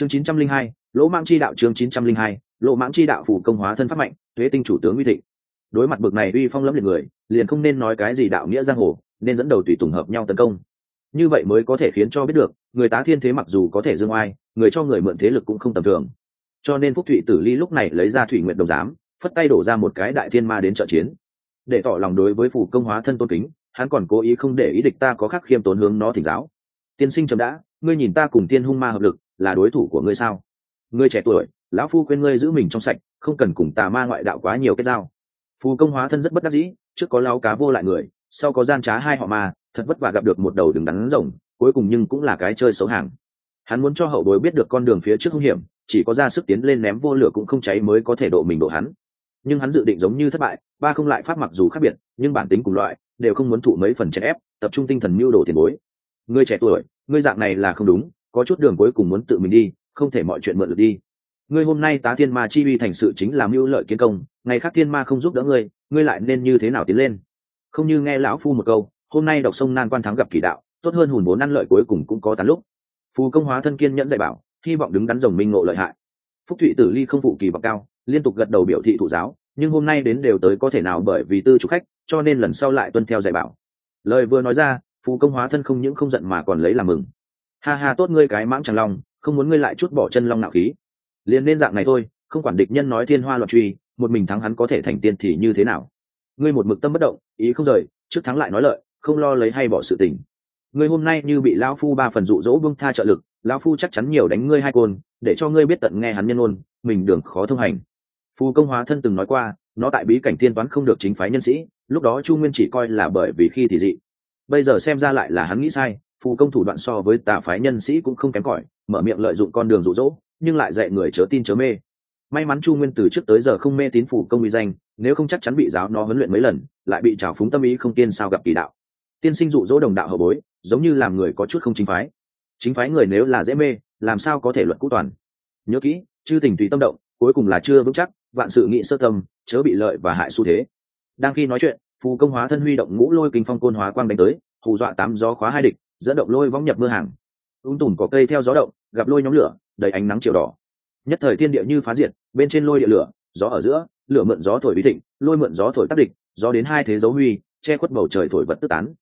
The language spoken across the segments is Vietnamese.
chương chín trăm linh hai, lỗ mãng chi đạo chương chín trăm linh hai, lỗ mãng chi đạo phủ công hóa thân pháp mạnh thuế tinh chủ tướng uy thịnh. Đối mặt bực này uy phong lẫm liệt người, liền không nên nói cái gì đạo nghĩa giang hồ, nên dẫn đầu tùy tùng hợp nhau tấn công. Như vậy mới có thể khiến cho biết được, người tá thiên thế mặc dù có thể dương oai, người cho người mượn thế lực cũng không tầm thường. Cho nên phúc thụy tử ly lúc này lấy ra thủy nguyện đồng giám, phất tay đổ ra một cái đại thiên ma đến trợ chiến. Để tỏ lòng đối với phủ công hóa thân tôn kính, hắn còn cố ý không để ý địch ta có khắc khiêm tốn hướng nó thỉnh giáo. Tiên sinh chấm đã, ngươi nhìn ta cùng tiên hung ma hợp lực là đối thủ của ngươi sao? Ngươi trẻ tuổi, lão phu khuyên ngươi giữ mình trong sạch, không cần cùng tà ma ngoại đạo quá nhiều kết giao. Phù công hóa thân rất bất đắc dĩ, trước có lao cá vô lại người, sau có gian trá hai họ ma, thật vất vả gặp được một đầu đường đắn rồng, cuối cùng nhưng cũng là cái chơi xấu hàng. Hắn muốn cho hậu bối biết được con đường phía trước hung hiểm, chỉ có ra sức tiến lên ném vô lửa cũng không cháy mới có thể độ mình độ hắn. Nhưng hắn dự định giống như thất bại, ba không lại pháp mặc dù khác biệt, nhưng bản tính cùng loại, đều không muốn thụ mấy phần chèn ép, tập trung tinh thần mưu đồ tiền bối. Ngươi trẻ tuổi, ngươi dạng này là không đúng có chút đường cuối cùng muốn tự mình đi, không thể mọi chuyện mượn được đi. Ngươi hôm nay tá thiên ma chi uy thành sự chính là mưu lợi kiến công, ngày khác thiên ma không giúp đỡ ngươi ngươi lại nên như thế nào tiến lên? Không như nghe lão phu một câu, hôm nay đọc sông nan quan thắng gặp kỳ đạo, tốt hơn hùn bốn ăn lợi cuối cùng cũng có tán lúc. Phù công hóa thân kiên nhẫn dạy bảo, hy vọng đứng đắn rồng minh ngộ lợi hại. Phúc thụy tử ly không phụ kỳ vọng cao, liên tục gật đầu biểu thị thụ giáo, nhưng hôm nay đến đều tới có thể nào bởi vì tư chủ khách, cho nên lần sau lại tuân theo dạy bảo. Lời vừa nói ra, phù công hóa thân không những không giận mà còn lấy làm mừng ha ha, tốt ngươi cái mãng chẳng long không muốn ngươi lại chút bỏ chân long nạo khí. Liền nên dạng này thôi, không quản địch nhân nói thiên hoa loạn truy, một mình thắng hắn có thể thành tiên thì như thế nào? Ngươi một mực tâm bất động, ý không rời, trước thắng lại nói lợi, không lo lấy hay bỏ sự tình. Ngươi hôm nay như bị lão phu ba phần dụ dỗ vương tha trợ lực, lão phu chắc chắn nhiều đánh ngươi hai côn, để cho ngươi biết tận nghe hắn nhân ôn, mình đường khó thông hành. Phu công hóa thân từng nói qua, nó tại bí cảnh tiên toán không được chính phái nhân sĩ, lúc đó chu nguyên chỉ coi là bởi vì khi thì dị. Bây giờ xem ra lại là hắn nghĩ sai phù công thủ đoạn so với tà phái nhân sĩ cũng không kém cỏi, mở miệng lợi dụng con đường rụ rỗ nhưng lại dạy người chớ tin chớ mê. May mắn chu nguyên từ trước tới giờ không mê tín phù công uy danh, nếu không chắc chắn bị giáo nó huấn luyện mấy lần, lại bị trào phúng tâm ý không tiên sao gặp kỳ đạo. Tiên sinh dụ dỗ đồng đạo hậu bối, giống như làm người có chút không chính phái. Chính phái người nếu là dễ mê, làm sao có thể luận cũ toàn? Nhớ kỹ, chư tình tùy tâm động, cuối cùng là chưa vững chắc, vạn sự nghị sơ tâm, chớ bị lợi và hại xu thế. Đang khi nói chuyện, phù công hóa thân huy động ngũ lôi kinh phong côn hóa quang đánh tới, hù dọa tám gió khóa hai địch dẫn động lôi vong nhập mưa hàng. Ung tùm có cây theo gió động, gặp lôi nhóm lửa, đầy ánh nắng chiều đỏ. Nhất thời thiên địa như phá diệt, bên trên lôi địa lửa, gió ở giữa, lửa mượn gió thổi bí thịnh, lôi mượn gió thổi tác địch, gió đến hai thế dấu huy, che khuất bầu trời thổi vật tức tán.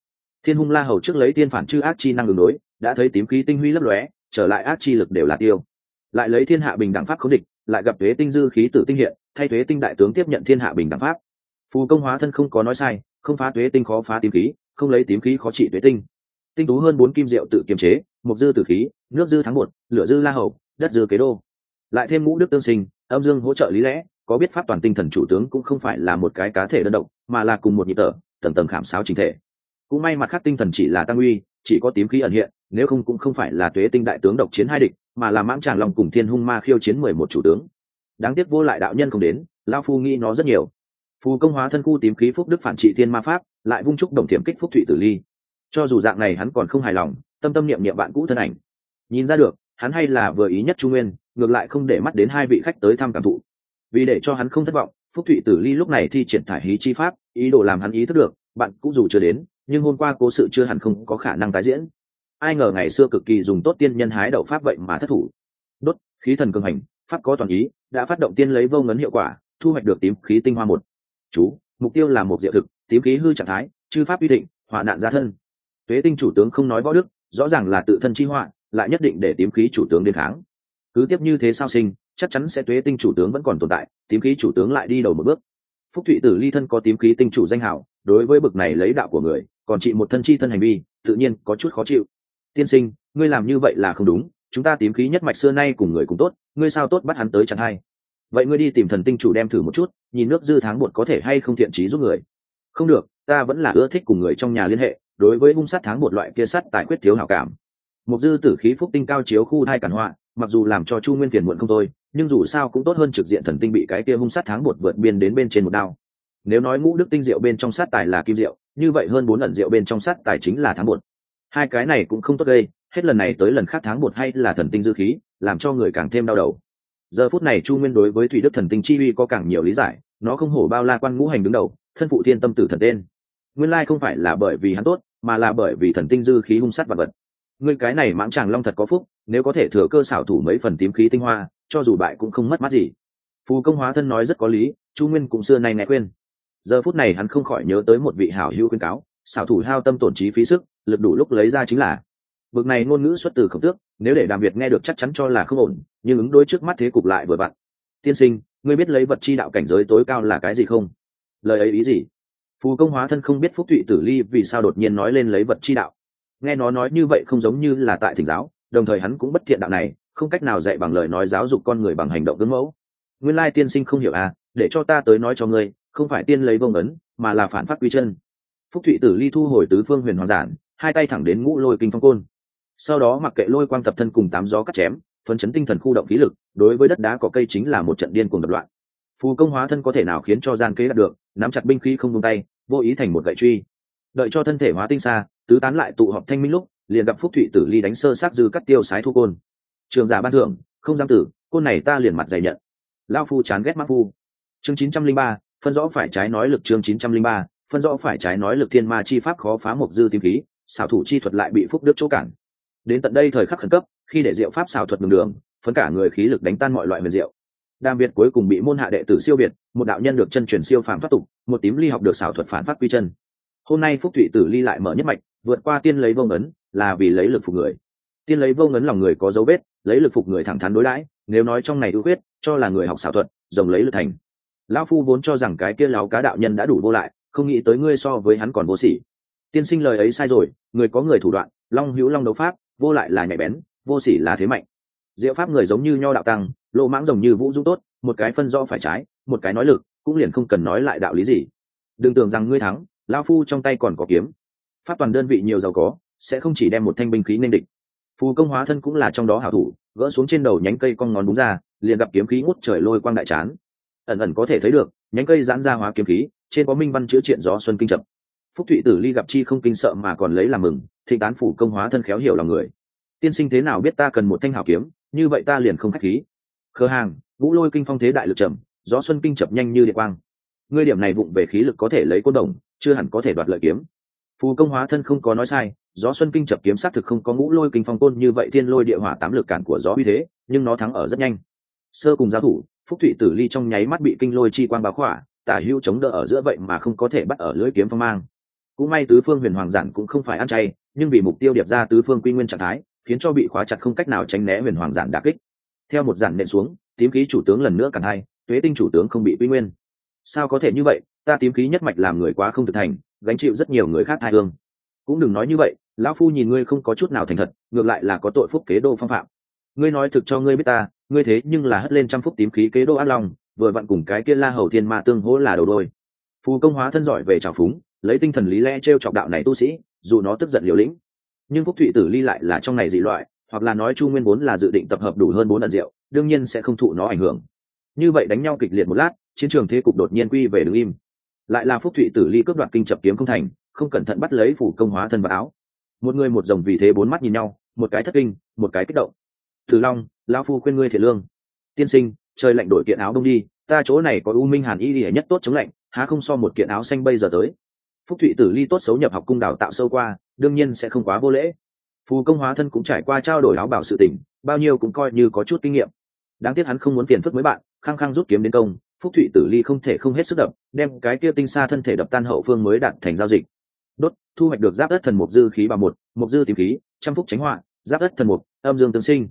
Thiên hung la hầu trước lấy thiên phản chư ác chi năng đường đối, đã thấy tím khí tinh huy lấp lóe, trở lại ác chi lực đều là tiêu. Lại lấy thiên hạ bình đẳng pháp khống địch, lại gặp thuế tinh dư khí tử tinh hiện, thay thuế tinh đại tướng tiếp nhận thiên hạ bình đẳng pháp. Phù công hóa thân không có nói sai, không phá thuế tinh khó phá tím khí, không lấy tím khí khó trị thuế tinh tinh tú hơn bốn kim diệu tự kiềm chế mục dư tử khí, nước dư thắng một lửa dư la hầu, đất dư kế đô. Lại thêm ngũ đức tương sinh, âm dương hỗ trợ lý lẽ, có biết pháp toàn tinh thần chủ tướng cũng không phải là một cái cá thể đơn độc, mà là cùng một nhịp tở, tầng tầng khảm sáo chính thể. Cũng may mặt khác tinh thần chỉ là tăng uy, chỉ có tím khí ẩn hiện, nếu không cũng không phải là tuế tinh đại tướng độc chiến hai địch, mà là mãng tràng lòng cùng thiên hung ma khiêu chiến mười một chủ tướng. Đáng tiếc vô lại đạo nhân không đến lao phu nghĩ nó rất nhiều. Phù công hóa thân khu tím khí phúc đức phản trị thiên ma pháp, lại vung trúc đồng thiểm kích phúc thụy tử ly cho dù dạng này hắn còn không hài lòng, tâm tâm niệm niệm bạn cũ thân ảnh. Nhìn ra được, hắn hay là vừa ý nhất trung nguyên, ngược lại không để mắt đến hai vị khách tới thăm cảm thụ. Vì để cho hắn không thất vọng, phúc thụy tử ly lúc này thi triển thải hí chi pháp, ý đồ làm hắn ý thức được, bạn cũ dù chưa đến, nhưng hôm qua cố sự chưa hẳn không có khả năng tái diễn. Ai ngờ ngày xưa cực kỳ dùng tốt tiên nhân hái đậu pháp vậy mà thất thủ. Đốt, khí thần cường hành, pháp có toàn ý, đã phát động tiên lấy vô ngấn hiệu quả, thu hoạch được tím khí tinh hoa một. Chú, mục tiêu là một diệu thực, tím khí hư trạng thái, chư pháp uy định hỏa nạn gia thân tuế tinh chủ tướng không nói võ đức, rõ ràng là tự thân chi họa, lại nhất định để tím khí chủ tướng đến kháng. Cứ tiếp như thế sao sinh, chắc chắn sẽ tuế tinh chủ tướng vẫn còn tồn tại, tím khí chủ tướng lại đi đầu một bước. Phúc thụy tử ly thân có tím khí tinh chủ danh hảo đối với bực này lấy đạo của người, còn chị một thân chi thân hành vi, tự nhiên có chút khó chịu. Tiên sinh, ngươi làm như vậy là không đúng, chúng ta tím khí nhất mạch xưa nay cùng người cùng tốt, ngươi sao tốt bắt hắn tới chẳng hay? Vậy ngươi đi tìm thần tinh chủ đem thử một chút, nhìn nước dư tháng một có thể hay không thiện trí giúp người. Không được, ta vẫn là ưa thích cùng người trong nhà liên hệ đối với hung sát tháng một loại kia sắt tài quyết thiếu hảo cảm. Một dư tử khí phúc tinh cao chiếu khu hai cản họa, mặc dù làm cho chu nguyên phiền muộn không thôi, nhưng dù sao cũng tốt hơn trực diện thần tinh bị cái kia hung sát tháng một vượt biên đến bên trên một đao. Nếu nói ngũ đức tinh diệu bên trong sát tài là kim diệu, như vậy hơn bốn lần diệu bên trong sát tài chính là tháng một. Hai cái này cũng không tốt gây, hết lần này tới lần khác tháng một hay là thần tinh dư khí, làm cho người càng thêm đau đầu. Giờ phút này chu nguyên đối với thủy đức thần tinh chi uy có càng nhiều lý giải, nó không hổ bao la quan ngũ hành đứng đầu, thân phụ thiên tâm tử thần tên nguyên lai không phải là bởi vì hắn tốt, mà là bởi vì thần tinh dư khí hung sát vật vật. Ngươi cái này mãng chàng long thật có phúc, nếu có thể thừa cơ xảo thủ mấy phần tím khí tinh hoa, cho dù bại cũng không mất mát gì. Phù công hóa thân nói rất có lý, chu nguyên cũng xưa nay nghe khuyên. Giờ phút này hắn không khỏi nhớ tới một vị hảo hữu khuyên cáo, xảo thủ hao tâm tổn trí phí sức, lực đủ lúc lấy ra chính là. Bực này ngôn ngữ xuất từ khổng tước, nếu để đàm việt nghe được chắc chắn cho là không ổn, nhưng ứng đối trước mắt thế cục lại vừa vặn. Tiên sinh, ngươi biết lấy vật chi đạo cảnh giới tối cao là cái gì không? Lời ấy ý gì? Phù công hóa thân không biết phúc thụy tử ly vì sao đột nhiên nói lên lấy vật chi đạo. Nghe nó nói như vậy không giống như là tại thỉnh giáo, đồng thời hắn cũng bất thiện đạo này, không cách nào dạy bằng lời nói giáo dục con người bằng hành động gương mẫu. Nguyên lai tiên sinh không hiểu à để cho ta tới nói cho ngươi, không phải tiên lấy vông ấn, mà là phản phát quy chân. Phúc thụy tử ly thu hồi tứ phương huyền hoàng giản, hai tay thẳng đến ngũ lôi kinh phong côn. Sau đó mặc kệ lôi quang tập thân cùng tám gió cắt chém, phấn chấn tinh thần khu động khí lực, đối với đất đá có cây chính là một trận điên cuồng đập loạn. Phù công hóa thân có thể nào khiến cho gian kế đạt được, nắm chặt binh khí không tung tay vô ý thành một gậy truy. Đợi cho thân thể hóa tinh xa, tứ tán lại tụ họp thanh minh lúc, liền gặp phúc thụy tử ly đánh sơ sát dư cắt tiêu sái thu côn. Trường giả ban thưởng, không dám tử, côn này ta liền mặt dày nhận. Lao phu chán ghét mắc phu. Chương chín trăm linh ba, phân rõ phải trái nói lực chương chín trăm linh ba, phân rõ phải trái nói lực thiên ma chi pháp khó phá một dư tìm khí, xảo thủ chi thuật lại bị phúc đức chỗ cản. Đến tận đây thời khắc khẩn cấp, khi để diệu pháp xảo thuật đường đường, phấn cả người khí lực đánh tan mọi loại huyền diệu đàm việt cuối cùng bị môn hạ đệ tử siêu việt, một đạo nhân được chân truyền siêu phàm thoát tục, một tím ly học được xảo thuật phản phát quy chân. Hôm nay phúc thụy tử ly lại mở nhất mạch, vượt qua tiên lấy vông ấn là vì lấy lực phục người. Tiên lấy vông ấn lòng người có dấu vết, lấy lực phục người thẳng thắn đối đãi, nếu nói trong này ưu huyết cho là người học xảo thuật, rồng lấy lực thành. Lão phu vốn cho rằng cái kia láo cá đạo nhân đã đủ vô lại, không nghĩ tới ngươi so với hắn còn vô sỉ. Tiên sinh lời ấy sai rồi, người có người thủ đoạn, long hữu long đấu pháp, vô lại là nhạy bén, vô sỉ là thế mạnh. Diệu pháp người giống như nho đạo tăng lộ mãng rồng như vũ dũng tốt, một cái phân do phải trái, một cái nói lực, cũng liền không cần nói lại đạo lý gì. Đừng tưởng rằng ngươi thắng lao phu trong tay còn có kiếm. Pháp toàn đơn vị nhiều giàu có, sẽ không chỉ đem một thanh binh khí nên địch. Phù công hóa thân cũng là trong đó hảo thủ, gỡ xuống trên đầu nhánh cây con ngón đúng ra, liền gặp kiếm khí ngút trời lôi quang đại chán. Ẩn ẩn có thể thấy được, nhánh cây giãn ra hóa kiếm khí, trên có minh văn chữa triện gió xuân kinh chậm phúc thụy tử ly gặp chi không kinh sợ mà còn lấy làm mừng, thịnh tán phủ công hóa thân khéo hiểu lòng người. Tiên sinh thế nào biết ta cần một thanh hảo kiếm, như vậy ta liền không khách khí khờ hàng, ngũ lôi kinh phong thế đại lực trầm, gió xuân kinh chập nhanh như địa quang. Ngươi điểm này vụng về khí lực có thể lấy côn đồng, chưa hẳn có thể đoạt lợi kiếm. Phù công hóa thân không có nói sai, gió xuân kinh chập kiếm xác thực không có ngũ lôi kinh phong côn như vậy thiên lôi địa hỏa tám lực cản của gió uy thế, nhưng nó thắng ở rất nhanh. Sơ cùng giao thủ, phúc thụy tử ly trong nháy mắt bị kinh lôi chi quang báo khỏa, tả hữu chống đỡ ở giữa vậy mà không có thể bắt ở lưỡi kiếm phong mang. Cũng may tứ phương huyền hoàng giản cũng không phải ăn chay, nhưng vì mục tiêu điệp ra tứ phương quy nguyên trạng thái, khiến cho bị khóa chặt không cách nào tránh né huyền hoàng giản đà kích theo một dàn nện xuống, tím khí chủ tướng lần nữa cản hai, tuế tinh chủ tướng không bị quy nguyên. Sao có thể như vậy? Ta tím khí nhất mạch làm người quá không thực thành, gánh chịu rất nhiều người khác hai hương. Cũng đừng nói như vậy, lão phu nhìn ngươi không có chút nào thành thật, ngược lại là có tội phúc kế đô phong phạm. Ngươi nói thực cho ngươi biết ta, ngươi thế nhưng là hất lên trăm phúc tím khí kế đô ác lòng vừa vặn cùng cái kia la hầu thiên ma tương hỗ là đầu đôi. Phù công hóa thân giỏi về trào phúng, lấy tinh thần lý lẽ t r e o chọc đạo này tu sĩ, dù nó tức giận liều lĩnh. Nhưng phúc thụy tử ly lại là trong này dị loại hoặc là nói chu nguyên vốn là dự định tập hợp đủ hơn bốn lần rượu, đương nhiên sẽ không thụ nó ảnh hưởng. Như vậy đánh nhau kịch liệt một lát, chiến trường thế cục đột nhiên quy về đứng im. Lại là phúc thụy tử ly cướp đoạt kinh chập kiếm không thành, không cẩn thận bắt lấy phủ công hóa thân và áo. Một người một dòng vì thế bốn mắt nhìn nhau, một cái thất kinh, một cái kích động. Thử long lao phu khuyên ngươi thiệt lương. Tiên sinh, trời lạnh đổi kiện áo đông đi, ta chỗ này có u minh hàn y lìa nhất tốt chống lạnh, há không so một kiện áo xanh bây giờ tới. Phúc thụy tử ly tốt xấu nhập học cung đào tạo sâu qua, đương nhiên sẽ không quá vô lễ phù công hóa thân cũng trải qua trao đổi áo bảo sự tỉnh bao nhiêu cũng coi như có chút kinh nghiệm. Đáng tiếc hắn không muốn phiền phức với bạn, khăng khăng rút kiếm đến công, phúc thụy tử ly không thể không hết sức đập, đem cái kia tinh xa thân thể đập tan hậu phương mới đạt thành giao dịch. Đốt, thu hoạch được giáp đất thần mục dư khí bà một, mục dư tìm khí, trăm phúc tránh họa, giáp đất thần mục, âm dương tương sinh.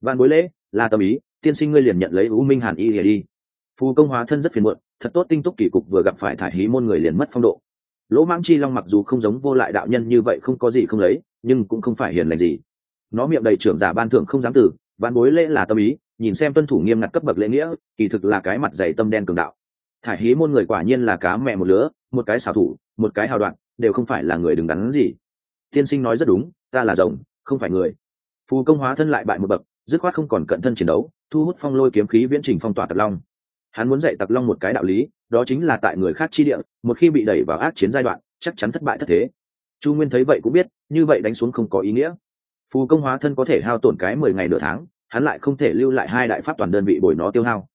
Vạn bối lễ, là tâm ý, tiên sinh ngươi liền nhận lấy u minh hàn y lìa đi. Phù công hóa thân rất phiền muộn, thật tốt tinh túc kỳ cục vừa gặp phải thải hí môn người liền mất phong độ. Lỗ mãng chi long mặc dù không giống vô lại đạo nhân như vậy không có gì không lấy nhưng cũng không phải hiền lành gì. Nó miệng đầy trưởng giả ban thưởng không dám tử văn bối lễ là tâm ý, nhìn xem tuân thủ nghiêm ngặt cấp bậc lễ nghĩa, kỳ thực là cái mặt dày tâm đen cường đạo. Thải hí môn người quả nhiên là cá mẹ một lứa, một cái xảo thủ, một cái hào đoạn, đều không phải là người đứng đắn gì. Tiên sinh nói rất đúng, ta là rồng, không phải người. Phù công hóa thân lại bại một bậc, dứt khoát không còn cận thân chiến đấu, thu hút phong lôi kiếm khí viễn trình phong tỏa tặc long. Hắn muốn dạy tặc long một cái đạo lý, đó chính là tại người khác chi địa, một khi bị đẩy vào ác chiến giai đoạn, chắc chắn thất bại thất thế chu nguyên thấy vậy cũng biết, như vậy đánh xuống không có ý nghĩa. Phù công hóa thân có thể hao tổn cái mười ngày nửa tháng, hắn lại không thể lưu lại hai đại pháp toàn đơn vị bồi nó tiêu hao.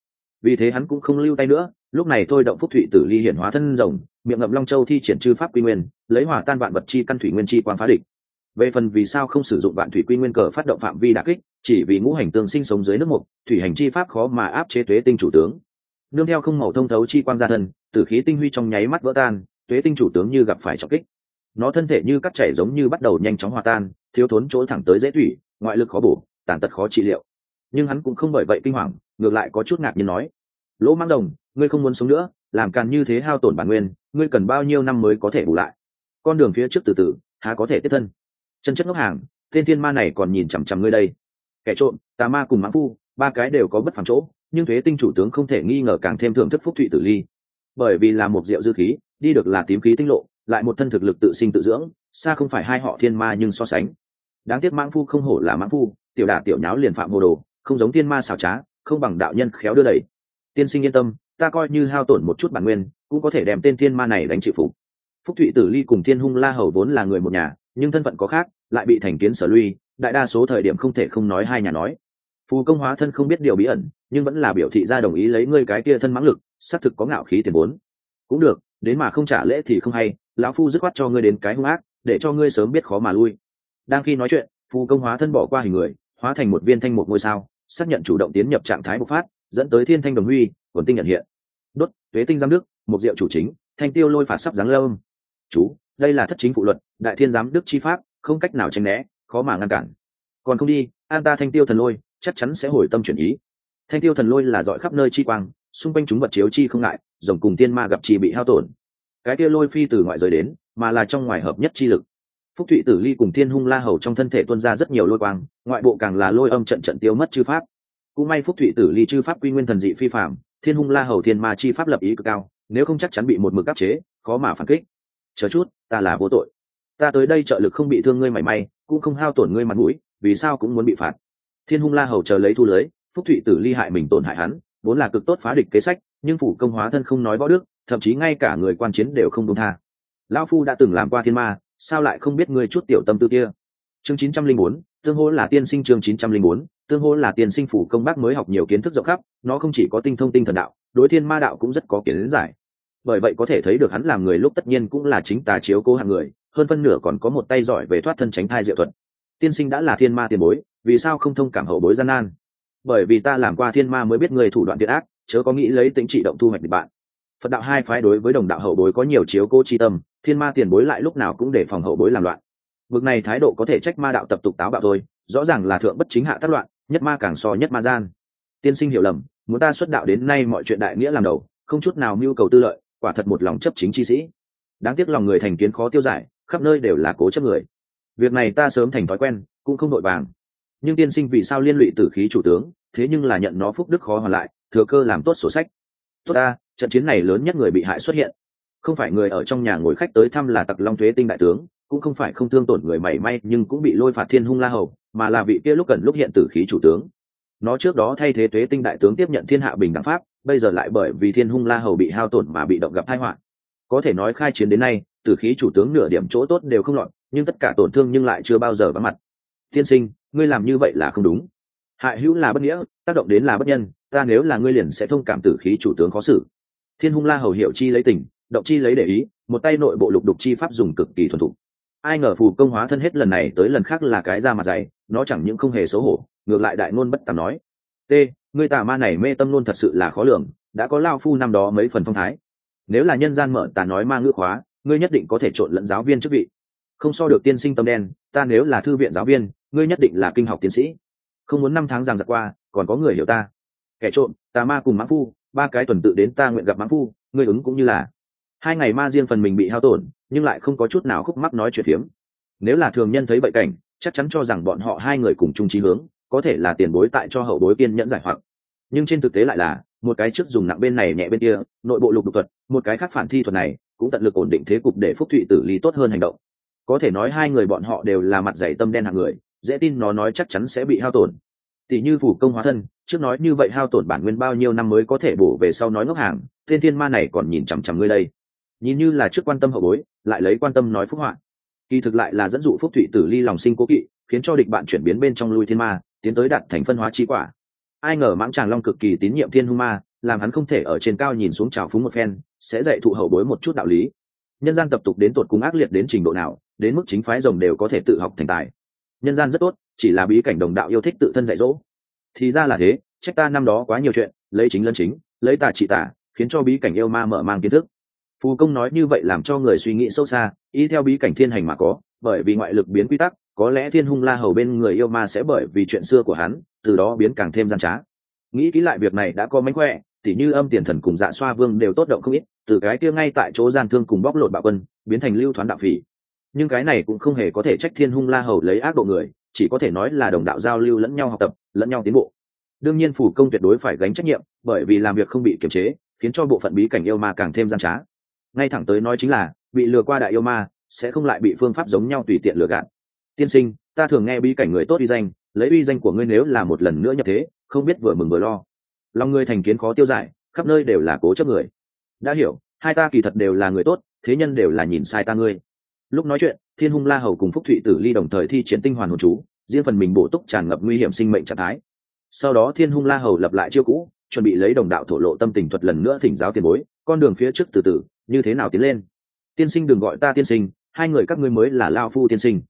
Vì thế hắn cũng không lưu tay nữa, lúc này thôi động phúc thụy tử ly hiển hóa thân rồng, miệng ngậm long châu thi triển chư pháp quy nguyên, lấy hỏa tan vạn vật chi căn thủy nguyên chi quang phá địch. Về phần vì sao không sử dụng vạn thủy quy nguyên cờ phát động phạm vi đà kích, chỉ vì ngũ hành tương sinh sống dưới nước mục, thủy hành chi pháp khó mà áp chế tuế tinh chủ tướng. Nương theo không màu thông thấu chi quang gia thân, tử khí tinh huy trong nháy mắt vỡ tan, tuế tinh chủ tướng như gặp phải trọng kích nó thân thể như cắt chảy giống như bắt đầu nhanh chóng hòa tan, thiếu thốn chỗ thẳng tới dễ thủy, ngoại lực khó bổ, tàn tật khó trị liệu. Nhưng hắn cũng không bởi vậy kinh hoàng, ngược lại có chút ngạc nhiên nói, lỗ mang đồng, ngươi không muốn sống nữa, làm càn như thế hao tổn bản nguyên, ngươi cần bao nhiêu năm mới có thể bù lại? Con đường phía trước từ từ, há có thể tiếp thân. Chân chất ngốc hàng, tên thiên ma này còn nhìn chằm chằm ngươi đây. Kẻ trộm, tà ma cùng mãng phu, ba cái đều có bất phẳng chỗ, nhưng thuế tinh chủ tướng không thể nghi ngờ càng thêm thưởng thức phúc thụy tử ly. Bởi vì là một rượu dư khí, đi được là tím khí tinh lộ lại một thân thực lực tự sinh tự dưỡng, xa không phải hai họ thiên ma nhưng so sánh. Đáng tiếc mãng phu không hổ là mãng phu, tiểu đả tiểu nháo liền phạm hồ đồ, không giống thiên ma xảo trá, không bằng đạo nhân khéo đưa đẩy. Tiên sinh yên tâm, ta coi như hao tổn một chút bản nguyên, cũng có thể đem tên thiên ma này đánh chịu phục. Phúc thụy tử ly cùng thiên hung la hầu vốn là người một nhà, nhưng thân phận có khác, lại bị thành kiến sở lui, đại đa số thời điểm không thể không nói hai nhà nói. Phù công hóa thân không biết điều bí ẩn, nhưng vẫn là biểu thị ra đồng ý lấy ngươi cái kia thân mãng lực, xác thực có ngạo khí tiền vốn. Cũng được, đến mà không trả lễ thì không hay lão phu dứt khoát cho ngươi đến cái hung ác, để cho ngươi sớm biết khó mà lui. Đang khi nói chuyện phù công hóa thân bỏ qua hình người, hóa thành một viên thanh một ngôi sao, xác nhận chủ động tiến nhập trạng thái bộc phát, dẫn tới thiên thanh đồng huy, quần tinh nhận hiện. Đốt, tuế tinh giám đức một diệu chủ chính, thanh tiêu lôi phạt sắp giáng lâm. Chú, đây là thất chính phụ luật, đại thiên giám đức chi pháp, không cách nào tranh né, khó mà ngăn cản. Còn không đi, an ta thanh tiêu thần lôi, chắc chắn sẽ hồi tâm chuyển ý. Thanh tiêu thần lôi là dọi khắp nơi chi quang, xung quanh chúng vật chiếu chi không ngại, rồng cùng tiên ma gặp chi bị hao tổn cái kia lôi phi từ ngoại giới đến, mà là trong ngoài hợp nhất chi lực. Phúc thụy tử ly cùng thiên hung la hầu trong thân thể tuân ra rất nhiều lôi quang, ngoại bộ càng là lôi âm trận trận tiêu mất chư pháp. Cũng may phúc thụy tử ly chư pháp quy nguyên thần dị phi phạm thiên hung la hầu thiên ma chi pháp lập ý cực cao, nếu không chắc chắn bị một mực áp chế, khó mà phản kích. Chờ chút, ta là vô tội. Ta tới đây trợ lực không bị thương ngươi mảy may, cũng không hao tổn ngươi mặt mũi, vì sao cũng muốn bị phạt. Thiên hung la hầu chờ lấy thu lưới, phúc thụy tử ly hại mình tổn hại hắn, vốn là cực tốt phá địch kế sách, nhưng phủ công hóa thân không nói võ đức thậm chí ngay cả người quan chiến đều không đúng tha. Lão phu đã từng làm qua thiên ma, sao lại không biết ngươi chút tiểu tâm tư kia? Chương chín trăm linh bốn, tương hỗ là tiên sinh chương chín trăm linh bốn, tương hỗ là tiên sinh phủ công bác mới học nhiều kiến thức rộng khắp, nó không chỉ có tinh thông tinh thần đạo, đối thiên ma đạo cũng rất có kiến giải. Bởi vậy có thể thấy được hắn làm người lúc tất nhiên cũng là chính tà chiếu cố hạng người, hơn phân nửa còn có một tay giỏi về thoát thân tránh thai diệu thuật. Tiên sinh đã là thiên ma tiền bối, vì sao không thông cảm hậu bối gian nan? Bởi vì ta làm qua thiên ma mới biết người thủ đoạn tiện ác, chớ có nghĩ lấy tính trị động thu hoạch địch bạn phật đạo hai phái đối với đồng đạo hậu bối có nhiều chiếu cố chi tâm, thiên ma tiền bối lại lúc nào cũng để phòng hậu bối làm loạn. Vực này thái độ có thể trách ma đạo tập tục táo bạo thôi, rõ ràng là thượng bất chính hạ tác loạn, nhất ma càng so nhất ma gian. Tiên sinh hiểu lầm, muốn ta xuất đạo đến nay mọi chuyện đại nghĩa làm đầu, không chút nào mưu cầu tư lợi, quả thật một lòng chấp chính chi sĩ. Đáng tiếc lòng người thành kiến khó tiêu giải, khắp nơi đều là cố chấp người. Việc này ta sớm thành thói quen, cũng không nội vàng. Nhưng tiên sinh vì sao liên lụy tử khí chủ tướng, thế nhưng là nhận nó phúc đức khó hoàn lại, thừa cơ làm tốt sổ sách. Tốt ta trận chiến này lớn nhất người bị hại xuất hiện. Không phải người ở trong nhà ngồi khách tới thăm là tặc long thuế tinh đại tướng, cũng không phải không thương tổn người mảy may nhưng cũng bị lôi phạt thiên hung la hầu, mà là vị kia lúc cần lúc hiện tử khí chủ tướng. Nó trước đó thay thế thuế tinh đại tướng tiếp nhận thiên hạ bình đẳng pháp, bây giờ lại bởi vì thiên hung la hầu bị hao tổn mà bị động gặp tai họa. Có thể nói khai chiến đến nay, tử khí chủ tướng nửa điểm chỗ tốt đều không lọt, nhưng tất cả tổn thương nhưng lại chưa bao giờ vắng mặt. Tiên sinh, ngươi làm như vậy là không đúng. Hại hữu là bất nghĩa, tác động đến là bất nhân, ta nếu là ngươi liền sẽ thông cảm tử khí chủ tướng khó xử thiên hung la hầu hiệu chi lấy tình, động chi lấy để ý, một tay nội bộ lục đục chi pháp dùng cực kỳ thuần thục. Ai ngờ phù công hóa thân hết lần này tới lần khác là cái da mặt dày, nó chẳng những không hề xấu hổ, ngược lại đại ngôn bất tàm nói. T người tà ma này mê tâm luôn thật sự là khó lường, đã có lao phu năm đó mấy phần phong thái. Nếu là nhân gian mở tà nói ma ngữ khóa, ngươi nhất định có thể trộn lẫn giáo viên chức vị. Không so được tiên sinh tâm đen, ta nếu là thư viện giáo viên, ngươi nhất định là kinh học tiến sĩ. Không muốn năm tháng rằng giặc qua, còn có người hiểu ta. Kẻ trộm, tà ma cùng mã phu ba cái tuần tự đến ta nguyện gặp mãn phu, ngươi ứng cũng như là. Hai ngày ma riêng phần mình bị hao tổn, nhưng lại không có chút nào khúc mắc nói chuyện phiếm. Nếu là thường nhân thấy bậy cảnh, chắc chắn cho rằng bọn họ hai người cùng chung trí hướng, có thể là tiền bối tại cho hậu bối kiên nhẫn giải hoặc. Nhưng trên thực tế lại là, một cái trước dùng nặng bên này nhẹ bên kia, nội bộ lục đục thuật, một cái khác phản thi thuật này, cũng tận lực ổn định thế cục để phúc thụy tử lý tốt hơn hành động. Có thể nói hai người bọn họ đều là mặt dày tâm đen hạng người, dễ tin nó nói chắc chắn sẽ bị hao tổn. Tỷ như phủ công hóa thân trước nói như vậy hao tổn bản nguyên bao nhiêu năm mới có thể bổ về sau nói ngốc hàng, tên thiên ma này còn nhìn chằm chằm ngươi đây. Nhìn như là trước quan tâm hậu bối, lại lấy quan tâm nói phúc họa. Kỳ thực lại là dẫn dụ phúc thụy tử ly lòng sinh cố kỵ, khiến cho địch bạn chuyển biến bên trong lui thiên ma, tiến tới đặt thành phân hóa trí quả. Ai ngờ mãng tràng long cực kỳ tín nhiệm thiên hung ma, làm hắn không thể ở trên cao nhìn xuống trào phúng một phen, sẽ dạy thụ hậu bối một chút đạo lý. Nhân gian tập tục đến tột cùng ác liệt đến trình độ nào, đến mức chính phái rồng đều có thể tự học thành tài. Nhân gian rất tốt, chỉ là bí cảnh đồng đạo yêu thích tự thân dạy dỗ thì ra là thế, trách ta năm đó quá nhiều chuyện, lấy chính lân chính, lấy tà trị tà, khiến cho bí cảnh yêu ma mở mang kiến thức. Phù công nói như vậy làm cho người suy nghĩ sâu xa, y theo bí cảnh thiên hành mà có, bởi vì ngoại lực biến quy tắc, có lẽ thiên hung la hầu bên người yêu ma sẽ bởi vì chuyện xưa của hắn, từ đó biến càng thêm gian trá. Nghĩ kỹ lại việc này đã có mánh khỏe, tỉ như âm tiền thần cùng dạ xoa vương đều tốt động không ít, từ cái kia ngay tại chỗ gian thương cùng bóc lột bạo quân, biến thành lưu thoán đạo phỉ. Nhưng cái này cũng không hề có thể trách thiên hung la hầu lấy ác độ người chỉ có thể nói là đồng đạo giao lưu lẫn nhau học tập, lẫn nhau tiến bộ. Đương nhiên phủ công tuyệt đối phải gánh trách nhiệm, bởi vì làm việc không bị kiềm chế, khiến cho bộ phận bí cảnh yêu ma càng thêm gian trá. Ngay thẳng tới nói chính là, bị lừa qua đại yêu ma, sẽ không lại bị phương pháp giống nhau tùy tiện lừa gạt. Tiên sinh, ta thường nghe bí cảnh người tốt uy danh, lấy uy danh của ngươi nếu là một lần nữa nhập thế, không biết vừa mừng vừa lo. Lòng ngươi thành kiến khó tiêu giải, khắp nơi đều là cố chấp người. Đã hiểu, hai ta kỳ thật đều là người tốt, thế nhân đều là nhìn sai ta ngươi lúc nói chuyện, thiên hung la hầu cùng phúc thụy tử ly đồng thời thi triển tinh hoàn hồn chú, riêng phần mình bổ túc tràn ngập nguy hiểm sinh mệnh trạng thái. Sau đó thiên hung la hầu lập lại chiêu cũ, chuẩn bị lấy đồng đạo thổ lộ tâm tình thuật lần nữa thỉnh giáo tiền bối, con đường phía trước từ từ, như thế nào tiến lên? Tiên sinh đừng gọi ta tiên sinh, hai người các ngươi mới là lao phu tiên sinh.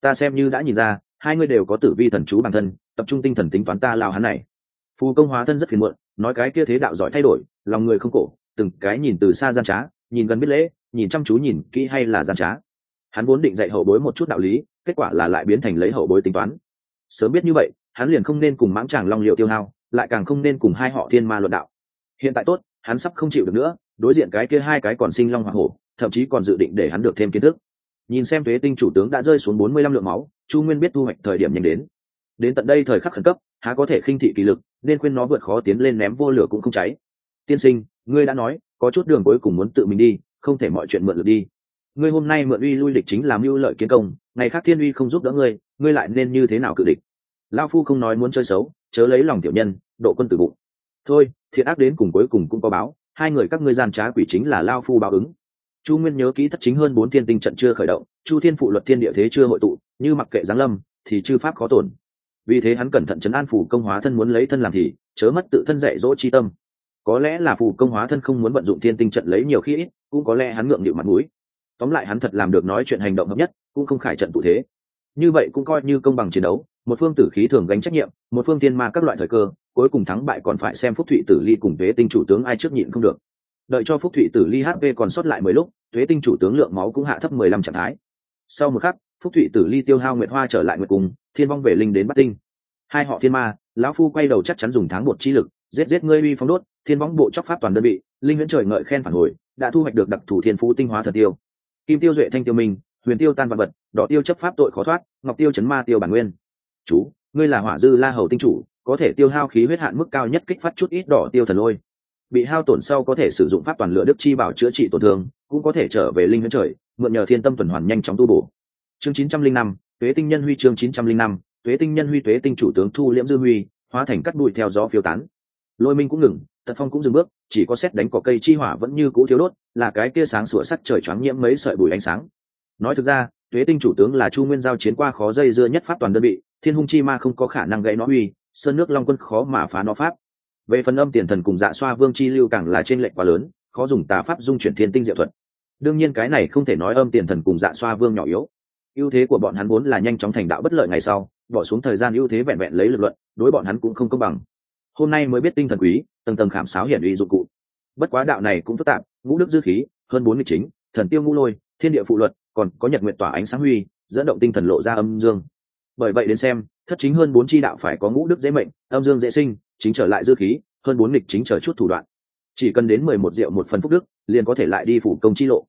Ta xem như đã nhìn ra, hai người đều có tử vi thần chú bản thân, tập trung tinh thần tính toán ta lao hắn này. Phù công hóa thân rất phiền muộn, nói cái kia thế đạo giỏi thay đổi, lòng người không cổ, từng cái nhìn từ xa gian trá, nhìn gần biết lễ, nhìn chăm chú nhìn kỹ hay là gian trá hắn vốn định dạy hậu bối một chút đạo lý, kết quả là lại biến thành lấy hậu bối tính toán. Sớm biết như vậy, hắn liền không nên cùng mãng tràng long liệu tiêu hao, lại càng không nên cùng hai họ thiên ma luận đạo. Hiện tại tốt, hắn sắp không chịu được nữa, đối diện cái kia hai cái còn sinh long hoa hổ, thậm chí còn dự định để hắn được thêm kiến thức. Nhìn xem thuế tinh chủ tướng đã rơi xuống bốn mươi lăm lượng máu, chu nguyên biết thu hoạch thời điểm nhanh đến. Đến tận đây thời khắc khẩn cấp, há có thể khinh thị kỳ lực, nên khuyên nó vượt khó tiến lên ném vô lửa cũng không cháy. Tiên sinh, ngươi đã nói, có chút đường cuối cùng muốn tự mình đi, không thể mọi chuyện mượn lực đi ngươi hôm nay mượn uy lui địch chính làm mưu lợi kiến công, ngày khác thiên uy không giúp đỡ ngươi ngươi lại nên như thế nào cự địch? Lao phu không nói muốn chơi xấu, chớ lấy lòng tiểu nhân, độ quân tử bụng. Thôi, thiện ác đến cùng cuối cùng cũng có báo, hai người các ngươi gian trá quỷ chính là lao phu báo ứng. Chu nguyên nhớ kỹ thất chính hơn bốn thiên tinh trận chưa khởi động, chu thiên phụ luật thiên địa thế chưa hội tụ, như mặc kệ giáng lâm, thì chư pháp khó tổn. Vì thế hắn cẩn thận chấn an phủ công hóa thân muốn lấy thân làm thì, chớ mất tự thân dạy dỗ chi tâm. Có lẽ là phù công hóa thân không muốn vận dụng thiên tinh trận lấy nhiều khi ít, cũng có lẽ hắn ngượng nghịu mặt mũi tóm lại hắn thật làm được nói chuyện hành động hợp nhất, cũng không khải trận tụ thế. Như vậy cũng coi như công bằng chiến đấu, một phương tử khí thường gánh trách nhiệm, một phương tiên ma các loại thời cơ, cuối cùng thắng bại còn phải xem phúc thụy tử ly cùng thuế tinh chủ tướng ai trước nhịn không được. Đợi cho phúc thụy tử ly hp còn sót lại mười lúc thuế tinh chủ tướng lượng máu cũng hạ thấp mười lăm trạng thái. Sau một khắc, phúc thụy tử ly tiêu hao nguyệt hoa trở lại nguyệt cùng thiên vong về linh đến bắt tinh. Hai họ thiên ma, lão phu quay đầu chắc chắn dùng tháng một chi lực, giết giết ngươi uy phóng đốt, thiên vong bộ chóc pháp toàn đơn vị, linh huyễn trời ngợi khen phản hồi, đã thu hoạch được đặc thù thiên phú tinh hóa thật tiêu kim tiêu duệ thanh tiêu minh, huyền tiêu tan vật vật, đỏ tiêu chấp pháp tội khó thoát, ngọc tiêu chấn ma tiêu bản nguyên. Chú, ngươi là hỏa dư la hầu tinh chủ, có thể tiêu hao khí huyết hạn mức cao nhất kích phát chút ít đỏ tiêu thần lôi. Bị hao tổn sau có thể sử dụng pháp toàn lửa đức chi bảo chữa trị tổn thương, cũng có thể trở về linh huyễn trời, mượn nhờ thiên tâm tuần hoàn nhanh chóng tu bổ. Chương chín trăm linh năm, tuế tinh nhân huy chương chín trăm linh năm, tuế tinh nhân huy tuế tinh chủ tướng thu liễm dư huy, hóa thành cắt bụi theo gió phiêu tán. Lôi minh cũng ngừng tật phong cũng dừng bước, chỉ có xét đánh cỏ cây chi hỏa vẫn như cũ thiếu đốt, là cái kia sáng sủa sắc trời choáng nhiễm mấy sợi bụi ánh sáng. Nói thực ra, tuế tinh chủ tướng là chu nguyên giao chiến qua khó dây dưa nhất pháp toàn đơn vị, thiên hung chi ma không có khả năng gãy nó uy, sơn nước long quân khó mà phá nó pháp. Về phần âm tiền thần cùng dạ xoa vương chi lưu càng là trên lệnh quá lớn, khó dùng tà pháp dung chuyển thiên tinh diệu thuật. Đương nhiên cái này không thể nói âm tiền thần cùng dạ xoa vương nhỏ yếu. Ưu thế của bọn hắn vốn là nhanh chóng thành đạo bất lợi ngày sau, bỏ xuống thời gian ưu thế vẹn vẹn lấy lực luận, đối bọn hắn cũng không công bằng hôm nay mới biết tinh thần quý, tầng tầng khảm sáo hiển uy dụng cụ. Bất quá đạo này cũng phức tạp, ngũ đức dư khí, hơn bốn mươi chính, thần tiêu ngũ lôi, thiên địa phụ luật, còn có nhật nguyện tỏa ánh sáng huy, dẫn động tinh thần lộ ra âm dương. Bởi vậy đến xem, thất chính hơn bốn chi đạo phải có ngũ đức dễ mệnh, âm dương dễ sinh, chính trở lại dư khí, hơn bốn nghịch chính trở chút thủ đoạn. Chỉ cần đến mười một rượu một phần phúc đức, liền có thể lại đi phủ công chi lộ.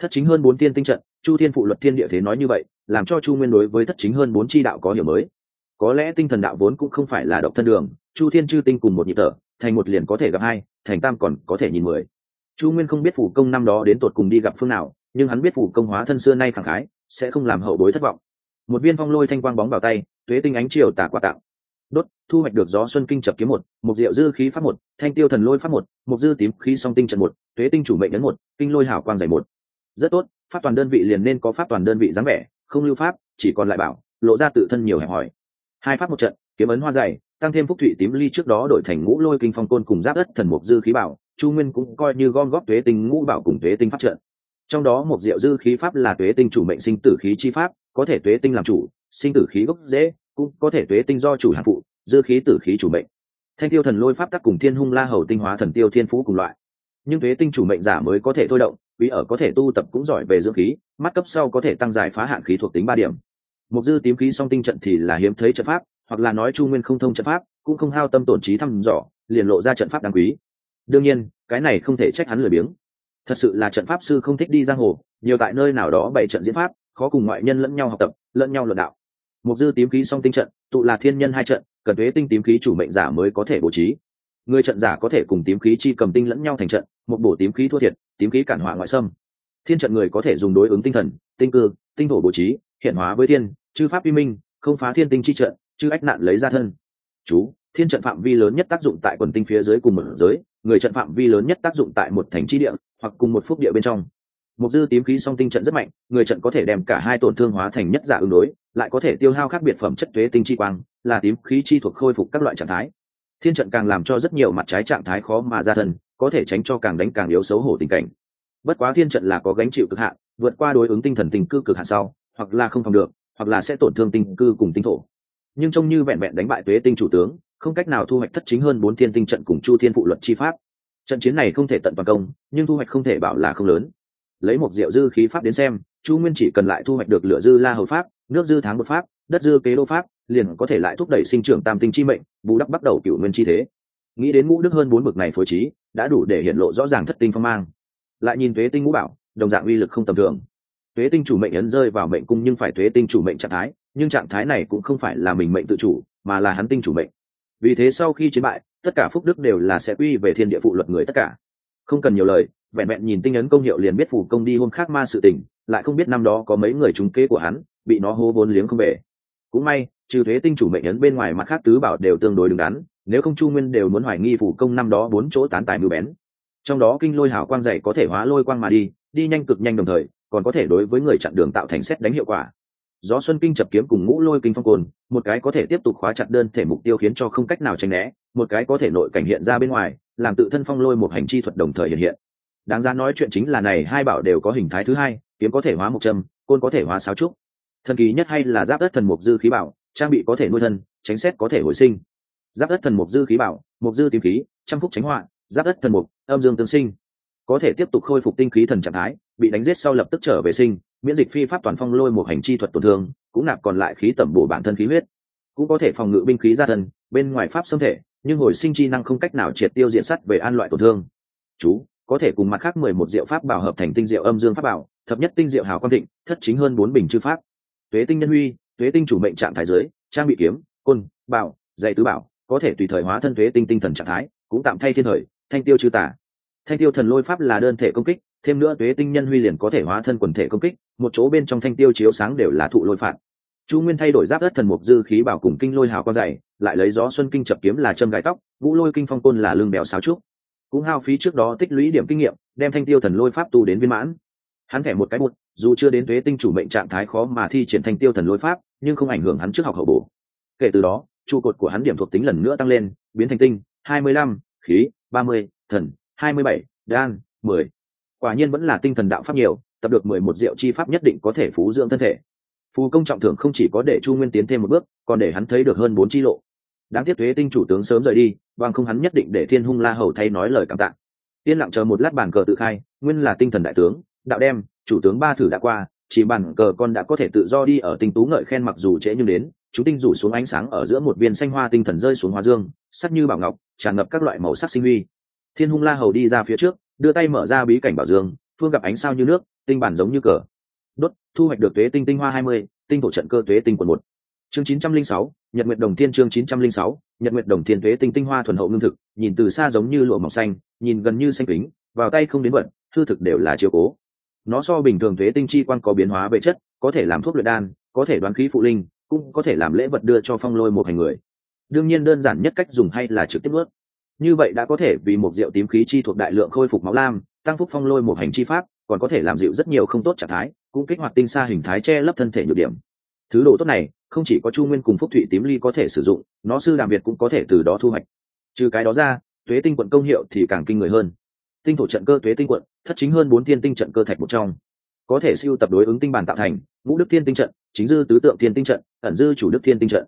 Thất chính hơn bốn tiên tinh trận, chu thiên phụ luật thiên địa thế nói như vậy, làm cho chu nguyên đối với thất chính hơn bốn chi đạo có hiểu mới có lẽ tinh thần đạo vốn cũng không phải là độc thân đường, chu thiên chư tinh cùng một nhịp thở, thành một liền có thể gặp hai, thành tam còn có thể nhìn mười. Chu nguyên không biết phủ công năm đó đến tột cùng đi gặp phương nào, nhưng hắn biết phủ công hóa thân xưa nay khẳng khái, sẽ không làm hậu bối thất vọng. Một viên phong lôi thanh quang bóng vào tay, tuế tinh ánh chiều tả quà tạo. Đốt, thu hoạch được gió xuân kinh chập kiếm một một diệu dư khí pháp một, thanh tiêu thần lôi pháp một một dư tím khí song tinh trận một, tuế tinh chủ mệnh đến một, kinh lôi hảo quang dày một. Rất tốt, pháp toàn đơn vị liền nên có pháp toàn đơn vị dáng vẻ, không lưu pháp, chỉ còn lại bảo, lộ ra tự thân nhiều hẹp hỏi hai pháp một trận, kiếm ấn hoa dày, tăng thêm phúc thụy tím ly trước đó đổi thành ngũ lôi kinh phong côn cùng giáp đất thần mục dư khí bảo, chu nguyên cũng coi như gom góp tuế tinh ngũ bảo cùng tuế tinh phát trận. Trong đó một diệu dư khí pháp là tuế tinh chủ mệnh sinh tử khí chi pháp, có thể tuế tinh làm chủ, sinh tử khí gốc dễ, cũng có thể tuế tinh do chủ hạng phụ, dư khí tử khí chủ mệnh. Thanh tiêu thần lôi pháp tắc cùng thiên hung la hầu tinh hóa thần tiêu thiên phú cùng loại. Nhưng tuế tinh chủ mệnh giả mới có thể thôi động, quý ở có thể tu tập cũng giỏi về dưỡng khí, mắt cấp sau có thể tăng giải phá hạn khí thuộc tính ba điểm mục dư tím khí song tinh trận thì là hiếm thấy trận pháp, hoặc là nói chu nguyên không thông trận pháp, cũng không hao tâm tổn trí thăm dò, liền lộ ra trận pháp đáng quý. Đương nhiên, cái này không thể trách hắn lười biếng. Thật sự là trận pháp sư không thích đi giang hồ, nhiều tại nơi nào đó bày trận diễn pháp, khó cùng ngoại nhân lẫn nhau học tập, lẫn nhau luận đạo. Mục dư tím khí song tinh trận, tụ là thiên nhân hai trận, cần thuế tinh tím khí chủ mệnh giả mới có thể bố trí. Người trận giả có thể cùng tím khí chi cầm tinh lẫn nhau thành trận, một bổ tím khí thua thiệt, tím khí cản hỏa ngoại xâm. Thiên trận người có thể dùng đối ứng tinh thần, tinh cư tinh thổ bố trí, hiện hóa với thiên chư pháp vi minh, không phá thiên tinh chi trận, chư ách nạn lấy ra thân. Chú, thiên trận phạm vi lớn nhất tác dụng tại quần tinh phía dưới cùng một giới, người trận phạm vi lớn nhất tác dụng tại một thành chi địa, hoặc cùng một phúc địa bên trong. Một dư tím khí song tinh trận rất mạnh, người trận có thể đem cả hai tổn thương hóa thành nhất giả ứng đối, lại có thể tiêu hao khác biệt phẩm chất thuế tinh chi quang, là tím khí chi thuộc khôi phục các loại trạng thái. Thiên trận càng làm cho rất nhiều mặt trái trạng thái khó mà ra thân, có thể tránh cho càng đánh càng yếu xấu hổ tình cảnh. Bất quá thiên trận là có gánh chịu cực hạn, vượt qua đối ứng tinh thần tình cư cực hạn sau, hoặc là không phòng được hoặc là sẽ tổn thương tinh cư cùng tinh thổ. Nhưng trông như vẹn vẹn đánh bại tuế tinh chủ tướng, không cách nào thu hoạch thất chính hơn bốn thiên tinh trận cùng chu thiên phụ luật chi pháp. Trận chiến này không thể tận toàn công, nhưng thu hoạch không thể bảo là không lớn. Lấy một diệu dư khí pháp đến xem, chu nguyên chỉ cần lại thu hoạch được lửa dư la hầu pháp, nước dư tháng một pháp, đất dư kế đô pháp, liền có thể lại thúc đẩy sinh trưởng tam tinh chi mệnh, bù đắp bắt đầu cựu nguyên chi thế. Nghĩ đến ngũ đức hơn bốn bậc này phối trí, đã đủ để hiện lộ rõ ràng thất tinh phong mang. Lại nhìn thuế tinh ngũ bảo, đồng dạng uy lực không tầm thường tuế tinh chủ mệnh ấn rơi vào mệnh cung nhưng phải tuế tinh chủ mệnh trạng thái, nhưng trạng thái này cũng không phải là mình mệnh tự chủ, mà là hắn tinh chủ mệnh. Vì thế sau khi chiến bại, tất cả phúc đức đều là sẽ quy về thiên địa phụ luật người tất cả. Không cần nhiều lời, vẹn vẹn nhìn tinh ấn công hiệu liền biết phủ công đi hôm khác ma sự tình, lại không biết năm đó có mấy người trúng kế của hắn, bị nó hô vốn liếng không về. Cũng may, trừ thuế tinh chủ mệnh ấn bên ngoài mặt khác tứ bảo đều tương đối đứng đắn, nếu không chu nguyên đều muốn hoài nghi phủ công năm đó bốn chỗ tán tài mưu bén. Trong đó kinh lôi hảo quang dày có thể hóa lôi quang mà đi đi nhanh cực nhanh đồng thời còn có thể đối với người chặn đường tạo thành xét đánh hiệu quả. Gió xuân kinh chập kiếm cùng ngũ lôi kinh phong cồn một cái có thể tiếp tục khóa chặt đơn thể mục tiêu khiến cho không cách nào tránh né một cái có thể nội cảnh hiện ra bên ngoài làm tự thân phong lôi một hành chi thuật đồng thời hiện hiện. Đáng ra nói chuyện chính là này hai bảo đều có hình thái thứ hai kiếm có thể hóa một trâm, côn có thể hóa sáo trúc. Thần kỳ nhất hay là giáp đất thần mục dư khí bảo trang bị có thể nuôi thân tránh xét có thể hồi sinh. Giáp đất thần mục dư khí bảo mục dư tìm khí trăm phúc tránh họa giáp đất thần mục âm dương tương sinh. Có thể tiếp tục khôi phục tinh khí thần trạng thái bị đánh giết sau lập tức trở về sinh, miễn dịch phi pháp toàn phong lôi một hành chi thuật tổn thương, cũng nạp còn lại khí tẩm bổ bản thân khí huyết. Cũng có thể phòng ngự binh khí ra thân, bên ngoài pháp xâm thể, nhưng hồi sinh chi năng không cách nào triệt tiêu diện sắt về an loại tổn thương. Chú, có thể cùng mặt khác mười một diệu pháp bảo hợp thành tinh diệu âm dương pháp bảo, thập nhất tinh diệu hào quang thịnh, thất chính hơn bốn bình chư pháp. Tuế tinh nhân huy, tuế tinh chủ mệnh trạng thái giới, trang bị kiếm, côn, bảo, dạy tứ bảo, có thể tùy thời hóa thân tuế tinh tinh thần trạng thái, cũng tạm thay thiên thời, thanh tiêu chư tả thanh tiêu thần lôi pháp là đơn thể công kích thêm nữa tuế tinh nhân huy liền có thể hóa thân quần thể công kích một chỗ bên trong thanh tiêu chiếu sáng đều là thụ lôi phạt. Chu nguyên thay đổi giáp đất thần mục dư khí bảo cùng kinh lôi hào con dày lại lấy gió xuân kinh chập kiếm là châm gai tóc vũ lôi kinh phong côn là lương bèo sáo trúc. Cũng hao phí trước đó tích lũy điểm kinh nghiệm đem thanh tiêu thần lôi pháp tu đến viên mãn. Hắn thẻ một cái một, dù chưa đến thuế tinh chủ mệnh trạng thái khó mà thi triển thanh tiêu thần lôi pháp nhưng không ảnh hưởng hắn trước học hậu bổ. Kể từ đó trụ cột của hắn điểm thuộc tính lần nữa tăng lên biến thành tinh hai mươi lăm khí ba mươi thần hai mươi bảy đan mười quả nhiên vẫn là tinh thần đạo pháp nhiều, tập được mười một diệu chi pháp nhất định có thể phú dưỡng thân thể. Phù công trọng thưởng không chỉ có để chu nguyên tiến thêm một bước, còn để hắn thấy được hơn bốn chi lộ. Đáng tiếc thuế tinh chủ tướng sớm rời đi, bằng không hắn nhất định để thiên hung la hầu thay nói lời cảm tạ. Yên lặng chờ một lát bàn cờ tự khai, nguyên là tinh thần đại tướng, đạo đem, chủ tướng ba thử đã qua, chỉ bàn cờ con đã có thể tự do đi ở tinh tú ngợi khen mặc dù trễ nhưng đến, chú tinh rủ xuống ánh sáng ở giữa một viên xanh hoa tinh thần rơi xuống hoa dương, sắc như bảo ngọc, tràn ngập các loại màu sắc sinh huy. Thiên hung la hầu đi ra phía trước đưa tay mở ra bí cảnh bảo dương, phương gặp ánh sao như nước, tinh bản giống như cờ. Đốt, thu hoạch được tuế tinh tinh hoa hai mươi, tinh thổ trận cơ tuế tinh quần một. Chương chín trăm linh sáu, nhật nguyệt đồng thiên chương chín trăm linh sáu, nhật nguyệt đồng thiên tuế tinh tinh hoa thuần hậu lương thực, nhìn từ xa giống như lụa mỏng xanh, nhìn gần như xanh kính, vào tay không đến vận thư thực đều là chiều cố. Nó so bình thường thuế tinh chi quan có biến hóa về chất, có thể làm thuốc luyện đan, có thể đoán khí phụ linh, cũng có thể làm lễ vật đưa cho phong lôi một hành người. Đương nhiên đơn giản nhất cách dùng hay là trực tiếp ướt như vậy đã có thể vì một rượu tím khí chi thuộc đại lượng khôi phục máu lam, tăng phúc phong lôi một hành chi pháp, còn có thể làm dịu rất nhiều không tốt trạng thái, cũng kích hoạt tinh xa hình thái che lấp thân thể nhược điểm. Thứ đồ tốt này, không chỉ có chu nguyên cùng phúc thụy tím ly có thể sử dụng, nó sư đàm việt cũng có thể từ đó thu hoạch. Trừ cái đó ra thuế tinh quận công hiệu thì càng kinh người hơn. Tinh thổ trận cơ tuế tinh quận, thất chính hơn bốn thiên tinh trận cơ thạch một trong. Có thể siêu tập đối ứng tinh bản tạo thành, ngũ đức thiên tinh trận, chính dư tứ tượng thiên tinh trận, ẩn dư chủ đức thiên tinh trận.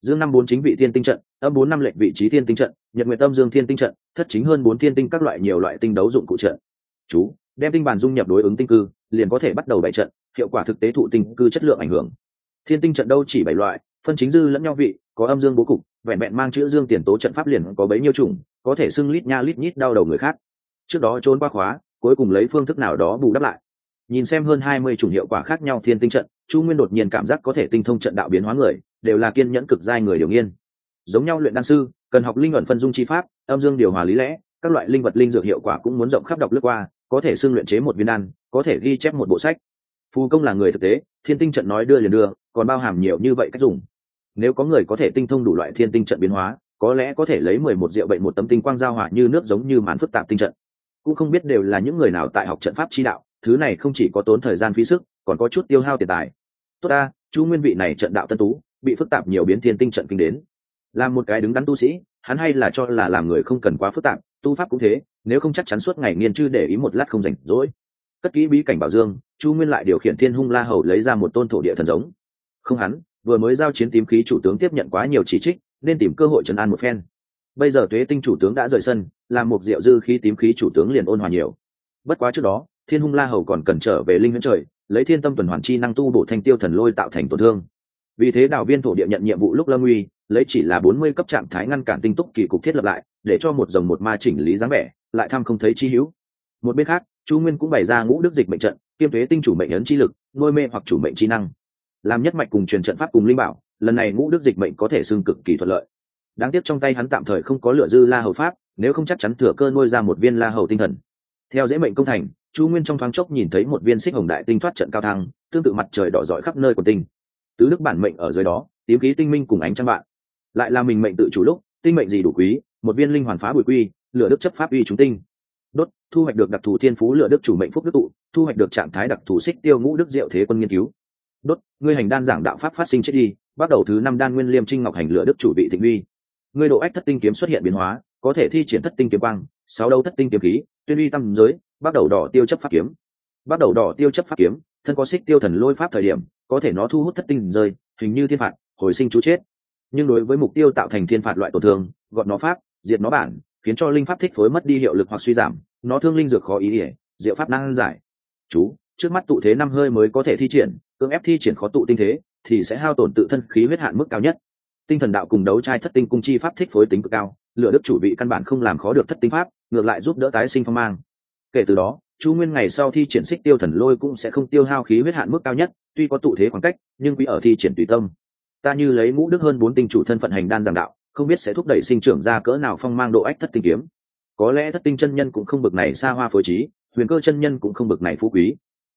Dương năm bốn chính vị thiên tinh trận, âm bốn năm lệnh vị trí thiên tinh trận nhật nguyện âm dương thiên tinh trận, thất chính hơn bốn thiên tinh các loại nhiều loại tinh đấu dụng cụ trận. Chú, đem tinh bản dung nhập đối ứng tinh cư, liền có thể bắt đầu bảy trận, hiệu quả thực tế thụ tinh cư chất lượng ảnh hưởng. Thiên tinh trận đâu chỉ bảy loại, phân chính dư lẫn nhau vị, có âm dương bố cục, vẹn vẹn mang chữ dương tiền tố trận pháp liền có bấy nhiêu chủng, có thể xưng lít nha lít nhít đau đầu người khác. Trước đó trốn qua khóa, cuối cùng lấy phương thức nào đó bù đắp lại. Nhìn xem hơn hai mươi chủng hiệu quả khác nhau thiên tinh trận, chu nguyên đột nhiên cảm giác có thể tinh thông trận đạo biến hóa người, đều là kiên nhẫn cực giai người điều nghiên. Giống nhau luyện đan sư cần học linh luận phân dung chi pháp, âm dương điều hòa lý lẽ, các loại linh vật linh dược hiệu quả cũng muốn rộng khắp đọc lướt qua, có thể xưng luyện chế một viên đan, có thể ghi chép một bộ sách. Phù công là người thực tế, thiên tinh trận nói đưa liền đưa, còn bao hàm nhiều như vậy cách dùng. Nếu có người có thể tinh thông đủ loại thiên tinh trận biến hóa, có lẽ có thể lấy mười một rượu bệnh một tấm tinh quang giao hỏa như nước giống như màn phức tạp tinh trận. Cũng không biết đều là những người nào tại học trận pháp chi đạo, thứ này không chỉ có tốn thời gian phí sức, còn có chút tiêu hao tiền tài. Tốt ta, chú nguyên vị này trận đạo tân tú, bị phức tạp nhiều biến thiên tinh trận kinh đến làm một cái đứng đắn tu sĩ, hắn hay là cho là làm người không cần quá phức tạp, tu pháp cũng thế, nếu không chắc chắn suốt ngày nghiên chư để ý một lát không rảnh rỗi. Cất kỹ bí cảnh bảo dương, chu nguyên lại điều khiển thiên hung la hầu lấy ra một tôn thổ địa thần giống. Không hắn, vừa mới giao chiến tím khí chủ tướng tiếp nhận quá nhiều chỉ trích, nên tìm cơ hội trấn an một phen. Bây giờ tuế tinh chủ tướng đã rời sân, làm một diệu dư khí tím khí chủ tướng liền ôn hòa nhiều. Bất quá trước đó, thiên hung la hầu còn cần trở về linh huyễn trời, lấy thiên tâm tuần hoàn chi năng tu bổ thanh tiêu thần lôi tạo thành tổn thương. Vì thế đào viên thổ địa nhận nhiệm vụ lúc lâm uy lấy chỉ là bốn mươi cấp trạng thái ngăn cản tinh túc kỳ cục thiết lập lại, để cho một dòng một ma chỉnh lý dáng vẻ, lại thăm không thấy chi hữu. Một bên khác, chu nguyên cũng bày ra ngũ đức dịch mệnh trận, kiêm thuế tinh chủ mệnh ấn chi lực, nuôi mê hoặc chủ mệnh chi năng. Làm nhất mạch cùng truyền trận pháp cùng linh bảo, lần này ngũ đức dịch mệnh có thể xưng cực kỳ thuận lợi. Đáng tiếc trong tay hắn tạm thời không có lựa dư la hầu pháp, nếu không chắc chắn thừa cơ nuôi ra một viên la hầu tinh thần. Theo dễ mệnh công thành, chu nguyên trong thoáng chốc nhìn thấy một viên xích hồng đại tinh thoát trận cao thăng, tương tự mặt trời đỏ rọi khắp nơi của tinh. Tứ đức bản mệnh ở dưới đó, tím khí tinh minh cùng ánh trăng bạn lại là mình mệnh tự chủ lúc, tinh mệnh gì đủ quý, một viên linh hoàn phá bụi quy, lửa đức chấp pháp uy chúng tinh. Đốt, thu hoạch được đặc thù thiên phú lửa đức chủ mệnh phúc đức tụ, thu hoạch được trạng thái đặc thù xích tiêu ngũ đức diệu thế quân nghiên cứu. Đốt, ngươi hành đan giảng đạo pháp phát sinh chết đi, bắt đầu thứ năm đan nguyên liêm trinh ngọc hành lửa đức chủ vị thịnh uy. Ngươi độ ách thất tinh kiếm xuất hiện biến hóa, có thể thi triển thất tinh kiếm quang, sáu đấu thất tinh kiếm khí, tuyên uy tâm giới, bắt đầu đỏ tiêu chấp pháp kiếm. Bắt đầu đỏ tiêu chấp pháp kiếm, thân có xích tiêu thần lôi pháp thời điểm, có thể nó thu hút thất tinh rơi, hình như thiên phạt, hồi sinh chú chết nhưng đối với mục tiêu tạo thành thiên phạt loại tổn thương gọn nó pháp, diệt nó bản, khiến cho linh pháp thích phối mất đi hiệu lực hoặc suy giảm, nó thương linh dược khó ý ỉa, diệu pháp năng giải. Chú, trước mắt tụ thế năm hơi mới có thể thi triển, cưỡng ép thi triển khó tụ tinh thế, thì sẽ hao tổn tự thân khí huyết hạn mức cao nhất. Tinh thần đạo cùng đấu trai thất tinh cung chi pháp thích phối tính cực cao lựa đức chủ bị căn bản không làm khó được thất tinh pháp, ngược lại giúp đỡ tái sinh phong mang. Kể từ đó, chú nguyên ngày sau thi triển xích tiêu thần lôi cũng sẽ không tiêu hao khí huyết hạn mức cao nhất, tuy có tụ thế khoảng cách, nhưng quý ở thi triển tùy tâm ta như lấy ngũ đức hơn bốn tinh chủ thân phận hành đan giảng đạo, không biết sẽ thúc đẩy sinh trưởng ra cỡ nào phong mang độ ách thất tinh kiếm. Có lẽ thất tinh chân nhân cũng không bực này xa hoa phối trí, huyền cơ chân nhân cũng không bực này phú quý.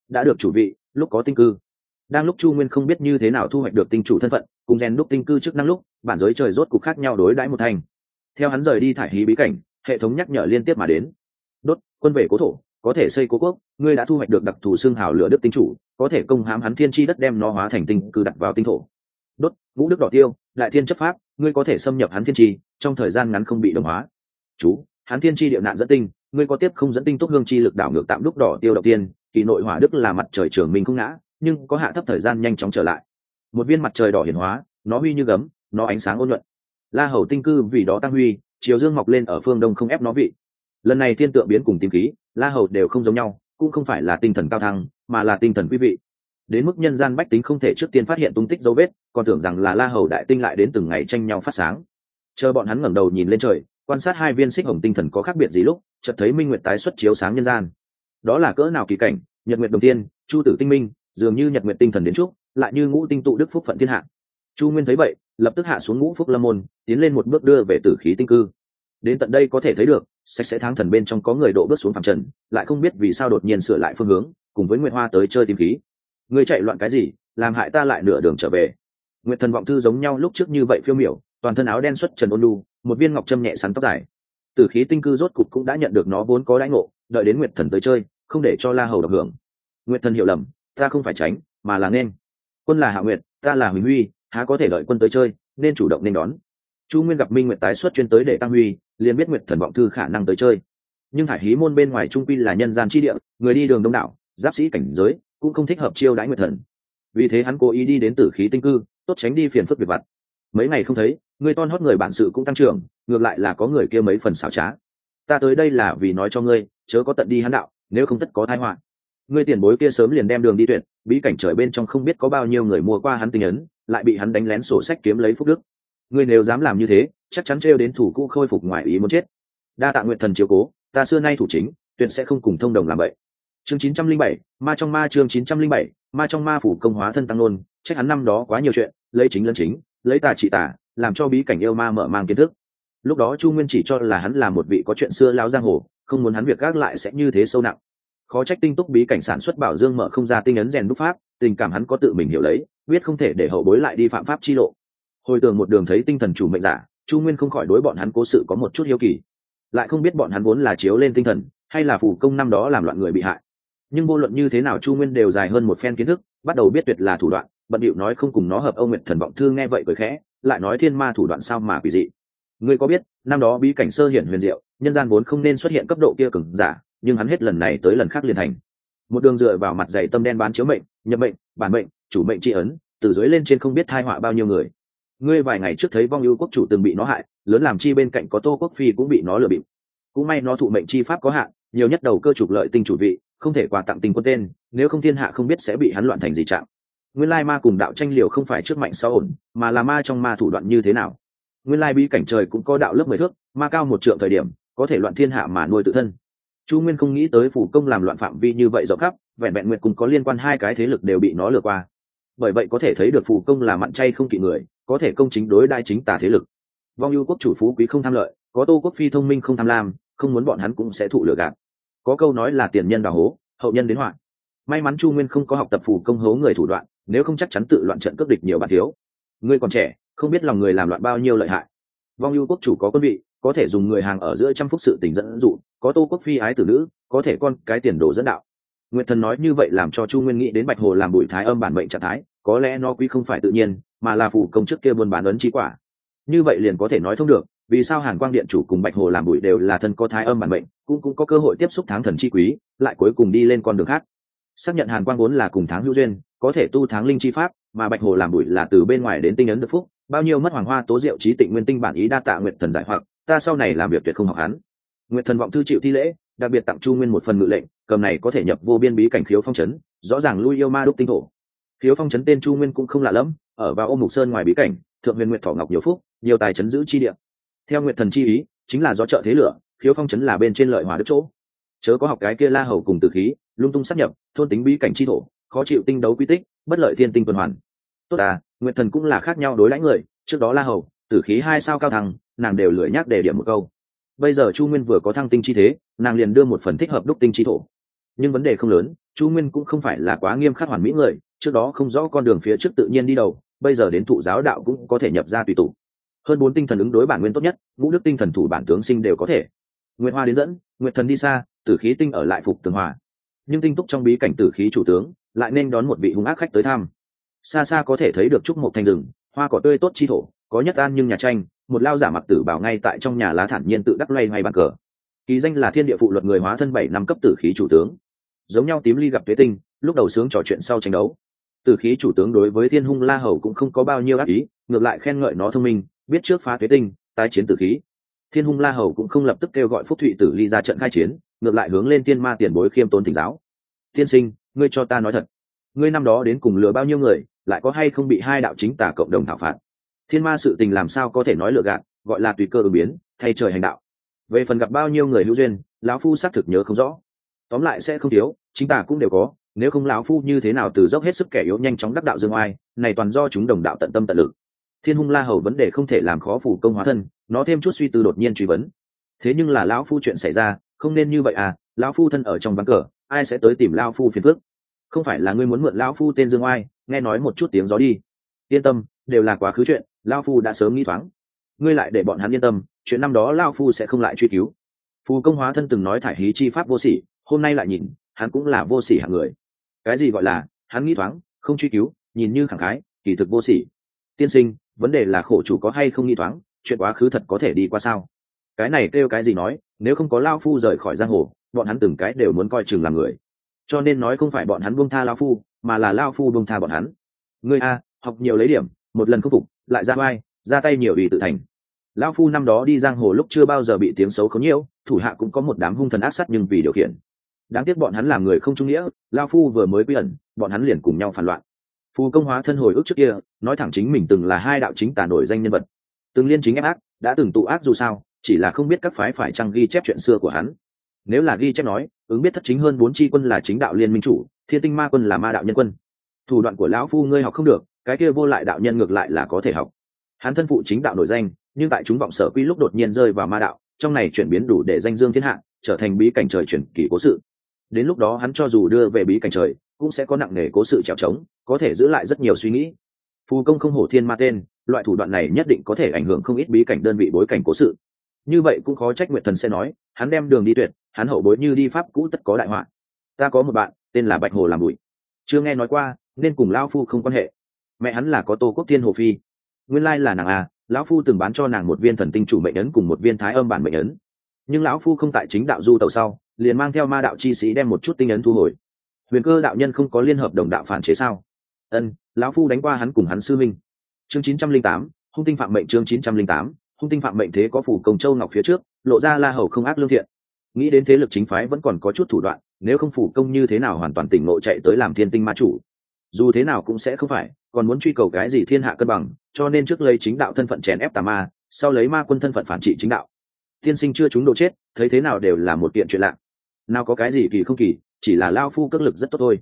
Đã được chủ vị, lúc có tinh cư. Đang lúc chu nguyên không biết như thế nào thu hoạch được tinh chủ thân phận, cùng rèn đúc tinh cư trước năng lúc, bản giới trời rốt cục khác nhau đối đãi một thành. Theo hắn rời đi thải hí bí cảnh, hệ thống nhắc nhở liên tiếp mà đến. Đốt, quân về cố thổ, có thể xây cố quốc, ngươi đã thu hoạch được đặc thù xương hào lửa đức tinh chủ, có thể công hám hắn thiên tri đất đem nó hóa thành tinh cư đặt vào tinh thổ đốt vũ đức đỏ tiêu, đại thiên chấp pháp, ngươi có thể xâm nhập hắn thiên tri trong thời gian ngắn không bị đồng hóa. Chú hắn thiên tri địa nạn dẫn tinh, ngươi có tiếp không dẫn tinh túc hương chi lực đảo ngược tạm đúc đỏ tiêu đầu tiên, kỳ nội hỏa đức là mặt trời trường mình không ngã, nhưng có hạ thấp thời gian nhanh chóng trở lại. Một viên mặt trời đỏ hiển hóa, nó huy như gấm, nó ánh sáng ôn nhuận. La hầu tinh cư vì đó tăng huy, chiều dương mọc lên ở phương đông không ép nó vị. Lần này thiên tượng biến cùng tìm khí, la hầu đều không giống nhau, cũng không phải là tinh thần cao thăng, mà là tinh thần quý vị. Đến mức nhân gian bách tính không thể trước tiên phát hiện tung tích dấu vết còn tưởng rằng là la hầu đại tinh lại đến từng ngày tranh nhau phát sáng. Chờ bọn hắn ngẩng đầu nhìn lên trời, quan sát hai viên xích hồng tinh thần có khác biệt gì lúc, chợt thấy minh nguyệt tái xuất chiếu sáng nhân gian. Đó là cỡ nào kỳ cảnh, nhật nguyệt đầu tiên, chu tử tinh minh, dường như nhật nguyệt tinh thần đến trúc, lại như ngũ tinh tụ đức phúc phận thiên hạ. Chu nguyên thấy vậy, lập tức hạ xuống ngũ phúc lâm môn, tiến lên một bước đưa về tử khí tinh cư. Đến tận đây có thể thấy được, sạch sẽ tháng thần bên trong có người độ bước xuống phẳng trần, lại không biết vì sao đột nhiên sửa lại phương hướng, cùng với nguyệt hoa tới chơi tìm khí. Người chạy loạn cái gì, làm hại ta lại nửa đường trở về nguyệt thần vọng thư giống nhau lúc trước như vậy phiêu miểu, toàn thân áo đen xuất trần ôn lu một viên ngọc trâm nhẹ sắn tóc dài. Tử khí tinh cư rốt cục cũng đã nhận được nó vốn có đãi ngộ, đợi đến nguyệt thần tới chơi, không để cho la hầu độc hưởng. Nguyệt thần hiểu lầm, ta không phải tránh, mà là nên. Quân là hạ nguyệt, ta là huỳnh huy, há có thể đợi quân tới chơi, nên chủ động nên đón. Chu nguyên gặp minh nguyệt tái xuất chuyên tới để tăng huy, liền biết nguyệt thần vọng thư khả năng tới chơi. Nhưng thải hí môn bên ngoài trung quy là nhân gian chi địa, người đi đường đông đảo, giáp sĩ cảnh giới, cũng không thích hợp chiêu đãi nguyệt thần. Vì thế hắn cố ý đi đến tử khí tinh cư tốt tránh đi phiền phức việc vặt. Mấy ngày không thấy người ton hót người bản sự cũng tăng trưởng, ngược lại là có người kia mấy phần xảo trá. Ta tới đây là vì nói cho ngươi, chớ có tận đi hắn đạo, nếu không tất có thái họa. Ngươi tiền bối kia sớm liền đem đường đi tuyển, bí cảnh trời bên trong không biết có bao nhiêu người mua qua hắn tình ấn, lại bị hắn đánh lén sổ sách kiếm lấy phúc đức. Ngươi nếu dám làm như thế, chắc chắn trêu đến thủ cũ khôi phục ngoài ý muốn chết. Đa tạ nguyện thần chiếu cố, ta xưa nay thủ chính, tuyệt sẽ không cùng thông đồng làm vậy chương chín trăm linh bảy, ma trong ma chương chín trăm linh bảy, ma trong ma phủ công hóa thân tăng nôn, trách hắn năm đó quá nhiều chuyện, lấy chính lẫn chính, lấy tà trị tà, làm cho bí cảnh yêu ma mở mang kiến thức. Lúc đó chu nguyên chỉ cho là hắn là một vị có chuyện xưa lao giang hồ, không muốn hắn việc gác lại sẽ như thế sâu nặng. Khó trách tinh túc bí cảnh sản xuất bảo dương mở không ra tinh ấn rèn đúc pháp, tình cảm hắn có tự mình hiểu lấy, biết không thể để hậu bối lại đi phạm pháp chi lộ. Hồi tưởng một đường thấy tinh thần chủ mệnh giả, chu nguyên không khỏi đối bọn hắn cố sự có một chút hiếu kỳ. Lại không biết bọn hắn vốn là chiếu lên tinh thần, hay là phủ công năm đó làm loạn người bị hại nhưng vô luận như thế nào chu nguyên đều dài hơn một phen kiến thức, bắt đầu biết tuyệt là thủ đoạn, bận điệu nói không cùng nó hợp ông nguyện thần vọng thư nghe vậy cười khẽ, lại nói thiên ma thủ đoạn sao mà quỷ dị. Ngươi có biết, năm đó bí cảnh sơ hiển huyền diệu, nhân gian vốn không nên xuất hiện cấp độ kia cứng giả, nhưng hắn hết lần này tới lần khác liền thành. Một đường dựa vào mặt dày tâm đen bán chiếu mệnh, nhập mệnh, bản mệnh, chủ mệnh tri ấn, từ dưới lên trên không biết thai họa bao nhiêu người. Ngươi vài ngày trước thấy vong ưu quốc chủ từng bị nó hại, lớn làm chi bên cạnh có tô quốc phi cũng bị nó lừa bịp. Cũng may nó thụ mệnh chi pháp có hạn nhiều nhất đầu cơ trục lợi tinh chủ vị, không thể quà tặng tình quân tên, nếu không thiên hạ không biết sẽ bị hắn loạn thành gì trạng. Nguyên lai ma cùng đạo tranh liều không phải trước mạnh sau ổn, mà là ma trong ma thủ đoạn như thế nào? Nguyên lai bí cảnh trời cũng có đạo lớp mười thước, ma cao một trượng thời điểm, có thể loạn thiên hạ mà nuôi tự thân. Chu nguyên không nghĩ tới phủ công làm loạn phạm vi như vậy rộng khắp, vẹn vẹn nguyện cùng có liên quan hai cái thế lực đều bị nó lừa qua. Bởi vậy có thể thấy được phủ công là mặn chay không kỵ người, có thể công chính đối đai chính tả thế lực. Vong ưu quốc chủ phú quý không tham lợi, có tô quốc phi thông minh không tham lam, không muốn bọn hắn cũng sẽ thụ lừa gạt có câu nói là tiền nhân đào hố, hậu nhân đến hoạn. May mắn chu nguyên không có học tập phù công hố người thủ đoạn, nếu không chắc chắn tự loạn trận cướp địch nhiều bạn thiếu. Ngươi còn trẻ, không biết lòng người làm loạn bao nhiêu lợi hại. Vong ưu quốc chủ có quân vị, có thể dùng người hàng ở giữa trăm phúc sự tình dẫn dụ, có tô quốc phi ái tử nữ, có thể con cái tiền đồ dẫn đạo. Nguyệt thần nói như vậy làm cho chu nguyên nghĩ đến bạch hồ làm bụi thái âm bản mệnh trạng thái, có lẽ nó quý không phải tự nhiên, mà là phủ công chức kia buôn bán ấn trí quả. Như vậy liền có thể nói thông được vì sao hàn quang điện chủ cùng bạch hồ làm bụi đều là thân có thái âm bản mệnh, cũng cũng có cơ hội tiếp xúc tháng thần chi quý, lại cuối cùng đi lên con đường khác. Xác nhận hàn quang vốn là cùng tháng hữu duyên, có thể tu tháng linh chi pháp, mà bạch hồ làm bụi là từ bên ngoài đến tinh ấn được phúc, bao nhiêu mất hoàng hoa tố diệu trí tịnh nguyên tinh bản ý đa tạ nguyện thần giải hoặc, ta sau này làm việc tuyệt không học hắn. Nguyện thần vọng thư chịu thi lễ, đặc biệt tặng chu nguyên một phần ngự lệnh, cầm này có thể nhập vô biên bí cảnh khiếu phong chấn, rõ ràng lui yêu ma đúc tinh thổ. Khiếu phong chấn tên chu nguyên cũng không lạ lẫm, ở vào ô mục sơn ngoài bí cảnh, thượng huyền nguyện thọ ngọc nhiều phúc, nhiều tài chấn giữ chi địa theo nguyệt thần chi ý, chính là do trợ thế lửa, khiếu phong chấn là bên trên lợi hòa đức chỗ. Chớ có học cái kia la hầu cùng từ khí, lung tung sắp nhập, thôn tính bí cảnh chi thổ, khó chịu tinh đấu quy tích, bất lợi thiên tinh tuần hoàn. Tốt à nguyệt thần cũng là khác nhau đối lãnh người, trước đó la hầu, tử khí hai sao cao thăng nàng đều lười nhắc để điểm một câu. Bây giờ chu nguyên vừa có thăng tinh chi thế, nàng liền đưa một phần thích hợp đúc tinh chi thổ. Nhưng vấn đề không lớn, chu nguyên cũng không phải là quá nghiêm khắc hoàn mỹ người, trước đó không rõ con đường phía trước tự nhiên đi đầu, bây giờ đến thụ giáo đạo cũng có thể nhập ra tùy tụ hơn bốn tinh thần ứng đối bản nguyên tốt nhất, ngũ đức tinh thần thủ bản tướng sinh đều có thể. Nguyệt hoa đến dẫn, nguyệt thần đi xa, tử khí tinh ở lại phục tường hòa. Nhưng tinh túc trong bí cảnh tử khí chủ tướng, lại nên đón một vị hung ác khách tới thăm. Xa xa có thể thấy được trúc một thành rừng, hoa cỏ tươi tốt chi thổ, có nhất an nhưng nhà tranh, một lao giả mặc tử bảo ngay tại trong nhà lá thản nhiên tự đắc loay ngay bàn cờ. Kỳ danh là thiên địa phụ luật người hóa thân bảy năm cấp tử khí chủ tướng. Giống nhau tím ly gặp tuế tinh, lúc đầu sướng trò chuyện sau tranh đấu. Tử khí chủ tướng đối với thiên hung la hầu cũng không có bao nhiêu ác ý, ngược lại khen ngợi nó thông minh biết trước phá tuế tinh, tái chiến tử khí. Thiên hung la hầu cũng không lập tức kêu gọi phúc thụy tử ly ra trận khai chiến, ngược lại hướng lên tiên ma tiền bối khiêm tôn thỉnh giáo. Tiên sinh, ngươi cho ta nói thật. Ngươi năm đó đến cùng lừa bao nhiêu người, lại có hay không bị hai đạo chính tả cộng đồng thảo phạt? Thiên ma sự tình làm sao có thể nói lừa gạt, gọi là tùy cơ ứng biến, thay trời hành đạo. Về phần gặp bao nhiêu người hữu duyên, lão phu xác thực nhớ không rõ. Tóm lại sẽ không thiếu, chính tả cũng đều có, nếu không lão phu như thế nào từ dốc hết sức kẻ yếu nhanh chóng đắc đạo dương oai, này toàn do chúng đồng đạo tận tâm tận lực thiên hung la hầu vấn đề không thể làm khó phủ công hóa thân, nó thêm chút suy tư đột nhiên truy vấn. Thế nhưng là lão phu chuyện xảy ra, không nên như vậy à lão phu thân ở trong ván cờ, ai sẽ tới tìm lão phu phiền phức? Không phải là ngươi muốn mượn lão phu tên dương oai, nghe nói một chút tiếng gió đi. Yên tâm, đều là quá khứ chuyện, lão phu đã sớm nghĩ thoáng. Ngươi lại để bọn hắn yên tâm, chuyện năm đó lão phu sẽ không lại truy cứu. Phù công hóa thân từng nói thải hí chi pháp vô sỉ, hôm nay lại nhìn, hắn cũng là vô sỉ hạng người. Cái gì gọi là, hắn nghĩ thoáng, không truy cứu, nhìn như khẳng khái, kỳ thực vô sỉ. Tiên sinh vấn đề là khổ chủ có hay không nghi thoáng, chuyện quá khứ thật có thể đi qua sao? Cái này kêu cái gì nói, nếu không có lao phu rời khỏi giang hồ, bọn hắn từng cái đều muốn coi chừng là người. Cho nên nói không phải bọn hắn buông tha lao phu, mà là lao phu buông tha bọn hắn. Ngươi a, học nhiều lấy điểm, một lần khắc phục, lại ra vai, ra tay nhiều ủy tự thành. Lao phu năm đó đi giang hồ lúc chưa bao giờ bị tiếng xấu khống nhiễu, thủ hạ cũng có một đám hung thần ác sắt nhưng vì điều khiển. Đáng tiếc bọn hắn làm người không trung nghĩa, lao phu vừa mới quy ẩn, bọn hắn liền cùng nhau phản loạn phù công hóa thân hồi ức trước kia, nói thẳng chính mình từng là hai đạo chính tả nổi danh nhân vật. Từng liên chính ép ác, đã từng tụ ác dù sao, chỉ là không biết các phái phải chăng ghi chép chuyện xưa của hắn. Nếu là ghi chép nói, ứng biết thất chính hơn bốn tri quân là chính đạo liên minh chủ, thiên tinh ma quân là ma đạo nhân quân. Thủ đoạn của lão phu ngươi học không được, cái kia vô lại đạo nhân ngược lại là có thể học. Hắn thân phụ chính đạo nổi danh, nhưng tại chúng vọng sở quy lúc đột nhiên rơi vào ma đạo, trong này chuyển biến đủ để danh dương thiên hạ, trở thành bí cảnh trời chuyển kỳ cố sự. Đến lúc đó hắn cho dù đưa về bí cảnh trời, cũng sẽ có nặng nề cố sự trèo trống có thể giữ lại rất nhiều suy nghĩ. Phù công không hổ thiên ma tên, loại thủ đoạn này nhất định có thể ảnh hưởng không ít bí cảnh đơn vị bối cảnh cố sự. Như vậy cũng khó trách nguyện thần sẽ nói, hắn đem đường đi tuyệt, hắn hậu bối như đi pháp cũ tất có đại họa. Ta có một bạn, tên là bạch hồ làm bụi. Chưa nghe nói qua, nên cùng lao phu không quan hệ. Mẹ hắn là có tô quốc thiên hồ phi. Nguyên lai là nàng à lão phu từng bán cho nàng một viên thần tinh chủ mệnh ấn cùng một viên thái âm bản mệnh ấn. Nhưng lão phu không tại chính đạo du tàu sau, liền mang theo ma đạo chi sĩ đem một chút tinh ấn thu hồi. Huyền cơ đạo nhân không có liên hợp đồng đạo phản chế sao? Ân, lão phu đánh qua hắn cùng hắn sư minh chương chín trăm linh tám, hung tinh phạm mệnh chương chín trăm linh tám, hung tinh phạm mệnh thế có phủ công châu ngọc phía trước, lộ ra la hầu không ác lương thiện. Nghĩ đến thế lực chính phái vẫn còn có chút thủ đoạn, nếu không phủ công như thế nào hoàn toàn tỉnh ngộ chạy tới làm thiên tinh ma chủ. Dù thế nào cũng sẽ không phải, còn muốn truy cầu cái gì thiên hạ cân bằng, cho nên trước lấy chính đạo thân phận chèn ép tà ma, sau lấy ma quân thân phận phản trị chính đạo. Tiên sinh chưa chúng đồ chết, thấy thế nào đều là một kiện chuyện lạ. Nào có cái gì kỳ không kỳ, chỉ là lao phu cất lực rất tốt thôi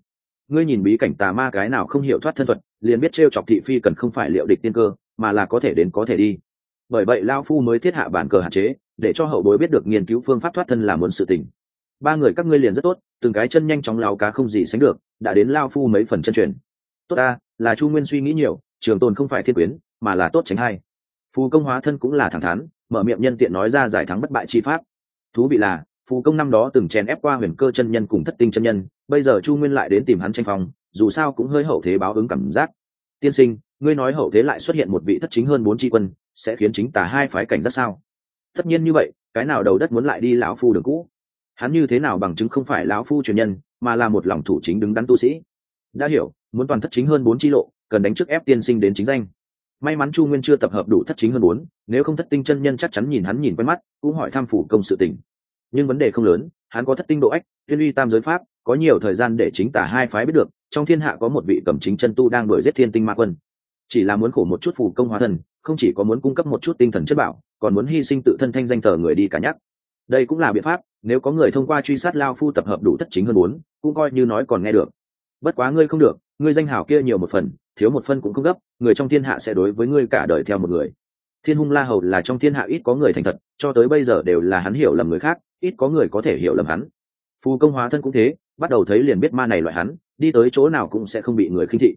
ngươi nhìn bí cảnh tà ma cái nào không hiểu thoát thân thuật, liền biết t r e o chọc thị phi cần không phải liệu địch tiên cơ, mà là có thể đến có thể đi. Bởi vậy lao phu mới thiết hạ bản cờ hạn chế, để cho hậu bối biết được nghiên cứu phương pháp thoát thân là muốn sự tình. Ba người các ngươi liền rất tốt, từng cái chân nhanh chóng lao cá không gì sánh được, đã đến lao phu mấy phần chân truyền. Tốt ta, là chu nguyên suy nghĩ nhiều, trường tồn không phải thiên quyến, mà là tốt tránh hay. phù công hóa thân cũng là thẳng thắn, mở miệng nhân tiện nói ra giải thắng bất bại chi pháp. Thú vị là, phù công năm đó từng chèn ép qua huyền cơ chân nhân cùng thất tinh chân nhân bây giờ chu nguyên lại đến tìm hắn tranh phong, dù sao cũng hơi hậu thế báo ứng cảm giác. Tiên sinh, ngươi nói hậu thế lại xuất hiện một vị thất chính hơn bốn tri quân, sẽ khiến chính tả hai phái cảnh giác sao? Tất nhiên như vậy, cái nào đầu đất muốn lại đi lão phu đường cũ? Hắn như thế nào bằng chứng không phải lão phu truyền nhân, mà là một lòng thủ chính đứng đắn tu sĩ? Đã hiểu, muốn toàn thất chính hơn bốn chi lộ, cần đánh trước ép tiên sinh đến chính danh. May mắn chu nguyên chưa tập hợp đủ thất chính hơn bốn, nếu không thất tinh chân nhân chắc chắn nhìn hắn nhìn quen mắt, cũng hỏi tham phủ công sự tình. Nhưng vấn đề không lớn, hắn có thất tinh độ ách tuyên uy tam giới pháp có nhiều thời gian để chính tả hai phái biết được, trong thiên hạ có một vị cầm chính chân tu đang đuổi giết thiên tinh ma quân. Chỉ là muốn khổ một chút phù công hóa thần, không chỉ có muốn cung cấp một chút tinh thần chất bảo, còn muốn hy sinh tự thân thanh danh thờ người đi cả nhắc. Đây cũng là biện pháp, nếu có người thông qua truy sát lao phu tập hợp đủ thất chính hơn bốn, cũng coi như nói còn nghe được. Bất quá ngươi không được, ngươi danh hào kia nhiều một phần, thiếu một phân cũng không gấp, người trong thiên hạ sẽ đối với ngươi cả đời theo một người. Thiên hung la hầu là trong thiên hạ ít có người thành thật, cho tới bây giờ đều là hắn hiểu lầm người khác, ít có người có thể hiểu lầm hắn. Phù công hóa thân cũng thế bắt đầu thấy liền biết ma này loại hắn, đi tới chỗ nào cũng sẽ không bị người khinh thị.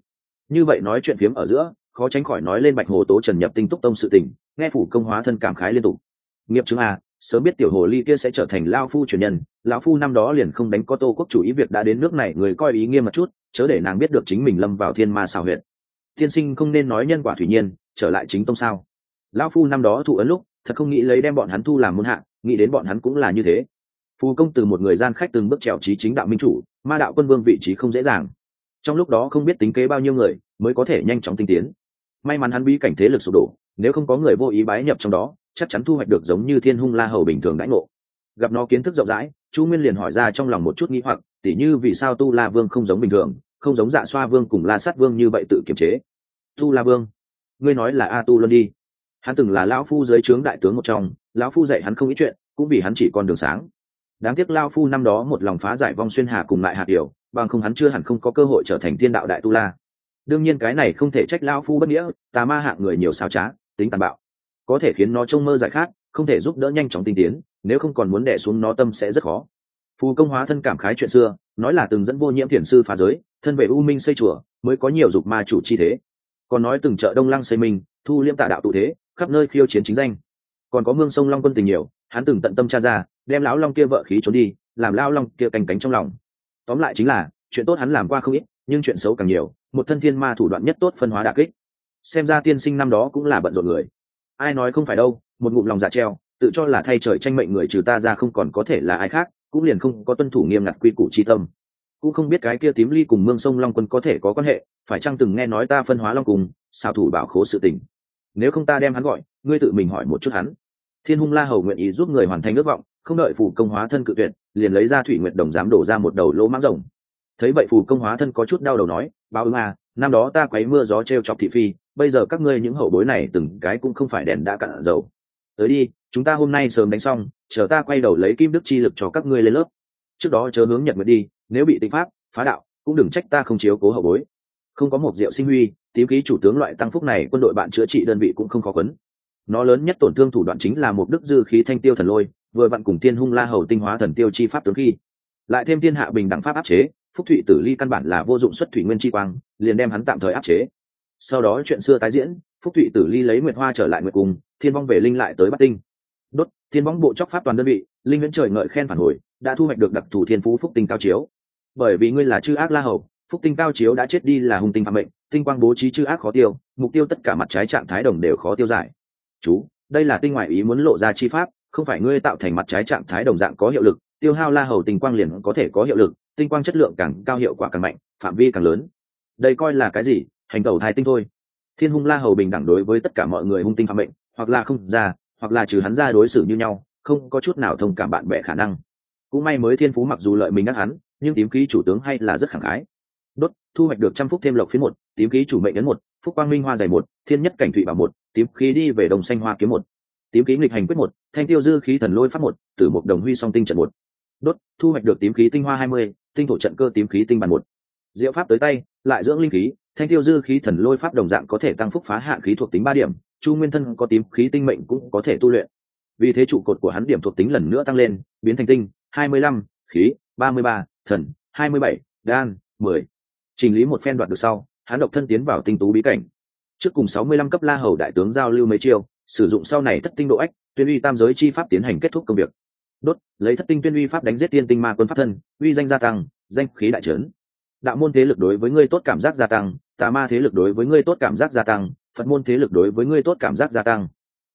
Như vậy nói chuyện phiếm ở giữa, khó tránh khỏi nói lên bạch hồ tố trần nhập tinh túc tông sự tình, nghe phủ công hóa thân cảm khái liên tục. Nghiệp chứng a, sớm biết tiểu hồ ly kia sẽ trở thành lao phu truyền nhân, lão phu năm đó liền không đánh có tô quốc chủ ý việc đã đến nước này, người coi ý nghiêm một chút, chớ để nàng biết được chính mình lâm vào thiên ma xào huyện tiên sinh không nên nói nhân quả thủy nhiên, trở lại chính tông sao? Lão phu năm đó thụ ấn lúc, thật không nghĩ lấy đem bọn hắn thu làm môn hạ, nghĩ đến bọn hắn cũng là như thế phù công từ một người gian khách từng bước trèo trí chính đạo minh chủ, ma đạo quân vương vị trí không dễ dàng. Trong lúc đó không biết tính kế bao nhiêu người, mới có thể nhanh chóng tinh tiến. May mắn hắn bí cảnh thế lực sụp đổ, nếu không có người vô ý bái nhập trong đó, chắc chắn thu hoạch được giống như thiên hung la hầu bình thường đãi ngộ. Gặp nó kiến thức rộng rãi, chu nguyên liền hỏi ra trong lòng một chút nghĩ hoặc, tỉ như vì sao tu la vương không giống bình thường, không giống dạ xoa vương cùng la sát vương như vậy tự kiềm chế? Tu la vương, ngươi nói là a tu luân đi. Hắn từng là lão phu dưới trướng đại tướng một trong, lão phu dạy hắn không ít chuyện, cũng vì hắn chỉ con đường sáng đáng tiếc lao phu năm đó một lòng phá giải vong xuyên hà cùng lại hạt điều, bằng không hắn chưa hẳn không có cơ hội trở thành thiên đạo đại tu la. Đương nhiên cái này không thể trách lao phu bất nghĩa, tà ma hạng người nhiều sao trá, tính tàn bạo. Có thể khiến nó trông mơ giải khát, không thể giúp đỡ nhanh chóng tinh tiến, nếu không còn muốn đẻ xuống nó tâm sẽ rất khó. Phù công hóa thân cảm khái chuyện xưa, nói là từng dẫn vô nhiễm thiền sư phá giới, thân vệ u minh xây chùa, mới có nhiều dục ma chủ chi thế. Còn nói từng chợ đông lăng xây minh thu liêm tạ đạo tụ thế, khắp nơi khiêu chiến chính danh. Còn có mương sông long quân tình nhiều, hắn từng tận tâm cha ra đem lão long kia vợ khí trốn đi, làm lao long kia canh cánh trong lòng. Tóm lại chính là, chuyện tốt hắn làm qua không ít, nhưng chuyện xấu càng nhiều, một thân thiên ma thủ đoạn nhất tốt phân hóa đà kích. Xem ra tiên sinh năm đó cũng là bận rộn người. Ai nói không phải đâu, một ngụm lòng dạ treo, tự cho là thay trời tranh mệnh người trừ ta ra không còn có thể là ai khác, cũng liền không có tuân thủ nghiêm ngặt quy củ chi tâm. Cũng không biết cái kia tím ly cùng mương sông long quân có thể có quan hệ, phải chăng từng nghe nói ta phân hóa long cùng xào thủ bảo khố sự tình. Nếu không ta đem hắn gọi, ngươi tự mình hỏi một chút hắn. Thiên hung la hầu nguyện ý giúp người hoàn thành ước vọng không đợi phù công hóa thân cự tuyệt, liền lấy ra thủy nguyệt đồng dám đổ ra một đầu lỗ mãng rồng. Thấy vậy phù công hóa thân có chút đau đầu nói, báo ứng à năm đó ta quấy mưa gió t r e o chọc thị phi, bây giờ các ngươi những hậu bối này từng cái cũng không phải đèn đã cạn dầu. Tới đi, chúng ta hôm nay sớm đánh xong, chờ ta quay đầu lấy kim đức chi lực cho các ngươi lên lớp. Trước đó chớ hướng nhật nguyệt đi, nếu bị tịnh pháp, phá đạo, cũng đừng trách ta không chiếu cố hậu bối. Không có một diệu sinh huy, tím ký chủ tướng loại tăng phúc này quân đội bạn chữa trị đơn vị cũng không khó quấn. Nó lớn nhất tổn thương thủ đoạn chính là một đức dư khí thanh tiêu thần lôi vừa vặn cùng thiên hung la hầu tinh hóa thần tiêu chi pháp tướng khi, lại thêm thiên hạ bình đẳng pháp áp chế, phúc thụy tử ly căn bản là vô dụng xuất thủy nguyên chi quang, liền đem hắn tạm thời áp chế. Sau đó chuyện xưa tái diễn, phúc thụy tử ly lấy nguyệt hoa trở lại nguyệt cung thiên vong về linh lại tới bắc tinh. Đốt, thiên vong bộ chóc pháp toàn đơn vị, linh viễn trời ngợi khen phản hồi, đã thu hoạch được đặc thù thiên phú phúc tinh cao chiếu. Bởi vì ngươi là chư ác la hầu, phúc tinh cao chiếu đã chết đi là hung tinh phạm mệnh, tinh quang bố trí chư ác khó tiêu, mục tiêu tất cả mặt trái trạng thái đồng đều khó tiêu giải. Chú, đây là tinh ngoại ý muốn lộ ra chi pháp không phải ngươi tạo thành mặt trái trạng thái đồng dạng có hiệu lực, tiêu hao la hầu tinh quang liền có thể có hiệu lực, tinh quang chất lượng càng cao hiệu quả càng mạnh, phạm vi càng lớn. Đây coi là cái gì? Hành tẩu thái tinh thôi. Thiên hung la hầu bình đẳng đối với tất cả mọi người hung tinh phạm mệnh, hoặc là không ra, hoặc là trừ hắn ra đối xử như nhau, không có chút nào thông cảm bạn bè khả năng. Cũng may mới thiên phú mặc dù lợi mình ngắt hắn, nhưng tím khí chủ tướng hay là rất khẳng khái. Đốt, thu hoạch được trăm phúc thêm lộc phiến một, tím khí chủ mệnh ấn một, phúc quang minh hoa dày một, thiên nhất cảnh thụy bảo một, tím khí đi về đồng xanh hoa kiếm một tím khí nghịch hành quyết một, thanh tiêu dư khí thần lôi pháp một, tử một đồng huy song tinh trận một. Đốt, thu hoạch được tím khí tinh hoa hai mươi, tinh thổ trận cơ tím khí tinh bàn một. Diệu pháp tới tay, lại dưỡng linh khí, thanh tiêu dư khí thần lôi pháp đồng dạng có thể tăng phúc phá hạn khí thuộc tính ba điểm, chu nguyên thân có tím khí tinh mệnh cũng có thể tu luyện. Vì thế trụ cột của hắn điểm thuộc tính lần nữa tăng lên, biến thành tinh, hai mươi lăm, khí, ba mươi ba, thần, hai mươi bảy, đan, mười. Trình lý một phen đoạt được sau, hắn độc thân tiến vào tinh tú bí cảnh. Trước cùng sáu mươi lăm cấp la hầu đại tướng giao lưu mấy chiêu sử dụng sau này thất tinh độ ách, tuyên uy tam giới chi pháp tiến hành kết thúc công việc. Đốt, lấy thất tinh tuyên uy pháp đánh giết tiên tinh ma quân pháp thân, uy danh gia tăng, danh khí đại trấn. Đạo môn thế lực đối với ngươi tốt cảm giác gia tăng, tà ma thế lực đối với ngươi tốt cảm giác gia tăng, phật môn thế lực đối với ngươi tốt cảm giác gia tăng.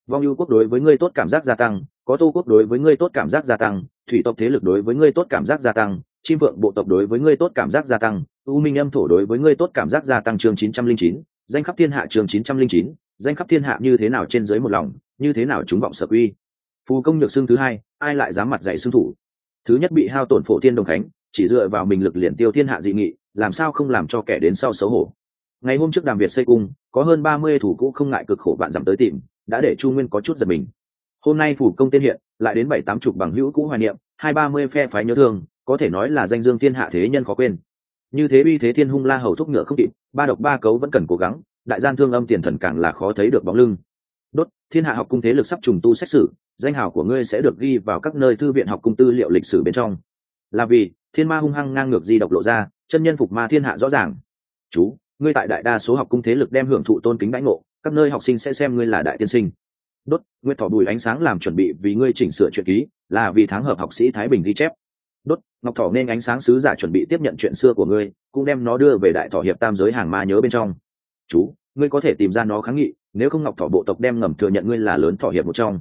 Vong ưu quốc đối với ngươi tốt cảm giác gia tăng, có tu quốc đối với ngươi tốt cảm giác gia tăng, thủy tộc thế lực đối với ngươi tốt cảm giác gia tăng, chim vượng bộ tộc đối với ngươi tốt cảm giác gia tăng, u minh âm thổ đối với ngươi tốt cảm giác gia tăng chương chín trăm linh chín, danh khắp thiên hạ chương chín trăm linh chín danh khắp thiên hạ như thế nào trên dưới một lòng, như thế nào chúng vọng sở uy phù công nhược xương thứ hai, ai lại dám mặt dạy xương thủ? Thứ nhất bị hao tổn phổ thiên đồng khánh, chỉ dựa vào mình lực liền tiêu thiên hạ dị nghị, làm sao không làm cho kẻ đến sau xấu hổ? Ngày hôm trước đàm việt xây cung, có hơn ba mươi thủ cũ không ngại cực khổ bạn giảm tới tìm, đã để chu nguyên có chút giật mình. Hôm nay phủ công tiên hiện, lại đến bảy tám chục bằng hữu cũ hoài niệm, hai ba mươi phe phái nhớ thương, có thể nói là danh dương thiên hạ thế nhân khó quên. Như thế uy thế thiên hung la hầu thúc ngựa không kịp, ba độc ba cấu vẫn cần cố gắng đại gian thương âm tiền thần càng là khó thấy được bóng lưng. Đốt, thiên hạ học cung thế lực sắp trùng tu xét xử, danh hào của ngươi sẽ được ghi vào các nơi thư viện học cung tư liệu lịch sử bên trong. Là vì, thiên ma hung hăng ngang ngược di độc lộ ra, chân nhân phục ma thiên hạ rõ ràng. Chú, ngươi tại đại đa số học cung thế lực đem hưởng thụ tôn kính đãi ngộ, các nơi học sinh sẽ xem ngươi là đại tiên sinh. Đốt nguyệt thọ bùi ánh sáng làm chuẩn bị vì ngươi chỉnh sửa chuyện ký, là vì tháng hợp học sĩ thái bình ghi chép. Đốt, ngọc thọ nên ánh sáng sứ giả chuẩn bị tiếp nhận chuyện xưa của ngươi, cũng đem nó đưa về đại thọ hiệp tam giới hàng ma nhớ bên trong. Chú ngươi có thể tìm ra nó kháng nghị, nếu không ngọc thọ bộ tộc đem ngầm thừa nhận ngươi là lớn thọ hiệp một trong.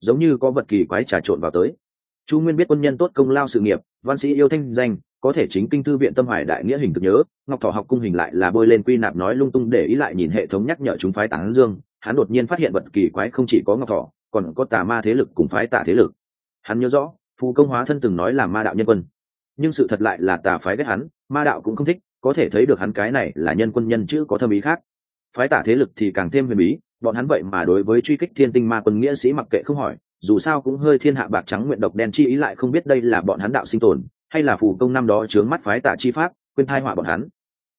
Giống như có vật kỳ quái trà trộn vào tới. Chu nguyên biết quân nhân tốt công lao sự nghiệp, văn sĩ yêu thanh danh, có thể chính kinh thư viện tâm hoài đại nghĩa hình thực nhớ, ngọc thọ học cung hình lại là bôi lên quy nạp nói lung tung để ý lại nhìn hệ thống nhắc nhở chúng phái tán dương, hắn đột nhiên phát hiện vật kỳ quái không chỉ có ngọc thọ còn có tà ma thế lực cùng phái tà thế lực. Hắn nhớ rõ, phù công hóa thân từng nói là ma đạo nhân quân. Nhưng sự thật lại là tà phái ghét hắn, ma đạo cũng không thích, có thể thấy được hắn cái này là nhân quân nhân chứ có thâm ý khác phái tả thế lực thì càng thêm huyền bí, bọn hắn vậy mà đối với truy kích thiên tinh ma quân nghĩa sĩ mặc kệ không hỏi, dù sao cũng hơi thiên hạ bạc trắng nguyện độc đen chi ý lại không biết đây là bọn hắn đạo sinh tồn, hay là phù công năm đó chướng mắt phái tả chi pháp, quên thai họa bọn hắn.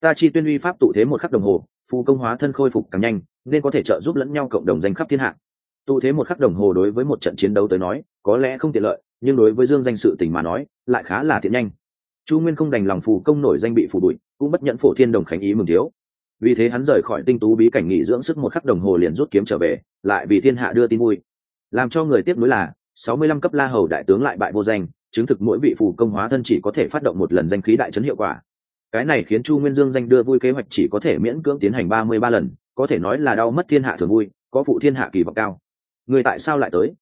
Ta chi tuyên uy pháp tụ thế một khắc đồng hồ, phù công hóa thân khôi phục càng nhanh, nên có thể trợ giúp lẫn nhau cộng đồng danh khắp thiên hạ. Tụ thế một khắc đồng hồ đối với một trận chiến đấu tới nói, có lẽ không tiện lợi, nhưng đối với dương danh sự tình mà nói, lại khá là thiện nhanh. Chu nguyên không đành lòng phù công nổi danh bị phù bụi cũng bất nhận phổ thiên đồng khánh ý mừng thiếu vì thế hắn rời khỏi tinh tú bí cảnh nghỉ dưỡng sức một khắc đồng hồ liền rút kiếm trở về, lại vì thiên hạ đưa tin vui. Làm cho người tiếp nối là, sáu mươi lăm cấp la hầu đại tướng lại bại vô danh, chứng thực mỗi vị phù công hóa thân chỉ có thể phát động một lần danh khí đại trấn hiệu quả. Cái này khiến chu nguyên dương danh đưa vui kế hoạch chỉ có thể miễn cưỡng tiến hành ba mươi ba lần, có thể nói là đau mất thiên hạ thường vui, có phụ thiên hạ kỳ vọng cao. Người tại sao lại tới?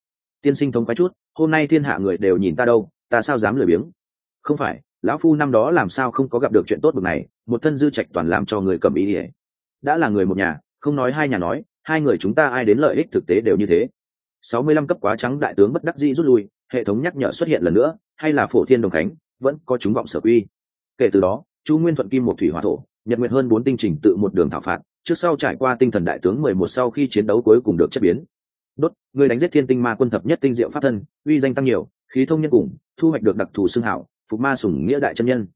Tiên sinh thống quái chút, hôm nay thiên hạ người đều nhìn ta đâu, ta sao dám lười biếng? Không phải lão phu năm đó làm sao không có gặp được chuyện tốt bực này, một thân dư trạch toàn làm cho người cầm ý ỉa đã là người một nhà, không nói hai nhà nói, hai người chúng ta ai đến lợi ích thực tế đều như thế. Sáu mươi lăm cấp quá trắng đại tướng bất đắc dĩ rút lui, hệ thống nhắc nhở xuất hiện lần nữa, hay là phổ thiên đồng khánh, vẫn có chúng vọng sở quy. Kể từ đó, chu nguyên thuận kim một thủy hỏa thổ, nhật nguyện hơn bốn tinh trình tự một đường thảo phạt, trước sau trải qua tinh thần đại tướng mười một sau khi chiến đấu cuối cùng được chất biến. Đốt, người đánh giết thiên tinh ma quân thập nhất tinh diệu pháp thân, uy danh tăng nhiều, khí thông nhân cùng, thu hoạch được đặc thù xương hảo phục ma sủng nghĩa đại chân nhân.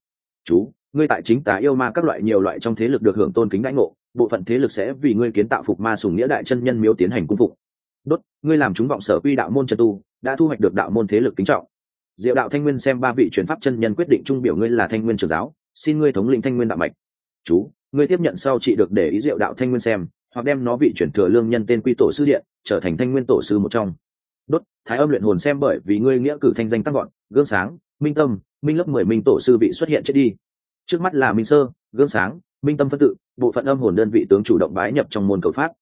Chú, ngươi tại chính tà yêu ma các loại nhiều loại trong thế lực được hưởng tôn kính đãi ngộ, bộ phận thế lực sẽ vì ngươi kiến tạo phục ma Sùng nghĩa đại chân nhân miếu tiến hành cung phục. Đốt, ngươi làm chúng vọng sở quy đạo môn chân tu, đã thu hoạch được đạo môn thế lực kính trọng. Diệu đạo thanh nguyên xem ba vị chuyển pháp chân nhân quyết định trung biểu ngươi là thanh nguyên trưởng giáo, xin ngươi thống lĩnh thanh nguyên đạo mạch. Chú, ngươi tiếp nhận sau chị được để ý diệu đạo thanh nguyên xem, hoặc đem nó vị chuyển thừa lương nhân tên quy tổ sư điện, trở thành thanh nguyên tổ sư một trong. Đốt, thái âm luyện hồn xem bởi vì ngươi nghĩa cử thanh danh tăng gọn gương sáng minh tâm, minh lớp mười minh tổ sư bị xuất hiện chết đi. Trước mắt là minh sơ, gương sáng, minh tâm phân tự, bộ phận âm hồn đơn vị tướng chủ động bái nhập trong môn cầu pháp.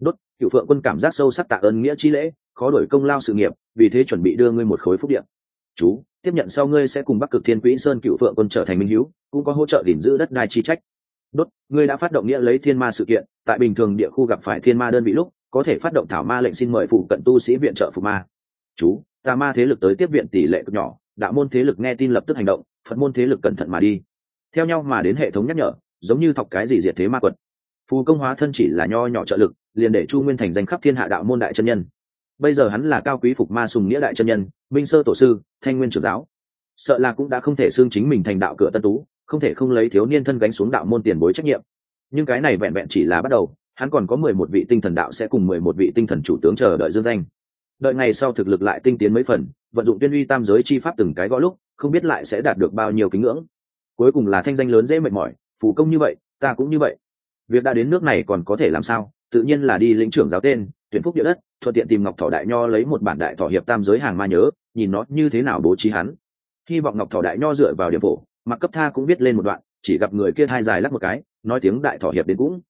Đốt cựu phượng quân cảm giác sâu sắc tạ ơn nghĩa chi lễ, khó đổi công lao sự nghiệp, vì thế chuẩn bị đưa ngươi một khối phúc điện chú, tiếp nhận sau ngươi sẽ cùng bắc cực thiên quỹ sơn cựu phượng quân trở thành minh hữu, cũng có hỗ trợ gìn giữ đất đai chi trách. Đốt, ngươi đã phát động nghĩa lấy thiên ma sự kiện, tại bình thường địa khu gặp phải thiên ma đơn vị lúc, có thể phát động thảo ma lệnh xin mời phụ cận tu sĩ viện trợ phụ ma. Chú, tà ma thế lực tới tiếp viện tỷ lệ cực nhỏ đạo môn thế lực nghe tin lập tức hành động, phật môn thế lực cẩn thận mà đi. Theo nhau mà đến hệ thống nhắc nhở, giống như thọc cái gì diệt thế ma quật. Phù công hóa thân chỉ là nho nhỏ trợ lực, liền để chu nguyên thành danh khắp thiên hạ đạo môn đại chân nhân. Bây giờ hắn là cao quý phục ma sùng nghĩa đại chân nhân, minh sơ tổ sư, thanh nguyên trưởng giáo. Sợ là cũng đã không thể xương chính mình thành đạo cửa tân tú, không thể không lấy thiếu niên thân gánh xuống đạo môn tiền bối trách nhiệm. Nhưng cái này vẹn vẹn chỉ là bắt đầu, hắn còn có mười một vị tinh thần đạo sẽ cùng mười một vị tinh thần chủ tướng chờ đợi dương danh đợi ngày sau thực lực lại tinh tiến mấy phần, vận dụng tuyên uy tam giới chi pháp từng cái gõ lúc, không biết lại sẽ đạt được bao nhiêu kính ngưỡng. Cuối cùng là thanh danh lớn dễ mệt mỏi, phù công như vậy, ta cũng như vậy. Việc đã đến nước này còn có thể làm sao? Tự nhiên là đi lĩnh trưởng giáo tên, tuyển phúc địa đất, thuận tiện tìm ngọc thọ đại nho lấy một bản đại thọ hiệp tam giới hàng ma nhớ, nhìn nó như thế nào bố trí hắn. Hy vọng ngọc thọ đại nho dựa vào điểm phổ, mặc cấp tha cũng viết lên một đoạn, chỉ gặp người kia hai dài lắc một cái, nói tiếng đại thọ hiệp đến cũng.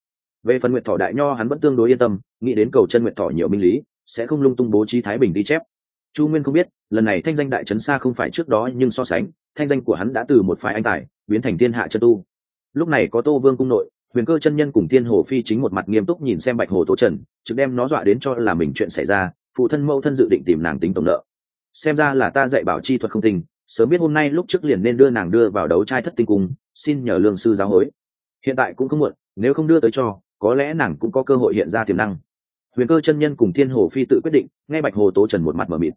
Về phần nguyện thọ đại nho hắn vẫn tương đối yên tâm, nghĩ đến cầu chân nguyện thọ nhiều minh lý sẽ không lung tung bố trí thái bình đi chép. Chu nguyên không biết, lần này thanh danh đại trấn xa không phải trước đó nhưng so sánh, thanh danh của hắn đã từ một phái anh tài, biến thành thiên hạ chân tu. Lúc này có tô vương cung nội, huyền cơ chân nhân cùng thiên hồ phi chính một mặt nghiêm túc nhìn xem bạch hồ tố trần, trực đem nó dọa đến cho là mình chuyện xảy ra, phụ thân mâu thân dự định tìm nàng tính tổng nợ. Xem ra là ta dạy bảo chi thuật không tình, sớm biết hôm nay lúc trước liền nên đưa nàng đưa vào đấu trai thất tinh cung, xin nhờ lương sư giáo hối. Hiện tại cũng không muộn, nếu không đưa tới cho, có lẽ nàng cũng có cơ hội hiện ra tiềm năng huyền cơ chân nhân cùng thiên hồ phi tự quyết định ngay bạch hồ tố trần một mặt m ở mịt.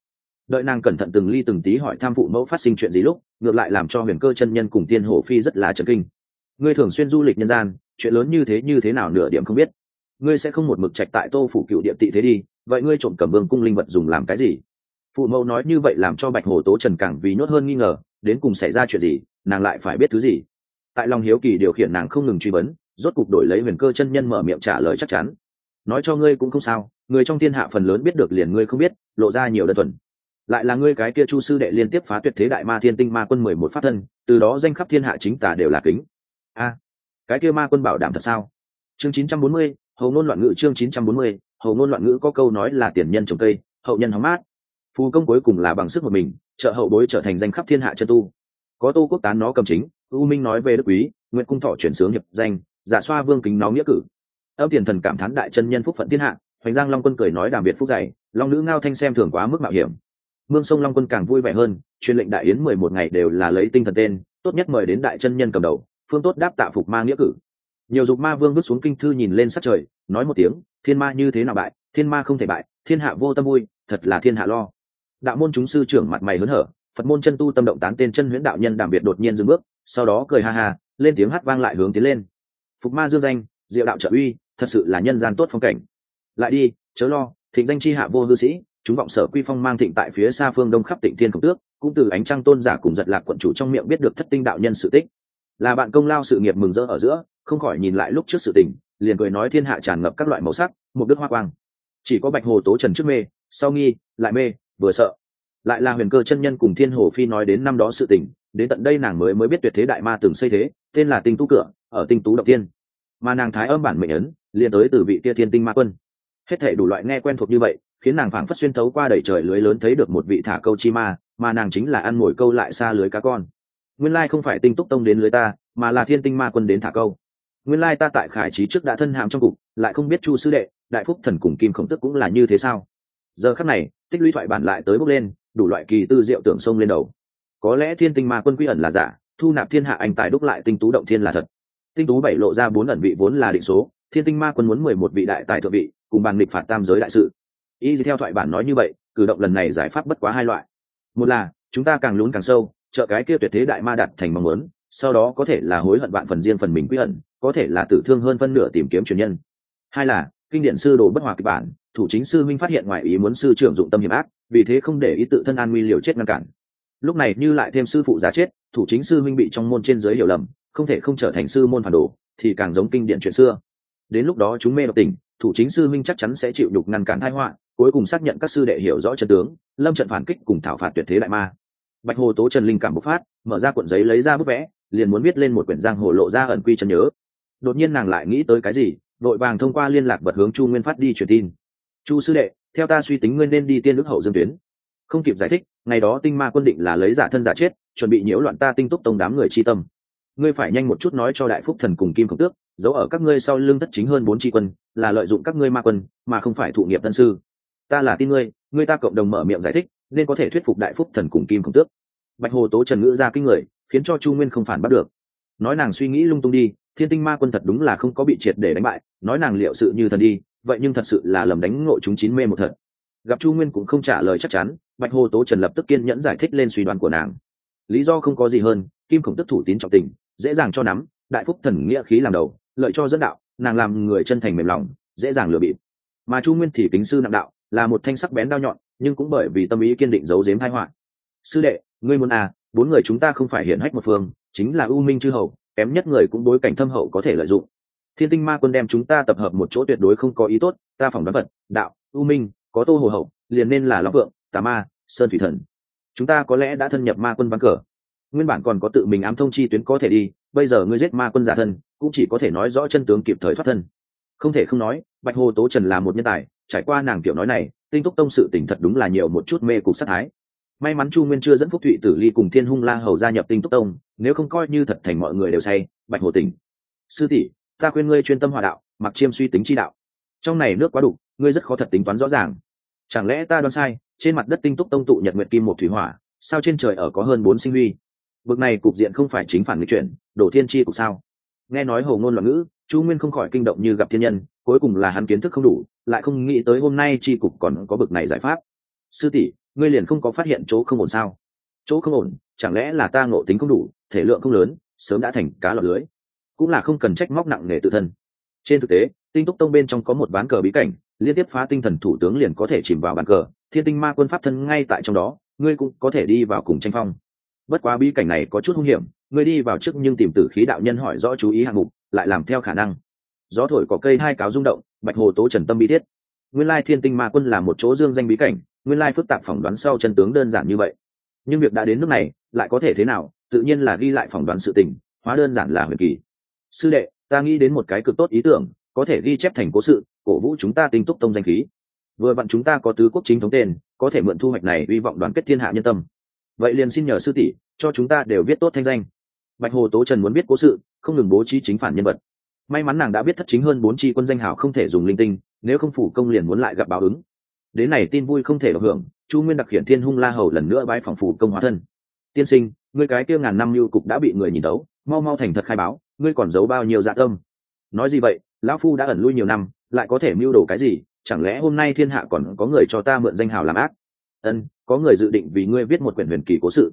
Đợi nàng cẩn thận từng ly từng tí hỏi tham phụ mẫu phát sinh chuyện gì lúc, ngược lại làm cho huyền cơ chân nhân cùng thiên hồ phi rất là trần kinh. Ngươi thường xuyên du lịch nhân gian, chuyện lớn như thế như thế nào nửa điểm không biết. Ngươi sẽ không một mực trạch tại tô phủ cựu địa tị thế đi, vậy ngươi trộm cầm vương cung linh vật dùng làm cái gì? Phụ mẫu nói như vậy làm cho bạch hồ tố trần càng vì nhốt hơn nghi ngờ, đến cùng xảy ra chuyện gì, nàng lại phải biết thứ gì? Tại lòng hiếu kỳ điều khiển nàng không ngừng truy vấn, rốt cục đổi lấy huyền cơ chân nhân mở miệng trả lời chắc chắn nói cho ngươi cũng không sao, người trong thiên hạ phần lớn biết được liền ngươi không biết, lộ ra nhiều đơn thuần. Lại là ngươi cái kia chu sư đệ liên tiếp phá tuyệt thế đại ma thiên tinh ma quân mười một phát thân, từ đó danh khắp thiên hạ chính tả đều là kính. A, cái kia ma quân bảo đảm thật sao? Chương chín trăm bốn mươi, hầu ngôn loạn ngữ chương chín trăm bốn mươi, hầu ngôn loạn ngữ có câu nói là tiền nhân trồng cây, hậu nhân hóng mát. Phù công cuối cùng là bằng sức một mình, trợ hậu bối trở thành danh khắp thiên hạ chân tu. Có tô quốc tán nó cầm chính, u minh nói về đức quý nguyễn cung thọ chuyển sướng hiệp danh, giả xoa vương kính nó nghĩa cử âm tiền thần cảm thán đại chân nhân phúc phận thiên hạ, hoành giang long quân cười nói đàm biệt phúc dày long nữ ngao thanh xem thường quá mức mạo hiểm. Mương sông long quân càng vui vẻ hơn, truyền lệnh đại yến mười một ngày đều là lấy tinh thần tên, tốt nhất mời đến đại chân nhân cầm đầu, phương tốt đáp tạ phục ma nghĩa cử. Nhiều dục ma vương bước xuống kinh thư nhìn lên sát trời, nói một tiếng, thiên ma như thế nào bại, thiên ma không thể bại, thiên hạ vô tâm vui, thật là thiên hạ lo. Đạo môn chúng sư trưởng mặt mày hớn hở, phật môn chân tu tâm động tán tên chân huyễn đạo nhân đảm biệt đột nhiên dừng bước, sau đó cười ha ha, lên tiếng hát vang lại hướng tiến lên. Phục ma dương danh, diệu đạo trợ uy thật sự là nhân gian tốt phong cảnh. Lại đi, chớ lo, thịnh danh chi hạ vô hư sĩ, chúng vọng sở quy phong mang thịnh tại phía xa phương đông khắp tịnh thiên khổng tước, cũng từ ánh trăng tôn giả cùng giật lạc quận chủ trong miệng biết được thất tinh đạo nhân sự tích. Là bạn công lao sự nghiệp mừng rỡ ở giữa, không khỏi nhìn lại lúc trước sự tình, liền cười nói thiên hạ tràn ngập các loại màu sắc, một đức hoa quang. Chỉ có bạch hồ tố trần trước mê, sau nghi, lại mê, vừa sợ. Lại là huyền cơ chân nhân cùng thiên hồ phi nói đến năm đó sự tình, đến tận đây nàng mới mới biết tuyệt thế đại ma từng xây thế, tên là tinh tú cửa, ở tinh tú động tiên. Mà nàng thái âm bản mệnh ấn liền tới từ vị kia thiên tinh ma quân. Hết thể đủ loại nghe quen thuộc như vậy, khiến nàng phảng phất xuyên thấu qua đầy trời lưới lớn thấy được một vị thả câu chi ma, mà nàng chính là ăn mồi câu lại xa lưới cá con. Nguyên lai không phải tinh túc tông đến lưới ta, mà là thiên tinh ma quân đến thả câu. Nguyên lai ta tại khải trí trước đã thân hàm trong cục, lại không biết chu sư đệ, đại phúc thần cùng kim khổng tức cũng là như thế sao? Giờ khắc này, tích lũy thoại bản lại tới bốc lên, đủ loại kỳ tư diệu tưởng sông lên đầu. Có lẽ thiên tinh ma quân quy ẩn là giả, thu nạp thiên hạ anh tài đúc lại tinh tú động thiên là thật. Tinh tú bảy lộ ra bốn ẩn vị vốn là định số thiên tinh ma quân muốn mười một vị đại tài thượng vị, cùng bàn địch phạt tam giới đại sự. Y theo thoại bản nói như vậy, cử động lần này giải pháp bất quá hai loại. Một là, chúng ta càng lún càng sâu, trợ cái kia tuyệt thế đại ma đặt thành mong muốn, sau đó có thể là hối hận bạn phần riêng phần mình quy ẩn, có thể là tử thương hơn phân nửa tìm kiếm truyền nhân. Hai là, kinh điển sư đồ bất hòa kịch bản, thủ chính sư minh phát hiện ngoài ý muốn sư trưởng dụng tâm hiểm ác, vì thế không để ý tự thân an nguy liều chết ngăn cản. Lúc này như lại thêm sư phụ giá chết, thủ chính sư minh bị trong môn trên giới hiểu lầm, không thể không trở thành sư môn phản đồ, thì càng giống kinh điển chuyện xưa đến lúc đó chúng mê độc tình, thủ chính sư minh chắc chắn sẽ chịu đục ngăn cản thái họa, cuối cùng xác nhận các sư đệ hiểu rõ trận tướng, lâm trận phản kích cùng thảo phạt tuyệt thế đại ma. Bạch hồ tố trần linh cảm bộc phát, mở ra cuộn giấy lấy ra bức vẽ, liền muốn viết lên một quyển giang hồ lộ ra ẩn quy chân nhớ. Đột nhiên nàng lại nghĩ tới cái gì, vội vàng thông qua liên lạc vật hướng chu nguyên phát đi truyền tin. Chu sư đệ, theo ta suy tính nguyên nên đi tiên nước hậu dương tuyến. Không kịp giải thích, ngày đó tinh ma quân định là lấy giả thân giả chết, chuẩn bị nhiễu loạn ta tinh túc tông đám người chi tâm. Ngươi phải nhanh một chút nói cho đại phúc thần cùng kim khổng tước giấu ở các ngươi sau lưng thất chính hơn bốn tri quân, là lợi dụng các ngươi ma quân, mà không phải thụ nghiệp tân sư. Ta là tin ngươi ngươi ta cộng đồng mở miệng giải thích, nên có thể thuyết phục đại phúc thần cùng kim khổng tước. Bạch hồ tố trần ngữ ra kinh người, khiến cho chu nguyên không phản bắt được. Nói nàng suy nghĩ lung tung đi, thiên tinh ma quân thật đúng là không có bị triệt để đánh bại, nói nàng liệu sự như thần đi, vậy nhưng thật sự là lầm đánh ngộ chúng chín mê một thật. Gặp chu nguyên cũng không trả lời chắc chắn, bạch hồ tố trần lập tức kiên nhẫn giải thích lên suy đoán của nàng. Lý do không có gì hơn, kim khổng tức thủ tín trọng tình, dễ dàng cho nắm, đại phúc thần nghĩa khí làm đầu lợi cho dẫn đạo, nàng làm người chân thành mềm lòng, dễ dàng lừa bịp. Mà chu nguyên thì kính sư nặng đạo, là một thanh sắc bén đao nhọn, nhưng cũng bởi vì tâm ý kiên định giấu giếm hai họa. Sư đệ, ngươi muốn à bốn người chúng ta không phải hiển hách một phương, chính là ưu minh chư hầu, kém nhất người cũng bối cảnh thâm hậu có thể lợi dụng. Thiên tinh ma quân đem chúng ta tập hợp một chỗ tuyệt đối không có ý tốt, ta phỏng đoán vật, đạo, ưu minh, có tô hồ hậu, liền nên là long vượng, tà ma, sơn thủy thần. Chúng ta có lẽ đã thân nhập ma quân ván cờ. Nguyên bản còn có tự mình ám thông chi tuyến có thể đi bây giờ ngươi giết ma quân giả thân, cũng chỉ có thể nói rõ chân tướng kịp thời thoát thân. Không thể không nói, bạch hồ tố trần là một nhân tài, trải qua nàng kiểu nói này, tinh túc tông sự tỉnh thật đúng là nhiều một chút mê cục sát thái. May mắn chu nguyên chưa dẫn phúc thụy tử ly cùng thiên hung la hầu gia nhập tinh túc tông, nếu không coi như thật thành mọi người đều say, bạch hồ tỉnh. Sư tỷ, ta khuyên ngươi chuyên tâm hòa đạo, mặc chiêm suy tính chi đạo. Trong này nước quá đủ ngươi rất khó thật tính toán rõ ràng. Chẳng lẽ ta đoán sai, trên mặt đất tinh túc tông tụ nhật nguyệt kim một thủy hỏa, sao trên trời ở có hơn bốn sinh huy? Bực này cục diện không phải chính phản nghịch chuyển, đổ thiên chi cục sao? Nghe nói hồ ngôn loạn ngữ, chu nguyên không khỏi kinh động như gặp thiên nhân, cuối cùng là hắn kiến thức không đủ, lại không nghĩ tới hôm nay chi cục còn có bực này giải pháp. Sư tỷ, ngươi liền không có phát hiện chỗ không ổn sao? Chỗ không ổn, chẳng lẽ là ta ngộ tính không đủ, thể lượng không lớn, sớm đã thành cá lọt lưới? Cũng là không cần trách móc nặng nề tự thân. Trên thực tế, tinh túc tông bên trong có một ván cờ bí cảnh, liên tiếp phá tinh thần thủ tướng liền có thể chìm vào bàn cờ, thiên tinh ma quân pháp thân ngay tại trong đó, ngươi cũng có thể đi vào cùng tranh phong bất quá bí cảnh này có chút hung hiểm ngươi đi vào trước nhưng tìm tử khí đạo nhân hỏi rõ chú ý hạng mục, lại làm theo khả năng. Gió thổi có cây hai cáo rung động, bạch hồ tố trần tâm bí thiết. Nguyên lai thiên tinh ma quân là một chỗ dương danh bí cảnh, nguyên lai phức tạp phỏng đoán sau chân tướng đơn giản như vậy. Nhưng việc đã đến nước này, lại có thể thế nào, tự nhiên là ghi lại phỏng đoán sự tình, hóa đơn giản là huyền kỳ. Sư đệ, ta nghĩ đến một cái cực tốt ý tưởng, có thể ghi chép thành cố sự, cổ vũ chúng ta tinh túc tông danh khí. Vừa vặn chúng ta có tứ quốc chính thống tên, có thể mượn thu hoạch này, hy vọng đoàn kết thiên hạ nhân tâm vậy liền xin nhờ sư tỷ, cho chúng ta đều viết tốt thanh danh. Bạch hồ tố trần muốn biết cố sự, không ngừng bố trí chính phản nhân vật. May mắn nàng đã biết thất chính hơn bốn chi quân danh hào không thể dùng linh tinh, nếu không phủ công liền muốn lại gặp báo ứng. Đến này tin vui không thể được hưởng, chu nguyên đặc hiển thiên hung la hầu lần nữa bãi phòng phủ công hóa thân. Tiên sinh, ngươi cái kia ngàn năm lưu cục đã bị người nhìn đấu mau mau thành thật khai báo, ngươi còn giấu bao nhiêu dạ tâm? Nói gì vậy, lão phu đã ẩn lui nhiều năm, lại có thể mưu đồ cái gì? Chẳng lẽ hôm nay thiên hạ còn có người cho ta mượn danh hào làm ác? Ân có người dự định vì ngươi viết một quyển huyền kỳ cố sự.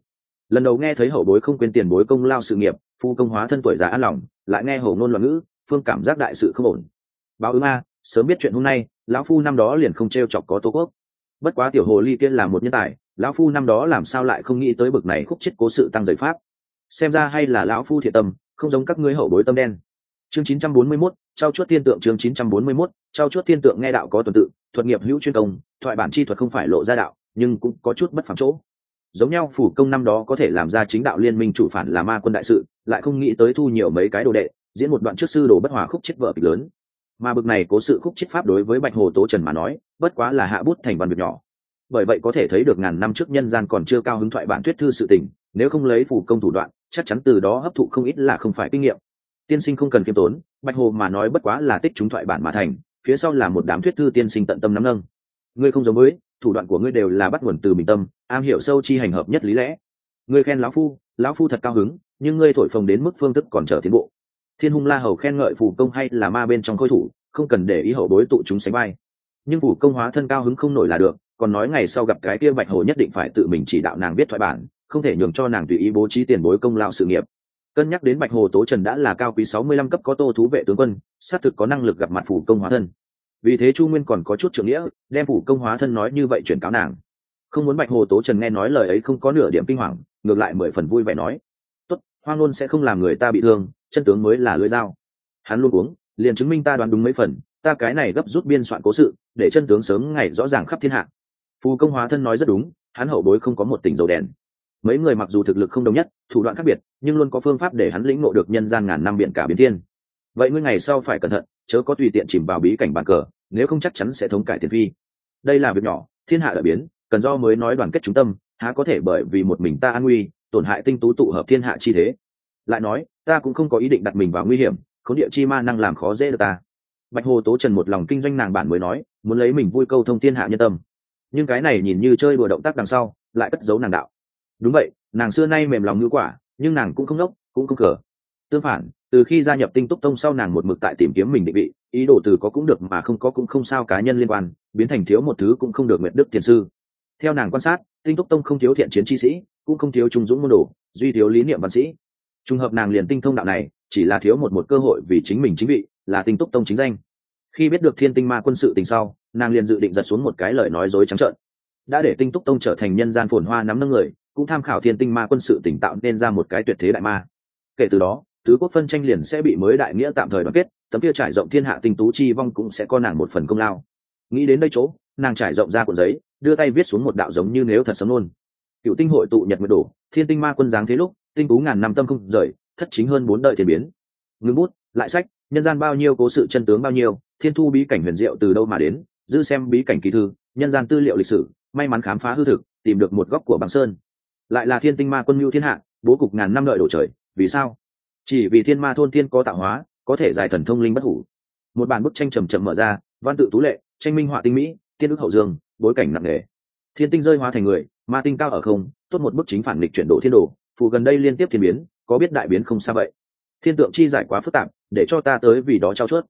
Lần đầu nghe thấy hậu bối không quên tiền bối công lao sự nghiệp phu công hóa thân tuổi già an lòng lại nghe hầu ngôn loạn ngữ phương cảm giác đại sự không ổn. Báo ứng a sớm biết chuyện hôm nay lão phu năm đó liền không t r e o chọc có tố quốc. Bất quá tiểu hồ ly kia là một nhân tài lão phu năm đó làm sao lại không nghĩ tới bực này khúc chết cố sự tăng giới pháp. Xem ra hay là lão phu thiệt tâm không giống các ngươi hậu bối tâm đen. Chương 941, trao chuốt thiên tượng chương 941, trao chuốt thiên tượng nghe đạo có tuần tự thuật nghiệp hữu chuyên công thoại bản chi thuật không phải lộ ra đạo nhưng cũng có chút bất phẳng chỗ. Giống nhau, phủ công năm đó có thể làm ra chính đạo liên minh chủ phản là ma quân đại sự, lại không nghĩ tới thu nhiều mấy cái đồ đệ, diễn một đoạn trước sư đồ bất hòa khúc chết vợ kịch lớn. Mà bực này cố sự khúc chết pháp đối với bạch hồ tố trần mà nói, bất quá là hạ bút thành văn việc nhỏ. Bởi vậy có thể thấy được ngàn năm trước nhân gian còn chưa cao hứng thoại bản thuyết thư sự tình, nếu không lấy phủ công thủ đoạn, chắc chắn từ đó hấp thụ không ít là không phải kinh nghiệm. Tiên sinh không cần kiêm tốn, bạch hồ mà nói bất quá là tích chúng thoại bản mà thành, phía sau là một đám thuyết thư tiên sinh tận tâm nắm nâng. Ngươi không giống với thủ đoạn của ngươi đều là bắt nguồn từ mình tâm, am hiểu sâu chi hành hợp nhất lý lẽ. Ngươi khen lão phu lão phu thật cao hứng, nhưng ngươi thổi phồng đến mức phương thức còn trở tiến bộ. Thiên hung la hầu khen ngợi phủ công hay là ma bên trong khôi thủ, không cần để ý hậu bối tụ chúng sánh bay nhưng phủ công hóa thân cao hứng không nổi là được, còn nói ngày sau gặp cái kia bạch hồ nhất định phải tự mình chỉ đạo nàng viết thoại bản, không thể nhường cho nàng tùy ý bố trí tiền bối công lao sự nghiệp. Cân nhắc đến bạch hồ tố trần đã là cao quý sáu mươi lăm cấp có tô thú vệ tướng quân, xác thực có năng lực gặp mặt phủ công hóa thân vì thế chu nguyên còn có chút trưởng nghĩa, đem phủ công hóa thân nói như vậy chuyển cáo nàng. Không muốn bạch hồ tố trần nghe nói lời ấy không có nửa điểm kinh hoàng, ngược lại mười phần vui vẻ nói, tốt hoang ngôn sẽ không làm người ta bị thương, chân tướng mới là lưỡi dao. Hắn luôn uống, liền chứng minh ta đoán đúng mấy phần, ta cái này gấp rút biên soạn cố sự, để chân tướng sớm ngày rõ ràng khắp thiên hạ. Phù công hóa thân nói rất đúng, hắn hậu bối không có một tình dầu đèn. Mấy người mặc dù thực lực không đồng nhất, thủ đoạn khác biệt, nhưng luôn có phương pháp để hắn lĩnh ngộ được nhân gian ngàn năm biển cả biến thiên. Vậy ngươi ngày sau phải cẩn thận, chớ có tùy tiện chìm vào bí cảnh bàn cờ nếu không chắc chắn sẽ thống cải tiền phi. Đây là việc nhỏ, thiên hạ đại biến, cần do mới nói đoàn kết trung tâm, há có thể bởi vì một mình ta an nguy, tổn hại tinh tú tụ hợp thiên hạ chi thế. Lại nói, ta cũng không có ý định đặt mình vào nguy hiểm, khốn địa chi ma năng làm khó dễ được ta. Bạch hồ tố trần một lòng kinh doanh nàng bản mới nói, muốn lấy mình vui câu thông thiên hạ nhân tâm. Nhưng cái này nhìn như chơi đùa động tác đằng sau, lại cất giấu nàng đạo. Đúng vậy, nàng xưa nay mềm lòng ngữ quả, nhưng nàng cũng không nốc, cũng không cờ. Tương phản từ khi gia nhập tinh túc tông sau nàng một mực tại tìm kiếm mình định vị, ý đồ từ có cũng được mà không có cũng không sao cá nhân liên quan, biến thành thiếu một thứ cũng không được nguyện đức thiền sư. Theo nàng quan sát, tinh túc tông không thiếu thiện chiến chi sĩ, cũng không thiếu trung dũng môn đồ, duy thiếu lý niệm văn sĩ. Trùng hợp nàng liền tinh thông đạo này, chỉ là thiếu một một cơ hội vì chính mình chính vị, là tinh túc tông chính danh. Khi biết được thiên tinh ma quân sự tình sau, nàng liền dự định giật xuống một cái lời nói dối trắng trợn. Đã để tinh túc tông trở thành nhân gian phồn hoa nắm nâng người, cũng tham khảo thiên tinh ma quân sự tỉnh tạo nên ra một cái tuyệt thế đại ma. Kể từ đó tứ quốc phân tranh liền sẽ bị mới đại nghĩa tạm thời đoàn kết, tấm kia trải rộng thiên hạ tinh tú chi vong cũng sẽ có nàng một phần công lao. Nghĩ đến đây chỗ, nàng trải rộng ra cuộn giấy, đưa tay viết xuống một đạo giống như nếu thật sớm luôn. Cựu tinh hội tụ nhật nguyệt đổ, thiên tinh ma quân giáng thế lúc, tinh tú ngàn năm tâm không rời, thất chính hơn bốn đợi thiên biến. Ngưng bút, lại sách, nhân gian bao nhiêu cố sự chân tướng bao nhiêu, thiên thu bí cảnh huyền diệu từ đâu mà đến dư xem bí cảnh kỳ thư, nhân gian tư liệu lịch sử, may mắn khám phá hư thực, tìm được một góc của bằng sơn. Lại là thiên tinh ma quân mưu thiên hạ, bố cục ngàn năm đợi đổ trời, vì sao? Chỉ vì thiên ma thôn thiên có tạo hóa, có thể giải thần thông linh bất hủ. Một bản bức tranh trầm trầm mở ra, văn tự tú lệ, tranh minh họa tinh mỹ, tiên ức hậu dương, bối cảnh nặng nề. Thiên tinh rơi hóa thành người, ma tinh cao ở không, tốt một bức chính phản lịch chuyển đổi thiên đồ, phù gần đây liên tiếp thiên biến, có biết đại biến không xa vậy? Thiên tượng chi giải quá phức tạp, để cho ta tới vì đó trao chuốt.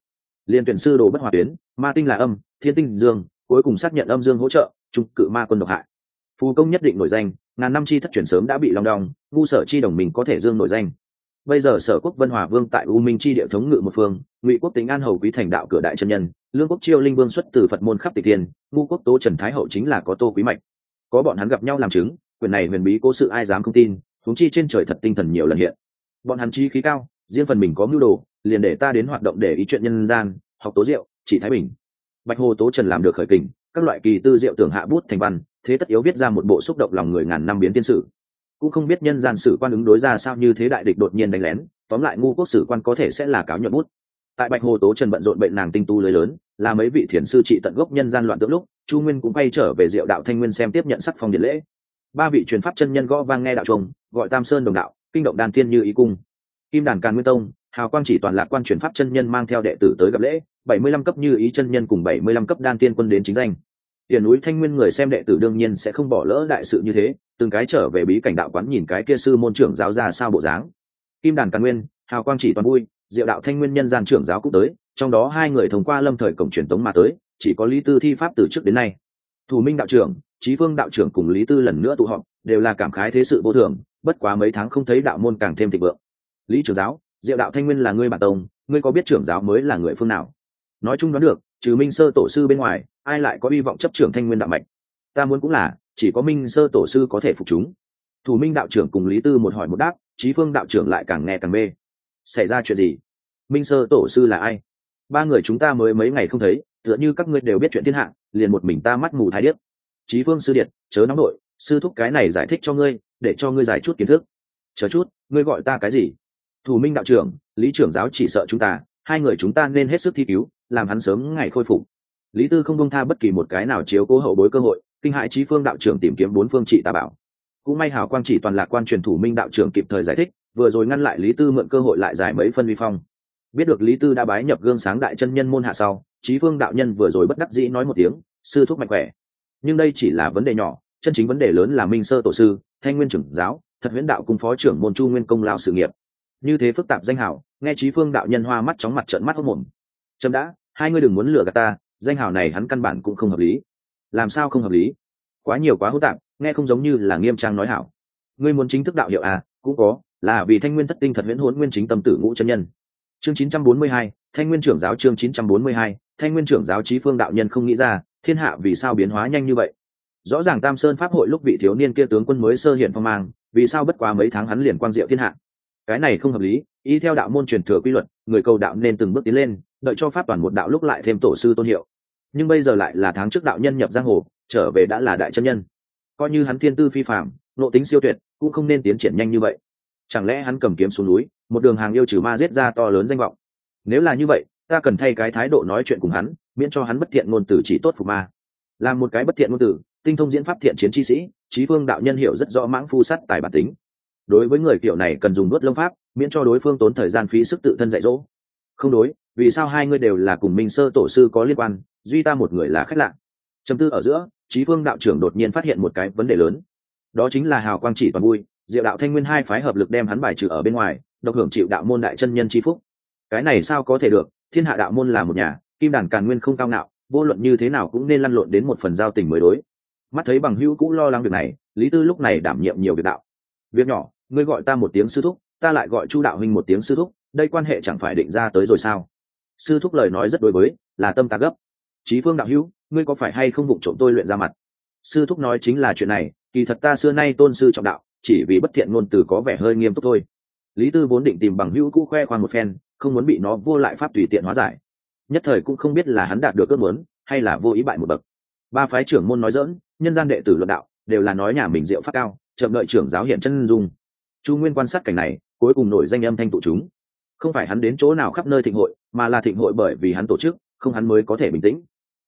Liên tuyển sư đồ bất hòa tuyến, ma tinh là âm, thiên tinh dương, cuối cùng xác nhận âm dương hỗ trợ, trung cự ma quân độc hại. Phù công nhất định nổi danh, ngàn năm chi thất chuyển sớm đã bị long đong, ngu sở chi đồng mình có thể dương nổi danh bây giờ sở quốc vân hòa vương tại u minh chi địa thống ngự một phương, ngụy quốc tính an hầu quý thành đạo cửa đại chân nhân, lương quốc chiêu linh vương xuất từ phật môn khắp tịch thiên ngu quốc tố trần thái hậu chính là có tô quý mạch. Có bọn hắn gặp nhau làm chứng, quyền này huyền bí cố sự ai dám không tin thúng chi trên trời thật tinh thần nhiều lần hiện. Bọn hắn chi khí cao, riêng phần mình có mưu đồ, liền để ta đến hoạt động để ý chuyện nhân gian, học tố diệu, chỉ thái bình. Bạch hồ tố trần làm được khởi kình, các loại kỳ tư diệu tưởng hạ bút thành văn, thế tất yếu viết ra một bộ xúc động lòng người ngàn năm biến tiên sử cũng không biết nhân gian sử quan ứng đối ra sao như thế đại địch đột nhiên đánh lén, tóm lại ngu quốc sử quan có thể sẽ là cáo nhuận bút. Tại bạch hồ tố trần bận rộn bệnh nàng tinh tu lưới lớn, là mấy vị thiền sư trị tận gốc nhân gian loạn tượng lúc, chu nguyên cũng quay trở về diệu đạo thanh nguyên xem tiếp nhận sắc phong điện lễ. Ba vị truyền pháp chân nhân gõ vang nghe đạo trùng, gọi tam sơn đồng đạo, kinh động đàn thiên như ý cung. Kim đàn càn nguyên tông, hào quang chỉ toàn lạc quan truyền pháp chân nhân mang theo đệ tử tới gặp lễ, bảy mươi lăm cấp như ý chân nhân cùng bảy mươi lăm cấp đan tiên quân đến chính danh tiền núi thanh nguyên người xem đệ tử đương nhiên sẽ không bỏ lỡ đại sự như thế, từng cái trở về bí cảnh đạo quán nhìn cái kia sư môn trưởng giáo ra sao bộ dáng. Kim đàn càn nguyên, hào quang chỉ toàn vui, diệu đạo thanh nguyên nhân gian trưởng giáo cũng tới, trong đó hai người thông qua lâm thời cổng truyền tống mà tới, chỉ có lý tư thi pháp từ trước đến nay. Thủ minh đạo trưởng trí phương đạo trưởng cùng lý tư lần nữa tụ họp, đều là cảm khái thế sự vô thường, bất quá mấy tháng không thấy đạo môn càng thêm thịnh vượng. Lý trưởng giáo, diệu đạo thanh nguyên là ngươi bản tông, ngươi có biết trưởng giáo mới là người phương nào? Nói chung đoán được, trừ minh sơ tổ sư bên ngoài ai lại có hy vọng chấp trưởng thanh nguyên đạo mạch? Ta muốn cũng là, chỉ có minh sơ tổ sư có thể phục chúng. Thủ minh đạo trưởng cùng lý tư một hỏi một đáp trí phương đạo trưởng lại càng nghe càng mê. Xảy ra chuyện gì? Minh sơ tổ sư là ai? Ba người chúng ta mới mấy ngày không thấy, tựa như các ngươi đều biết chuyện thiên hạ, liền một mình ta mắt mù thái điếc. Trí phương sư điện chớ nóng nội, sư thúc cái này giải thích cho ngươi, để cho ngươi giải chút kiến thức. Chờ chút, ngươi gọi ta cái gì? Thủ minh đạo trưởng, lý trưởng giáo chỉ sợ chúng ta, hai người chúng ta nên hết sức thi cứu, làm hắn sớm ngày khôi phục lý tư không bông tha bất kỳ một cái nào chiếu cố hậu bối cơ hội, kinh hại trí phương đạo trưởng tìm kiếm bốn phương trị tà bảo. Cũng may hào quang chỉ toàn lạc quan truyền thủ minh đạo trưởng kịp thời giải thích, vừa rồi ngăn lại lý tư mượn cơ hội lại giải mấy phân vi phong. Biết được lý tư đã bái nhập gương sáng đại chân nhân môn hạ sau trí phương đạo nhân vừa rồi bất đắc dĩ nói một tiếng, sư thúc mạnh khỏe. Nhưng đây chỉ là vấn đề nhỏ, chân chính vấn đề lớn là minh sơ tổ sư, thanh nguyên trưởng giáo, thật huyễn đạo cung phó trưởng môn chu nguyên công lao sự nghiệp. Như thế phức tạp danh hảo nghe trí phương đạo nhân hoa mắt chóng mặt trợn mắt hốc mồm. Trâm đã, hai ngươi đừng muốn lừa gạt ta danh hào này hắn căn bản cũng không hợp lý. Làm sao không hợp lý? Quá nhiều quá hỗn tạp nghe không giống như là nghiêm trang nói hảo. Ngươi muốn chính thức đạo hiệu à? Cũng có là vì thanh nguyên thất tinh thật huyễn hốn nguyên chính tâm tử ngũ chân nhân. Chương 942, thanh nguyên trưởng giáo chương 942, thanh nguyên trưởng giáo trí phương đạo nhân không nghĩ ra thiên hạ vì sao biến hóa nhanh như vậy? Rõ ràng tam sơn pháp hội lúc vị thiếu niên kia tướng quân mới sơ hiện phong mang vì sao bất quá mấy tháng hắn liền quang diệu thiên hạ? Cái này không hợp lý y theo đạo môn truyền thừa quy luật người cầu đạo nên từng bước tiến lên đợi cho pháp toàn một đạo lúc lại thêm tổ sư tôn hiệu nhưng bây giờ lại là tháng trước đạo nhân nhập giang hồ, trở về đã là đại chân nhân. Coi như hắn thiên tư phi phạm nộ tính siêu tuyệt, cũng không nên tiến triển nhanh như vậy. Chẳng lẽ hắn cầm kiếm xuống núi, một đường hàng yêu trừ ma giết ra to lớn danh vọng? Nếu là như vậy, ta cần thay cái thái độ nói chuyện cùng hắn, miễn cho hắn bất thiện ngôn từ chỉ tốt phục ma. Là một cái bất thiện ngôn từ, tinh thông diễn pháp thiện chiến chi sĩ, trí phương đạo nhân hiểu rất rõ mãng phu sắt tài bản tính. Đối với người kiểu này cần dùng đốt lông pháp, miễn cho đối phương tốn thời gian phí sức tự thân dạy dỗ. Không đối, vì sao hai người đều là cùng minh sơ tổ sư có liên quan duy ta một người là khách lạ. Chấm tư ở giữa trí phương đạo trưởng đột nhiên phát hiện một cái vấn đề lớn. Đó chính là hào quang chỉ toàn vui, diệu đạo thanh nguyên hai phái hợp lực đem hắn bài trừ ở bên ngoài, độc hưởng chịu đạo môn đại chân nhân c phúc. Cái này sao có thể được, thiên hạ đạo môn là một nhà, kim đàn càn nguyên không cao ngạo, vô luận như thế nào cũng nên lăn lộn đến một phần giao tình mới đối. Mắt thấy bằng hữu cũng lo lắng việc này, lý tư lúc này đảm nhiệm nhiều việc đạo. Việc nhỏ, ngươi gọi ta một tiếng sư thúc, ta lại gọi chu đạo huynh một tiếng sư thúc, đây quan hệ chẳng phải định ra tới rồi sao? Sư thúc lời nói rất đối với, là tâm ta gấp trí phương đạo hữu, ngươi có phải hay không vụng trộm tôi luyện ra mặt? Sư thúc nói chính là chuyện này, kỳ thật ta xưa nay tôn sư trọng đạo, chỉ vì bất thiện ngôn từ có vẻ hơi nghiêm túc thôi. Lý tư vốn định tìm bằng hữu cũ khoe khoang một phen, không muốn bị nó vô lại pháp tùy tiện hóa giải. Nhất thời cũng không biết là hắn đạt được ước muốn, hay là vô ý bại một bậc. Ba phái trưởng môn nói dỡn nhân gian đệ tử luận đạo, đều là nói nhà mình diệu pháp cao, chậm đợi trưởng giáo hiện chân dung. Chu nguyên quan sát cảnh này, cuối cùng nổi danh âm thanh tụ chúng. Không phải hắn đến chỗ nào khắp nơi thịnh hội, mà là thịnh hội bởi vì hắn tổ chức, không hắn mới có thể bình tĩnh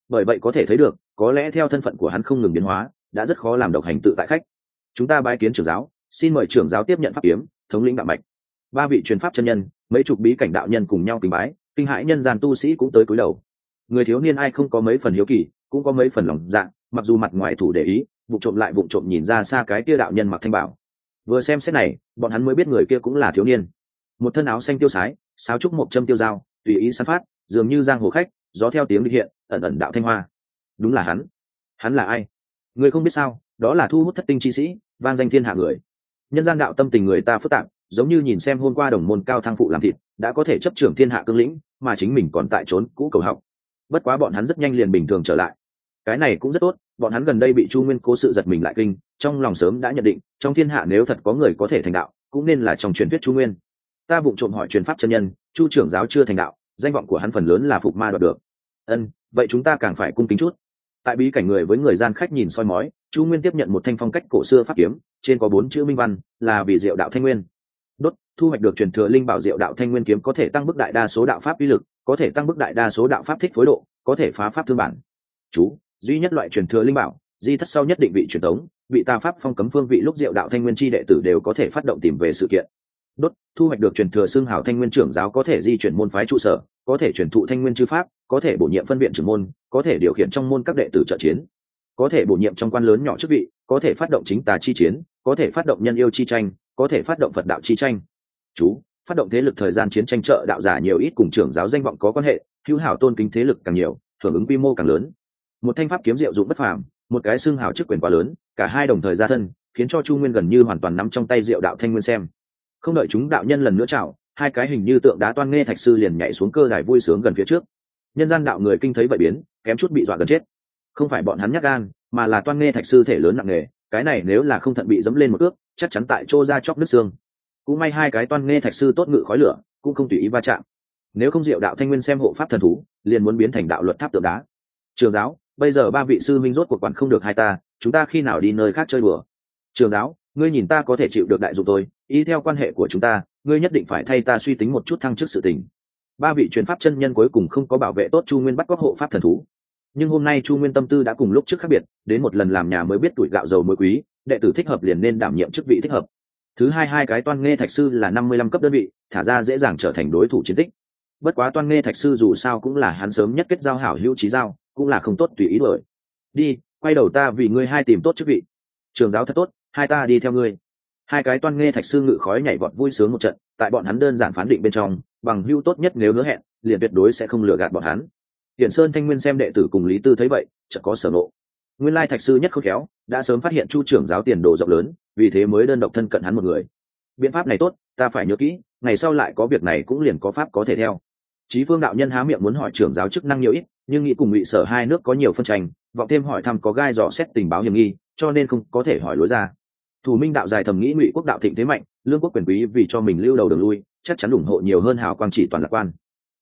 bởi vậy có thể thấy được, có lẽ theo thân phận của hắn không ngừng biến hóa, đã rất khó làm độc hành tự tại khách. Chúng ta bái kiến trưởng giáo, xin mời trưởng giáo tiếp nhận pháp kiếm, thống lĩnh đạo mạch. Ba vị truyền pháp chân nhân, mấy chục bí cảnh đạo nhân cùng nhau kính bái, kinh hãi nhân gian tu sĩ cũng tới cúi đầu. Người thiếu niên ai không có mấy phần hiếu kỳ, cũng có mấy phần lòng dạ mặc dù mặt ngoài thủ để ý, vụ trộm lại vụ trộm nhìn ra xa cái kia đạo nhân mặc thanh bảo. Vừa xem xét này, bọn hắn mới biết người kia cũng là thiếu niên. Một thân áo xanh tiêu sái, sáo trúc một châm tiêu dao, tùy ý săn phát, dường như giang hồ khách, gió theo tiếng đi hiện ẩn ẩn đạo thanh hoa. Đúng là hắn. Hắn là ai? Người không biết sao, đó là thu hút thất tinh chi sĩ, vang danh thiên hạ người. Nhân gian đạo tâm tình người ta phức tạp, giống như nhìn xem hôm qua đồng môn cao thăng phụ làm thịt, đã có thể chấp trưởng thiên hạ cương lĩnh, mà chính mình còn tại trốn cũ cầu học. Bất quá bọn hắn rất nhanh liền bình thường trở lại. Cái này cũng rất tốt, bọn hắn gần đây bị chu nguyên cố sự giật mình lại kinh, trong lòng sớm đã nhận định, trong thiên hạ nếu thật có người có thể thành đạo, cũng nên là trong truyền thuyết chu nguyên. Ta vụng trộm hỏi truyền pháp chân nhân, chu trưởng giáo chưa thành đạo, danh vọng của hắn phần lớn là phục ma đoạt được. Ân vậy chúng ta càng phải cung kính chút. Tại bí cảnh người với người gian khách nhìn soi mói, chu nguyên tiếp nhận một thanh phong cách cổ xưa pháp kiếm, trên có bốn chữ minh văn, là vì diệu đạo thanh nguyên. Đốt, thu hoạch được truyền thừa linh bảo diệu đạo thanh nguyên kiếm có thể tăng bức đại đa số đạo pháp uy lực, có thể tăng bức đại đa số đạo pháp thích phối độ, có thể phá pháp thương bản. Chú, duy nhất loại truyền thừa linh bảo, di thất sau nhất định vị truyền tống vị tà pháp phong cấm phương vị lúc diệu đạo thanh nguyên chi đệ tử đều có thể phát động tìm về sự kiện đốt, thu hoạch được truyền thừa xương hảo thanh nguyên trưởng giáo có thể di chuyển môn phái trụ sở, có thể truyền thụ thanh nguyên chư pháp, có thể bổ nhiệm phân viện trưởng môn, có thể điều khiển trong môn các đệ tử trợ chiến. Có thể bổ nhiệm trong quan lớn nhỏ chức vị, có thể phát động chính tà chi chiến, có thể phát động nhân yêu chi tranh, có thể phát động phật đạo chi tranh. Chú, phát động thế lực thời gian chiến tranh trợ đạo giả nhiều ít cùng trưởng giáo danh vọng có quan hệ, hữu hảo tôn kính thế lực càng nhiều, hưởng ứng quy mô càng lớn. Một thanh pháp kiếm diệu dụng bất phàm, một cái xương hào chức quyền quá lớn, cả hai đồng thời ra thân, khiến cho chu nguyên gần như hoàn toàn nắm trong tay diệu đạo thanh nguyên xem không đợi chúng đạo nhân lần nữa chào, hai cái hình như tượng đá toan nghe thạch sư liền nhảy xuống cơ đài vui sướng gần phía trước. Nhân gian đạo người kinh thấy vậy biến, kém chút bị dọa gần chết. Không phải bọn hắn nhắc gan, mà là toan nghe thạch sư thể lớn nặng nề, cái này nếu là không thận bị dẫm lên một ước, chắc chắn tại chỗ ra chóc nước xương. Cũng may hai cái toan nghe thạch sư tốt ngự khói lửa, cũng không tùy ý va chạm. Nếu không diệu đạo thanh nguyên xem hộ pháp thần thú, liền muốn biến thành đạo luật tháp tượng đá. Trường giáo, bây giờ ba vị sư minh rốt cuộc quản không được hai ta, chúng ta khi nào đi nơi khác chơi bừa trường giáo ngươi nhìn ta có thể chịu được đại dụng tôi ý theo quan hệ của chúng ta, ngươi nhất định phải thay ta suy tính một chút thăng chức sự tình. Ba vị truyền pháp chân nhân cuối cùng không có bảo vệ tốt chu nguyên bắt cóc hộ pháp thần thú. Nhưng hôm nay chu nguyên tâm tư đã cùng lúc trước khác biệt, đến một lần làm nhà mới biết tuổi gạo dầu mới quý, đệ tử thích hợp liền nên đảm nhiệm chức vị thích hợp. Thứ hai hai cái toan nghe thạch sư là năm mươi lăm cấp đơn vị, thả ra dễ dàng trở thành đối thủ chiến tích. Bất quá toan nghe thạch sư dù sao cũng là hắn sớm nhất kết giao hảo hữu trí giao, cũng là không tốt tùy ý đổi đi, quay đầu ta vì ngươi hai tìm tốt chức vị. Trường giáo thật tốt hai ta đi theo ngươi. Hai cái toan nghe thạch sư ngự khói nhảy vọt vui sướng một trận tại bọn hắn đơn giản phán định bên trong bằng hưu tốt nhất nếu hứa hẹn liền tuyệt đối sẽ không lừa gạt bọn hắn. Hiển sơn thanh nguyên xem đệ tử cùng lý tư thấy vậy chợt có sở nộ. Nguyên lai thạch sư nhất khôn khéo đã sớm phát hiện chu trưởng giáo tiền đồ rộng lớn vì thế mới đơn độc thân cận hắn một người. Biện pháp này tốt ta phải nhớ kỹ ngày sau lại có việc này cũng liền có pháp có thể theo. Chí Phương đạo nhân há miệng muốn hỏi trưởng giáo chức năng nhiều ít, nhưng nghĩ cùng ngụy sở hai nước có nhiều phân tranh, vọng thêm hỏi thăm có gai dò xét tình báo hiểm nghi, cho nên không có thể hỏi lối ra. Thủ Minh đạo dài thầm nghĩ ngụy quốc đạo thịnh thế mạnh, lương quốc quyền quý vì cho mình lưu đầu đường lui, chắc chắn ủng hộ nhiều hơn hào quang chỉ toàn lạc quan.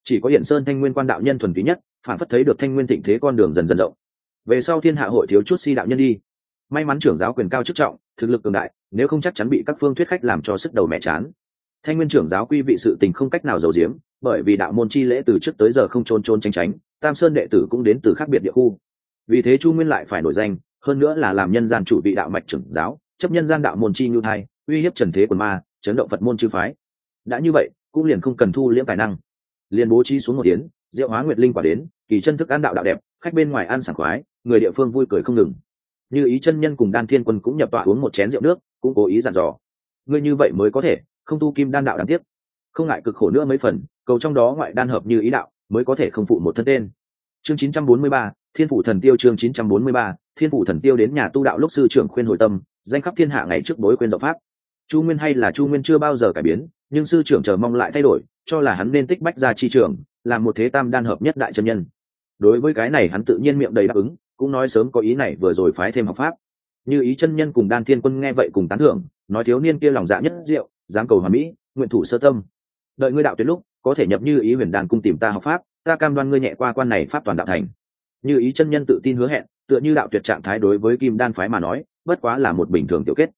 Chỉ có hiện sơn thanh nguyên quan đạo nhân thuần túy nhất, phản phất thấy được thanh nguyên thịnh thế con đường dần dần rộng. Về sau thiên hạ hội thiếu chút si đạo nhân đi. May mắn trưởng giáo quyền cao chức trọng, thực lực cường đại, nếu không chắc chắn bị các phương thuyết khách làm cho sức đầu mẹ chán. Thanh nguyên trưởng giáo quy vị sự tình không cách nào giấu giếm, bởi vì đạo môn chi lễ từ trước tới giờ không trôn trôn tranh tránh tam sơn đệ tử cũng đến từ khác biệt địa khu vì thế chu nguyên lại phải nổi danh hơn nữa là làm nhân gian chủ vị đạo mạch trưởng giáo chấp nhân gian đạo môn chi ngưu thai uy hiếp trần thế quần ma chấn động phật môn chư phái. Đã như vậy cũng liền không cần thu liễm tài năng. Liền bố trí xuống một tiếng diệu hóa nguyệt linh quả đến kỳ chân thức ăn đạo đạo đẹp khách bên ngoài ăn sảng khoái người địa phương vui cười không ngừng. Như ý chân nhân cùng đan thiên quân cũng nhập tọa uống một chén rượu nước cũng cố ý dặn dò. Ngươi như vậy mới có thể không tu kim đan đạo đáng tiếc. Không ngại cực khổ nữa mấy phần cầu trong đó ngoại đan hợp như ý đạo mới có thể không phụ một thân tên. Chương 943, thiên phủ thần tiêu chương 943, thiên phủ thần tiêu đến nhà tu đạo lúc sư trưởng khuyên hồi tâm danh khắp thiên hạ ngày trước bối quên rộng pháp. Chu nguyên hay là chu nguyên chưa bao giờ cải biến nhưng sư trưởng chờ mong lại thay đổi cho là hắn nên tích bách ra chi trưởng làm một thế tam đan hợp nhất đại chân nhân. Đối với cái này hắn tự nhiên miệng đầy đáp ứng cũng nói sớm có ý này vừa rồi phái thêm học pháp. Như ý chân nhân cùng đan thiên quân nghe vậy cùng tán thưởng nói thiếu niên kia lòng dạ nhất diệu dám cầu hòa mỹ nguyện thủ sơ tâm. Đợi ngươi đạo tuyệt lúc có thể nhập như ý huyền đàn cung tìm ta học pháp ta cam đoan ngươi nhẹ qua quan này pháp toàn đạo thành như ý chân nhân tự tin hứa hẹn, tựa như đạo tuyệt trạng thái đối với kim đan phái mà nói, bất quá là một bình thường tiểu kết.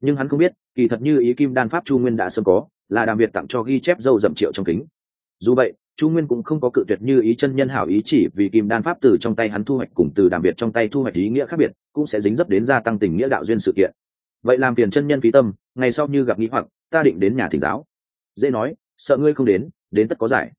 Nhưng hắn không biết, kỳ thật như ý kim đan pháp chu nguyên đã sớm có, là đàm việt tặng cho ghi chép dâu dậm triệu trong kính. Dù vậy, chu nguyên cũng không có cự tuyệt như ý chân nhân hảo ý chỉ vì kim đan pháp từ trong tay hắn thu hoạch cùng từ đàm việt trong tay thu hoạch ý nghĩa khác biệt, cũng sẽ dính dấp đến gia tăng tình nghĩa đạo duyên sự kiện. Vậy làm tiền chân nhân phí tâm, ngày sau như gặp nghĩ hoặc, ta định đến nhà thỉnh giáo. Dễ nói, sợ ngươi không đến đến tất có giải.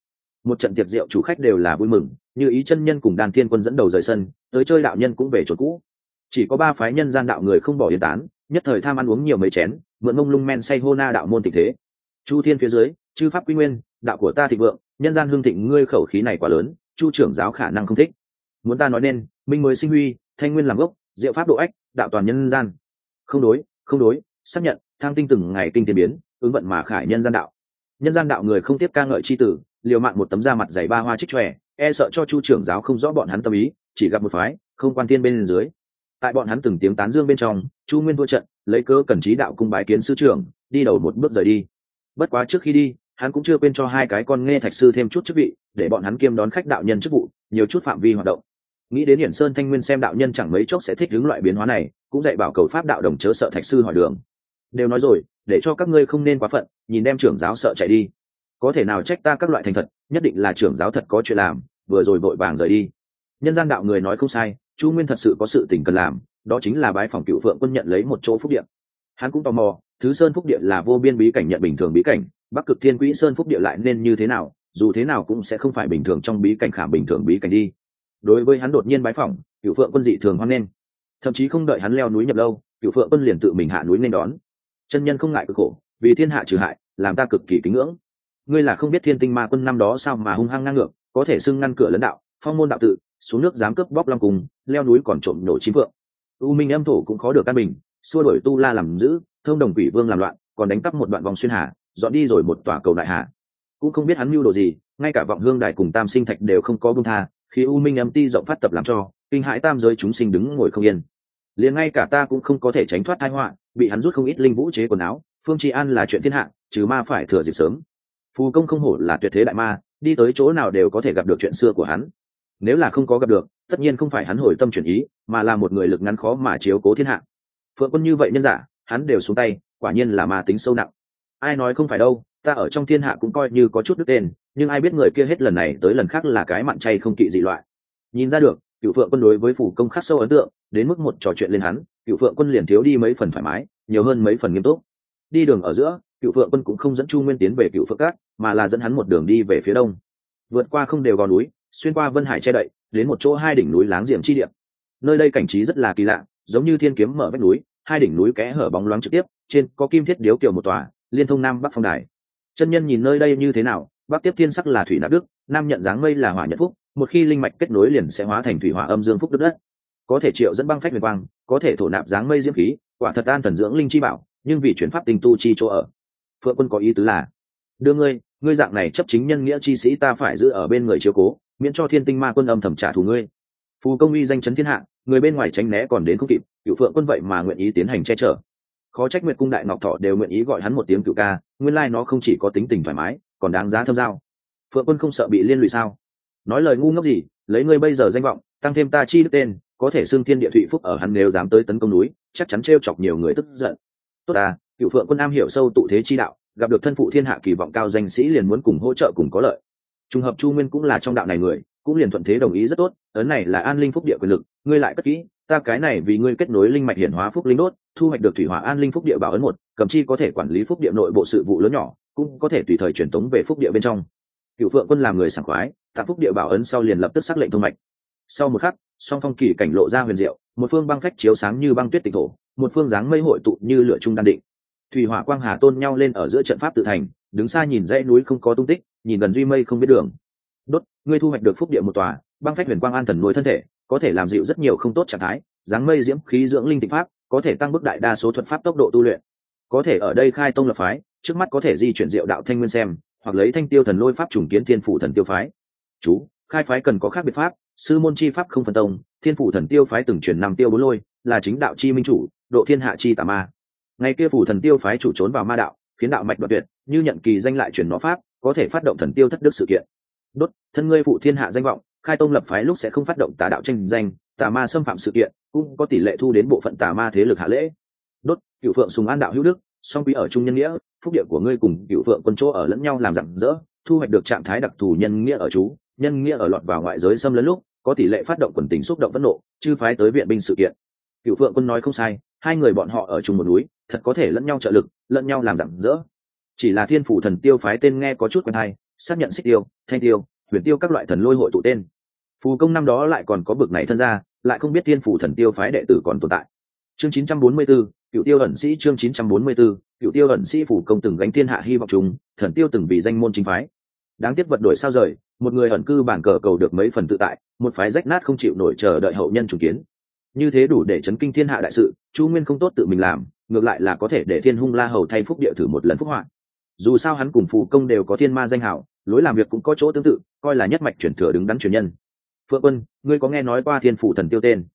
Một trận tiệc rượu chủ khách đều là vui mừng như ý chân nhân cùng đàn thiên quân dẫn đầu rời sân, tới chơi đạo nhân cũng về chỗ cũ. Chỉ có ba phái nhân gian đạo người không bỏ yên tán, nhất thời tham ăn uống nhiều mấy chén, mượn mông lung men say hô na đạo môn tình thế. Chu thiên phía dưới, chư pháp quy nguyên, đạo của ta thịnh vượng, nhân gian hương thịnh ngươi khẩu khí này quá lớn, chu trưởng giáo khả năng không thích. Muốn ta nói nên, minh mới sinh huy, thanh nguyên làm gốc, diệu pháp độ ách, đạo toàn nhân gian. Không đối không đối, xác nhận, thang tinh từng ngày kinh tiến biến, ứng vận mà khải nhân gian đạo. Nhân gian đạo người không tiếp ca ngợi c h i tử, liều mạng một tấm da mặt dày ba hoa trích tròe e sợ cho chu trưởng giáo không rõ bọn hắn tâm ý, chỉ gặp một phái, không quan tiên bên dưới. Tại bọn hắn từng tiếng tán dương bên trong, chu nguyên thua trận, lấy cơ cần trí đạo cung bái kiến sư trưởng, đi đầu một bước rời đi. Bất quá trước khi đi, hắn cũng chưa quên cho hai cái con nghe thạch sư thêm chút chức vị, để bọn hắn kiêm đón khách đạo nhân chức vụ, nhiều chút phạm vi hoạt động. Nghĩ đến hiển sơn thanh nguyên xem đạo nhân chẳng mấy chốc sẽ thích hướng loại biến hóa này, cũng dạy bảo cầu pháp đạo đồng chớ sợ thạch sư hỏi đường. Đều nói rồi, để cho các ngươi không nên quá phận, nhìn đem trưởng giáo sợ chạy đi có thể nào trách ta các loại thành thật, nhất định là trưởng giáo thật có chuyện làm, vừa rồi vội vàng rời đi. Nhân gian đạo người nói không sai, chu nguyên thật sự có sự tình cần làm, đó chính là bái phòng cựu phượng quân nhận lấy một chỗ phúc điện hắn cũng tò mò, thứ sơn phúc điện là vô biên bí cảnh nhận bình thường bí cảnh, bắc cực thiên quỹ sơn phúc địa lại nên như thế nào, dù thế nào cũng sẽ không phải bình thường trong bí cảnh khảm bình thường bí cảnh đi. Đối với hắn đột nhiên bái phỏng, cựu phượng quân dị thường hoan nghênh. Thậm chí không đợi hắn leo núi nhập lâu, cựu phượng quân liền tự mình hạ núi nên đón. Chân nhân không ngại cực khổ, vì thiên hạ trừ hại, làm ta cực kỳ kính ngưỡng ngươi là không biết thiên tinh ma quân năm đó sao mà hung hăng ngang ngược, có thể xưng ngăn cửa lấn đạo, phong môn đạo tự, xuống nước dám cướp bóc long cùng leo núi còn trộm nổ chín vượng. U minh âm thổ cũng khó được căn bình, xua đổi tu la làm giữ, thông đồng quỷ vương làm loạn, còn đánh cắp một đoạn vòng xuyên hà, dọn đi rồi một tòa cầu đại hà. Cũng không biết hắn mưu đồ gì, ngay cả vọng hương đài cùng tam sinh thạch đều không có bưng tha, khi u minh âm ti rộng phát tập làm cho, kinh hãi tam giới chúng sinh đứng ngồi không yên. Liền ngay cả ta cũng không có thể tránh thoát tai họa, bị hắn rút không ít linh vũ chế quần áo, phương tri an là chuyện thiên hạ trừ ma phải thừa dịp sớm phù công không hổ là tuyệt thế đại ma, đi tới chỗ nào đều có thể gặp được chuyện xưa của hắn. Nếu là không có gặp được, tất nhiên không phải hắn hồi tâm chuyển ý, mà là một người lực ngắn khó mà chiếu cố thiên hạ. Phượng quân như vậy nhân giả, hắn đều xuống tay, quả nhiên là ma tính sâu nặng. Ai nói không phải đâu, ta ở trong thiên hạ cũng coi như có chút đức tên, nhưng ai biết người kia hết lần này tới lần khác là cái mặn chay không kỵ dị loại. Nhìn ra được, cựu phượng quân đối với phủ công khắc sâu ấn tượng, đến mức một trò chuyện lên hắn, cựu phượng quân liền thiếu đi mấy phần thoải mái, nhiều hơn mấy phần nghiêm túc đi đường ở giữa, cựu phượng quân cũng không dẫn chu nguyên tiến về cựu phượng cát mà là dẫn hắn một đường đi về phía đông. Vượt qua không đều gò núi, xuyên qua vân hải che đậy, đến một chỗ hai đỉnh núi láng giềng chi điểm nơi đây cảnh trí rất là kỳ lạ, giống như thiên kiếm mở vách núi, hai đỉnh núi kẽ hở bóng loáng trực tiếp, trên có kim thiết điếu kiểu một tòa, liên thông nam bắc phong đài. Chân nhân nhìn nơi đây như thế nào, bắc tiếp thiên sắc là thủy nạp đức, nam nhận dáng mây là hỏa nhật phúc, một khi linh mạch kết nối liền sẽ hóa thành thủy hỏa âm dương phúc đức đất. Có thể triệu dẫn băng phách huyền quang, có thể thổ nạp dáng mây diễm khí, quả thật an thần dưỡng linh chi bảo nhưng vì chuyển pháp tinh tu chi chỗ ở. Phượng quân có ý tứ là, đưa ngươi ngươi dạng này chấp chính nhân nghĩa chi sĩ ta phải giữ ở bên người chiếu cố, miễn cho thiên tinh ma quân âm thầm trả thù ngươi. Phù công uy danh chấn thiên hạ, người bên ngoài tránh né còn đến không kịp, cựu phượng quân vậy mà nguyện ý tiến hành che chở. Khó trách nguyệt cung đại ngọc thọ đều nguyện ý gọi hắn một tiếng cựu ca, nguyên lai nó không chỉ có tính tình thoải mái, còn đáng giá thâm giao. Phượng quân không sợ bị liên lụy sao? Nói lời ngu ngốc gì, lấy ngươi bây giờ danh vọng, tăng thêm ta chi đức tên, có thể xưng thiên địa thụy phúc ở hắn nếu dám tới tấn công núi, chắc chắn t chọc nhiều người tức giận tốt à cựu phượng quân am hiểu sâu tụ thế chi đạo, gặp được thân phụ thiên hạ kỳ vọng cao danh sĩ liền muốn cùng hỗ trợ cùng có lợi. Trùng hợp chu nguyên cũng là trong đạo này người, cũng liền thuận thế đồng ý rất tốt, ấn này là an linh phúc địa quyền lực, ngươi lại cất kỹ, ta cái này vì ngươi kết nối linh mạch hiển hóa phúc linh đốt, thu hoạch được thủy hỏa an linh phúc địa bảo ấn một, cầm chi có thể quản lý phúc địa nội bộ sự vụ lớn nhỏ, cũng có thể tùy thời truyền tống về phúc địa bên trong. Cựu phượng quân làm người sảng khoái tặng phúc địa bảo ấn sau liền lập tức xác lệnh thông mạch. Sau một khắc, song phong kỳ cảnh lộ ra huyền diệu, một phương băng phách chiếu sáng như băng tuyết tịch thổ một phương dáng mây hội tụ như lửa trung đan định. Thủy hỏa quang hà tôn nhau lên ở giữa trận pháp tự thành, đứng xa nhìn dãy núi không có tung tích, nhìn gần duy mây không biết đường. Đốt, ngươi thu hoạch được phúc địa một tòa, băng phách huyền quang an thần nuôi thân thể, có thể làm dịu rất nhiều không tốt trạng thái, dáng mây diễm khí dưỡng linh tịnh pháp, có thể tăng bức đại đa số thuật pháp tốc độ tu luyện. Có thể ở đây khai tông lập phái, trước mắt có thể di chuyển diệu đạo thanh nguyên xem, hoặc lấy thanh tiêu thần lôi pháp trùng kiến thiên phủ thần tiêu phái. Chú, khai phái cần có khác biệt pháp, sư môn chi pháp không phân tông, thiên phủ thần tiêu phái từng chuyển năm tiêu bốn lôi, là chính đạo chi minh chủ độ thiên hạ chi tà ma. Ngày kia phủ thần tiêu phái chủ trốn vào ma đạo, khiến đạo mạch đoạt tuyệt, như nhận kỳ danh lại chuyển nó pháp, có thể phát động thần tiêu thất đức sự kiện. Đốt, thân ngươi phụ thiên hạ danh vọng, khai tông lập phái lúc sẽ không phát động tà đạo tranh danh, tà ma xâm phạm sự kiện, cũng có tỷ lệ thu đến bộ phận tà ma thế lực hạ lễ. Đốt cựu phượng sùng an đạo hữu đức, song quý ở trung nhân nghĩa, phúc địa của ngươi cùng cựu phượng quân chỗ ở lẫn nhau làm rạng rỡ, thu hoạch được trạng thái đặc thù nhân nghĩa ở chú, nhân nghĩa ở lọt vào ngoại giới xâm lấn lúc, có tỷ lệ phát động quần tình xúc động phẫn nộ, chư phái tới viện binh sự kiện. Cựu phượng quân nói không sai hai người bọn họ ở chung một núi thật có thể lẫn nhau trợ lực lẫn nhau làm rạng rỡ. Chỉ là thiên phủ thần tiêu phái tên nghe có chút quen hay xác nhận xích tiêu thanh tiêu huyền tiêu các loại thần lôi hội tụ tên. Phù công năm đó lại còn có bực này thân ra lại không biết thiên phủ thần tiêu phái đệ tử còn tồn tại. Chương 944, cựu tiêu ẩn sĩ chương 944, cựu tiêu ẩn sĩ phủ công từng gánh thiên hạ hy vọng chúng thần tiêu từng vì danh môn chính phái. Đáng tiếc vật đổi sao rời một người ẩn cư bản cờ cầu được mấy phần tự tại một phái rách nát không chịu nổi chờ đợi hậu nhân chủ kiến như thế đủ để chấn kinh thiên hạ đại sự, chu nguyên không tốt tự mình làm, ngược lại là có thể để thiên hung la hầu thay phúc địa thử một lần phúc họa. Dù sao hắn cùng phù công đều có thiên ma danh hảo, lối làm việc cũng có chỗ tương tự, coi là nhất mạch chuyển thừa đứng đắn truyền nhân. Phượng quân, ngươi có nghe nói qua thiên phủ thần tiêu tên?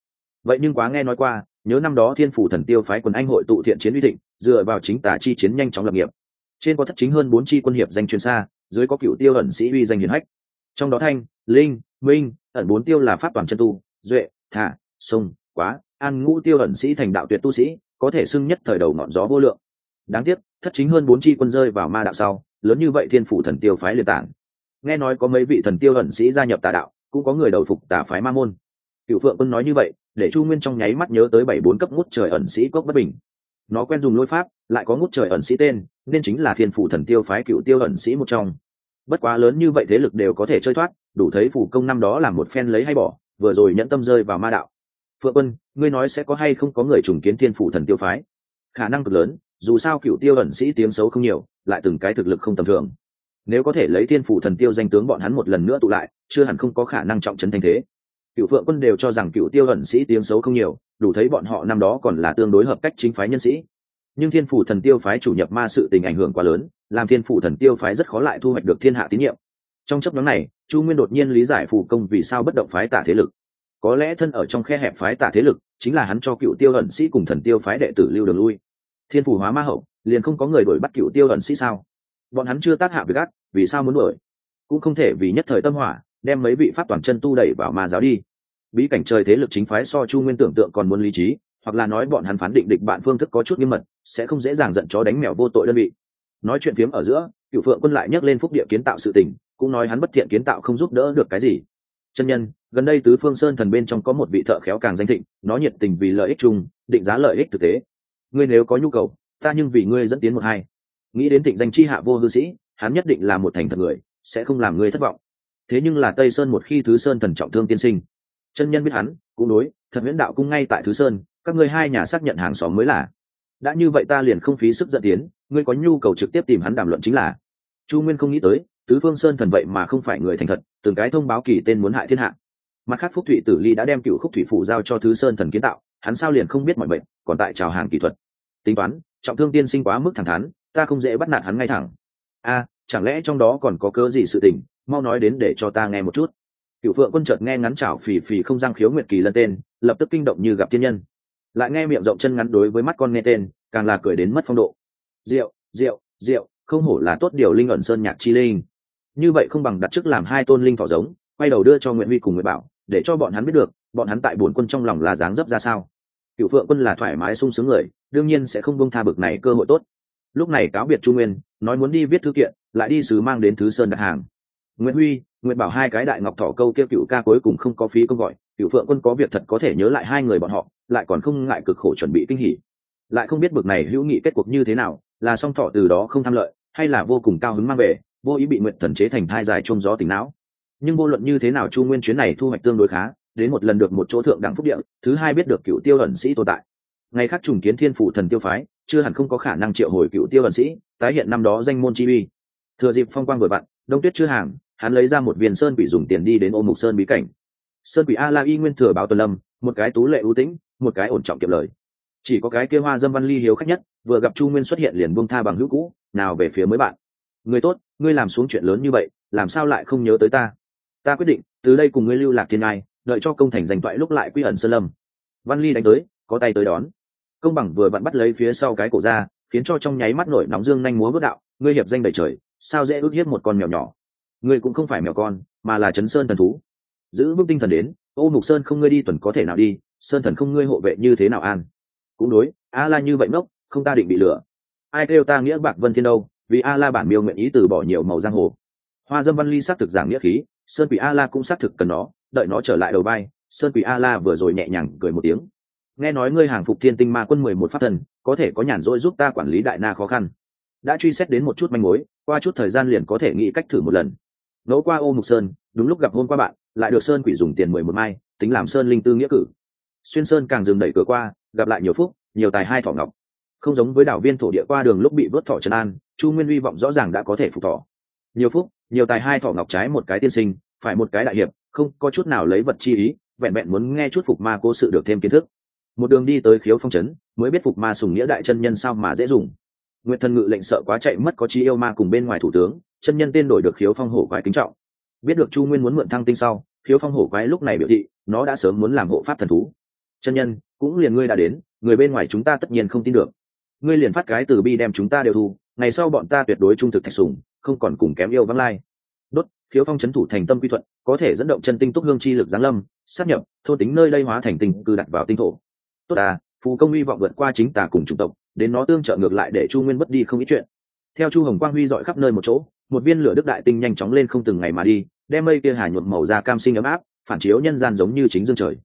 Vậy nhưng quá nghe nói qua, nhớ năm đó thiên phủ thần tiêu phái quần anh hội tụ thiện chiến uy thịnh, dựa vào chính tả chi chiến nhanh chóng lập nghiệp. Trên có thất chính hơn bốn chi quân hiệp danh chuyên xa, dưới có cựu tiêu ẩn sĩ uy danh hiền hách. Trong đó thanh, linh, minh, ẩn bốn tiêu là pháp toàn chân tu, duệ, thả, sông quá, an ngũ tiêu ẩn sĩ thành đạo tuyệt tu sĩ, có thể xưng nhất thời đầu ngọn gió vô lượng. Đáng tiếc, thất chính hơn bốn chi quân rơi vào ma đạo sau, lớn như vậy thiên phủ thần tiêu phái liên tản. Nghe nói có mấy vị thần tiêu ẩn sĩ gia nhập tà đạo, cũng có người đầu phục tà phái ma môn. Cựu phượng quân nói như vậy, để chu nguyên trong nháy mắt nhớ tới bảy bốn cấp ngút trời ẩn sĩ cốc bất bình. Nó quen dùng lôi pháp, lại có ngút trời ẩn sĩ tên, nên chính là thiên phủ thần tiêu phái cựu tiêu ẩn sĩ một trong. Bất quá lớn như vậy thế lực đều có thể chơi thoát, đủ thấy phủ công năm đó là một phen lấy hay bỏ, vừa rồi nhẫn tâm rơi vào ma đạo phượng quân, ngươi nói sẽ có hay không có người trùng kiến thiên phủ thần tiêu phái? Khả năng cực lớn, dù sao cựu tiêu ẩn sĩ tiếng xấu không nhiều, lại từng cái thực lực không tầm thường. Nếu có thể lấy thiên phủ thần tiêu danh tướng bọn hắn một lần nữa tụ lại, chưa hẳn không có khả năng trọng trấn thành thế. Cựu phượng quân đều cho rằng cựu tiêu ẩn sĩ tiếng xấu không nhiều, đủ thấy bọn họ năm đó còn là tương đối hợp cách chính phái nhân sĩ. Nhưng thiên phủ thần tiêu phái chủ nhập ma sự tình ảnh hưởng quá lớn, làm thiên phủ thần tiêu phái rất khó lại thu hoạch được thiên hạ tín nhiệm. Trong chấp nhóm này, chu nguyên đột nhiên lý giải phủ công vì sao bất động phái tả thế lực có lẽ thân ở trong khe hẹp phái tả thế lực, chính là hắn cho cựu tiêu ẩn sĩ cùng thần tiêu phái đệ tử lưu đường lui. Thiên phủ hóa ma hậu, liền không có người đuổi bắt cựu tiêu ẩn sĩ sao? Bọn hắn chưa tác hạ việc gắt vì sao muốn đuổi? Cũng không thể vì nhất thời tâm hỏa, đem mấy vị pháp toàn chân tu đẩy vào ma giáo đi. Bí cảnh trời thế lực chính phái so chu nguyên tưởng tượng còn muốn lý trí, hoặc là nói bọn hắn phán định địch bạn phương thức có chút nghiêm mật, sẽ không dễ dàng giận chó đánh mèo vô tội đơn vị. Nói chuyện phiếm ở giữa cựu phượng quân lại nhắc lên phúc địa kiến tạo sự tình, cũng nói hắn bất thiện kiến tạo không giúp đỡ được cái gì chân nhân, gần đây tứ phương sơn thần bên trong có một vị thợ khéo càng danh thịnh, nó nhiệt tình vì lợi ích chung, định giá lợi ích thực tế. Ngươi nếu có nhu cầu, ta nhưng vì ngươi dẫn tiến một hai. Nghĩ đến thịnh danh chi hạ vô hư sĩ, hắn nhất định là một thành thật người, sẽ không làm ngươi thất vọng. Thế nhưng là tây sơn một khi thứ sơn thần trọng thương tiên sinh, chân nhân biết hắn, cũng đối, thật huyễn đạo cung ngay tại thứ sơn, các ngươi hai nhà xác nhận hàng xóm mới là. Đã như vậy ta liền không phí sức dẫn tiến, ngươi có nhu cầu trực tiếp tìm hắn đàm luận chính là. Chu nguyên không nghĩ tới, tứ phương sơn thần vậy mà không phải người thành thật từng cái thông báo kỳ tên muốn hại thiên hạ. Mặt khác phúc thụy tử ly đã đem cựu khúc thủy phủ giao cho thứ sơn thần kiến tạo, hắn sao liền không biết mọi bệnh còn tại trào hàng kỹ thuật. Tính toán, trọng thương tiên sinh quá mức thẳng thắn, ta không dễ bắt nạt hắn ngay thẳng. A, chẳng lẽ trong đó còn có cớ gì sự tình, mau nói đến để cho ta nghe một chút. Cựu phượng quân chợt nghe ngắn chảo phì phì không giang khiếu nguyệt kỳ lân tên, lập tức kinh động như gặp thiên nhân. Lại nghe miệng rộng chân ngắn đối với mắt con nghe tên, càng là cười đến mất phong độ. Rượu rượu rượu, không hổ là tốt điều linh ẩn sơn nhạc chi linh như vậy không bằng đặt trước làm hai tôn linh thỏ giống, quay đầu đưa cho nguyễn huy cùng nguyễn bảo, để cho bọn hắn biết được, bọn hắn tại bổn quân trong lòng là dáng dấp ra sao. Cựu phượng quân là thoải mái sung sướng người, đương nhiên sẽ không bông tha bực này cơ hội tốt. Lúc này cáo biệt trung nguyên, nói muốn đi viết thư kiện, lại đi sứ mang đến thứ sơn đặt hàng. Nguyễn huy nguyễn bảo hai cái đại ngọc thỏ câu kia cựu ca cuối cùng không có phí công gọi cựu phượng quân có việc thật có thể nhớ lại hai người bọn họ, lại còn không ngại cực khổ chuẩn bị kinh hỉ. Lại không biết bực này hữu nghị kết cuộc như thế nào, là song thọ từ đó không tham lợi, hay là vô cùng cao hứng mang về vô ý bị nguyện thần chế thành thai dài trông gió tỉnh não. Nhưng vô luận như thế nào chu nguyên chuyến này thu hoạch tương đối khá, đến một lần được một chỗ thượng đẳng phúc địa, thứ hai biết được cựu tiêu ẩn sĩ tồn tại. Ngày khác trùng kiến thiên phủ thần tiêu phái, chưa hẳn không có khả năng triệu hồi cựu tiêu ẩn sĩ, tái hiện năm đó danh môn chi uy. Thừa dịp phong quang vừa vặn, đông tuyết chưa hàng, hắn lấy ra một viên sơn bị dùng tiền đi đến ô mục sơn bí cảnh. Sơn bị a la y nguyên thừa báo tuần lâm, một cái tú lệ ưu tĩnh, một cái ổn trọng kiệm lời. Chỉ có cái kia hoa dâm văn ly hiếu khách nhất, vừa gặp chu nguyên xuất hiện liền buông tha bằng hữu cũ, nào về phía mới bạn người tốt, ngươi làm xuống chuyện lớn như vậy, làm sao lại không nhớ tới ta? Ta quyết định, từ đây cùng ngươi lưu lạc thiên ai đợi cho công thành giành toại lúc lại quy ẩn sơn lâm. Văn ly đánh tới, có tay tới đón. Công bằng vừa vặn bắt lấy phía sau cái cổ ra, khiến cho trong nháy mắt nổi nóng dương nhanh múa bước đạo, ngươi hiệp danh đầy trời, sao dễ ước hiếp một con mèo nhỏ? Ngươi cũng không phải mèo con, mà là chấn sơn thần thú. Giữ vững tinh thần đến, ô mục sơn không ngươi đi tuần có thể nào đi, sơn thần không ngươi hộ vệ như thế nào an? Cũng đối a la như vậy mốc không ta định bị lừa. Ai kêu ta nghĩa bạc vân thiên đâu? Vì a la bản miêu nguyện ý từ bỏ nhiều màu giang hồ. Hoa dâm văn ly xác thực giảng nghĩa khí, sơn quỷ a la cũng xác thực cần nó, đợi nó trở lại đầu bay. sơn quỷ a la vừa rồi nhẹ nhàng cười một tiếng. Nghe nói ngươi hàng phục thiên tinh ma quân mười một phát thần, có thể có nhàn rỗi giúp ta quản lý đại na khó khăn. Đã truy xét đến một chút manh mối, qua chút thời gian liền có thể nghĩ cách thử một lần. Nỗ qua ô mục sơn, đúng lúc gặp hôm qua bạn, lại được sơn quỷ dùng tiền mười một mai, tính làm sơn linh tư nghĩa cử. Xuyên sơn càng dừng đẩy cửa qua, gặp lại nhiều phúc, nhiều tài hai thỏ ngọc. Không giống với đảo viên thổ địa qua đường lúc bị vớt thỏ trần an chu nguyên hy vọng rõ ràng đã có thể phục thọ. Nhiều phúc, nhiều tài hai thỏ ngọc trái một cái tiên sinh, phải một cái đại hiệp, không có chút nào lấy vật chi ý, vẹn vẹn muốn nghe chút phục ma cố sự được thêm kiến thức. Một đường đi tới khiếu phong trấn, mới biết phục ma sùng nghĩa đại chân nhân sao mà dễ dùng. Nguyện thần ngự lệnh sợ quá chạy mất có chi yêu ma cùng bên ngoài thủ tướng, chân nhân tên đổi được khiếu phong hổ quái kính trọng. Biết được chu nguyên muốn mượn thăng tinh sau, khiếu phong hổ quái lúc này biểu thị, nó đã sớm muốn làm hộ pháp thần thú. Chân nhân, cũng liền ngươi đã đến, người bên ngoài chúng ta tất nhiên không tin được ngươi liền phát cái từ bi đem chúng ta đều thu, ngày sau bọn ta tuyệt đối trung thực thạch sùng, không còn cùng kém yêu vắng lai. Đốt, khiếu phong c h ấ n thủ thành tâm quy thuận, có thể dẫn động chân tinh túc hương chi lực giáng lâm sát nhập, thôn tính nơi đây hóa thành tinh cư đặt vào tinh thổ. Tốt à phù công hy vọng vượt qua chính tà cùng chủng tộc, đến nó tương trợ ngược lại để chu nguyên mất đi không ít chuyện. Theo chu hồng quang huy dọi khắp nơi một chỗ, một viên lửa đức đại tinh nhanh chóng lên không từng ngày mà đi, đem mây kia hà nhuộm màu da cam sinh ấm áp, phản chiếu nhân gian giống như chính dương trời.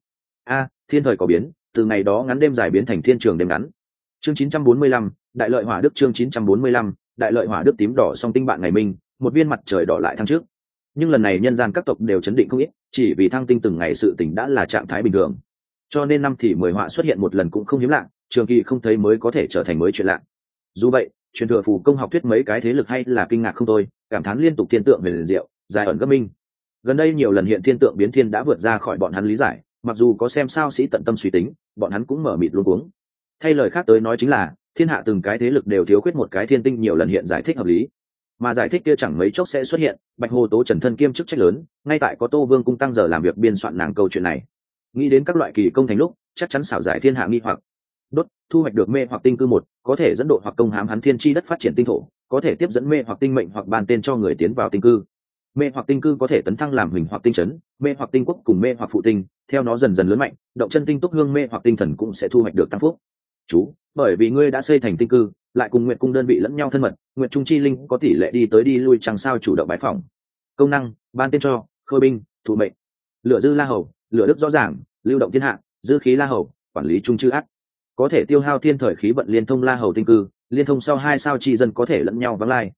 A, thiên thời có biến, từ ngày đó ngắn đêm dài biến thành thiên trường đêm ngắn chương 945, đại lợi hỏa đức chương 945, đại lợi hỏa đức tím đỏ song tinh bạn ngày minh một viên mặt trời đỏ lại thăng trước. Nhưng lần này nhân gian các tộc đều chấn định không ít chỉ vì thăng tinh từng ngày sự tình đã là trạng thái bình thường. Cho nên năm thì mười họa xuất hiện một lần cũng không hiếm lạ trường kỳ không thấy mới có thể trở thành mới chuyện lạ. Dù vậy truyền thừa phù công học thuyết mấy cái thế lực hay là kinh ngạc không thôi cảm thán liên tục thiên tượng về liền diệu dài ẩn gấp minh. Gần đây nhiều lần hiện thiên tượng biến thiên đã vượt ra khỏi bọn hắn lý giải mặc dù có xem sao sĩ tận tâm suy tính bọn hắn cũng mở mịt luôn cuống thay lời khác tới nói chính là, thiên hạ từng cái thế lực đều thiếu khuyết một cái thiên tinh nhiều lần hiện giải thích hợp lý. Mà giải thích kia chẳng mấy chốc sẽ xuất hiện, bạch hồ tố trần thân kiêm chức trách lớn, ngay tại có tô vương cung tăng giờ làm việc biên soạn nàng câu chuyện này. Nghĩ đến các loại kỳ công thành lúc, chắc chắn xảo giải thiên hạ nghi hoặc. Đốt, thu hoạch được mê hoặc tinh cư một, có thể dẫn độ hoặc công hám hắn thiên chi đất phát triển tinh thổ, có thể tiếp dẫn mê hoặc tinh mệnh hoặc bàn tên cho người tiến vào tinh cư. Mê hoặc tinh cư có thể tấn thăng làm hình hoặc tinh chấn, mê hoặc tinh quốc cùng mê hoặc phụ tinh, theo nó dần dần lớn mạnh, động chân tinh túc hương mê hoặc tinh thần cũng sẽ thu hoạch được tăng phúc chú, bởi vì ngươi đã xây thành tinh cư, lại cùng nguyện cung đơn vị lẫn nhau thân mật nguyện trung chi linh có tỷ lệ đi tới đi lui chẳng sao chủ động bãi phòng công năng, ban tên cho, khôi binh thụ mệnh. Lựa dư la hầu lựa đức rõ ràng, lưu động thiên hạ, dư khí la hầu, quản lý trung chư ác. Có thể tiêu hao thiên thời khí vận liên thông la hầu tinh cư, liên thông sau hai sao chi dân có thể lẫn nhau vắng lai.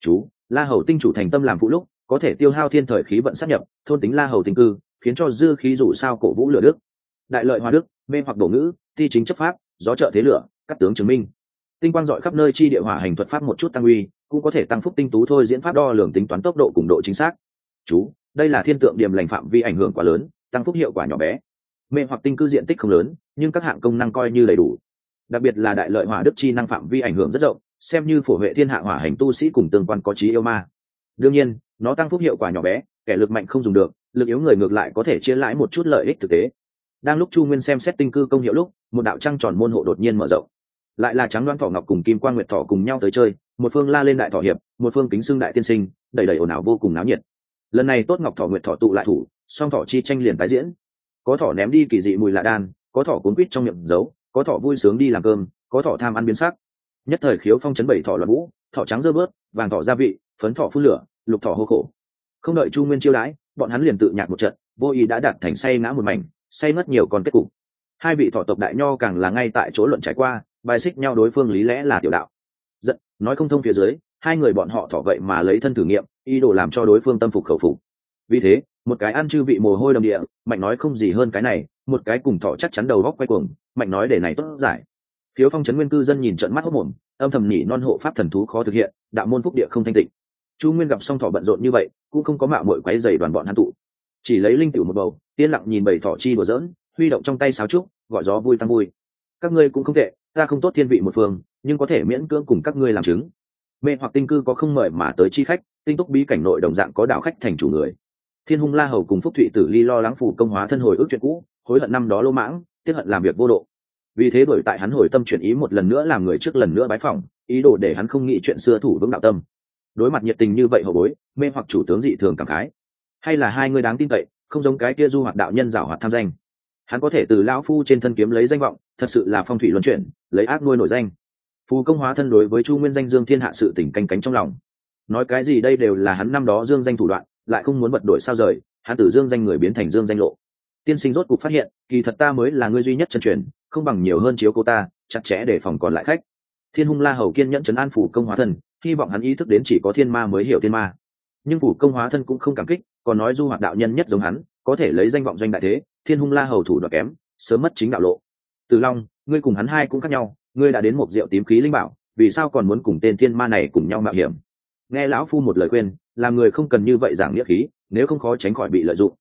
Chú, la hầu tinh chủ thành tâm làm phụ lúc, có thể tiêu hao thiên thời khí vận sát nhập, thôn tính la hầu tinh cư, khiến cho dư khí rủ sao cổ vũ lửa đức. Đại lợi hòa đức, mê hoặc đổ ngữ thi chính chấp pháp gió trợ thế lửa, các tướng chứng minh. Tinh quang dọi khắp nơi chi địa hỏa hành thuật pháp một chút tăng uy, cũng có thể tăng phúc tinh tú thôi, diễn pháp đo lường tính toán tốc độ cùng độ chính xác. Chú, đây là thiên tượng điểm lành phạm vi ảnh hưởng quá lớn, tăng phúc hiệu quả nhỏ bé. Mê hoặc tinh cư diện tích không lớn, nhưng các hạng công năng coi như đầy đủ. Đặc biệt là đại lợi hỏa đức chi năng phạm vi ảnh hưởng rất rộng, xem như phổ huệ thiên hạ hỏa hành tu sĩ cùng tương quan có trí yêu ma. Đương nhiên, nó tăng phúc hiệu quả nhỏ bé, kẻ lực mạnh không dùng được, lực yếu người ngược lại có thể chia lãi một chút lợi ích thực tế đang lúc chu nguyên xem xét tinh cư công hiệu lúc, một đạo trăng tròn môn hộ đột nhiên mở rộng. Lại là trắng đoán thỏ ngọc cùng kim quan nguyệt thỏ cùng nhau tới chơi, một phương la lên đại thỏ hiệp, một phương kính xưng đại tiên sinh, đầy đầy ồn ào vô cùng náo nhiệt. Lần này tốt ngọc thỏ nguyệt thỏ tụ lại thủ, song thỏ chi tranh liền tái diễn. Có thỏ ném đi kỳ dị mùi lạ đan, có thỏ cuốn quýt trong miệng giấu, có thỏ vui sướng đi làm cơm, có thỏ tham ăn biến sắc. Nhất thời khiếu phong chấn bảy thỏ loạn vũ, thỏ trắng dơ bớt, vàng thỏ gia vị, phấn thỏ phun lửa, lục thỏ hô khổ. Không đợi chu nguyên chiêu đãi, bọn hắn liền tự nhạc một trận, vô ý đã đạt thành say ngã một mảnh say mất nhiều còn kết cục. Hai vị thọ tộc đại nho càng là ngay tại chỗ luận trải qua, bài xích nhau đối phương lý lẽ là tiểu đạo. Giận, nói không thông phía dưới, hai người bọn họ thọ vậy mà lấy thân thử nghiệm, ý đồ làm cho đối phương tâm phục khẩu phục. Vì thế, một cái ăn chư vị mồ hôi đầm địa, mạnh nói không gì hơn cái này, một cái cùng thọ chắc chắn đầu góc quay cuồng, mạnh nói để này tốt giải. Khiếu phong trấn nguyên cư dân nhìn trận mắt hốc mồm, âm thầm nhỉ non hộ pháp thần thú khó thực hiện, đạo môn phúc địa không thanh tịnh. Chu nguyên gặp song thọ bận rộn như vậy, cũng không có mạo mội quấy dày đoàn bọn hắn tụ chỉ lấy linh tiểu một bầu, yên lặng nhìn bầy thọ chi đùa dỡn huy động trong tay sáo trúc, gọi gió vui tăng vui. Các ngươi cũng không tệ, ta không tốt thiên vị một phương, nhưng có thể miễn cưỡng cùng các ngươi làm chứng. Mê hoặc tinh cư có không mời mà tới chi khách, tinh túc bí cảnh nội đồng dạng có đạo khách thành chủ người. Thiên hung la hầu cùng phúc thụy tử ly lo lắng phủ công hóa thân hồi ước chuyện cũ, hối hận năm đó lô mãng tiếp hận làm việc vô độ. Vì thế đổi tại hắn hồi tâm chuyển ý một lần nữa làm người trước lần nữa bái phỏng, ý đồ để hắn không nghĩ chuyện xưa thủ vững đạo tâm. Đối mặt nhiệt tình như vậy hậu bối, mê hoặc chủ tướng dị thường cảm khái hay là hai người đáng tin cậy, không giống cái kia du hoạt đạo nhân giảo hoạt tham danh. Hắn có thể từ lão phu trên thân kiếm lấy danh vọng, thật sự là phong thủy luân chuyển, lấy ác nuôi nổi danh. Phù công hóa thân đối với chu nguyên danh dương thiên hạ sự tỉnh canh cánh trong lòng. Nói cái gì đây đều là hắn năm đó dương danh thủ đoạn, lại không muốn bật đổi sao rời, hắn từ dương danh người biến thành dương danh lộ. Tiên sinh rốt cuộc phát hiện, kỳ thật ta mới là người duy nhất chân truyền, không bằng nhiều hơn chiếu cô ta, chặt chẽ để phòng còn lại khách. Thiên hung la hầu kiên nhẫn chấn an phủ công hóa thân, hy vọng hắn ý thức đến chỉ có thiên ma mới hiểu thiên ma. Nhưng phủ công hóa thân cũng không cảm kích còn nói du hoạt đạo nhân nhất giống hắn, có thể lấy danh vọng doanh đại thế, thiên hung la hầu thủ đoạn kém, sớm mất chính đạo lộ. Từ long, ngươi cùng hắn hai cũng khác nhau, ngươi đã đến một rượu tím khí linh bảo, vì sao còn muốn cùng tên thiên ma này cùng nhau mạo hiểm? Nghe lão phu một lời khuyên, làm người không cần như vậy giảng nghĩa khí, nếu không khó tránh khỏi bị lợi dụng.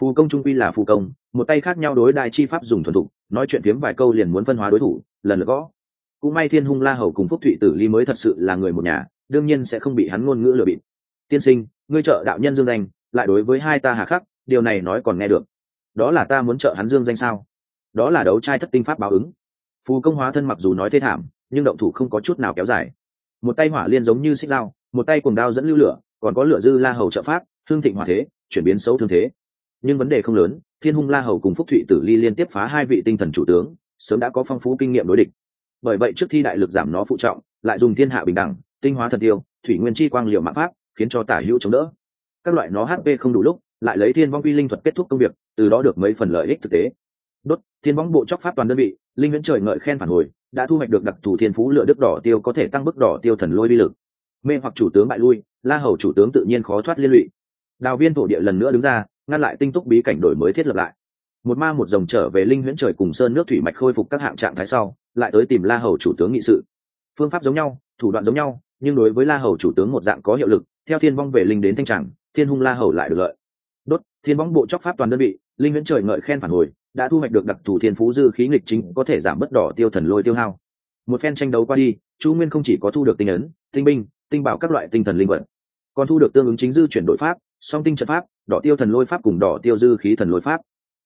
Phù công trung quy là phù công, một tay khác nhau đối đại chi pháp dùng thuần thục, nói chuyện tiếng vài câu liền muốn phân hóa đối thủ, lần lượt gõ. Cũng may thiên hung la hầu cùng phúc thụy tử ly mới thật sự là người một nhà, đương nhiên sẽ không bị hắn ngôn ngữ lừa bịp. Tiên sinh, ngươi trợ đạo nhân dương danh lại đối với hai ta hà khắc, điều này nói còn nghe được. Đó là ta muốn trợ hắn dương danh sao? Đó là đấu trai thất tinh pháp báo ứng. Phù công hóa thân mặc dù nói thế thảm, nhưng động thủ không có chút nào kéo dài. Một tay hỏa liên giống như xích dao, một tay cuồng đao dẫn lưu lửa, còn có lửa dư la hầu trợ pháp, hương thịnh hỏa thế, chuyển biến xấu thương thế. Nhưng vấn đề không lớn, thiên hung la hầu cùng phúc thụy tử ly liên tiếp phá hai vị tinh thần chủ tướng, sớm đã có phong phú kinh nghiệm đối địch. Bởi vậy trước thi đại lực giảm nó phụ trọng, lại dùng thiên hạ bình đẳng, tinh hóa thần tiêu, thủy nguyên chi quang liệu mã pháp, khiến cho tả hữu chống đỡ các loại nó hp không đủ lúc, lại lấy thiên vong quy linh thuật kết thúc công việc, từ đó được mấy phần lợi ích thực tế. Đốt, thiên vong bộ chóc pháp toàn đơn vị, linh viễn trời ngợi khen phản hồi, đã thu hoạch được đặc thù thiên phú lửa đức đỏ tiêu có thể tăng bức đỏ tiêu thần lôi vi lực. Mê hoặc chủ tướng bại lui, la hầu chủ tướng tự nhiên khó thoát liên lụy. Đào viên thổ địa lần nữa đứng ra, ngăn lại tinh túc bí cảnh đổi mới thiết lập lại. Một ma một dòng trở về linh huyễn trời cùng sơn nước thủy mạch khôi phục các hạng trạng thái sau, lại tới tìm la hầu chủ tướng nghị sự. Phương pháp giống nhau, thủ đoạn giống nhau, nhưng đối với la hầu chủ tướng một dạng có hiệu lực, theo thiên vong về linh đến thanh tràng thiên hung la hầu lại được lợi. Đốt, thiên Bóng bộ chóc pháp toàn đơn vị, linh huyễn trời ngợi khen phản hồi, đã thu hoạch được đặc thù thiên phú dư khí nghịch chính, có thể giảm bất đỏ tiêu thần lôi tiêu hao. Một phen tranh đấu qua đi chu nguyên không chỉ có thu được tinh ấn, tinh binh, tinh bảo các loại tinh thần linh vật còn thu được tương ứng chính dư chuyển đổi pháp, song tinh trận pháp, đỏ tiêu thần lôi pháp cùng đỏ tiêu dư khí thần lôi pháp.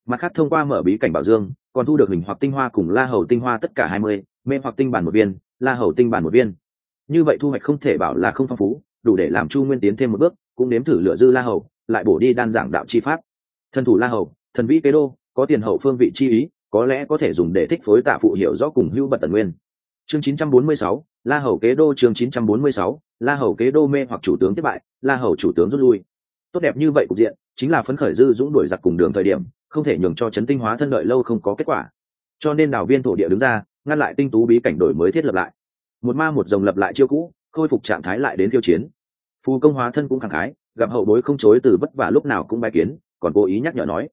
Mặt khác thông qua mở bí cảnh bảo dương, còn thu được hình hoặc tinh hoa cùng la hầu tinh hoa tất cả hai mươi, mê hoặc tinh bản một viên, la hầu tinh bản một viên. Như vậy thu hoạch không thể bảo là không phong phú, đủ để làm chu nguyên tiến thêm một bước cũng nếm thử lựa dư la hầu lại bổ đi đan giảng đạo chi pháp. Thần thủ la hầu thần vĩ kế đô có tiền hậu phương vị chi ý có lẽ có thể dùng để thích phối tạ phụ hiệu rõ cùng hữu bật tần nguyên. Chương 946, la hầu kế đô chương 946, la hầu kế đô mê hoặc chủ tướng tiếp bại la hầu chủ tướng rút lui. Tốt đẹp như vậy cục diện chính là phấn khởi dư dũng đuổi giặc cùng đường thời điểm không thể nhường cho chấn tinh hóa thân đợi lâu không có kết quả. Cho nên đào viên thổ địa đứng ra ngăn lại tinh tú bí cảnh đổi mới thiết lập lại. Một ma một dòng lập lại chiêu cũ khôi phục trạng thái lại đến tiêu chiến phù công hóa thân cũng khẳng khái, gặp hậu bối không chối từ vất vả lúc nào cũng bài kiến, còn cố ý nhắc nhở nói,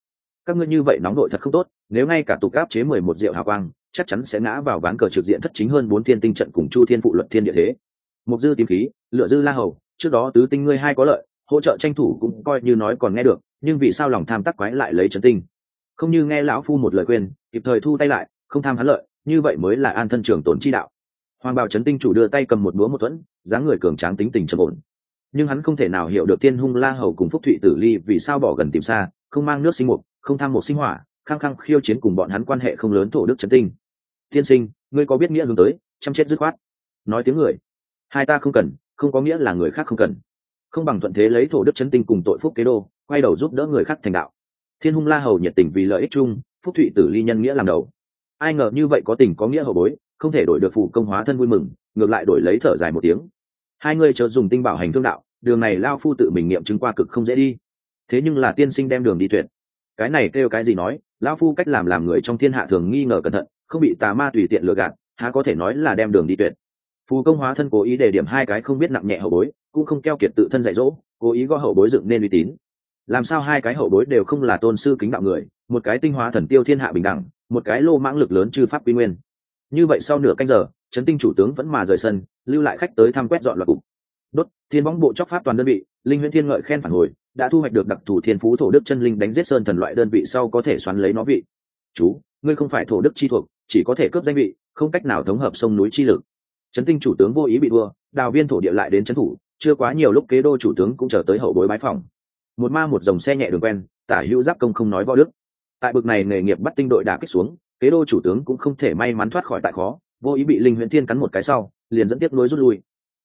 các ngươi như vậy nóng nội thật không tốt, nếu ngay cả tục áp chế mười một rượu hào quang, chắc chắn sẽ ngã vào ván cờ trực diện thất chính hơn bốn thiên tinh trận cùng chu thiên phụ luật thiên địa thế. Mục dư tìm khí, lựa dư la hầu, trước đó tứ tinh ngươi hai có lợi, hỗ trợ tranh thủ cũng coi như nói còn nghe được, nhưng vì sao lòng tham tắc quái lại lấy trấn tinh? Không như nghe lão phu một lời khuyên, kịp thời thu tay lại, không tham hắn lợi, như vậy mới là an thân trường tổn chi đạo. Hoàng bảo trấn tinh chủ đưa tay cầm một búa một thuẫn, dáng người cường tráng tính tình trầm ổn nhưng hắn không thể nào hiểu được tiên hung la hầu cùng phúc thụy tử ly vì sao bỏ gần tìm xa, không mang nước sinh mục, không tham một sinh hỏa khăng khăng khiêu chiến cùng bọn hắn quan hệ không lớn thổ đức trấn tinh. Tiên sinh, ngươi có biết nghĩa hướng tới, chăm chết dứt khoát. Nói tiếng người. Hai ta không cần, không có nghĩa là người khác không cần. Không bằng thuận thế lấy thổ đức chấn tinh cùng tội phúc kế đô, quay đầu giúp đỡ người khác thành đạo. Thiên hung la hầu nhiệt tình vì lợi ích chung, phúc thụy tử ly nhân nghĩa làm đầu. Ai ngờ như vậy có tình có nghĩa hậu bối, không thể đổi được phụ công hóa thân vui mừng, ngược lại đổi lấy thở dài một tiếng hai người chợt dùng tinh bảo hành thương đạo, đường này lao phu tự mình nghiệm chứng qua cực không dễ đi. Thế nhưng là tiên sinh đem đường đi tuyệt. Cái này kêu cái gì nói, lao phu cách làm làm người trong thiên hạ thường nghi ngờ cẩn thận, không bị tà ma tùy tiện lừa gạt, há có thể nói là đem đường đi tuyệt. Phù công hóa thân cố ý để điểm hai cái không biết nặng nhẹ hậu bối, cũng không keo kiệt tự thân dạy dỗ, cố ý gõ hậu bối dựng nên uy tín. Làm sao hai cái hậu bối đều không là tôn sư kính đạo người, một cái tinh hóa thần tiêu thiên hạ bình đẳng, một cái lô mãng lực lớn chư pháp quy nguyên. Như vậy sau nửa canh giờ trấn tinh chủ tướng vẫn mà rời sân lưu lại khách tới thăm quét dọn loạt cục. Đốt, thiên bóng bộ chóc pháp toàn đơn vị, linh huyễn thiên ngợi khen phản hồi, đã thu hoạch được đặc thù thiên phú thổ đức chân linh đánh giết sơn thần loại đơn vị sau có thể xoắn lấy nó vị. Chú, ngươi không phải thổ đức chi thuộc, chỉ có thể cướp danh vị, không cách nào thống hợp sông núi chi lực. Trấn tinh chủ tướng vô ý bị đua đào viên thổ địa lại đến trấn thủ, chưa quá nhiều lúc kế đô chủ tướng cũng chờ tới hậu bối bái phòng. Một ma một dòng xe nhẹ đường quen, tả hữu giáp công không nói võ đức. Tại bực này nghề nghiệp bắt tinh đội đà kích xuống, kế đô chủ tướng cũng không thể may mắn thoát khỏi tại khó, vô ý bị linh huyễn thiên cắn một cái sau liền dẫn tiếp nối rút lui.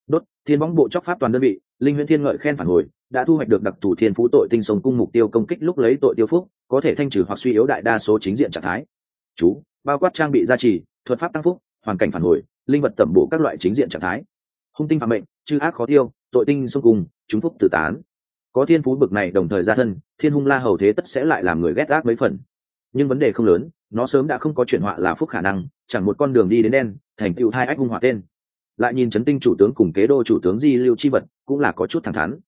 Đốt, thiên bóng bộ chóc pháp toàn đơn vị, linh huyễn thiên ngợi khen phản hồi, đã thu hoạch được đặc thù thiên phú tội tinh sống cung mục tiêu công kích lúc lấy tội tiêu phúc, có thể thanh trừ hoặc suy yếu đại đa số chính diện trạng thái. Chú, bao quát trang bị gia trì, thuật pháp tăng phúc, hoàn cảnh phản hồi, linh vật tẩm bổ các loại chính diện trạng thái. Hung tinh phạm mệnh, chư ác khó tiêu, tội tinh sống cung, chúng phúc tử tán. Có thiên phú bực này đồng thời ra thân, thiên hung la hầu thế tất sẽ lại làm người ghét ác mấy phần. Nhưng vấn đề không lớn, nó sớm đã không có chuyển họa là phúc khả năng, chẳng một con đường đi đến đen, thành tựu hai ách hung hỏa tên lại nhìn chấn tinh chủ tướng cùng kế đô chủ tướng di lưu chi vật, cũng là có chút thẳng thắn.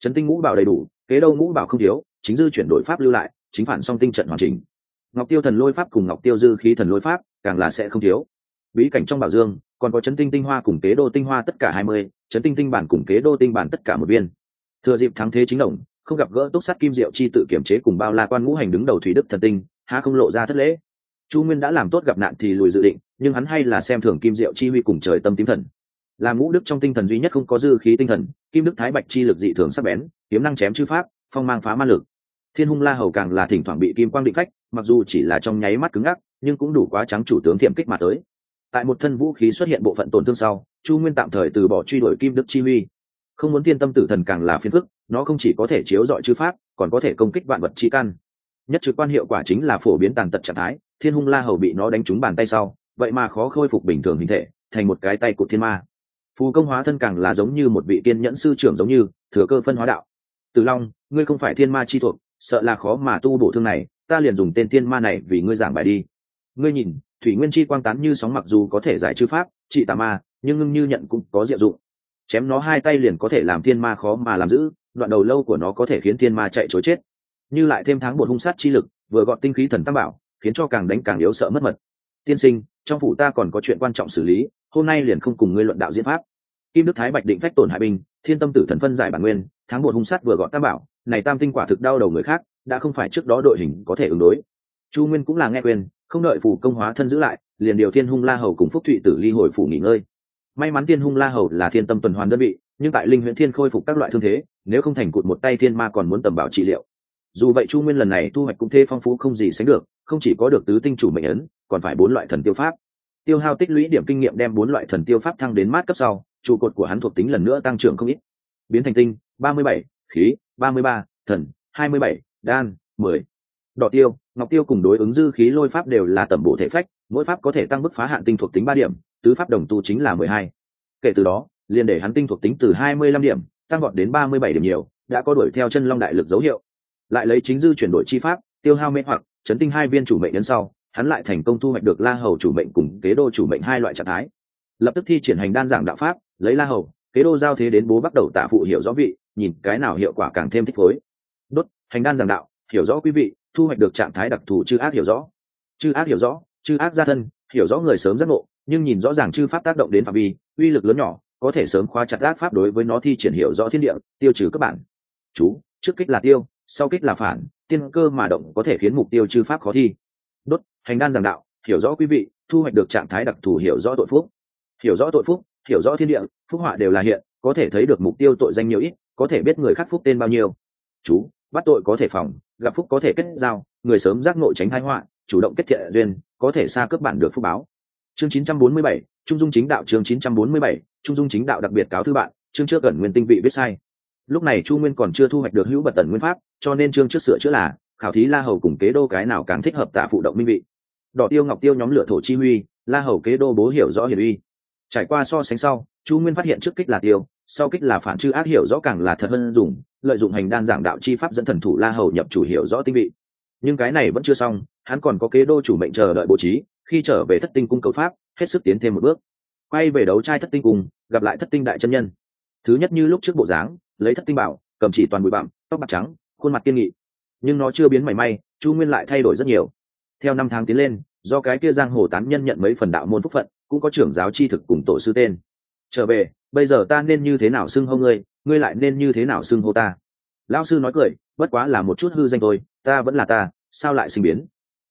Chấn tinh ngũ bảo đầy đủ, kế đô ngũ bảo không thiếu, chính dư chuyển đổi pháp lưu lại, chính phản song tinh trận hoàn chỉnh. Ngọc tiêu thần lôi pháp cùng ngọc tiêu dư khí thần lôi pháp, càng là sẽ không thiếu. Bí cảnh trong bảo dương, còn có chấn tinh tinh hoa cùng kế đô tinh hoa tất cả hai mươi chấn tinh tinh bản cùng kế đô tinh bản tất cả một viên. Thừa dịp thắng thế chính đồng, không gặp gỡ túc sắt kim diệu chi tự kiểm chế cùng bao la quan ngũ hành đứng đầu thủy đức thần tinh, há không lộ ra thất lễ. Chu nguyên đã làm tốt gặp nạn thì lùi dự định, nhưng hắn hay là xem thường kim diệu chi huy cùng trời tâm tím thần làm ngũ đức trong tinh thần duy nhất không có dư khí tinh thần, kim đức thái bạch chi lực dị thường sắc bén, kiếm năng chém chư pháp, phong mang phá ma lực. Thiên hung la hầu càng là thỉnh thoảng bị kim quang định phách, mặc dù chỉ là trong nháy mắt cứng ngắc, nhưng cũng đủ quá trắng chủ tướng thiệm kích mà tới. Tại một thân vũ khí xuất hiện bộ phận tổn thương sau, chu nguyên tạm thời từ bỏ truy đuổi kim đức chi huy. Không muốn tiên tâm tử thần càng là phiền phức, nó không chỉ có thể chiếu dọi chư pháp, còn có thể công kích vạn vật chi căn. Nhất trực quan hiệu quả chính là phổ biến tàn tật trạng thái, thiên hung la hầu bị nó đánh trúng bàn tay sau, vậy mà khó khôi phục bình thường hình thể, thành một cái tay cụt thiên ma phù công hóa thân càng là giống như một vị tiên nhẫn sư trưởng giống như, thừa cơ phân hóa đạo. Từ long, ngươi không phải thiên ma chi thuộc, sợ là khó mà tu bổ thương này, ta liền dùng tên thiên ma này vì ngươi giảng bài đi. Ngươi nhìn, thủy nguyên chi quang tán như sóng mặc dù có thể giải chư pháp, trị tà ma, nhưng ngưng như nhận cũng có diệu dụng. Chém nó hai tay liền có thể làm thiên ma khó mà làm giữ, đoạn đầu lâu của nó có thể khiến thiên ma chạy chối chết. Như lại thêm tháng một hung sát chi lực, vừa gọn tinh khí thần tam bảo, khiến cho càng đánh càng yếu sợ mất mật. Tiên sinh, trong phủ ta còn có chuyện quan trọng xử lý, hôm nay liền không cùng ngươi luận đạo diễn pháp kim đức thái bạch định phách tổn hại binh, thiên tâm tử thần phân giải bản nguyên, tháng một hung sát vừa gọn tam bảo, này tam tinh quả thực đau đầu người khác, đã không phải trước đó đội hình có thể ứng đối. Chu nguyên cũng là nghe quyền không đợi phủ công hóa thân giữ lại, liền điều thiên hung la hầu cùng phúc thụy tử ly hồi phủ nghỉ ngơi. May mắn thiên hung la hầu là thiên tâm tuần hoàn đơn vị, nhưng tại linh huyện thiên khôi phục các loại thương thế, nếu không thành cụt một tay thiên ma còn muốn tầm bảo trị liệu. Dù vậy chu nguyên lần này thu hoạch cũng thê phong phú không gì sánh được, không chỉ có được tứ tinh chủ mệnh ấn, còn phải bốn loại thần tiêu pháp. Tiêu hao tích lũy điểm kinh nghiệm đem bốn loại thần tiêu pháp thăng đến mát cấp sau trụ cột của hắn thuộc tính lần nữa tăng trưởng không ít. Biến thành tinh, ba mươi bảy, khí, ba mươi ba, thần, hai mươi bảy, đan, mười. Đỏ tiêu, ngọc tiêu cùng đối ứng dư khí lôi pháp đều là tẩm bộ thể phách, mỗi pháp có thể tăng bức phá hạn tinh thuộc tính ba điểm, tứ pháp đồng tu chính là mười hai. Kể từ đó, liền để hắn tinh thuộc tính từ hai mươi lăm điểm, tăng vọt đến ba mươi bảy điểm nhiều, đã có đuổi theo chân long đại lực dấu hiệu. Lại lấy chính dư chuyển đổi chi pháp, tiêu hao mê hoặc, chấn tinh hai viên chủ mệnh đến sau, hắn lại thành công thu hoạch được la hầu chủ mệnh cùng kế đô chủ mệnh hai loại trạng thái. Lập tức thi triển hành đan giảng đạo pháp lấy la hầu, kế đô giao thế đến bố bắt đầu tạ phụ hiểu rõ vị, nhìn cái nào hiệu quả càng thêm thích phối. Đốt, hành đan giảng đạo, hiểu rõ quý vị, thu hoạch được trạng thái đặc thù chư ác hiểu rõ. Chư ác hiểu rõ, chư ác gia thân, hiểu rõ người sớm giác ngộ, nhưng nhìn rõ ràng chư pháp tác động đến phạm vi, uy lực lớn nhỏ, có thể sớm khóa chặt ác pháp đối với nó thi triển hiểu rõ thiên địa, tiêu trừ các bản. Chú, trước kích là tiêu, sau kích là phản, tiên cơ mà động có thể khiến mục tiêu chư pháp khó thi. Đốt, hành đan giảng đạo, hiểu rõ quý vị, thu hoạch được trạng thái đặc thù hiểu rõ tội phúc. Hiểu rõ tội phúc hiểu rõ thiên địa phúc họa đều là hiện có thể thấy được mục tiêu tội danh nhiều ít có thể biết người khắc phúc tên bao nhiêu. Chú bắt tội có thể phòng gặp phúc có thể kết giao người sớm giác nội tránh thái họa chủ động kết thiện duyên có thể xa cướp bản được phúc báo. Chương 947, trung dung chính đạo chương 947, trung dung chính đạo đặc biệt cáo thư bạn chương trước gần nguyên tinh vị viết sai. Lúc này chu nguyên còn chưa thu hoạch được hữu bật tần nguyên pháp cho nên chương trước sửa chữa là khảo thí la hầu cùng kế đô cái nào càng thích hợp tạ phụ động minh vị. Đỏ tiêu ngọc tiêu nhóm lửa thổ chi huy la hầu kế đô bố hiểu rõ hiển uy trải qua so sánh sau, chu nguyên phát hiện trước kích là tiêu, sau kích là phản chư ác hiểu rõ càng là thật hơn dùng, lợi dụng hành đan giảng đạo chi pháp dẫn thần thủ la hầu nhập chủ hiểu rõ tinh vị. Nhưng cái này vẫn chưa xong, hắn còn có kế đô chủ mệnh chờ đợi bố trí, khi trở về thất tinh cung cầu pháp, hết sức tiến thêm một bước. Quay về đấu trai thất tinh cung, gặp lại thất tinh đại chân nhân. Thứ nhất như lúc trước bộ dáng, lấy thất tinh bảo, cầm chỉ toàn bụi bặm, tóc bạc trắng, khuôn mặt kiên nghị. Nhưng nó chưa biến mảy may, chu nguyên lại thay đổi rất nhiều. Theo năm tháng tiến lên, do cái kia giang hồ tán nhân nhận mấy phần đạo môn phúc phận cũng có trưởng giáo chi thực cùng tổ sư tên. Trở về, bây giờ ta nên như thế nào xưng hô ngươi? Ngươi lại nên như thế nào xưng hô ta? Lão sư nói cười, bất quá là một chút hư danh thôi, ta vẫn là ta, sao lại sinh biến?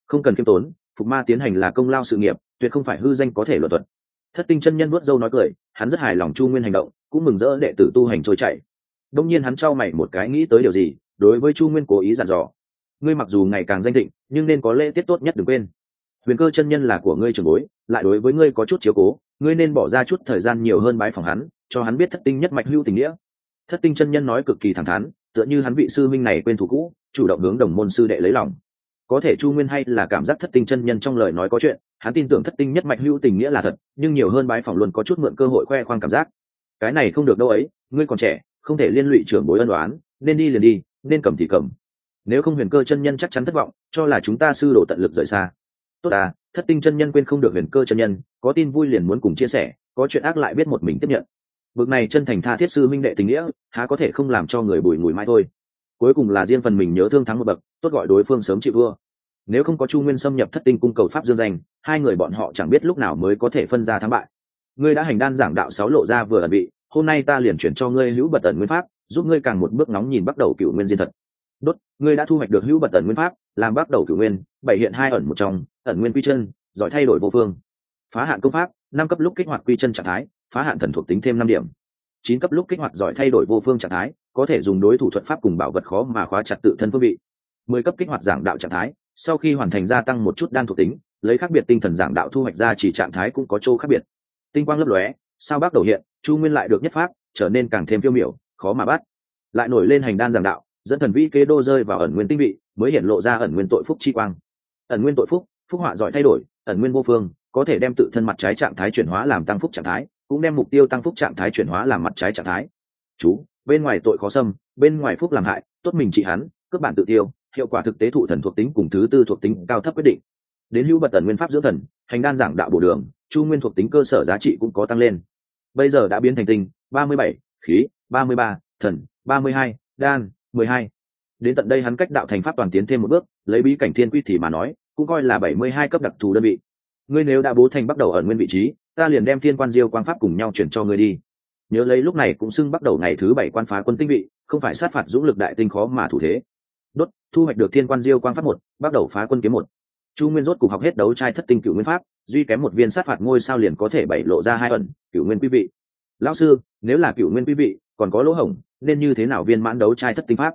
Không cần kiêm tốn, phục ma tiến hành là công lao sự nghiệp, tuyệt không phải hư danh có thể luận thuật. Thất tinh chân nhân vuốt dâu nói cười, hắn rất hài lòng chu nguyên hành động, cũng mừng rỡ đệ tử tu hành trôi chảy. Đông nhiên hắn trao mày một cái nghĩ tới điều gì, đối với chu nguyên cố ý dặn dò. Ngươi mặc dù ngày càng danh định nhưng nên có lễ tiết tốt nhất đừng quên huyền cơ chân nhân là của ngươi trường bối, lại đối với ngươi có chút chiếu cố, ngươi nên bỏ ra chút thời gian nhiều hơn bái phòng hắn, cho hắn biết thất tinh nhất mạch hưu tình nghĩa. Thất tinh chân nhân nói cực kỳ thẳng thắn, tựa như hắn vị sư minh này quên thủ cũ, chủ động hướng đồng môn sư đệ lấy lòng. Có thể chu nguyên hay là cảm giác thất tinh chân nhân trong lời nói có chuyện, hắn tin tưởng thất tinh nhất mạch hữu tình nghĩa là thật, nhưng nhiều hơn bái phòng luôn có chút mượn cơ hội khoe khoang cảm giác. Cái này không được đâu ấy, ngươi còn trẻ, không thể liên lụy trưởng bối ân đoán nên đi liền đi, nên cầm thì cầm. Nếu không huyền cơ chân nhân chắc chắn thất vọng, cho là chúng ta sư đổ tận lực rời xa tốt à thất tinh chân nhân quên không được huyền cơ chân nhân, có tin vui liền muốn cùng chia sẻ, có chuyện ác lại biết một mình tiếp nhận. Bực này chân thành tha thiết sư minh đệ tình nghĩa, há có thể không làm cho người bùi ngùi mai thôi. Cuối cùng là riêng phần mình nhớ thương thắng một bậc, tốt gọi đối phương sớm chịu vua. Nếu không có chu nguyên xâm nhập thất tinh cung cầu pháp dương danh, hai người bọn họ chẳng biết lúc nào mới có thể phân ra thắng bại. Ngươi đã hành đan giảng đạo sáu lộ ra vừa ẩn bị hôm nay ta liền chuyển cho ngươi hữu bật ẩn nguyên pháp, giúp ngươi càng một bước nóng nhìn bắt đầu cựu nguyên diên thật. Đốt, ngươi đã thu hoạch được hữu bật ẩn nguyên pháp, làm bắt đầu cựu nguyên, bảy hiện hai ẩn một trong ẩn nguyên quy chân, giỏi thay đổi vô phương. Phá hạn công pháp, năm cấp lúc kích hoạt quy chân trạng thái, phá hạn thần thuộc tính thêm năm điểm. Chín cấp lúc kích hoạt giỏi thay đổi vô phương trạng thái, có thể dùng đối thủ thuật pháp cùng bảo vật khó mà khóa chặt tự thân phương vị. Mười cấp kích hoạt giảng đạo trạng thái, sau khi hoàn thành gia tăng một chút đan thuộc tính, lấy khác biệt tinh thần giảng đạo thu hoạch ra chỉ trạng thái cũng có chỗ khác biệt. Tinh quang lấp lóe, sao bác đầu hiện, chu nguyên lại được nhất pháp, trở nên càng thêm phiêu miểu, khó mà bắt. Lại nổi lên hành đan giảng đạo, dẫn thần vĩ kế đô rơi vào ẩn nguyên tinh vị, mới hiện lộ ra ẩn nguyên tội phúc chi quang. Ẩn nguyên tội phúc phúc họa giỏi thay đổi, ẩn nguyên vô phương, có thể đem tự thân mặt trái trạng thái chuyển hóa làm tăng phúc trạng thái, cũng đem mục tiêu tăng phúc trạng thái chuyển hóa làm mặt trái trạng thái. Chú, bên ngoài tội khó xâm, bên ngoài phúc làm hại, tốt mình trị hắn, cướp bản tự tiêu, hiệu quả thực tế thụ thần thuộc tính cùng thứ tư thuộc tính cao thấp quyết định. Đến hữu bật tần nguyên pháp dưỡng thần, hành đan giảng đạo bổ đường, chu nguyên thuộc tính cơ sở giá trị cũng có tăng lên. Bây giờ đã biến thành tinh, ba mươi bảy, khí, ba mươi ba, thần, ba mươi hai, đan, mười hai. Đến tận đây hắn cách đạo thành pháp toàn tiến thêm một bước, lấy bí cảnh thiên quy thì mà nói cũng coi là bảy mươi hai cấp đặc thù đơn vị. Ngươi nếu đã bố thành bắt đầu ở nguyên vị trí, ta liền đem thiên quan diêu quang pháp cùng nhau chuyển cho ngươi đi. Nhớ lấy lúc này cũng xưng bắt đầu ngày thứ bảy quan phá quân tinh vị, không phải sát phạt dũng lực đại tinh khó mà thủ thế. Đốt, thu hoạch được thiên quan diêu quang pháp một, bắt đầu phá quân kiếm một. Chu nguyên rốt cùng học hết đấu trai thất tinh cựu nguyên pháp, duy kém một viên sát phạt ngôi sao liền có thể bảy lộ ra hai ẩn cựu nguyên quý vị. Lão sư, nếu là cựu nguyên quý vị, còn có lỗ hổng, nên như thế nào viên mãn đấu trai thất tinh pháp?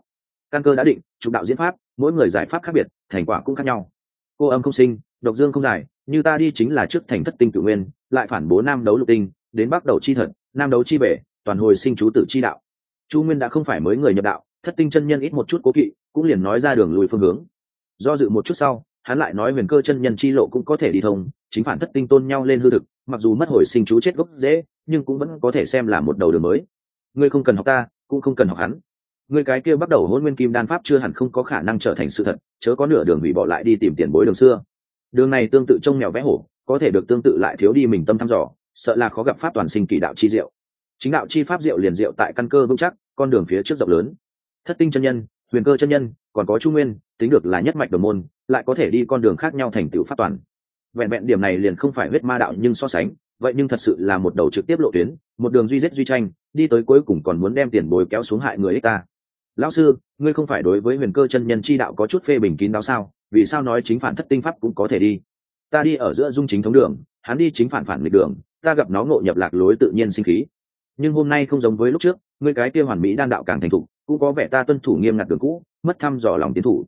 Căn cơ đã định, chủ đạo diễn pháp, mỗi người giải pháp khác biệt, thành quả cũng khác nhau cô âm không sinh, độc dương không giải, như ta đi chính là trước thành thất tinh cự nguyên, lại phản bố nam đấu lục tinh, đến bắt đầu chi thật, nam đấu chi bể, toàn hồi sinh chú tử chi đạo. Chu nguyên đã không phải mới người nhập đạo, thất tinh chân nhân ít một chút cố kỵ, cũng liền nói ra đường lùi phương hướng. Do dự một chút sau, hắn lại nói huyền cơ chân nhân chi lộ cũng có thể đi thông, chính phản thất tinh tôn nhau lên hư thực, mặc dù mất hồi sinh chú chết gốc dễ, nhưng cũng vẫn có thể xem là một đầu đường mới. Ngươi không cần học ta, cũng không cần học hắn người cái kia bắt đầu hôn nguyên kim đan pháp chưa hẳn không có khả năng trở thành sự thật, chớ có nửa đường hủy bỏ lại đi tìm tiền bối đường xưa. Đường này tương tự trông mèo vẽ hổ, có thể được tương tự lại thiếu đi mình tâm thăm dò, sợ là khó gặp pháp toàn sinh kỳ đạo chi diệu. Chính đạo chi pháp diệu liền diệu tại căn cơ vững chắc, con đường phía trước rộng lớn. Thất tinh chân nhân, huyền cơ chân nhân, còn có trung nguyên, tính được là nhất mạch đồng môn, lại có thể đi con đường khác nhau thành tựu pháp toàn. Vẹn vẹn điểm này liền không phải huyết ma đạo nhưng so sánh, vậy nhưng thật sự là một đầu trực tiếp lộ tuyến, một đường duy giết duy tranh, đi tới cuối cùng còn muốn đem tiền bối kéo xuống hại người ích ta lão sư, ngươi không phải đối với huyền cơ chân nhân chi đạo có chút phê bình kín đáo sao? Vì sao nói chính phản thất tinh pháp cũng có thể đi? Ta đi ở giữa dung chính thống đường, hắn đi chính phản phản nghịch đường, ta gặp nó ngộ nhập lạc lối tự nhiên sinh khí. Nhưng hôm nay không giống với lúc trước, ngươi cái kia hoàn mỹ đan đạo càng thành thục, cũng có vẻ ta tuân thủ nghiêm ngặt đường cũ, mất thăm dò lòng tiến thủ.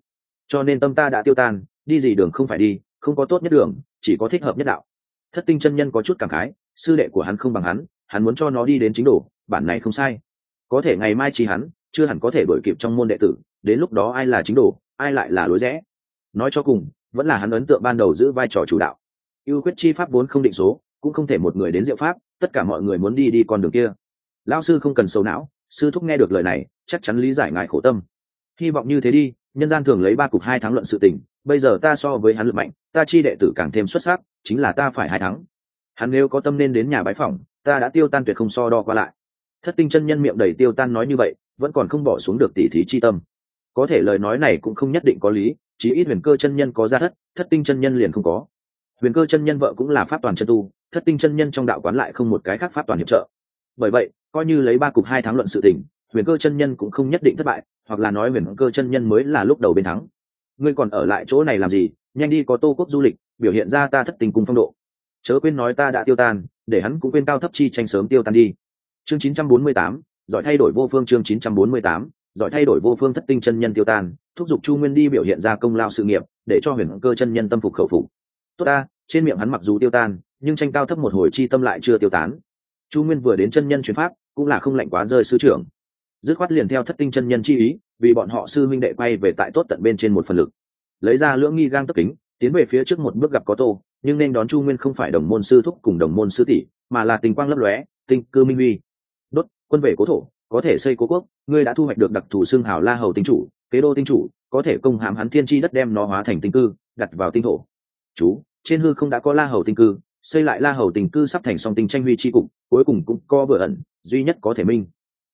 Cho nên tâm ta đã tiêu tan, đi gì đường không phải đi, không có tốt nhất đường, chỉ có thích hợp nhất đạo. Thất tinh chân nhân có chút cảm khái, sư đệ của hắn không bằng hắn hắn muốn cho nó đi đến chính đồ, bản này không sai. Có thể ngày mai chỉ hắn chưa hẳn có thể đổi kịp trong môn đệ tử, đến lúc đó ai là chính đồ, ai lại là lối rẽ. Nói cho cùng, vẫn là hắn ấn tượng ban đầu giữ vai trò chủ đạo. Ưu quyết chi pháp vốn không định số, cũng không thể một người đến diệu pháp, tất cả mọi người muốn đi đi con đường kia. Lao sư không cần sầu não, sư thúc nghe được lời này, chắc chắn lý giải ngài khổ tâm. Hy vọng như thế đi, nhân gian thường lấy ba cục hai thắng luận sự tình, bây giờ ta so với hắn lực mạnh, ta chi đệ tử càng thêm xuất sắc, chính là ta phải hai thắng. Hắn nếu có tâm nên đến nhà bái phỏng, ta đã tiêu tan tuyệt không so đo qua lại. Thất tinh chân nhân miệng đầy tiêu tan nói như vậy vẫn còn không bỏ xuống được tỷ thí chi tâm. Có thể lời nói này cũng không nhất định có lý chỉ ít huyền cơ chân nhân có ra thất thất tinh chân nhân liền không có. Huyền cơ chân nhân vợ cũng là pháp toàn chân tu thất tinh chân nhân trong đạo quán lại không một cái khác pháp toàn hiệp trợ. Bởi vậy coi như lấy ba cục hai tháng luận sự tình huyền cơ chân nhân cũng không nhất định thất bại hoặc là nói huyền cơ chân nhân mới là lúc đầu bên thắng. Ngươi còn ở lại chỗ này làm gì? Nhanh đi có tô quốc du lịch biểu hiện ra ta thất tình cùng phong độ. Chớ quên nói ta đã tiêu tan để hắn cũng quên cao thấp chi tranh sớm tiêu tan đi. Chương 948, giỏi thay đổi vô phương chương 948, giỏi thay đổi vô phương thất tinh chân nhân tiêu tan thúc giục chu nguyên đi biểu hiện ra công lao sự nghiệp để cho huyền cơ chân nhân tâm phục khẩu phục. Tốt ta trên miệng hắn mặc dù tiêu tan nhưng tranh cao thấp một hồi chi tâm lại chưa tiêu tán. Chu nguyên vừa đến chân nhân chuyến pháp cũng là không lạnh quá rơi sư trưởng. Dứt khoát liền theo thất tinh chân nhân chi ý vì bọn họ sư minh đệ quay về tại tốt tận bên trên một phần lực. Lấy ra lưỡng nghi gang tất kính tiến về phía trước một bước gặp có tô nhưng nên đón chu nguyên không phải đồng môn sư thúc cùng đồng môn sư tỷ mà là tình quang lấp lóe tinh cư minh huy quân về cố thổ, có thể xây cố quốc, ngươi đã thu hoạch được đặc thù xương hào la hầu tinh chủ, kế đô tinh chủ, có thể công hãm hắn thiên tri đất đem nó hóa thành tinh cư, đặt vào tinh thổ. Chú, trên hư không đã có la hầu tinh cư, xây lại la hầu tình cư sắp thành song tinh tranh huy chi cục, cuối cùng cũng co vừa ẩn, duy nhất có thể minh.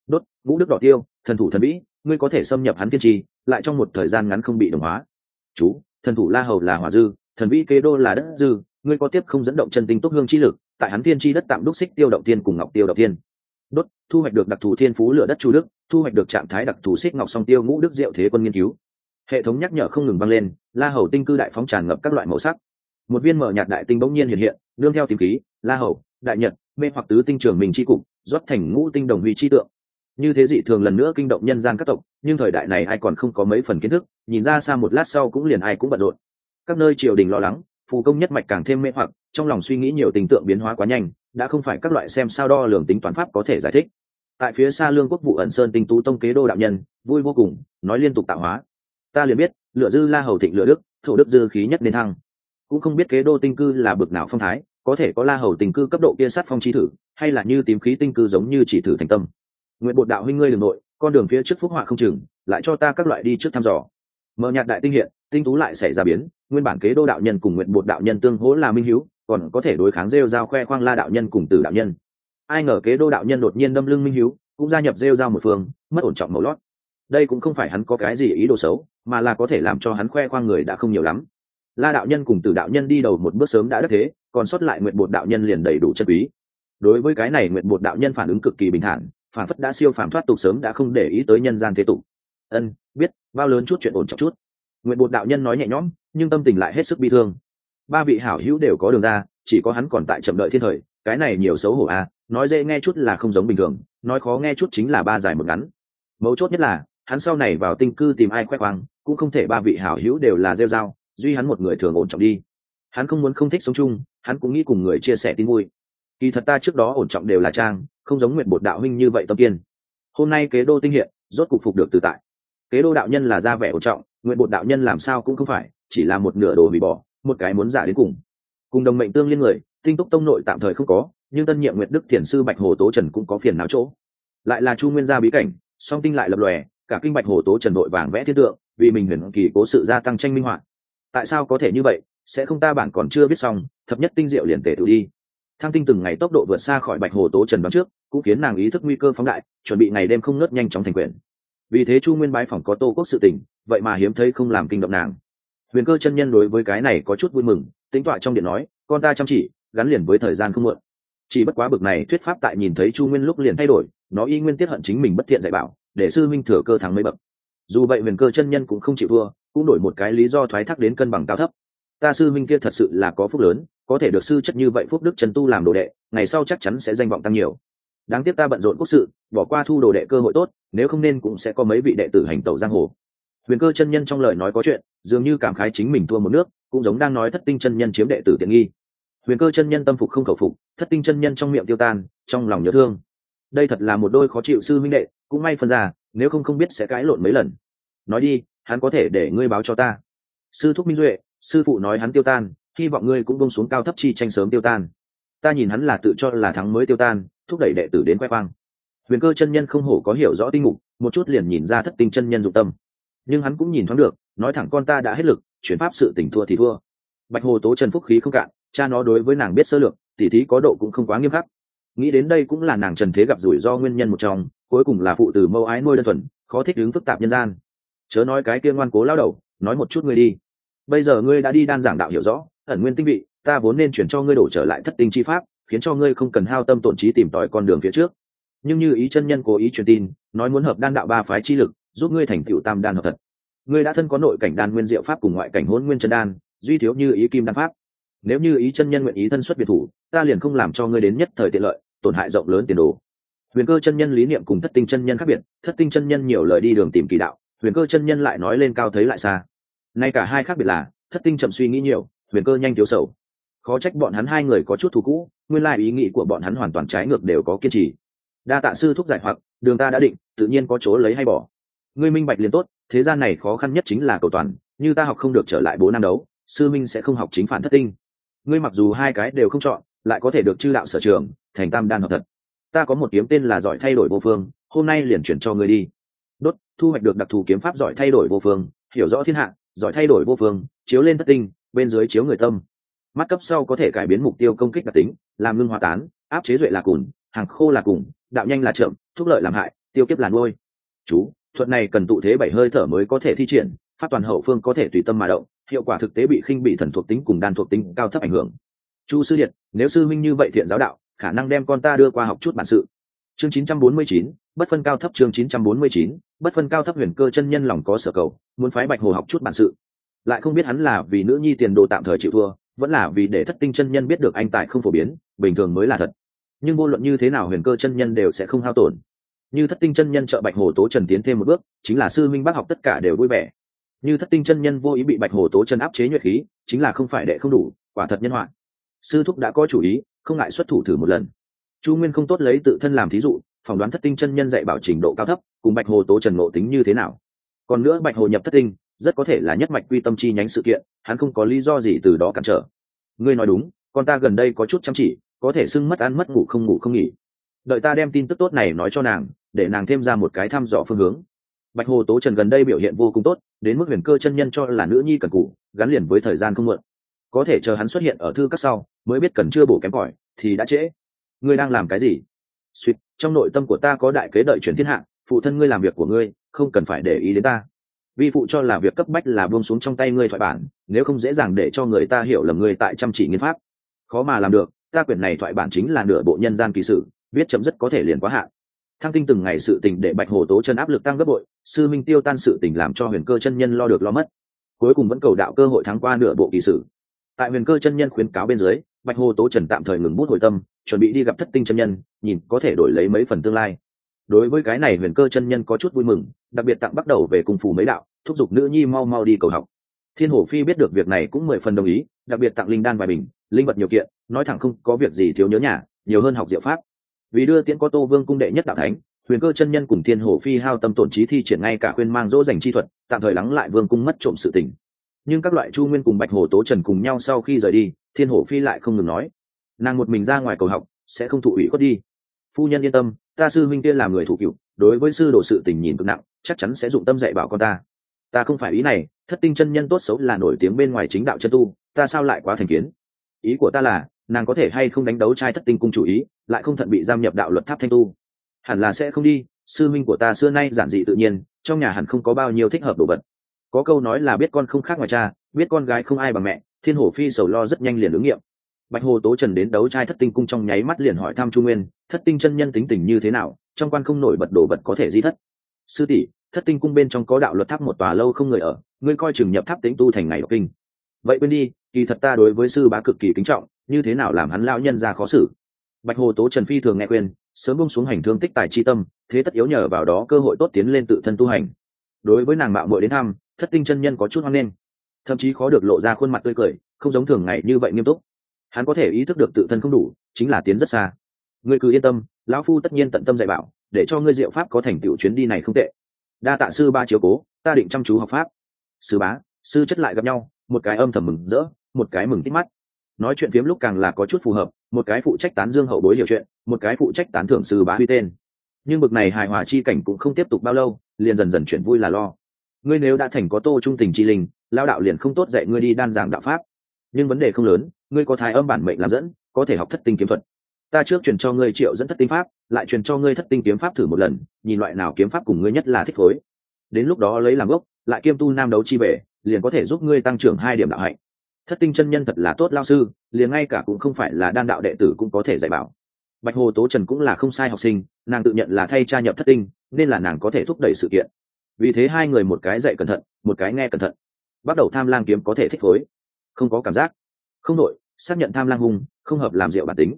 Đốt vũ đức đỏ tiêu, thần thủ thần vĩ, ngươi có thể xâm nhập hắn tiên tri, lại trong một thời gian ngắn không bị đồng hóa. Chú, thần thủ la hầu là hỏa dư, thần vĩ kế đô là đất dư, ngươi có tiếp không dẫn động chân tinh tốt hương chi lực, tại hắn tiên tri đất tạm đúc xích tiêu động tiên cùng ngọc tiêu động tiên thu hoạch được đặc thù thiên phú lửa đất chu đức, thu hoạch được trạng thái đặc thù xích ngọc song tiêu ngũ đức diệu thế quân nghiên cứu. Hệ thống nhắc nhở không ngừng vang lên, la hầu tinh cư đại phóng tràn ngập các loại màu sắc. Một viên mở nhạt đại tinh bỗng nhiên hiện hiện nương theo tìm khí, la hầu, đại nhật, mê hoặc tứ tinh trường mình c h i cục, rót thành ngũ tinh đồng huy chi tượng. Như thế dị thường lần nữa kinh động nhân gian các tộc, nhưng thời đại này ai còn không có mấy phần kiến thức, nhìn ra xa một lát sau cũng liền ai cũng bận rộn. Các nơi triều đình lo lắng, phù công nhất mạch càng thêm mê hoặc, trong lòng suy nghĩ nhiều tình tượng biến hóa quá nhanh, đã không phải các loại xem sao đo lường tính toán pháp có thể giải thích tại phía xa lương quốc vụ ẩn sơn tinh tú tông kế đô đạo nhân, vui vô cùng, nói liên tục tạo hóa. Ta liền biết, lựa dư la hầu thịnh lựa đức, thổ đức dư khí nhất nên thăng. Cũng không biết kế đô tinh cư là bực nào phong thái, có thể có la hầu tình cư cấp độ kia sát phong chi thử, hay là như tím khí tinh cư giống như chỉ thử thành tâm. Nguyện bột đạo huynh ngươi đường nội, con đường phía trước phúc họa không chừng, lại cho ta các loại đi trước thăm dò. Mở nhạt đại tinh hiện, tinh tú lại xảy ra biến, nguyên bản kế đô đạo nhân cùng nguyện bột đạo nhân tương hỗ là minh hiếu, còn có thể đối kháng rêu giao khoe khoang la đạo nhân cùng tử đạo nhân ai ngờ kế đô đạo nhân đột nhiên đâm lưng minh hiếu, cũng gia nhập rêu ra một phương, mất ổn trọng màu lót. Đây cũng không phải hắn có cái gì ý đồ xấu, mà là có thể làm cho hắn khoe khoang người đã không nhiều lắm. La đạo nhân cùng tử đạo nhân đi đầu một bước sớm đã đắc thế, còn sót lại nguyện bột đạo nhân liền đầy đủ chân quý. Đối với cái này nguyện bột đạo nhân phản ứng cực kỳ bình thản, phản phất đã siêu phản thoát tục sớm đã không để ý tới nhân gian thế tục. Ân, biết, bao lớn chút chuyện ổn trọng chút. Nguyện bột đạo nhân nói nhẹ nhõm, nhưng tâm tình lại hết sức bi thương. Ba vị hảo hữu đều có đường ra, chỉ có hắn còn tại chậm đợi thiên thời, cái này nhiều xấu hổ à nói dễ nghe chút là không giống bình thường, nói khó nghe chút chính là ba dài một ngắn. Mấu chốt nhất là, hắn sau này vào tinh cư tìm ai khoe khoang, cũng không thể ba vị hảo hữu đều là rêu dao duy hắn một người thường ổn trọng đi. Hắn không muốn không thích sống chung, hắn cũng nghĩ cùng người chia sẻ tin vui. Kỳ thật ta trước đó ổn trọng đều là trang, không giống nguyện bột đạo huynh như vậy tâm kiên. Hôm nay kế đô tinh hiện, rốt cục phục được tự tại. Kế đô đạo nhân là ra vẻ ổn trọng nguyện bột đạo nhân làm sao cũng không phải, chỉ là một nửa đồ hủy bỏ, một cái muốn giả đến cùng. Cùng đồng mệnh tương liên người, tinh túc tông nội tạm thời không có nhưng tân nhiệm nguyệt đức thiền sư bạch hồ tố trần cũng có phiền não chỗ. Lại là chu nguyên gia bí cảnh, song tinh lại lập lòe, cả kinh bạch hồ tố trần đội vàng vẽ thiết tượng, vì mình huyền kỳ cố sự gia tăng tranh minh họa. Tại sao có thể như vậy? Sẽ không ta bản còn chưa biết xong, thập nhất tinh diệu liền tể tự đi. Thang tinh từng ngày tốc độ vượt xa khỏi bạch hồ tố trần đoán trước, cũng khiến nàng ý thức nguy cơ phóng đại, chuẩn bị ngày đêm không ngớt nhanh chóng thành quyền. Vì thế chu nguyên bái phòng có tô quốc sự tình, vậy mà hiếm thấy không làm kinh động nàng. Huyền cơ chân nhân đối với cái này có chút vui mừng, tính tọa trong điện nói, con ta chăm chỉ, gắn liền với thời gian không muộn chỉ bất quá bực này thuyết pháp tại nhìn thấy chu nguyên lúc liền thay đổi, nó y nguyên tiết hận chính mình bất thiện dạy bảo, để sư minh thừa cơ thắng mấy bậc. Dù vậy huyền cơ chân nhân cũng không chịu thua, cũng đổi một cái lý do thoái thác đến cân bằng cao thấp. Ta sư minh kia thật sự là có phúc lớn, có thể được sư chất như vậy phúc đức trần tu làm đồ đệ, ngày sau chắc chắn sẽ danh vọng tăng nhiều. Đáng tiếc ta bận rộn quốc sự, bỏ qua thu đồ đệ cơ hội tốt, nếu không nên cũng sẽ có mấy vị đệ tử hành tẩu giang hồ. Huyền cơ chân nhân trong lời nói có chuyện, dường như cảm khái chính mình thua một nước, cũng giống đang nói thất tinh chân nhân chiếm đệ tử tiện nghi huyền cơ chân nhân tâm phục không khẩu phục, thất tinh chân nhân trong miệng tiêu tan, trong lòng nhớ thương. Đây thật là một đôi khó chịu sư minh đệ, cũng may phần ra, nếu không không biết sẽ cãi lộn mấy lần. Nói đi, hắn có thể để ngươi báo cho ta. Sư thúc minh duệ, sư phụ nói hắn tiêu tan, hy vọng ngươi cũng bông xuống cao thấp chi tranh sớm tiêu tan. Ta nhìn hắn là tự cho là thắng mới tiêu tan, thúc đẩy đệ tử đến khoe khoang. Huyền cơ chân nhân không hổ có hiểu rõ tinh mục, một chút liền nhìn ra thất tinh chân nhân dụng tâm. Nhưng hắn cũng nhìn thoáng được, nói thẳng con ta đã hết lực, chuyển pháp sự tỉnh thua thì thua. Bạch hồ tố trần phúc khí không cạn cha nó đối với nàng biết sơ lược, tỉ thí có độ cũng không quá nghiêm khắc. Nghĩ đến đây cũng là nàng trần thế gặp rủi ro nguyên nhân một trong, cuối cùng là phụ tử mâu ái nuôi đơn thuần, khó thích ứng phức tạp nhân gian. Chớ nói cái kia ngoan cố lao đầu, nói một chút ngươi đi. Bây giờ ngươi đã đi đan giảng đạo hiểu rõ, ẩn nguyên tinh vị, ta vốn nên chuyển cho ngươi đổ trở lại thất tinh chi pháp, khiến cho ngươi không cần hao tâm tổn trí tìm tòi con đường phía trước. Nhưng như ý chân nhân cố ý truyền tin, nói muốn hợp đan đạo ba phái chi lực, giúp ngươi thành tựu tam đan hợp thật. Ngươi đã thân có nội cảnh đan nguyên diệu pháp cùng ngoại cảnh hôn nguyên chân đan, duy thiếu như ý kim đan pháp nếu như ý chân nhân nguyện ý thân xuất biệt thủ, ta liền không làm cho ngươi đến nhất thời tiện lợi, tổn hại rộng lớn tiền đồ. Huyền cơ chân nhân lý niệm cùng thất tinh chân nhân khác biệt, thất tinh chân nhân nhiều lời đi đường tìm kỳ đạo, huyền cơ chân nhân lại nói lên cao thấy lại xa. Nay cả hai khác biệt là, thất tinh chậm suy nghĩ nhiều, huyền cơ nhanh thiếu sầu. Khó trách bọn hắn hai người có chút thù cũ, nguyên lai ý nghĩ của bọn hắn hoàn toàn trái ngược đều có kiên trì. Đa tạ sư thúc giải hoặc, đường ta đã định, tự nhiên có chỗ lấy hay bỏ. Ngươi minh bạch liền tốt, thế gian này khó khăn nhất chính là cầu toàn, như ta học không được trở lại bố năm đấu, sư minh sẽ không học chính phản thất tinh ngươi mặc dù hai cái đều không chọn, lại có thể được chư đạo sở trường, thành tam đan hợp thật. Ta có một kiếm tên là giỏi thay đổi vô phương, hôm nay liền chuyển cho ngươi đi. Đốt, thu hoạch được đặc thù kiếm pháp giỏi thay đổi vô phương, hiểu rõ thiên hạ, giỏi thay đổi vô phương, chiếu lên thất tinh, bên dưới chiếu người tâm. Mắt cấp sau có thể cải biến mục tiêu công kích đặc tính, làm ngưng hòa tán, áp chế duệ là cùn hàng khô là cùng, đạo nhanh là chậm, thúc lợi làm hại, tiêu kiếp là nuôi. Chú, thuật này cần tụ thế bảy hơi thở mới có thể thi triển phát toàn hậu phương có thể tùy tâm mà động hiệu quả thực tế bị khinh bị thần thuộc tính cùng đan thuộc tính cao thấp ảnh hưởng. Chu sư điện nếu sư minh như vậy thiện giáo đạo khả năng đem con ta đưa qua học chút bản sự. Chương 949, bất phân cao thấp chương 949, bất phân cao thấp huyền cơ chân nhân lòng có sở cầu muốn phái bạch hồ học chút bản sự. Lại không biết hắn là vì nữ nhi tiền đồ tạm thời chịu thua vẫn là vì để thất tinh chân nhân biết được anh tài không phổ biến bình thường mới là thật. Nhưng vô luận như thế nào huyền cơ chân nhân đều sẽ không hao tổn. Như thất tinh chân nhân trợ bạch hồ tố trần tiến thêm một bước chính là sư minh bác học tất cả đều vui vẻ như thất tinh chân nhân vô ý bị bạch hồ tố chân áp chế nhuệ khí, chính là không phải đệ không đủ, quả thật nhân họa. Sư thúc đã có chủ ý, không ngại xuất thủ thử một lần. Chu nguyên không tốt lấy tự thân làm thí dụ, phỏng đoán thất tinh chân nhân dạy bảo trình độ cao thấp, cùng bạch hồ tố trần ngộ tính như thế nào. Còn nữa bạch hồ nhập thất tinh, rất có thể là nhất mạch quy tâm chi nhánh sự kiện, hắn không có lý do gì từ đó cản trở. Ngươi nói đúng, con ta gần đây có chút chăm chỉ, có thể sưng mất ăn mất ngủ không ngủ không nghỉ. Đợi ta đem tin tức tốt này nói cho nàng, để nàng thêm ra một cái thăm dò phương hướng bạch hồ tố trần gần đây biểu hiện vô cùng tốt, đến mức huyền cơ chân nhân cho là nữ nhi cần cụ gắn liền với thời gian không mượn có thể chờ hắn xuất hiện ở thư các sau, mới biết cần chưa bổ kém cỏi, thì đã trễ. Ngươi đang làm cái gì? Suýt trong nội tâm của ta có đại kế đợi chuyển thiên hạ, phụ thân ngươi làm việc của ngươi, không cần phải để ý đến ta. Vi phụ cho là việc cấp bách là buông xuống trong tay ngươi thoại bản, nếu không dễ dàng để cho người ta hiểu lầm ngươi tại chăm chỉ nghiên pháp. Khó mà làm được, ta quyển này thoại bản chính là nửa bộ nhân gian kỳ sử viết chấm dứt có thể liền quá hạn thăng tinh từng ngày sự tình để bạch hồ tố chân áp lực tăng gấp bội, sư minh tiêu tan sự tình làm cho huyền cơ chân nhân lo được lo mất. Cuối cùng vẫn cầu đạo cơ hội thắng qua nửa bộ kỳ sử. Tại huyền cơ chân nhân khuyến cáo bên dưới, bạch hồ tố trần tạm thời ngừng bút hồi tâm, chuẩn bị đi gặp thất tinh chân nhân, nhìn có thể đổi lấy mấy phần tương lai. Đối với cái này huyền cơ chân nhân có chút vui mừng, đặc biệt tặng bắt đầu về cung phù mấy đạo, thúc giục nữ nhi mau mau đi cầu học. Thiên hổ phi biết được việc này cũng mười phần đồng ý, đặc biệt tặng linh đan vài bình, linh vật nhiều kiện, nói thẳng không có việc gì thiếu nhớ nhà, nhiều hơn học diệu pháp vì đưa tiễn có tô vương cung đệ nhất đạo thánh, huyền cơ chân nhân cùng thiên hổ phi hao tâm tổn trí thi triển ngay cả khuyên mang dỗ dành chi thuật, tạm thời lắng lại vương cung mất trộm sự tình. Nhưng các loại chu nguyên cùng bạch hồ tố trần cùng nhau sau khi rời đi, thiên hổ phi lại không ngừng nói, nàng một mình ra ngoài cầu học, sẽ không thụ ủy khuất đi. Phu nhân yên tâm, ta sư minh kia là người thủ cựu, đối với sư đồ sự tình nhìn cực nặng, chắc chắn sẽ dụng tâm dạy bảo con ta. Ta không phải ý này, thất tinh chân nhân tốt xấu là nổi tiếng bên ngoài chính đạo chân tu, ta sao lại quá thành kiến? Ý của ta là, nàng có thể hay không đánh đấu trai thất tinh cung chủ ý lại không thận bị giam nhập đạo luật tháp thanh tu. Hẳn là sẽ không đi, sư minh của ta xưa nay giản dị tự nhiên, trong nhà hẳn không có bao nhiêu thích hợp đồ vật. Có câu nói là biết con không khác ngoài cha, biết con gái không ai bằng mẹ, thiên hổ phi sầu lo rất nhanh liền ứng nghiệm. Bạch hồ tố trần đến đấu trai thất tinh cung trong nháy mắt liền hỏi thăm chu nguyên, thất tinh chân nhân tính tình như thế nào, trong quan không nổi bật đồ vật có thể di thất. Sư tỷ, thất tinh cung bên trong có đạo luật tháp một tòa lâu không người ở, ngươi coi chừng nhập tháp tính tu thành ngày đọc kinh. Vậy quên đi, kỳ thật ta đối với sư bá cực kỳ kính trọng, như thế nào làm hắn lão nhân ra khó xử? Bạch hồ tố trần phi thường nghe khuyên, sớm bông xuống hành thương tích tài chi tâm, thế tất yếu nhờ vào đó cơ hội tốt tiến lên tự thân tu hành. Đối với nàng mạo muội đến thăm, thất tinh chân nhân có chút hoang nghênh. Thậm chí khó được lộ ra khuôn mặt tươi cười, không giống thường ngày như vậy nghiêm túc. Hắn có thể ý thức được tự thân không đủ, chính là tiến rất xa. Ngươi cứ yên tâm, lão phu tất nhiên tận tâm dạy bảo, để cho ngươi diệu pháp có thành tựu chuyến đi này không tệ. Đa tạ sư ba chiếu cố, ta định chăm chú học pháp. Sư bá, sư chất lại gặp nhau, một cái âm thầm mừng rỡ, một cái mừng tít mắt. Nói chuyện phiếm lúc càng là có chút phù hợp một cái phụ trách tán dương hậu bối hiểu chuyện, một cái phụ trách tán thưởng sư bá huy tên. Nhưng bực này hài hòa chi cảnh cũng không tiếp tục bao lâu, liền dần dần chuyển vui là lo. Ngươi nếu đã thành có tô trung tình chi linh lao đạo liền không tốt dạy ngươi đi đan giảng đạo pháp. Nhưng vấn đề không lớn, ngươi có thái âm bản mệnh làm dẫn, có thể học thất tinh kiếm thuật. Ta trước truyền cho ngươi triệu dẫn thất tinh pháp, lại truyền cho ngươi thất tinh kiếm pháp thử một lần, nhìn loại nào kiếm pháp cùng ngươi nhất là thích phối. Đến lúc đó lấy làm gốc, lại kiêm tu nam đấu chi về liền có thể giúp ngươi tăng trưởng hai điểm đạo hạnh thất tinh chân nhân thật là tốt lao sư, liền ngay cả cũng không phải là đan đạo đệ tử cũng có thể dạy bảo. Bạch hồ tố trần cũng là không sai học sinh, nàng tự nhận là thay cha nhập thất tinh, nên là nàng có thể thúc đẩy sự kiện. Vì thế hai người một cái dạy cẩn thận, một cái nghe cẩn thận. Bắt đầu tham lang kiếm có thể thích phối. Không có cảm giác. Không đội xác nhận tham lang hung không hợp làm rượu bản tính.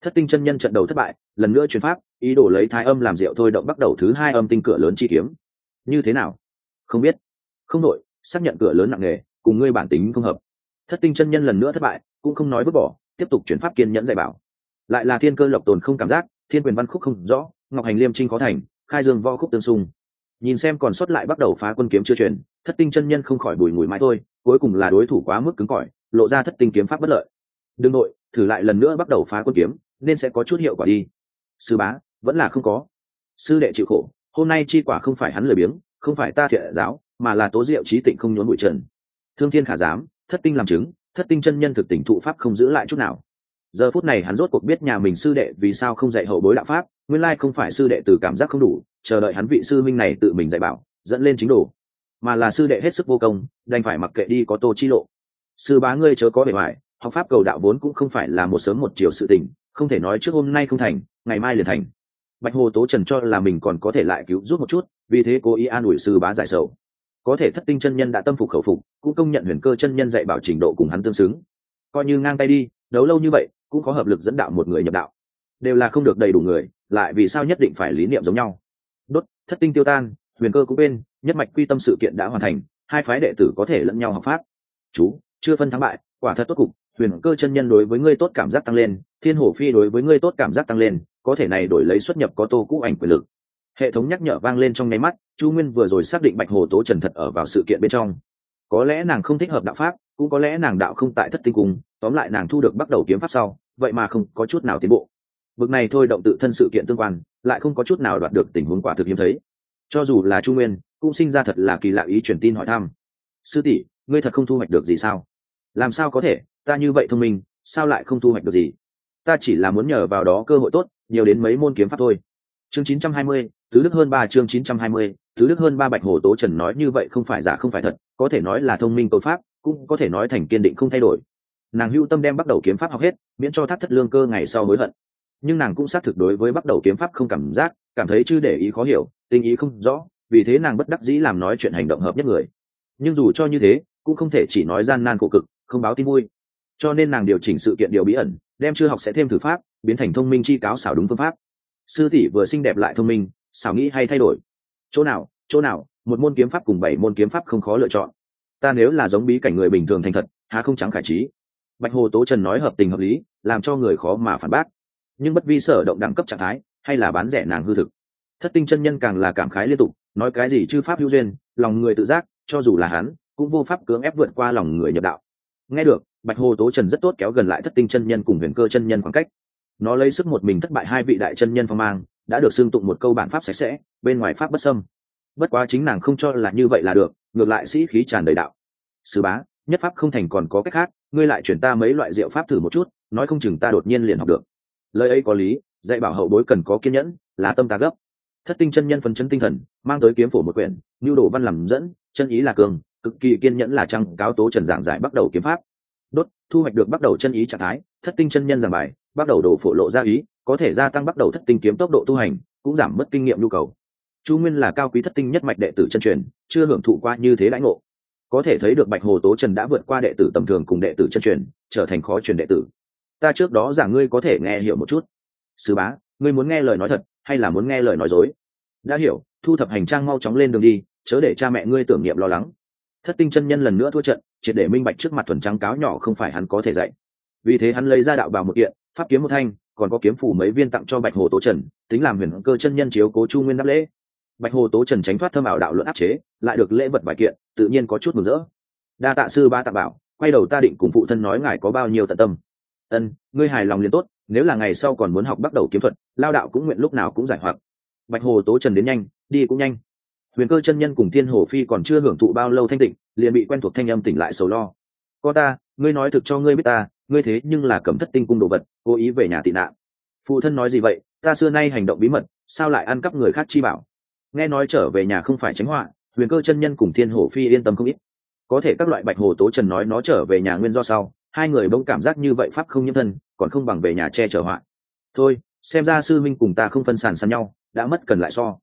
Thất tinh chân nhân trận đầu thất bại, lần nữa chuyển pháp, ý đồ lấy thái âm làm rượu thôi động bắt đầu thứ hai âm tinh cửa lớn chi kiếm. Như thế nào? Không biết. Không đội xác nhận cửa lớn nặng nề, cùng ngươi bản tính không hợp thất tinh chân nhân lần nữa thất bại, cũng không nói vứt bỏ, tiếp tục chuyển pháp kiên nhẫn dạy bảo. Lại là thiên cơ lộc tồn không cảm giác, thiên quyền văn khúc không rõ, ngọc hành liêm trinh khó thành, khai dương vo khúc tương xung. Nhìn xem còn sót lại bắt đầu phá quân kiếm chưa chuyển, thất tinh chân nhân không khỏi bùi ngùi mãi thôi, cuối cùng là đối thủ quá mức cứng cỏi, lộ ra thất tinh kiếm pháp bất lợi. Đương nội thử lại lần nữa bắt đầu phá quân kiếm, nên sẽ có chút hiệu quả đi. Sư bá, vẫn là không có. Sư đệ chịu khổ, hôm nay chi quả không phải hắn lười biếng, không phải ta thiện giáo, mà là tố diệu trí tịnh không nhốn bụi trần. Thương thiên khả dám thất tinh làm chứng, thất tinh chân nhân thực tình thụ pháp không giữ lại chút nào. Giờ phút này hắn rốt cuộc biết nhà mình sư đệ vì sao không dạy hậu bối đạo pháp, nguyên lai không phải sư đệ từ cảm giác không đủ, chờ đợi hắn vị sư minh này tự mình dạy bảo, dẫn lên chính đồ. Mà là sư đệ hết sức vô công, đành phải mặc kệ đi có tô chi lộ. Sư bá ngươi chớ có bề ngoài, học pháp cầu đạo vốn cũng không phải là một sớm một chiều sự tình, không thể nói trước hôm nay không thành, ngày mai liền thành. Bạch hồ tố trần cho là mình còn có thể lại cứu giúp một chút, vì thế cố ý an ủi sư bá giải sầu có thể thất tinh chân nhân đã tâm phục khẩu phục, cũng công nhận huyền cơ chân nhân dạy bảo trình độ cùng hắn tương xứng. Coi như ngang tay đi, đấu lâu như vậy, cũng có hợp lực dẫn đạo một người nhập đạo. Đều là không được đầy đủ người, lại vì sao nhất định phải lý niệm giống nhau? Đốt, thất tinh tiêu tan, huyền cơ cũng bên nhất mạch quy tâm sự kiện đã hoàn thành, hai phái đệ tử có thể lẫn nhau học pháp. Chú, chưa phân thắng bại, quả thật tốt cục, huyền cơ chân nhân đối với ngươi tốt cảm giác tăng lên, thiên hổ phi đối với ngươi tốt cảm giác tăng lên, có thể này đổi lấy xuất nhập có tô cũ ảnh quyền lực. Hệ thống nhắc nhở vang lên trong nháy mắt chu nguyên vừa rồi xác định bạch hồ tố trần thật ở vào sự kiện bên trong. Có lẽ nàng không thích hợp đạo pháp cũng có lẽ nàng đạo không tại thất tinh cung tóm lại nàng thu được bắt đầu kiếm pháp sau vậy mà không có chút nào tiến bộ. Bực này thôi động tự thân sự kiện tương quan lại không có chút nào đoạt được tình huống quả thực hiếm thấy. Cho dù là chu nguyên cũng sinh ra thật là kỳ lạ ý truyền tin hỏi thăm. Sư tỷ ngươi thật không thu hoạch được gì sao? Làm sao có thể? Ta như vậy thông minh sao lại không thu hoạch được gì? Ta chỉ là muốn nhờ vào đó cơ hội tốt nhiều đến mấy môn kiếm pháp thôi. Chương 920, tứ đức hơn ba chương 920, tứ đức hơn ba bạch hồ tố trần nói như vậy không phải giả không phải thật, có thể nói là thông minh tội pháp, cũng có thể nói thành kiên định không thay đổi. Nàng hưu tâm đem bắt đầu kiếm pháp học hết, miễn cho thác thất lương cơ ngày sau hối hận. Nhưng nàng cũng xác thực đối với bắt đầu kiếm pháp không cảm giác, cảm thấy chứ để ý khó hiểu tình ý không rõ, vì thế nàng bất đắc dĩ làm nói chuyện hành động hợp nhất người. Nhưng dù cho như thế, cũng không thể chỉ nói gian nan khổ cực, không báo tin vui. Cho nên nàng điều chỉnh sự kiện điều bí ẩn, đem chưa học sẽ thêm thử pháp, biến thành thông minh chi cáo xảo đúng phương pháp. Sư tỷ vừa xinh đẹp lại thông minh, xảo nghĩ hay thay đổi chỗ nào chỗ nào, một môn kiếm pháp cùng bảy môn kiếm pháp không khó lựa chọn. Ta nếu là giống bí cảnh người bình thường thành thật, há không trắng khải trí. Bạch hồ tố trần nói hợp tình hợp lý, làm cho người khó mà phản bác. Nhưng bất vi sở động đẳng cấp trạng thái, hay là bán rẻ nàng hư thực. Thất tinh chân nhân càng là cảm khái liên tục, nói cái gì chư pháp hữu duyên, lòng người tự giác, cho dù là hắn, cũng vô pháp cưỡng ép vượt qua lòng người nhập đạo. Nghe được, bạch hồ tố trần rất tốt kéo gần lại thất tinh chân nhân cùng huyền cơ chân nhân khoảng cách. Nó lấy sức một mình thất bại hai vị đại chân nhân phong mang đã được xưng tụng một câu bản pháp sạch sẽ, bên ngoài pháp bất xâm. Bất quá chính nàng không cho là như vậy là được, ngược lại sĩ khí tràn đầy đạo. Sứ bá, nhất pháp không thành còn có cách khác, ngươi lại chuyển ta mấy loại diệu pháp thử một chút, nói không chừng ta đột nhiên liền học được. Lời ấy có lý, dạy bảo hậu bối cần có kiên nhẫn, là tâm ta gấp. Thất tinh chân nhân phấn chấn tinh thần, mang tới kiếm phổ một quyển nhu đồ văn làm dẫn, chân ý là cường, cực kỳ kiên nhẫn là trăng, cáo tố trần giảng giải bắt đầu kiếm pháp. Đốt, thu hoạch được bắt đầu chân ý trạng thái, thất tinh chân nhân giảng bài bắt đầu đổ phổ lộ ra ý, có thể gia tăng bắt đầu thất tinh kiếm tốc độ tu hành, cũng giảm mất kinh nghiệm nhu cầu. Chu nguyên là cao quý thất tinh nhất mạch đệ tử chân truyền, chưa hưởng thụ qua như thế lãnh ngộ. Có thể thấy được bạch hồ tố trần đã vượt qua đệ tử tầm thường cùng đệ tử chân truyền, trở thành khó truyền đệ tử. Ta trước đó giả ngươi có thể nghe hiểu một chút. Sứ bá, ngươi muốn nghe lời nói thật, hay là muốn nghe lời nói dối? Đã hiểu, thu thập hành trang mau chóng lên đường đi, chớ để cha mẹ ngươi tưởng niệm lo lắng. Thất tinh chân nhân lần nữa thua trận, triệt để minh bạch trước mặt thuần trắng cáo nhỏ không phải hắn có thể dạy vì thế hắn lấy ra đạo bào một kiện, pháp kiếm một thanh, còn có kiếm phủ mấy viên tặng cho bạch hồ tố trần, tính làm huyền cơ chân nhân chiếu cố chu nguyên đáp lễ. Bạch hồ tố trần tránh thoát thơm ảo đạo luận áp chế, lại được lễ vật bài kiện, tự nhiên có chút mừng rỡ. Đa tạ sư ba tạ bảo, quay đầu ta định cùng phụ thân nói ngài có bao nhiêu tận tâm. Ân, ngươi hài lòng liền tốt, nếu là ngày sau còn muốn học bắt đầu kiếm thuật, lao đạo cũng nguyện lúc nào cũng giải hoặc. Bạch hồ tố trần đến nhanh, đi cũng nhanh. Huyền cơ chân nhân cùng thiên hồ phi còn chưa hưởng thụ bao lâu thanh tịnh, liền bị quen thuộc thanh âm tỉnh lại sầu lo. Có ta, ngươi nói thực cho ngươi biết ta ngươi thế nhưng là cầm thất tinh cung đồ vật, cố ý về nhà tị nạn. Phụ thân nói gì vậy? Ta xưa nay hành động bí mật, sao lại ăn cắp người khác chi bảo? Nghe nói trở về nhà không phải tránh họa, huyền cơ chân nhân cùng thiên Hổ phi yên tâm không ít. Có thể các loại bạch hồ tố trần nói nó trở về nhà nguyên do sau, hai người bỗng cảm giác như vậy pháp không nhiễm thân, còn không bằng về nhà che chở họa. Thôi, xem ra sư minh cùng ta không phân sàn sàn nhau, đã mất cần lại so.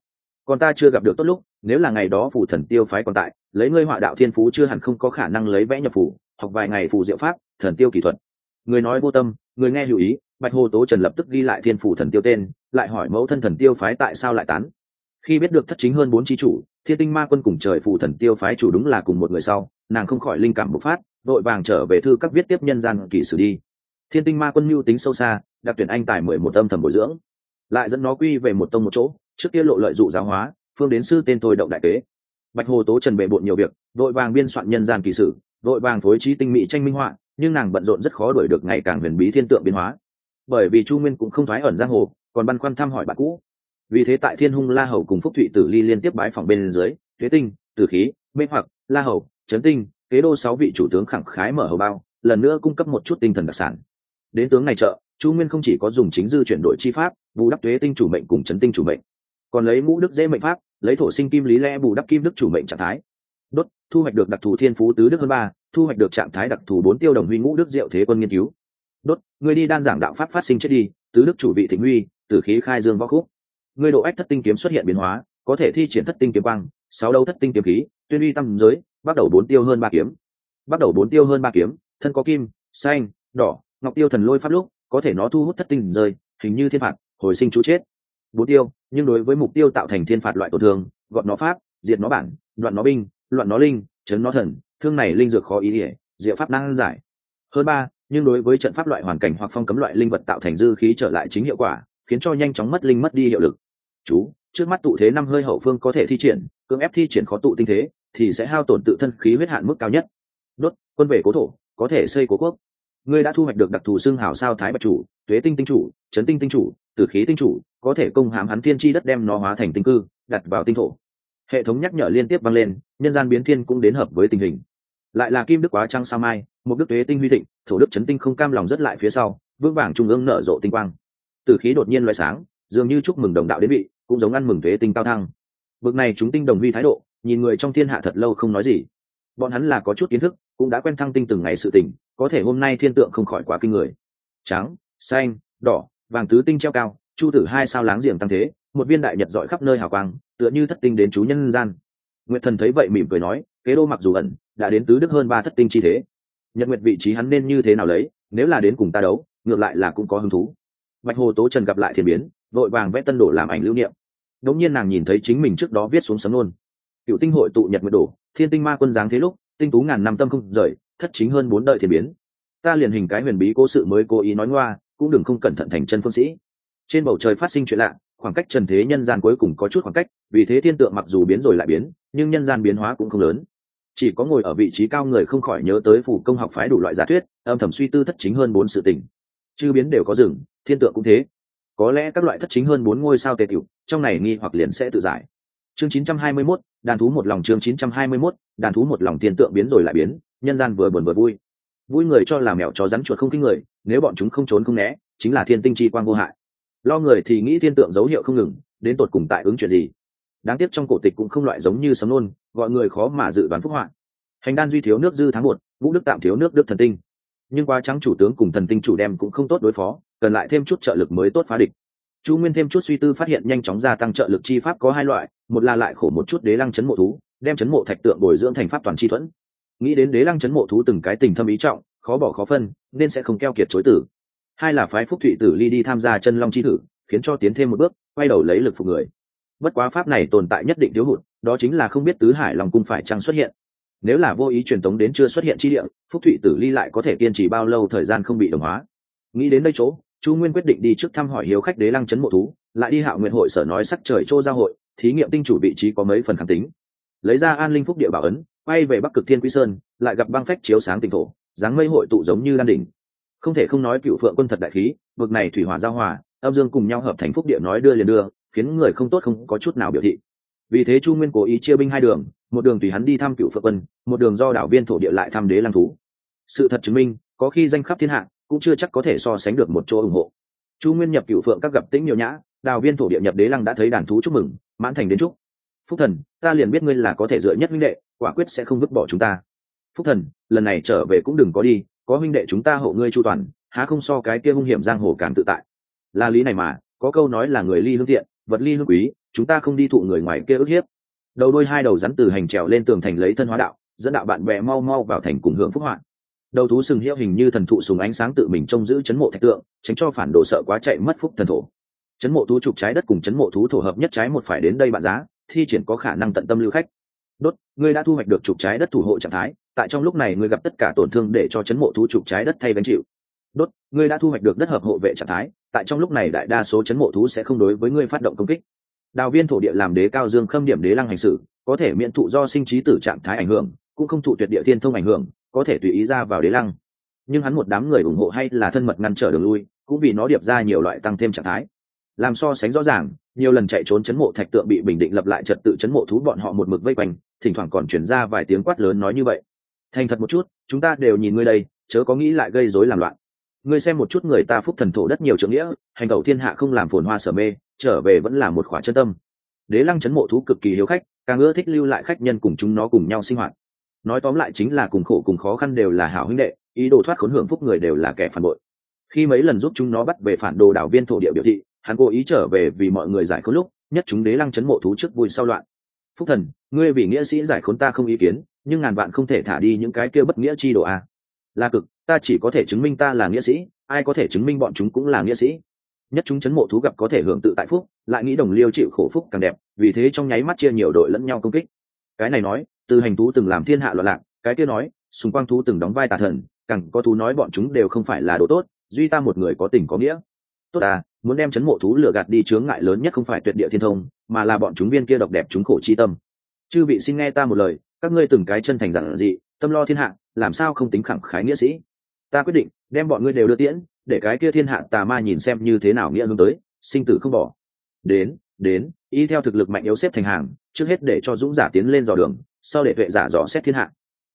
Còn ta chưa gặp được tốt lúc, nếu là ngày đó phủ thần tiêu phái còn tại, lấy ngươi họa đạo thiên phú chưa hẳn không có khả năng lấy vẽ nhập phủ học vài ngày phù diệu pháp, thần tiêu kỹ thuật người nói vô tâm, người nghe hữu ý, bạch hồ tố trần lập tức ghi lại thiên phủ thần tiêu tên, lại hỏi mẫu thân thần tiêu phái tại sao lại tán. Khi biết được thất chính hơn bốn tri chủ, thiên tinh ma quân cùng trời phủ thần tiêu phái chủ đúng là cùng một người sau, nàng không khỏi linh cảm bộc phát, vội vàng trở về thư các viết tiếp nhân gian kỳ sử đi. Thiên tinh ma quân mưu tính sâu xa, đặc tuyển anh tài mười một âm thầm bồi dưỡng. Lại dẫn nó quy về một tông một chỗ, trước kia lộ lợi dụ giáo hóa, phương đến sư tên thôi động đại kế. Bạch hồ tố trần bệ bộn nhiều việc, vội vàng biên soạn nhân gian kỳ sử, vội vàng phối trí tinh mỹ tranh minh họa nhưng nàng bận rộn rất khó đuổi được ngày càng huyền bí thiên tượng biến hóa. Bởi vì chu nguyên cũng không thoái ẩn giang hồ, còn băn khoăn thăm hỏi bạn cũ. Vì thế tại thiên hung la hầu cùng phúc thụy tử ly liên tiếp bái phòng bên dưới thuế tinh, tử khí, mê hoặc, la hầu trấn tinh, kế đô sáu vị chủ tướng khẳng khái mở hầu bao, lần nữa cung cấp một chút tinh thần đặc sản. Đến tướng này trợ chu nguyên không chỉ có dùng chính dư chuyển đổi chi pháp, bù đắp thuế tinh chủ mệnh cùng trấn tinh chủ mệnh, còn lấy ngũ đức dễ mệnh pháp, lấy thổ sinh kim lý lẽ bù đắp kim đức chủ mệnh trạng thái. Đốt, thu hoạch được đặc thù thiên phú tứ đức hơn ba thu hoạch được trạng thái đặc thù bốn tiêu đồng huy ngũ đức diệu thế quân nghiên cứu. Đốt người đi đan giảng đạo pháp phát sinh chết đi, tứ đức chủ vị thịnh huy, tử khí khai dương võ khúc. Người độ ách thất tinh kiếm xuất hiện biến hóa, có thể thi triển thất tinh kiếm quang, sáu đấu thất tinh kiếm khí, tuyên uy tâm giới, bắt đầu bốn tiêu hơn ba kiếm. Bắt đầu bốn tiêu hơn ba kiếm, thân có kim, xanh, đỏ, ngọc tiêu thần lôi pháp lúc, có thể nó thu hút thất tinh rơi, hình như thiên phạt, hồi sinh chú chết. Bốn tiêu, nhưng đối với mục tiêu tạo thành thiên phạt loại tổn thương gọn nó pháp, diệt nó bản, đoạn nó binh, loạn nó linh, chấn nó thần thương này linh dược khó ý ỉa diệu pháp năng giải. Hơn ba, nhưng đối với trận pháp loại hoàn cảnh hoặc phong cấm loại linh vật tạo thành dư khí trở lại chính hiệu quả, khiến cho nhanh chóng mất linh mất đi hiệu lực. Chú, trước mắt tụ thế năm hơi hậu phương có thể thi triển, cưỡng ép thi triển khó tụ tinh thế, thì sẽ hao tổn tự thân khí huyết hạn mức cao nhất. Đốt, quân về cố thổ, có thể xây cố quốc. Ngươi đã thu hoạch được đặc thù xương hảo sao thái bạch chủ, tuế tinh tinh chủ, chấn tinh tinh chủ, tử khí tinh chủ, có thể công hãm hắn thiên chi đất đem nó hóa thành tinh cư, đặt vào tinh thổ. Hệ thống nhắc nhở liên tiếp vang lên, nhân gian biến thiên cũng đến hợp với tình hình lại là kim đức quá trăng sao mai, một đức tuế tinh huy thịnh, thổ đức chấn tinh không cam lòng rất lại phía sau vương bảng trung ương nở rộ tinh quang. Từ khí đột nhiên loại sáng, dường như chúc mừng đồng đạo đến vị, cũng giống ăn mừng tuế tinh cao thăng. Bực này chúng tinh đồng huy thái độ, nhìn người trong thiên hạ thật lâu không nói gì. Bọn hắn là có chút kiến thức, cũng đã quen thăng tinh từng ngày sự tình, có thể hôm nay thiên tượng không khỏi quá kinh người. Trắng, xanh, đỏ, vàng tứ tinh treo cao, chu tử hai sao láng giềng tăng thế, một viên đại nhật dọi khắp nơi hào quang, tựa như thất tinh đến chú nhân gian. Nguyệt thần thấy vậy mỉm cười nói, kế đô mặc dù ẩn đã đến tứ đức hơn ba thất tinh chi thế. Nhật nguyệt vị trí hắn nên như thế nào lấy, nếu là đến cùng ta đấu, ngược lại là cũng có hứng thú. Bạch hồ tố trần gặp lại thiên biến, vội vàng vẽ tân đổ làm ảnh lưu niệm. Đống nhiên nàng nhìn thấy chính mình trước đó viết xuống sấm luôn. Cựu tinh hội tụ nhật nguyệt đổ, thiên tinh ma quân giáng thế lúc, tinh tú ngàn năm tâm không rời, thất chính hơn bốn đợi thiên biến. Ta liền hình cái huyền bí cố sự mới cố ý nói ngoa, cũng đừng không cẩn thận thành chân phương sĩ. Trên bầu trời phát sinh chuyện lạ, khoảng cách trần thế nhân gian cuối cùng có chút khoảng cách, vì thế thiên tượng mặc dù biến rồi lại biến, nhưng nhân gian biến hóa cũng không lớn chỉ có ngồi ở vị trí cao người không khỏi nhớ tới phủ công học phái đủ loại giả thuyết âm thầm suy tư thất chính hơn bốn sự tình. Chư biến đều có rừng thiên tượng cũng thế. Có lẽ các loại thất chính hơn bốn ngôi sao tề tiểu trong này nghi hoặc liền sẽ tự giải. Chương 921, đàn thú một lòng chương 921, đàn thú một lòng tiền tượng biến rồi lại biến nhân gian vừa buồn vừa vui. Vui người cho là mèo chó rắn chuột không kinh người nếu bọn chúng không trốn không né chính là thiên tinh chi quang vô hại. Lo người thì nghĩ thiên tượng dấu hiệu không ngừng đến tột cùng tại ứng chuyện gì? Đáng tiếc trong cổ tịch cũng không loại giống như sấm nôn, gọi người khó mà dự đoán phúc họa. Hành đan duy thiếu nước dư tháng một, vũ đức tạm thiếu nước đức thần tinh. Nhưng quá trắng chủ tướng cùng thần tinh chủ đem cũng không tốt đối phó, cần lại thêm chút trợ lực mới tốt phá địch. Chu nguyên thêm chút suy tư phát hiện nhanh chóng gia tăng trợ lực chi pháp có hai loại, một là lại khổ một chút đế lăng chấn mộ thú, đem chấn mộ thạch tượng bồi dưỡng thành pháp toàn chi thuẫn. Nghĩ đến đế lăng chấn mộ thú từng cái tình thâm ý trọng, khó bỏ khó phân, nên sẽ không keo kiệt chối tử. Hai là phái phúc thụy tử ly đi tham gia chân long chi thử, khiến cho tiến thêm một bước, quay đầu lấy lực phục người bất quá pháp này tồn tại nhất định thiếu hụt, đó chính là không biết tứ hải lòng cung phải chăng xuất hiện. Nếu là vô ý truyền tống đến chưa xuất hiện chi địa, phúc thụy tử ly lại có thể kiên trì bao lâu thời gian không bị đồng hóa? Nghĩ đến đây chỗ, chu nguyên quyết định đi trước thăm hỏi hiếu khách đế lăng chấn mộ thú, lại đi hạo nguyện hội sở nói sắc trời chô giao hội, thí nghiệm tinh chủ vị trí có mấy phần khẳng tính. Lấy ra an linh phúc địa bảo ấn, quay về bắc cực thiên quý sơn, lại gặp băng phách chiếu sáng tỉnh thổ, dáng mây hội tụ giống như lan đỉnh. Không thể không nói cựu phượng quân thật đại khí vực này thủy hỏa giao hòa, âm dương cùng nhau hợp thành phúc địa nói đưa liền đưa khiến người không tốt không có chút nào biểu thị. Vì thế chu nguyên cố ý chia binh hai đường, một đường tùy hắn đi thăm cựu phượng quân, một đường do đảo viên thổ địa lại thăm đế lăng thú. Sự thật chứng minh, có khi danh khắp thiên hạ, cũng chưa chắc có thể so sánh được một chỗ ủng hộ. Chu nguyên nhập cựu phượng các gặp tĩnh nhiều nhã đào viên thổ địa nhập đế lăng đã thấy đàn thú chúc mừng, mãn thành đến chúc. Phúc thần, ta liền biết ngươi là có thể dựa nhất huynh đệ, quả quyết sẽ không vứt bỏ chúng ta. Phúc thần, lần này trở về cũng đừng có đi, có huynh đệ chúng ta hộ ngươi chu toàn, há không so cái kia hung hiểm giang hồ càng tự tại. Là lý này mà, có câu nói là người ly lương thiện vật ly hương quý, chúng ta không đi thụ người ngoài kia ức hiếp. Đầu đôi hai đầu rắn từ hành trèo lên tường thành lấy thân hóa đạo, dẫn đạo bạn bè mau mau vào thành cùng hưởng phúc hoạn đầu thú sừng hiệu hình như thần thụ sùng ánh sáng tự mình trông giữ chấn mộ thạch tượng, tránh cho phản đồ sợ quá chạy mất phúc thần thổ. Chấn mộ thú trục trái đất cùng chấn mộ thú thổ hợp nhất trái một phải đến đây bạn giá, thi triển có khả năng tận tâm lưu khách. Đốt, ngươi đã thu hoạch được trục trái đất thủ hộ trạng thái, tại trong lúc này ngươi gặp tất cả tổn thương để cho chấn mộ thú trục trái đất thay gánh chịu. Đốt, ngươi đã thu hoạch được đất hợp hộ vệ trạng thái tại trong lúc này đại đa số chấn mộ thú sẽ không đối với ngươi phát động công kích. Đào viên thổ địa làm đế cao dương khâm điểm đế lăng hành xử, có thể miễn thụ do sinh trí tử trạng thái ảnh hưởng, cũng không thụ tuyệt địa thiên thông ảnh hưởng, có thể tùy ý ra vào đế lăng. Nhưng hắn một đám người ủng hộ hay là thân mật ngăn trở đường lui, cũng vì nó điệp ra nhiều loại tăng thêm trạng thái. Làm so sánh rõ ràng, nhiều lần chạy trốn chấn mộ thạch tượng bị bình định lập lại trật tự chấn mộ thú bọn họ một mực vây quanh, thỉnh thoảng còn chuyển ra vài tiếng quát lớn nói như vậy. Thành thật một chút, chúng ta đều nhìn ngươi đây, chớ có nghĩ lại gây rối làm loạn ngươi xem một chút người ta phúc thần thổ đất nhiều trưởng nghĩa, hành đầu thiên hạ không làm phồn hoa sở mê, trở về vẫn là một khỏa chân tâm. Đế lăng chấn mộ thú cực kỳ hiếu khách, càng ưa thích lưu lại khách nhân cùng chúng nó cùng nhau sinh hoạt. Nói tóm lại chính là cùng khổ cùng khó khăn đều là hảo huynh đệ, ý đồ thoát khốn hưởng phúc người đều là kẻ phản bội. Khi mấy lần giúp chúng nó bắt về phản đồ đảo viên thổ địa biểu thị, hắn cố ý trở về vì mọi người giải khốn lúc, nhất chúng đế lăng chấn mộ thú trước vui sau loạn. Phúc thần, ngươi vì nghĩa sĩ giải khốn ta không ý kiến, nhưng ngàn vạn không thể thả đi những cái kia bất nghĩa chi đồ a. À. là cực ta chỉ có thể chứng minh ta là nghĩa sĩ, ai có thể chứng minh bọn chúng cũng là nghĩa sĩ. Nhất chúng chấn mộ thú gặp có thể hưởng tự tại phúc, lại nghĩ đồng liêu chịu khổ phúc càng đẹp, vì thế trong nháy mắt chia nhiều đội lẫn nhau công kích. Cái này nói, từ hành thú từng làm thiên hạ loạn lạc, cái kia nói, xung quanh thú từng đóng vai tà thần, càng có thú nói bọn chúng đều không phải là đồ tốt, duy ta một người có tình có nghĩa. Tốt à muốn đem chấn mộ thú lừa gạt đi chướng ngại lớn nhất không phải tuyệt địa thiên thông, mà là bọn chúng viên kia độc đẹp chúng khổ chi tâm. Chư vị xin nghe ta một lời, các ngươi từng cái chân thành giản dị, tâm lo thiên hạ, làm sao không tính khẳng khái nghĩa sĩ? Ta quyết định, đem bọn ngươi đều đưa tiễn, để cái kia thiên hạ tà ma nhìn xem như thế nào nghĩa hướng tới, sinh tử không bỏ. Đến đến, y theo thực lực mạnh yếu xếp thành hàng, trước hết để cho dũng giả tiến lên dò đường, sau để tuệ giả dò xét thiên hạ.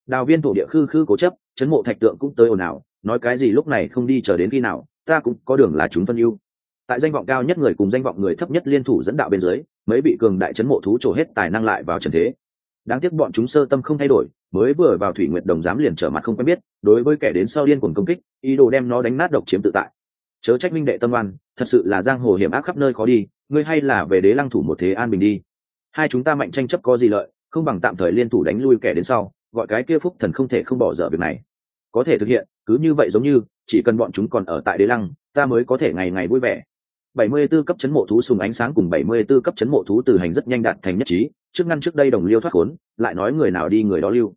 Đào viên thổ địa khư khư cố chấp, chấn mộ thạch tượng cũng tới ồn ào, nói cái gì lúc này không đi chờ đến khi nào, ta cũng có đường là chúng phân ưu. Tại danh vọng cao nhất người cùng danh vọng người thấp nhất liên thủ dẫn đạo bên dưới mấy bị cường đại chấn mộ thú trổ hết tài năng lại vào trần thế đáng tiếc bọn chúng sơ tâm không thay đổi, mới vừa vào thủy nguyệt đồng dám liền trở mặt không quen biết, đối với kẻ đến sau điên cuồng công kích, ý đồ đem nó đánh nát độc chiếm tự tại. Chớ trách minh đệ tâm oan, thật sự là giang hồ hiểm ác khắp nơi khó đi, ngươi hay là về đế lăng thủ một thế an bình đi. Hai chúng ta mạnh tranh chấp có gì lợi, không bằng tạm thời liên thủ đánh lui kẻ đến sau, gọi cái kia phúc thần không thể không bỏ dở việc này. Có thể thực hiện, cứ như vậy giống như, chỉ cần bọn chúng còn ở tại đế lăng, ta mới có thể ngày ngày vui vẻ. 74 cấp chấn mộ thú sùng ánh sáng cùng 74 cấp chấn mộ thú từ hành rất nhanh đạt thành nhất trí, trước ngăn trước đây đồng liêu thoát khốn, lại nói người nào đi người đó lưu.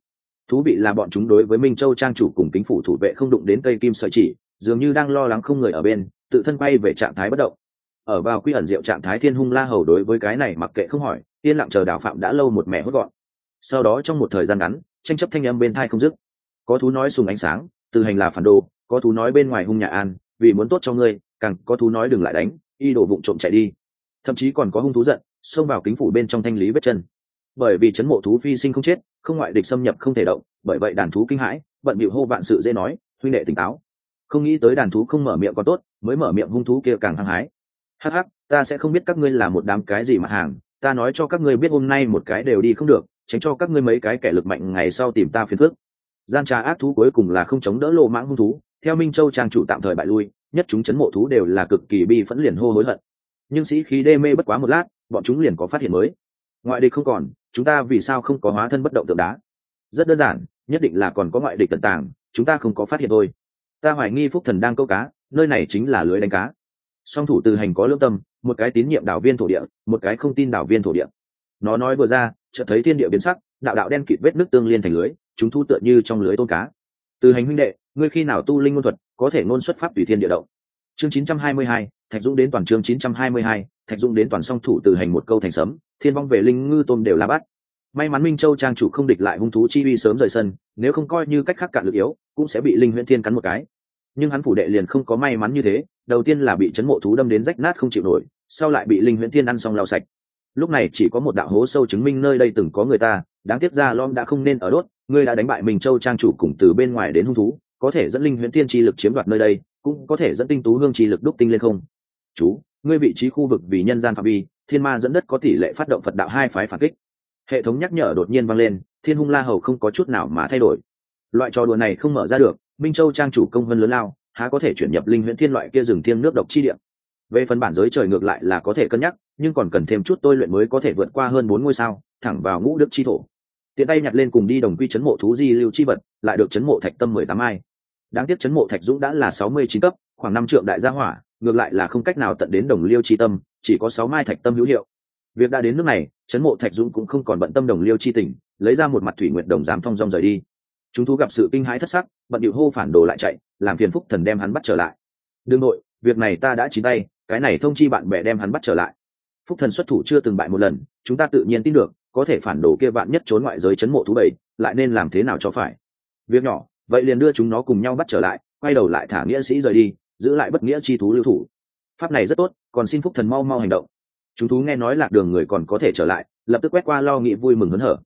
Thú bị là bọn chúng đối với minh châu trang chủ cùng kính phủ thủ vệ không đụng đến cây kim sợi chỉ, dường như đang lo lắng không người ở bên, tự thân bay về trạng thái bất động. Ở vào quy ẩn diệu trạng thái thiên hung la hầu đối với cái này mặc kệ không hỏi, yên lặng chờ đào phạm đã lâu một mẹ hốt gọn. Sau đó trong một thời gian ngắn, tranh chấp thanh âm bên thai không dứt. Có thú nói sùng ánh sáng, từ hành là phản đồ, có thú nói bên ngoài hung nhà an, vì muốn tốt cho ngươi, càng có thú nói đừng lại đánh y đổ vụng trộm chạy đi. Thậm chí còn có hung thú giận, xông vào kính phủ bên trong thanh lý vết chân. Bởi vì chấn mộ thú phi sinh không chết, không ngoại địch xâm nhập không thể động, bởi vậy đàn thú kinh hãi, bận bịu hô vạn sự dễ nói, huynh đệ tỉnh táo. Không nghĩ tới đàn thú không mở miệng có tốt, mới mở miệng hung thú kia càng hăng hái. Hắc hắc, ta sẽ không biết các ngươi là một đám cái gì mà hàng, ta nói cho các ngươi biết hôm nay một cái đều đi không được, tránh cho các ngươi mấy cái kẻ lực mạnh ngày sau tìm ta phiền phước gian trà ác thú cuối cùng là không chống đỡ lộ mãng hung thú, theo minh châu trang chủ tạm thời bại lui nhất chúng chấn mộ thú đều là cực kỳ bi phẫn liền hô hối hận. Nhưng sĩ khí đê mê bất quá một lát, bọn chúng liền có phát hiện mới. Ngoại địch không còn, chúng ta vì sao không có hóa thân bất động tượng đá? Rất đơn giản, nhất định là còn có ngoại địch tận tàng, chúng ta không có phát hiện thôi. Ta hoài nghi phúc thần đang câu cá, nơi này chính là lưới đánh cá. Song thủ từ hành có lương tâm, một cái tín nhiệm đảo viên thổ địa, một cái không tin đảo viên thổ địa. Nó nói vừa ra, chợt thấy thiên địa biến sắc, đạo đạo đen kịt vết nước tương liên thành lưới, chúng thu tựa như trong lưới tôn cá. Từ hành huynh đệ, ngươi khi nào tu linh ngôn thuật có thể ngôn xuất pháp tùy thiên địa động. Chương 922, thạch dũng đến toàn chương 922, thạch dũng đến toàn song thủ từ hành một câu thành sấm thiên vong về linh ngư tôm đều là bắt may mắn minh châu trang chủ không địch lại hung thú chi uy sớm rời sân nếu không coi như cách khác cạn lực yếu cũng sẽ bị linh huyễn thiên cắn một cái. Nhưng hắn phủ đệ liền không có may mắn như thế đầu tiên là bị chấn mộ thú đâm đến rách nát không chịu nổi sau lại bị linh huyễn thiên ăn xong lau sạch. Lúc này chỉ có một đạo hố sâu chứng minh nơi đây từng có người ta đáng tiếc ra lom đã không nên ở đốt ngươi đã đánh bại minh châu trang chủ cùng từ bên ngoài đến hung thú có thể dẫn linh huyễn tiên chi lực chiếm đoạt nơi đây, cũng có thể dẫn tinh tú hương chi lực đúc tinh lên không? Chú, ngươi vị trí khu vực vì nhân gian phạm vi, thiên ma dẫn đất có tỷ lệ phát động phật đạo hai phái phản kích. Hệ thống nhắc nhở đột nhiên vang lên, thiên hung la hầu không có chút nào mà thay đổi. Loại trò đùa này không mở ra được, minh châu trang chủ công vân lớn lao, há có thể chuyển nhập linh huyễn thiên loại kia rừng thiên nước độc chi điểm về phần bản giới trời ngược lại là có thể cân nhắc, nhưng còn cần thêm chút tôi luyện mới có thể vượt qua hơn bốn ngôi sao, thẳng vào ngũ đức chi thổ. Tiện tay nhặt lên cùng đi đồng quy chấn mộ thú di lưu chi vật, lại được chấn mộ thạch tâm mười tám ai đáng tiếc chấn mộ thạch dũng đã là sáu mươi chín cấp, khoảng năm triệu đại gia hỏa, ngược lại là không cách nào tận đến đồng liêu chi tâm, chỉ có sáu mai thạch tâm hữu hiệu. Việc đã đến nước này, chấn mộ thạch dũng cũng không còn bận tâm đồng liêu chi tình, lấy ra một mặt thủy nguyện đồng dám thong dong rời đi. Chúng thú gặp sự kinh hãi thất sắc, bận điệu hô phản đồ lại chạy, làm phiền phúc thần đem hắn bắt trở lại. Đương nội, việc này ta đã chín tay, cái này thông chi bạn bè đem hắn bắt trở lại. Phúc thần xuất thủ chưa từng bại một lần, chúng ta tự nhiên tin được, có thể phản đồ kia bạn nhất trốn ngoại giới chấn mộ thú bảy, lại nên làm thế nào cho phải? Việc nhỏ vậy liền đưa chúng nó cùng nhau bắt trở lại, quay đầu lại thả nghĩa sĩ rời đi, giữ lại bất nghĩa chi thú lưu thủ. Pháp này rất tốt, còn xin phúc thần mau mau hành động. Chúng thú nghe nói lạc đường người còn có thể trở lại, lập tức quét qua lo nghĩ vui mừng hớn hở.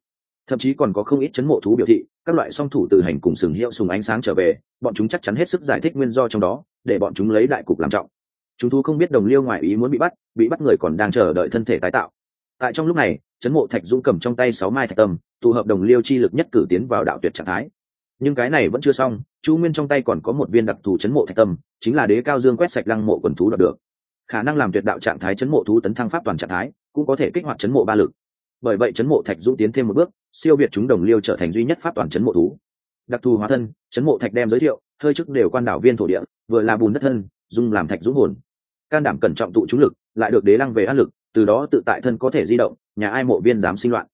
Thậm chí còn có không ít chấn mộ thú biểu thị, các loại song thủ tự hành cùng sừng hiệu sùng ánh sáng trở về, bọn chúng chắc chắn hết sức giải thích nguyên do trong đó, để bọn chúng lấy đại cục làm trọng. Chúng thú không biết đồng liêu ngoại ý muốn bị bắt bị bắt người còn đang chờ đợi thân thể tái tạo. Tại trong lúc này, chấn mộ thạch dũng cầm trong tay sáu mai thạch tâm, tụ hợp đồng liêu chi lực nhất cử tiến vào đạo tuyệt trạng thái nhưng cái này vẫn chưa xong, chu nguyên trong tay còn có một viên đặc thù chấn mộ thạch tâm, chính là đế cao dương quét sạch lăng mộ quần thú đọc được. Khả năng làm tuyệt đạo trạng thái chấn mộ thú tấn thăng pháp toàn trạng thái, cũng có thể kích hoạt chấn mộ ba lực. Bởi vậy chấn mộ thạch dũng tiến thêm một bước, siêu việt chúng đồng liêu trở thành duy nhất pháp toàn chấn mộ thú. Đặc thù hóa thân, chấn mộ thạch đem giới thiệu, hơi chức đều quan đảo viên thổ địa, vừa là bùn đất thân, dùng làm thạch dũng hồn. Can đảm cẩn trọng tụ chúng lực, lại được đế lăng về áp lực, từ đó tự tại thân có thể di động, nhà ai mộ viên dám sinh loạn.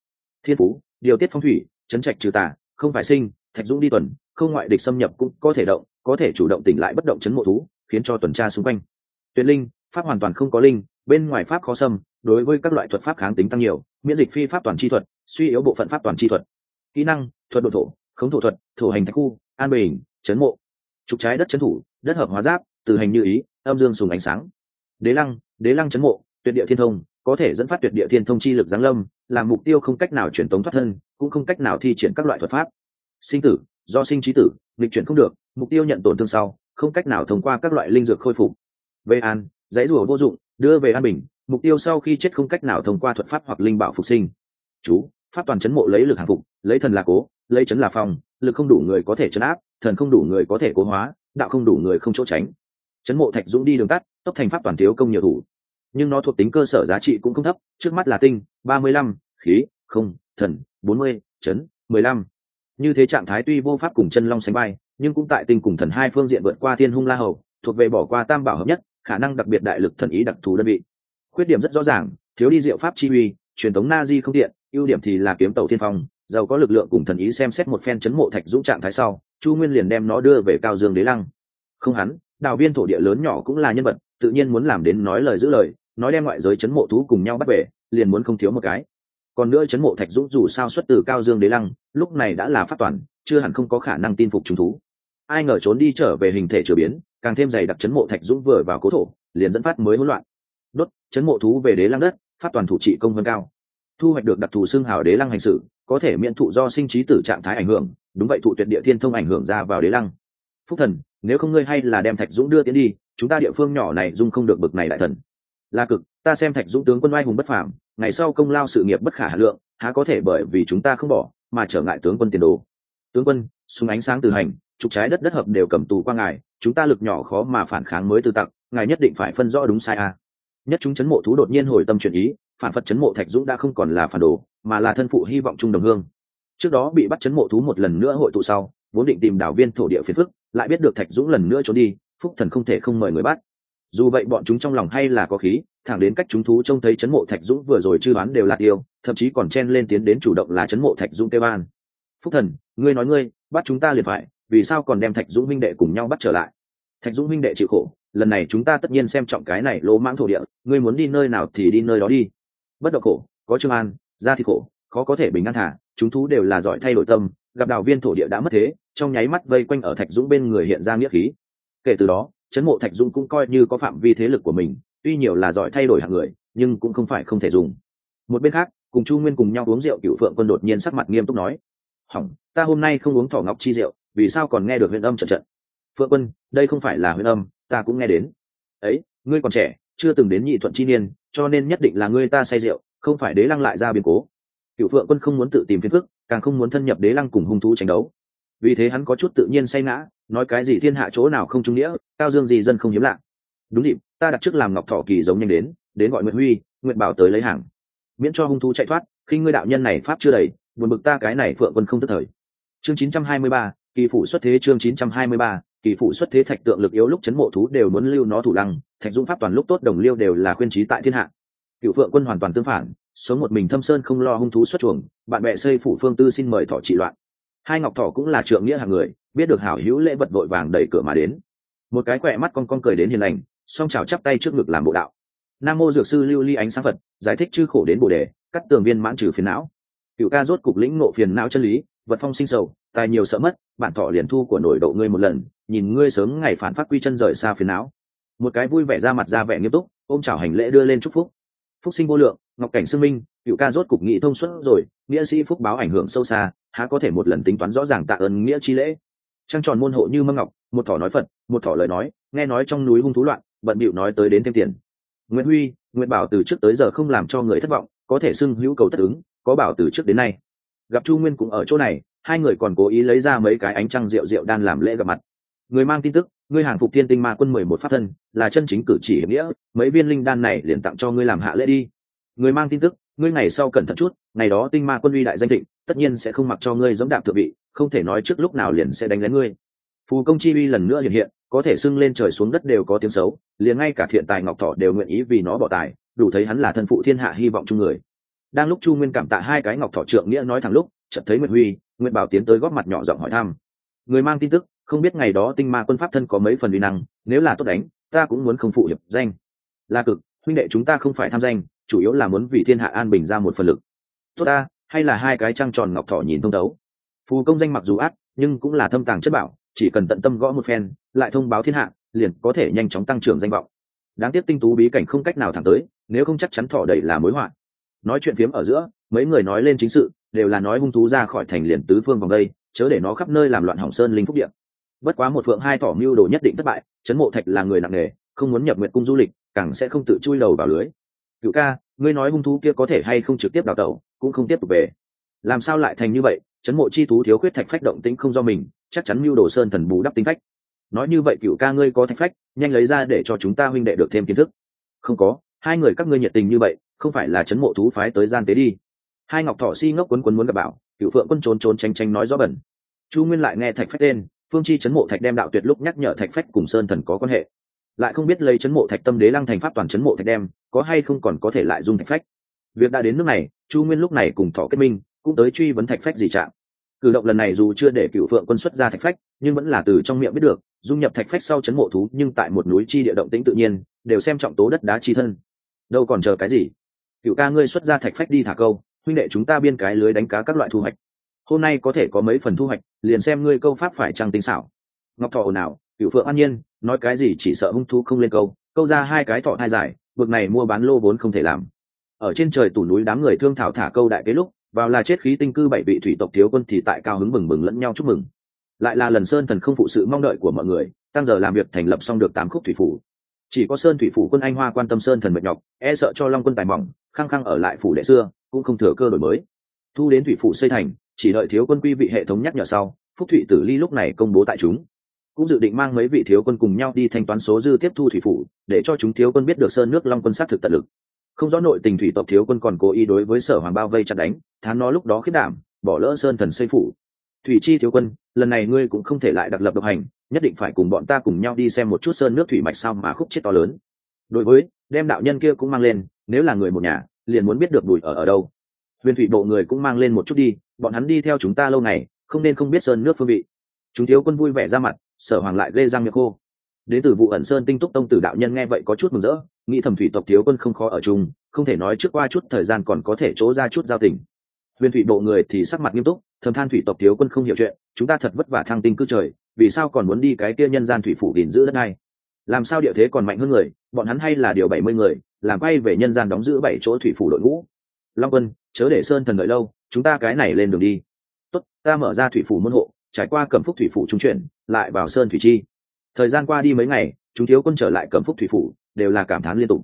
Thiên phú, điều tiết phong thủy, chấn trạch trừ tà, không phải sinh thạch dũng đi tuần, không ngoại địch xâm nhập cũng có thể động, có thể chủ động tỉnh lại bất động chấn mộ thú, khiến cho tuần tra xung quanh. Tuyệt linh, pháp hoàn toàn không có linh, bên ngoài pháp khó xâm, đối với các loại thuật pháp kháng tính tăng nhiều, miễn dịch phi pháp toàn chi thuật, suy yếu bộ phận pháp toàn chi thuật. Kỹ năng, thuật độ thổ, khống thổ thuật, thổ hành thạch khu, an bình, chấn mộ. Trục trái đất chấn thủ, đất hợp hóa giáp, từ hành như ý, âm dương sùng ánh sáng. Đế lăng đế lăng chấn mộ, tuyệt địa thiên thông, có thể dẫn phát tuyệt địa thiên thông chi lực giáng lâm, làm mục tiêu không cách nào truyền tống thoát thân, cũng không cách nào thi triển các loại thuật pháp sinh tử, do sinh trí tử lịch chuyển không được, mục tiêu nhận tổn thương sau, không cách nào thông qua các loại linh dược khôi phục. Về an, dãy rùa vô dụng, đưa về an bình, mục tiêu sau khi chết không cách nào thông qua thuật pháp hoặc linh bảo phục sinh. Chú, pháp toàn chấn mộ lấy lực hàng phục, lấy thần là cố, lấy chấn là phòng lực không đủ người có thể chấn áp, thần không đủ người có thể cố hóa, đạo không đủ người không chỗ tránh. Chấn mộ thạch dũng đi đường tắt, tốc thành pháp toàn thiếu công nhiều thủ. Nhưng nó thuộc tính cơ sở giá trị cũng không thấp, trước mắt là tinh, ba mươi lăm, khí, không, thần, bốn mươi, chấn, mười lăm như thế trạng thái tuy vô pháp cùng chân long sánh bay nhưng cũng tại tinh cùng thần hai phương diện vượt qua thiên hung la hầu, thuộc về bỏ qua tam bảo hợp nhất, khả năng đặc biệt đại lực thần ý đặc thù đơn vị. Khuyết điểm rất rõ ràng, thiếu đi diệu pháp chi uy, truyền thống na di không tiện, ưu điểm thì là kiếm tàu thiên phong, giàu có lực lượng cùng thần ý xem xét một phen chấn mộ thạch dũng trạng thái sau, chu nguyên liền đem nó đưa về cao dương đế lăng. Không hắn, đào viên thổ địa lớn nhỏ cũng là nhân vật, tự nhiên muốn làm đến nói lời giữ lời, nói đem ngoại giới chấn mộ thú cùng nhau bắt về, liền muốn không thiếu một cái còn nữa chấn mộ thạch dũng dù sao xuất từ cao dương đế lăng, lúc này đã là phát toàn, chưa hẳn không có khả năng tin phục chúng thú. Ai ngờ trốn đi trở về hình thể trở biến, càng thêm dày đặc chấn mộ thạch dũng vừa vào cố thổ, liền dẫn phát mới hỗn loạn. Đốt, chấn mộ thú về đế lăng đất phát toàn thủ trị công vân cao. Thu hoạch được đặc thù xương hào đế lăng hành sự, có thể miễn thụ do sinh trí tử trạng thái ảnh hưởng, đúng vậy thụ tuyệt địa thiên thông ảnh hưởng ra vào đế lăng. Phúc thần, nếu không ngươi hay là đem thạch dũng đưa tiến đi, chúng ta địa phương nhỏ này dung không được bực này đại thần. Là cực, ta xem thạch dũng tướng quân oai hùng bất phàm ngày sau công lao sự nghiệp bất khả hà lượng, há có thể bởi vì chúng ta không bỏ mà trở ngại tướng quân tiền đồ. Tướng quân, súng ánh sáng từ hành, trục trái đất đất hợp đều cầm tù qua ngài, chúng ta lực nhỏ khó mà phản kháng mới từ tặc, ngài nhất định phải phân rõ đúng sai a à. nhất chúng chấn mộ thú đột nhiên hồi tâm chuyển ý, phản phật chấn mộ thạch dũng đã không còn là phản đồ, mà là thân phụ hy vọng trung đồng hương. Trước đó bị bắt chấn mộ thú một lần nữa hội tụ sau, vốn định tìm đảo viên thổ địa phiền phức, lại biết được thạch dũng lần nữa trốn đi, phúc thần không thể không mời người bắt dù vậy bọn chúng trong lòng hay là có khí, thẳng đến cách chúng thú trông thấy chấn mộ thạch dũng vừa rồi chư đoán đều là tiêu, thậm chí còn chen lên tiến đến chủ động là chấn mộ thạch dũng tê ban phúc thần, ngươi nói ngươi, bắt chúng ta liền phải, vì sao còn đem thạch dũng minh đệ cùng nhau bắt trở lại? Thạch dũng minh đệ chịu khổ, lần này chúng ta tất nhiên xem trọng cái này lỗ mãng thổ địa, ngươi muốn đi nơi nào thì đi nơi đó đi. Bất độc khổ, có trương an, ra thì khổ, khó có thể bình an thả, chúng thú đều là giỏi thay đổi tâm, gặp đào viên thổ địa đã mất thế, trong nháy mắt vây quanh ở thạch dũng bên người hiện ra nghĩa khí. Kể từ đó chấn mộ thạch dung cũng coi như có phạm vi thế lực của mình, tuy nhiều là giỏi thay đổi hạng người, nhưng cũng không phải không thể dùng. Một bên khác, cùng chu nguyên cùng nhau uống rượu cựu phượng quân đột nhiên sắc mặt nghiêm túc nói, hỏng, ta hôm nay không uống thỏ ngọc chi rượu, vì sao còn nghe được huyền âm trận trận? Phượng quân, đây không phải là huyền âm, ta cũng nghe đến. Ấy, ngươi còn trẻ, chưa từng đến nhị thuận chi niên, cho nên nhất định là ngươi ta say rượu, không phải đế lăng lại ra biến cố. Cựu phượng quân không muốn tự tìm phiền phức, càng không muốn thân nhập đế lăng cùng hung thú tranh đấu. Vì thế hắn có chút tự nhiên say ngã nói cái gì thiên hạ chỗ nào không trung nghĩa cao dương gì dân không hiếm lạ. Đúng dịp ta đặt trước làm ngọc thọ kỳ giống nhanh đến đến gọi nguyễn huy nguyện bảo tới lấy hàng. Miễn cho hung thú chạy thoát khi ngươi đạo nhân này pháp chưa đầy buồn bực ta cái này phượng quân không tức thời. Chương 923, kỳ phủ xuất thế chương 923, kỳ phủ xuất thế thạch tượng lực yếu lúc chấn mộ thú đều muốn lưu nó thủ lăng thạch dũng pháp toàn lúc tốt đồng liêu đều là khuyên trí tại thiên hạ. Cựu phượng quân hoàn toàn tương phản sống một mình thâm sơn không lo hung thú xuất chuồng bạn bè xây phủ phương tư xin mời thọ trị loạn. Hai ngọc thọ cũng là trượng nghĩa hàng người biết được hảo hữu lễ vật vội vàng đẩy cửa mà đến. Một cái quẹ mắt con con cười đến hiền lành, song chào chắp tay trước ngực làm bộ đạo. Nam mô dược sư lưu ly ánh sáng phật, giải thích chư khổ đến bồ đề, cắt tường viên mãn trừ phiền não. Cựu ca rốt cục lĩnh nộ phiền não chân lý, vật phong sinh sầu, tài nhiều sợ mất, bản thọ liền thu của nổi độ ngươi một lần, nhìn ngươi sớm ngày phản phát quy chân rời xa phiền não. Một cái vui vẻ ra mặt ra vẻ nghiêm túc, ôm chào hành lễ đưa lên chúc phúc. Phúc sinh vô lượng, ngọc cảnh sương minh, cựu ca rốt cục nghị thông suốt rồi, nghĩa sĩ phúc báo ảnh hưởng sâu xa, há có thể một lần tính toán rõ ràng tạ ơn nghĩa chi lễ trăng tròn môn hộ như mâm ngọc, một thỏ nói phật, một thỏ lời nói, nghe nói trong núi hung thú loạn, bận bịu nói tới đến thêm tiền. Nguyễn huy nguyễn bảo từ trước tới giờ không làm cho người thất vọng, có thể xưng hữu cầu tất ứng, có bảo từ trước đến nay. Gặp chu nguyên cũng ở chỗ này, hai người còn cố ý lấy ra mấy cái ánh trăng rượu rượu đan làm lễ gặp mặt. Người mang tin tức ngươi hàng phục thiên tinh ma quân mười một pháp thân, là chân chính cử chỉ hiểm nghĩa, mấy viên linh đan này liền tặng cho ngươi làm hạ lễ đi. Người mang tin tức, ngươi ngày sau cẩn thận chút, ngày đó tinh ma quân uy đại danh thịnh, tất nhiên sẽ không mặc cho ngươi giống đạp thượng vị không thể nói trước lúc nào liền sẽ đánh lén ngươi. Phù công chi uy lần nữa hiện hiện, có thể xưng lên trời xuống đất đều có tiếng xấu, liền ngay cả thiện tài ngọc thọ đều nguyện ý vì nó bỏ tài, đủ thấy hắn là thân phụ thiên hạ hy vọng chung người. Đang lúc chu nguyên cảm tạ hai cái ngọc thọ trượng nghĩa nói thẳng lúc, chợt thấy nguyện huy nguyện bảo tiến tới góp mặt nhỏ giọng hỏi thăm. Người mang tin tức, không biết ngày đó tinh ma quân pháp thân có mấy phần uy năng, nếu là tốt đánh, ta cũng muốn không phụ hiệp danh. Là cực, huynh đệ chúng ta không phải tham danh, chủ yếu là muốn vì thiên hạ an bình ra một phần lực. Tốt ta, hay là hai cái trăng tròn ngọc thọ nhìn thông đấu phù công danh mặc dù ác, nhưng cũng là thâm tàng chất bảo, chỉ cần tận tâm gõ một phen, lại thông báo thiên hạ, liền có thể nhanh chóng tăng trưởng danh vọng. Đáng tiếc tinh tú bí cảnh không cách nào thẳng tới, nếu không chắc chắn thọ đầy là mối họa. Nói chuyện phiếm ở giữa, mấy người nói lên chính sự, đều là nói hung thú ra khỏi thành liền tứ phương vòng đây, chớ để nó khắp nơi làm loạn hỏng sơn linh phúc điện bất quá một phượng hai thỏ mưu đồ nhất định thất bại, trấn mộ thạch là người nặng nề, không muốn nhập nguyện cung du lịch, càng sẽ không tự chui đầu vào lưới. Cựu ca, ngươi nói hung thú kia có thể hay không trực tiếp đào tẩu, cũng không tiếp tục về. Làm sao lại thành như vậy? Chấn mộ chi thú thiếu khuyết thạch phách động tĩnh không do mình, chắc chắn mưu đồ sơn thần bù đắp tinh phách. Nói như vậy cựu ca ngươi có thạch phách, nhanh lấy ra để cho chúng ta huynh đệ được thêm kiến thức. Không có, hai người các ngươi nhiệt tình như vậy, không phải là chấn mộ thú phái tới gian tế đi. Hai ngọc thọ si ngốc quấn quấn muốn gặp bảo cựu phượng quân trốn trốn tranh tranh nói rõ bẩn. Chu nguyên lại nghe thạch phách tên, phương chi chấn mộ thạch đem đạo tuyệt lúc nhắc nhở thạch phách cùng sơn thần có quan hệ. Lại không biết lấy chấn mộ thạch tâm đế lăng thành pháp toàn chấn mộ thạch đem, có hay không còn có thể lại dung thạch phách. Việc đã đến nước này, chu nguyên lúc này cùng thọ kết minh cũng tới truy vấn thạch phách gì trạng cử động lần này dù chưa để cựu phượng quân xuất ra thạch phách, nhưng vẫn là từ trong miệng biết được, dung nhập thạch phách sau chấn mộ thú, nhưng tại một núi chi địa động tĩnh tự nhiên, đều xem trọng tố đất đá chi thân. Đâu còn chờ cái gì? Cựu ca ngươi xuất ra thạch phách đi thả câu, huynh đệ chúng ta biên cái lưới đánh cá các loại thu hoạch. Hôm nay có thể có mấy phần thu hoạch, liền xem ngươi câu pháp phải trăng tinh xảo. Ngọc thọ ồn ào cựu phượng an nhiên, nói cái gì chỉ sợ hung thú không lên câu câu ra hai cái thọ hai dài vực này mua bán lô vốn không thể làm. Ở trên trời tủ núi đám người thương thảo thả câu đại cái lúc vào là chết khí tinh cư bảy vị thủy tộc thiếu quân thì tại cao hứng mừng mừng lẫn nhau chúc mừng. Lại là lần sơn thần không phụ sự mong đợi của mọi người, tăng giờ làm việc thành lập xong được tám khúc thủy phủ. Chỉ có sơn thủy phủ quân anh hoa quan tâm sơn thần mệt nhọc e sợ cho long quân tài mỏng, khăng khăng ở lại phủ lệ xưa, cũng không thừa cơ đổi mới. Thu đến thủy phủ xây thành, chỉ đợi thiếu quân quy vị hệ thống nhắc nhở sau, phúc thụy tử ly lúc này công bố tại chúng. Cũng dự định mang mấy vị thiếu quân cùng nhau đi thanh toán số dư tiếp thu thủy phủ, để cho chúng thiếu quân biết được sơn nước long quân sát thực tận lực không rõ nội tình thủy tộc thiếu quân còn cố ý đối với sở hoàng bao vây chặt đánh, thán nó lúc đó khiết đảm, bỏ lỡ sơn thần xây phủ. Thủy chi thiếu quân, lần này ngươi cũng không thể lại đặc lập độc hành, nhất định phải cùng bọn ta cùng nhau đi xem một chút sơn nước thủy mạch sao mà khúc chết to lớn. Đối với, đem đạo nhân kia cũng mang lên, nếu là người một nhà, liền muốn biết được đùi ở ở đâu. Huyền thủy bộ người cũng mang lên một chút đi, bọn hắn đi theo chúng ta lâu ngày, không nên không biết sơn nước phương vị. Chúng thiếu quân vui vẻ ra mặt, sở hoàng lại gây răng miệng khô đến từ vụ ẩn sơn tinh túc tông tử đạo nhân nghe vậy có chút mừng rỡ, nghĩ thẩm thủy tộc thiếu quân không khó ở chung, không thể nói trước qua chút thời gian còn có thể chỗ ra chút giao tình. Huyền thủy bộ người thì sắc mặt nghiêm túc, thầm than thủy tộc thiếu quân không hiểu chuyện, chúng ta thật vất vả thăng tinh cư trời, vì sao còn muốn đi cái kia nhân gian thủy phủ gìn giữ đất này? Làm sao địa thế còn mạnh hơn người, bọn hắn hay là điều bảy mươi người, làm quay về nhân gian đóng giữ bảy chỗ thủy phủ đội ngũ. Long quân, chớ để sơn thần đợi lâu, chúng ta cái này lên đường đi. Tốt, ta mở ra thủy phủ môn hộ, trải qua cẩm phúc thủy phủ trung chuyển, lại vào sơn thủy chi thời gian qua đi mấy ngày, chúng thiếu quân trở lại cẩm phúc thủy phủ, đều là cảm thán liên tục.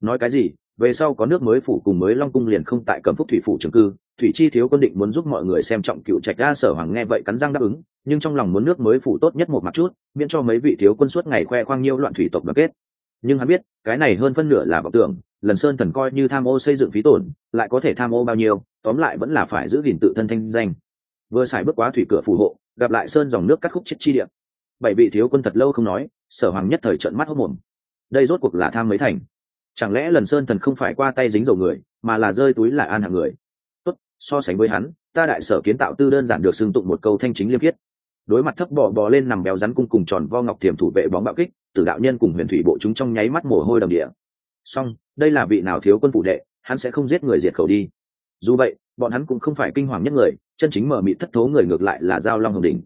Nói cái gì, về sau có nước mới phủ cùng mới long cung liền không tại cẩm phúc thủy phủ trường cư, thủy chi thiếu quân định muốn giúp mọi người xem trọng cựu trạch đa sở hoàng nghe vậy cắn răng đáp ứng, nhưng trong lòng muốn nước mới phủ tốt nhất một mặt chút, miễn cho mấy vị thiếu quân suốt ngày khoe khoang nhiêu loạn thủy tộc đoàn kết. Nhưng hắn biết, cái này hơn phân nửa là vọng tưởng, lần sơn thần coi như tham ô xây dựng phí tổn, lại có thể tham ô bao nhiêu, tóm lại vẫn là phải giữ gìn tự thân thanh danh. Vừa xài bước quá thủy cửa phù hộ, gặp lại sơn dòng nước cắt khúc chết chi điện bảy vị thiếu quân thật lâu không nói, sở hoàng nhất thời trận mắt hốc mồm. Đây rốt cuộc là tham mấy thành? Chẳng lẽ lần sơn thần không phải qua tay dính dầu người, mà là rơi túi lại an hạng người? Tốt, so sánh với hắn, ta đại sở kiến tạo tư đơn giản được xưng tụng một câu thanh chính liêm khiết. Đối mặt thấp bò bò lên nằm béo rắn cung cùng tròn vo ngọc thiềm thủ vệ bóng bạo kích, tử đạo nhân cùng huyền thủy bộ chúng trong nháy mắt mồ hôi đầm địa. Song đây là vị nào thiếu quân phụ đệ, hắn sẽ không giết người diệt khẩu đi. Dù vậy, bọn hắn cũng không phải kinh hoàng nhất người, chân chính mở mị thất thố người ngược lại là giao long hồng đình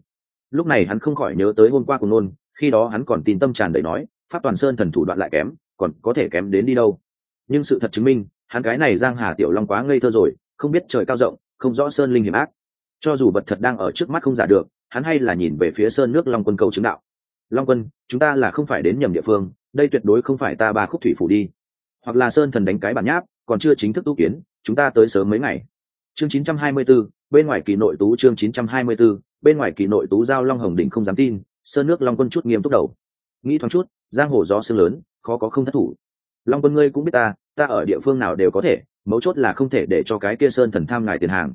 lúc này hắn không khỏi nhớ tới hôm qua cùng nôn, khi đó hắn còn tin tâm tràn đầy nói, pháp toàn sơn thần thủ đoạn lại kém, còn có thể kém đến đi đâu. Nhưng sự thật chứng minh, hắn cái này giang hà tiểu long quá ngây thơ rồi, không biết trời cao rộng, không rõ sơn linh hiểm ác. Cho dù vật thật đang ở trước mắt không giả được, hắn hay là nhìn về phía sơn nước long quân cầu chứng đạo. Long quân, chúng ta là không phải đến nhầm địa phương, đây tuyệt đối không phải ta ba khúc thủy phủ đi. Hoặc là sơn thần đánh cái bản nháp, còn chưa chính thức tu kiến, chúng ta tới sớm mấy ngày chương 924, bên ngoài kỳ nội tú chương 924, bên ngoài kỳ nội tú giao long hồng đỉnh không dám tin sơn nước long quân chút nghiêm túc đầu. Nghĩ thoáng chút giang hồ gió sương lớn khó có không thất thủ. Long quân ngươi cũng biết ta ta ở địa phương nào đều có thể mấu chốt là không thể để cho cái kia sơn thần tham ngài tiền hàng.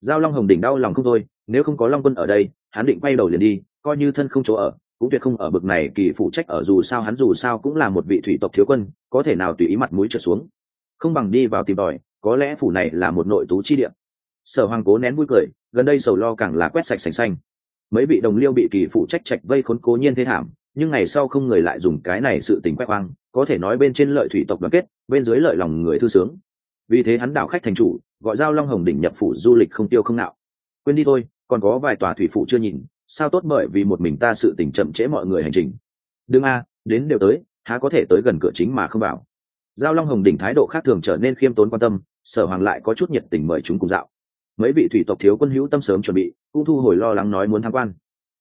Giao long hồng đỉnh đau lòng không thôi nếu không có long quân ở đây hắn định quay đầu liền đi coi như thân không chỗ ở cũng tuyệt không ở bực này kỳ phụ trách ở dù sao hắn dù sao cũng là một vị thủy tộc thiếu quân có thể nào tùy ý mặt mũi trượt xuống. Không bằng đi vào tìm đòi có lẽ phủ này là một nội tú chi địa. Sở hoàng cố nén vui cười, gần đây sầu lo càng là quét sạch sành xanh. Mấy vị đồng liêu bị kỳ phụ trách trạch vây khốn cố nhiên thế thảm, nhưng ngày sau không người lại dùng cái này sự tình quét hoang, có thể nói bên trên lợi thủy tộc đoàn kết, bên dưới lợi lòng người thư sướng. Vì thế hắn đảo khách thành chủ, gọi giao long hồng đỉnh nhập phủ du lịch không tiêu không nạo. Quên đi thôi, còn có vài tòa thủy phụ chưa nhìn, sao tốt bởi vì một mình ta sự tình chậm trễ mọi người hành trình. Đương a, đến đều tới, há có thể tới gần cửa chính mà không vào. Giao long hồng đỉnh thái độ khác thường trở nên khiêm tốn quan tâm sở hoàng lại có chút nhiệt tình mời chúng cùng dạo. Mấy vị thủy tộc thiếu quân hữu tâm sớm chuẩn bị, cũng thu hồi lo lắng nói muốn tham quan.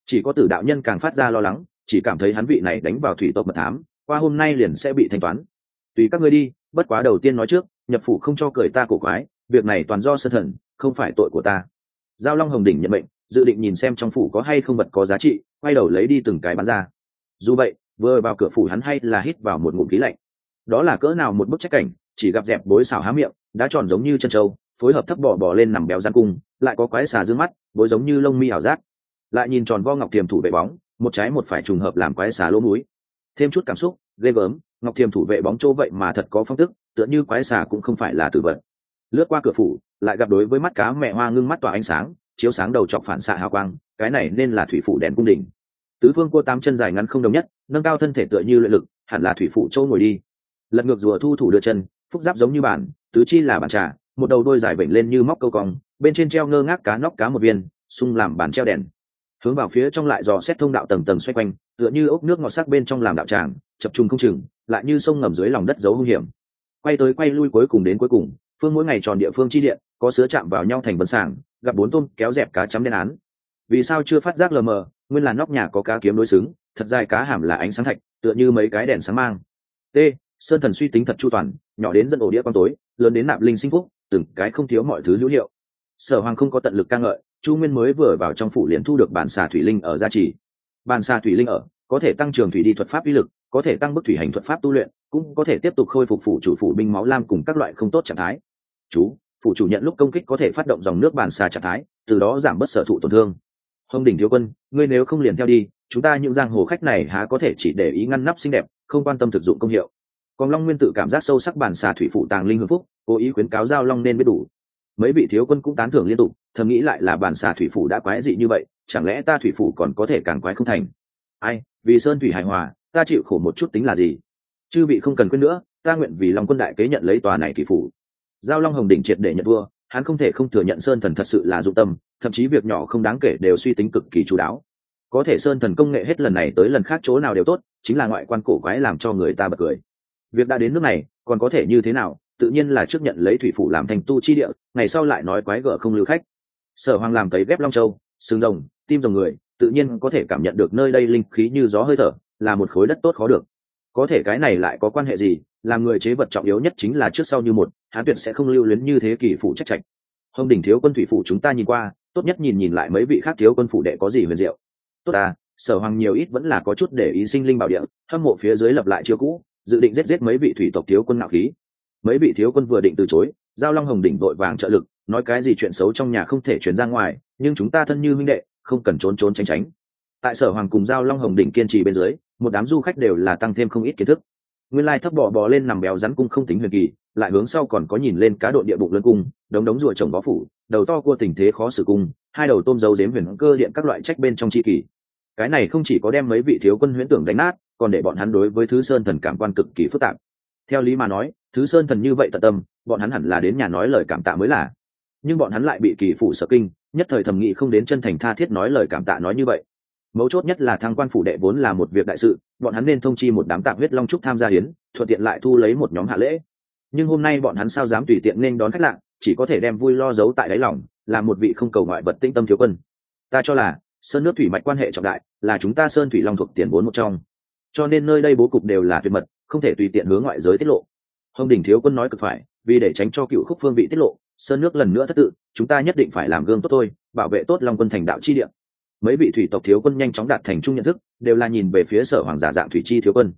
Chỉ có tử đạo nhân càng phát ra lo lắng, chỉ cảm thấy hắn vị này đánh vào thủy tộc mật thám, qua hôm nay liền sẽ bị thanh toán. Tùy các ngươi đi, bất quá đầu tiên nói trước, nhập phủ không cho cười ta cổ quái, việc này toàn do sơ thần, không phải tội của ta. Giao long hồng đỉnh nhận mệnh, dự định nhìn xem trong phủ có hay không vật có giá trị, quay đầu lấy đi từng cái bán ra. Dù vậy, vừa vào cửa phủ hắn hay là hít vào một ngụm khí lạnh. Đó là cỡ nào một bức trách cảnh, chỉ gặp dẹp bối xào há miệng đã tròn giống như chân trâu, phối hợp thấp bỏ bỏ lên nằm béo gian cung, lại có quái xà dương mắt, bối giống như lông mi ảo giác. Lại nhìn tròn vo ngọc thiềm thủ vệ bóng, một trái một phải trùng hợp làm quái xà lỗ múi thêm chút cảm xúc, ghê gớm, ngọc thiềm thủ vệ bóng chỗ vậy mà thật có phong tức, tựa như quái xà cũng không phải là tử vật. Lướt qua cửa phủ, lại gặp đối với mắt cá mẹ hoa ngưng mắt tỏa ánh sáng, chiếu sáng đầu chọc phản xạ hào quang, cái này nên là thủy phủ đèn cung đình tứ phương cua tám chân dài ngắn không đồng nhất, nâng cao thân thể tựa như luyện lực, hẳn là thủy phủ châu ngồi đi. Lật ngược rùa thu thủ đưa chân, phúc giáp giống như bản tứ chi là bàn trà, một đầu đôi dài vểnh lên như móc câu cong, bên trên treo ngơ ngác cá nóc cá một viên, sung làm bàn treo đèn. Hướng vào phía trong lại dò xét thông đạo tầng tầng xoay quanh, tựa như ốc nước ngọt sắc bên trong làm đạo tràng, chập trùng không chừng, lại như sông ngầm dưới lòng đất giấu hung hiểm. Quay tới quay lui cuối cùng đến cuối cùng, phương mỗi ngày tròn địa phương chi điện, có sứa chạm vào nhau thành vân sảng, gặp bốn tôm kéo dẹp cá chấm đen án. Vì sao chưa phát giác lờ mờ, nguyên là nóc nhà có cá kiếm đối xứng, thật dài cá hàm là ánh sáng thạch, tựa như mấy cái đèn sáng mang. T, sơn thần suy tính thật chu toàn nhỏ đến dân ổ đĩa con tối, lớn đến nạp linh sinh phúc, từng cái không thiếu mọi thứ hữu hiệu. Sở hoàng không có tận lực ca ngợi, chu nguyên mới vừa vào trong phủ liền thu được bản xà thủy linh ở gia trì. Bản xà thủy linh ở, có thể tăng trường thủy đi thuật pháp uy lực, có thể tăng bức thủy hành thuật pháp tu luyện, cũng có thể tiếp tục khôi phục phủ chủ phủ binh máu lam cùng các loại không tốt trạng thái. Chú, phủ chủ nhận lúc công kích có thể phát động dòng nước bản xà trạng thái, từ đó giảm bớt sở thụ tổn thương. Hồng đỉnh thiếu quân, ngươi nếu không liền theo đi, chúng ta những giang hồ khách này há có thể chỉ để ý ngăn nắp xinh đẹp, không quan tâm thực dụng công hiệu còn long nguyên tự cảm giác sâu sắc bản xà thủy phụ tàng linh hưng phúc, cố ý khuyến cáo giao long nên biết đủ. Mấy vị thiếu quân cũng tán thưởng liên tục, thầm nghĩ lại là bản xà thủy phủ đã quái dị như vậy, chẳng lẽ ta thủy phủ còn có thể càng quái không thành? Ai, vì sơn thủy hài hòa, ta chịu khổ một chút tính là gì? Chư vị không cần quên nữa, ta nguyện vì long quân đại kế nhận lấy tòa này kỳ phủ. Giao long hồng đỉnh triệt để nhận vua, hắn không thể không thừa nhận sơn thần thật sự là dụng tâm, thậm chí việc nhỏ không đáng kể đều suy tính cực kỳ chú đáo. Có thể sơn thần công nghệ hết lần này tới lần khác chỗ nào đều tốt, chính là ngoại quan cổ quái làm cho người ta bật cười việc đã đến nước này, còn có thể như thế nào? Tự nhiên là trước nhận lấy thủy phủ làm thành tu chi địa, ngày sau lại nói quái gở không lưu khách. Sở hoàng làm cấy ghép long châu, xương rồng, tim rồng người, tự nhiên có thể cảm nhận được nơi đây linh khí như gió hơi thở, là một khối đất tốt khó được. Có thể cái này lại có quan hệ gì? Làm người chế vật trọng yếu nhất chính là trước sau như một, hán tuyệt sẽ không lưu luyến như thế kỷ phủ trách trạch. Hồng đỉnh thiếu quân thủy phủ chúng ta nhìn qua, tốt nhất nhìn nhìn lại mấy vị khác thiếu quân phủ đệ có gì huyền diệu. Tốt à sở hoàng nhiều ít vẫn là có chút để ý sinh linh bảo địa, hâm mộ phía dưới lập lại chưa cũ dự định giết giết mấy vị thủy tộc thiếu quân nạo khí. Mấy vị thiếu quân vừa định từ chối, giao long hồng đỉnh vội vàng trợ lực, nói cái gì chuyện xấu trong nhà không thể chuyển ra ngoài, nhưng chúng ta thân như huynh đệ, không cần trốn trốn tránh tránh. Tại sở hoàng cùng giao long hồng đỉnh kiên trì bên dưới, một đám du khách đều là tăng thêm không ít kiến thức. Nguyên lai thấp bò bò lên nằm béo rắn cung không tính huyền kỳ, lại hướng sau còn có nhìn lên cá độ địa bụng lân cung, đống đống ruồi trồng bó phủ, đầu to cua tình thế khó xử cung, hai đầu tôm dấu dếm huyền cơ điện các loại trách bên trong chi kỳ cái này không chỉ có đem mấy vị thiếu quân huyễn tưởng đánh nát còn để bọn hắn đối với thứ sơn thần cảm quan cực kỳ phức tạp. Theo lý mà nói, thứ sơn thần như vậy tận tâm, bọn hắn hẳn là đến nhà nói lời cảm tạ mới là. Nhưng bọn hắn lại bị kỳ phủ sở kinh, nhất thời thầm nghĩ không đến chân thành tha thiết nói lời cảm tạ nói như vậy. Mấu chốt nhất là thăng quan phủ đệ vốn là một việc đại sự, bọn hắn nên thông chi một đám tạm huyết long trúc tham gia hiến, thuận tiện lại thu lấy một nhóm hạ lễ. Nhưng hôm nay bọn hắn sao dám tùy tiện nên đón khách lạ, chỉ có thể đem vui lo giấu tại đáy lòng, là một vị không cầu ngoại vật tinh tâm thiếu quân. Ta cho là, sơn nước thủy mạch quan hệ trọng đại, là chúng ta sơn thủy long thuộc tiền vốn một trong cho nên nơi đây bố cục đều là tuyệt mật, không thể tùy tiện hướng ngoại giới tiết lộ. Hồng đình thiếu quân nói cực phải, vì để tránh cho cựu khúc phương bị tiết lộ, sơn nước lần nữa thất tự, chúng ta nhất định phải làm gương tốt thôi, bảo vệ tốt long quân thành đạo chi địa. Mấy vị thủy tộc thiếu quân nhanh chóng đạt thành chung nhận thức, đều là nhìn về phía sở hoàng giả dạng thủy chi thiếu quân.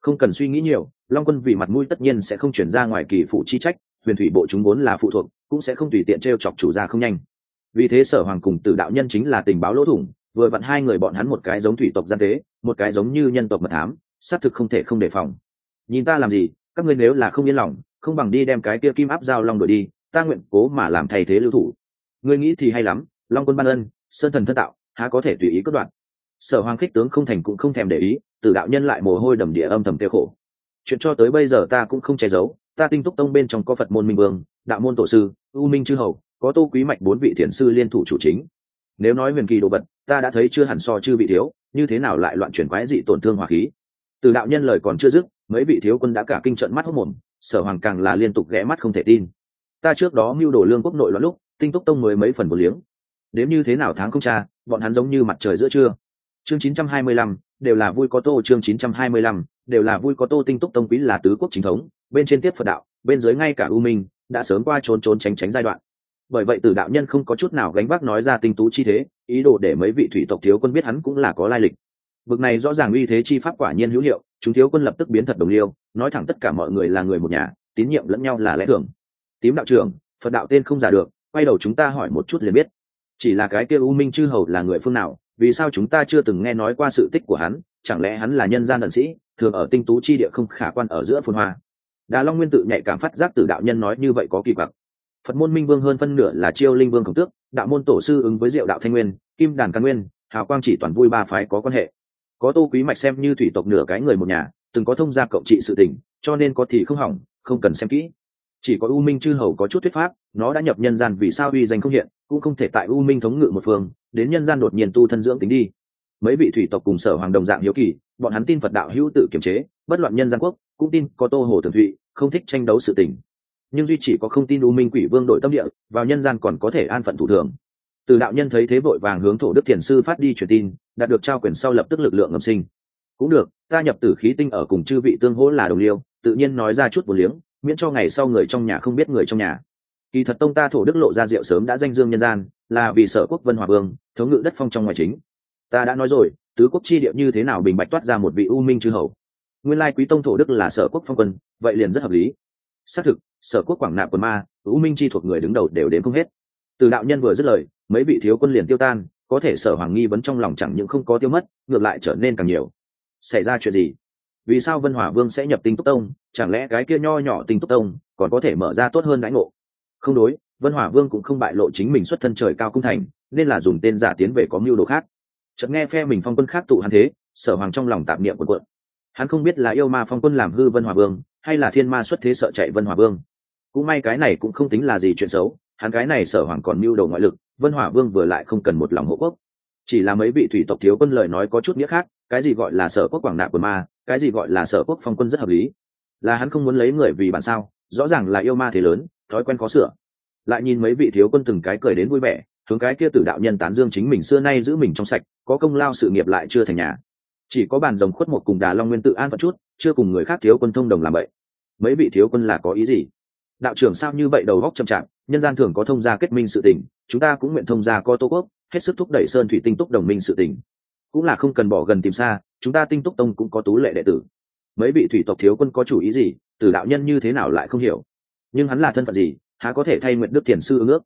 Không cần suy nghĩ nhiều, long quân vì mặt mũi tất nhiên sẽ không chuyển ra ngoài kỳ phụ chi trách, huyền thủy bộ chúng vốn là phụ thuộc, cũng sẽ không tùy tiện t r e o chọc chủ gia không nhanh. Vì thế sở hoàng cùng tử đạo nhân chính là tình báo lỗ thủng vừa vặn hai người bọn hắn một cái giống thủy tộc gian tế, một cái giống như nhân tộc mật thám, xác thực không thể không đề phòng. Nhìn ta làm gì, các ngươi nếu là không yên lòng, không bằng đi đem cái kia kim áp giao long đổi đi, ta nguyện cố mà làm thay thế lưu thủ. Ngươi nghĩ thì hay lắm, long quân ban ân, sơn thần thân tạo, há có thể tùy ý cất đoạn sở hoàng khích tướng không thành cũng không thèm để ý, từ đạo nhân lại mồ hôi đầm địa âm thầm tiêu khổ. Chuyện cho tới bây giờ ta cũng không che giấu, ta tinh túc tông bên trong có phật môn minh vương, đạo môn tổ sư, u minh chư hầu, có tô quý mạch bốn vị thiền sư liên thủ chủ chính nếu nói huyền kỳ đồ vật ta đã thấy chưa hẳn so chư vị thiếu như thế nào lại loạn chuyển quái dị tổn thương hòa khí? Từ đạo nhân lời còn chưa dứt mấy vị thiếu quân đã cả kinh trận mắt hốc mồm sở hoàng càng là liên tục ghé mắt không thể tin. Ta trước đó mưu đồ lương quốc nội loạn lúc tinh túc tông mới mấy phần một liếng. Nếu như thế nào tháng không cha bọn hắn giống như mặt trời giữa trưa. Chương 925, đều là vui có tô chương 925, đều là vui có tô tinh túc tông quý là tứ quốc chính thống. Bên trên tiếp phật đạo bên dưới ngay cả u minh đã sớm qua trốn trốn tránh tránh giai đoạn bởi vậy tử đạo nhân không có chút nào gánh vác nói ra tinh tú chi thế, ý đồ để mấy vị thủy tộc thiếu quân biết hắn cũng là có lai lịch. Vực này rõ ràng uy thế chi pháp quả nhiên hữu hiệu, chúng thiếu quân lập tức biến thật đồng liêu, nói thẳng tất cả mọi người là người một nhà, tín nhiệm lẫn nhau là lẽ thường. Tím đạo trưởng, phật đạo tên không giả được, quay đầu chúng ta hỏi một chút liền biết. Chỉ là cái kia u minh chư hầu là người phương nào, vì sao chúng ta chưa từng nghe nói qua sự tích của hắn, chẳng lẽ hắn là nhân gian đần sĩ, thường ở tinh tú chi địa không khả quan ở giữa phồn hoa? Đà long nguyên tự nhạy cảm phát giác từ đạo nhân nói như vậy có kỳ vọng phật môn minh vương hơn phân nửa là chiêu linh vương khổng tước, đạo môn tổ sư ứng với diệu đạo thanh nguyên, kim đàn căn nguyên, hào quang chỉ toàn vui ba phái có quan hệ. Có tô quý mạch xem như thủy tộc nửa cái người một nhà, từng có thông gia cộng trị sự tình, cho nên có thì không hỏng, không cần xem kỹ. Chỉ có u minh chư hầu có chút thuyết pháp, nó đã nhập nhân gian vì sao uy danh không hiện, cũng không thể tại u minh thống ngự một phương, đến nhân gian đột nhiên tu thân dưỡng tính đi. Mấy vị thủy tộc cùng sở hoàng đồng dạng hiếu kỳ, bọn hắn tin phật đạo hữu tự kiểm chế, bất loạn nhân gian quốc, cũng tin có tô hồ tường thụy, không thích tranh đấu sự tình nhưng duy chỉ có không tin u minh quỷ vương đội tâm địa, vào nhân gian còn có thể an phận thủ thường. Từ đạo nhân thấy thế vội vàng hướng thổ đức thiền sư phát đi truyền tin, đạt được trao quyền sau lập tức lực lượng ngầm sinh. Cũng được, ta nhập tử khí tinh ở cùng chư vị tương hỗ là đồng liêu, tự nhiên nói ra chút một liếng, miễn cho ngày sau người trong nhà không biết người trong nhà. Kỳ thật tông ta thổ đức lộ ra rượu sớm đã danh dương nhân gian, là vì sở quốc vân hòa vương, thống ngự đất phong trong ngoài chính. Ta đã nói rồi, tứ quốc chi điệu như thế nào bình bạch toát ra một vị u minh chư hầu. Nguyên lai quý tông thổ đức là sở quốc phong quân, vậy liền rất hợp lý. Xác thực sở quốc quảng nạp quân ma, u minh chi thuộc người đứng đầu đều đến không hết. Từ đạo nhân vừa dứt lời, mấy vị thiếu quân liền tiêu tan, có thể sở hoàng nghi vấn trong lòng chẳng những không có tiêu mất, ngược lại trở nên càng nhiều. Xảy ra chuyện gì? Vì sao vân hỏa vương sẽ nhập tinh túc tông? Chẳng lẽ cái kia nho nhỏ tinh túc tông còn có thể mở ra tốt hơn đãi ngộ? Không đối, vân hỏa vương cũng không bại lộ chính mình xuất thân trời cao cung thành, nên là dùng tên giả tiến về có mưu đồ khác. Chợt nghe phe mình phong quân khác tụ hắn thế, sở hoàng trong lòng tạp niệm quần quận. Hắn không biết là yêu ma phong quân làm hư vân hòa vương, hay là thiên ma xuất thế sợ chạy vân hòa vương cũng may cái này cũng không tính là gì chuyện xấu, hắn cái này sở hoàng còn mưu đồ ngoại lực, vân hỏa vương vừa lại không cần một lòng hộ quốc. Chỉ là mấy vị thủy tộc thiếu quân lời nói có chút nghĩa khác, cái gì gọi là sở quốc quảng nạp của ma, cái gì gọi là sở quốc phong quân rất hợp lý. Là hắn không muốn lấy người vì bản sao, rõ ràng là yêu ma thế lớn, thói quen khó sửa. Lại nhìn mấy vị thiếu quân từng cái cười đến vui vẻ, hướng cái kia tử đạo nhân tán dương chính mình xưa nay giữ mình trong sạch, có công lao sự nghiệp lại chưa thành nhà. Chỉ có bàn rồng khuất một cùng đà long nguyên tự an phận chút, chưa cùng người khác thiếu quân thông đồng làm vậy. Mấy vị thiếu quân là có ý gì? Đạo trưởng sao như vậy đầu góc chậm chạp, nhân gian thường có thông gia kết minh sự tình, chúng ta cũng nguyện thông gia co tô quốc, hết sức thúc đẩy sơn thủy tinh túc đồng minh sự tình. Cũng là không cần bỏ gần tìm xa, chúng ta tinh túc tông cũng có tú lệ đệ tử. Mấy vị thủy tộc thiếu quân có chủ ý gì tử đạo nhân như thế nào lại không hiểu. Nhưng hắn là thân phận gì, há có thể thay nguyện đức thiền sư ước?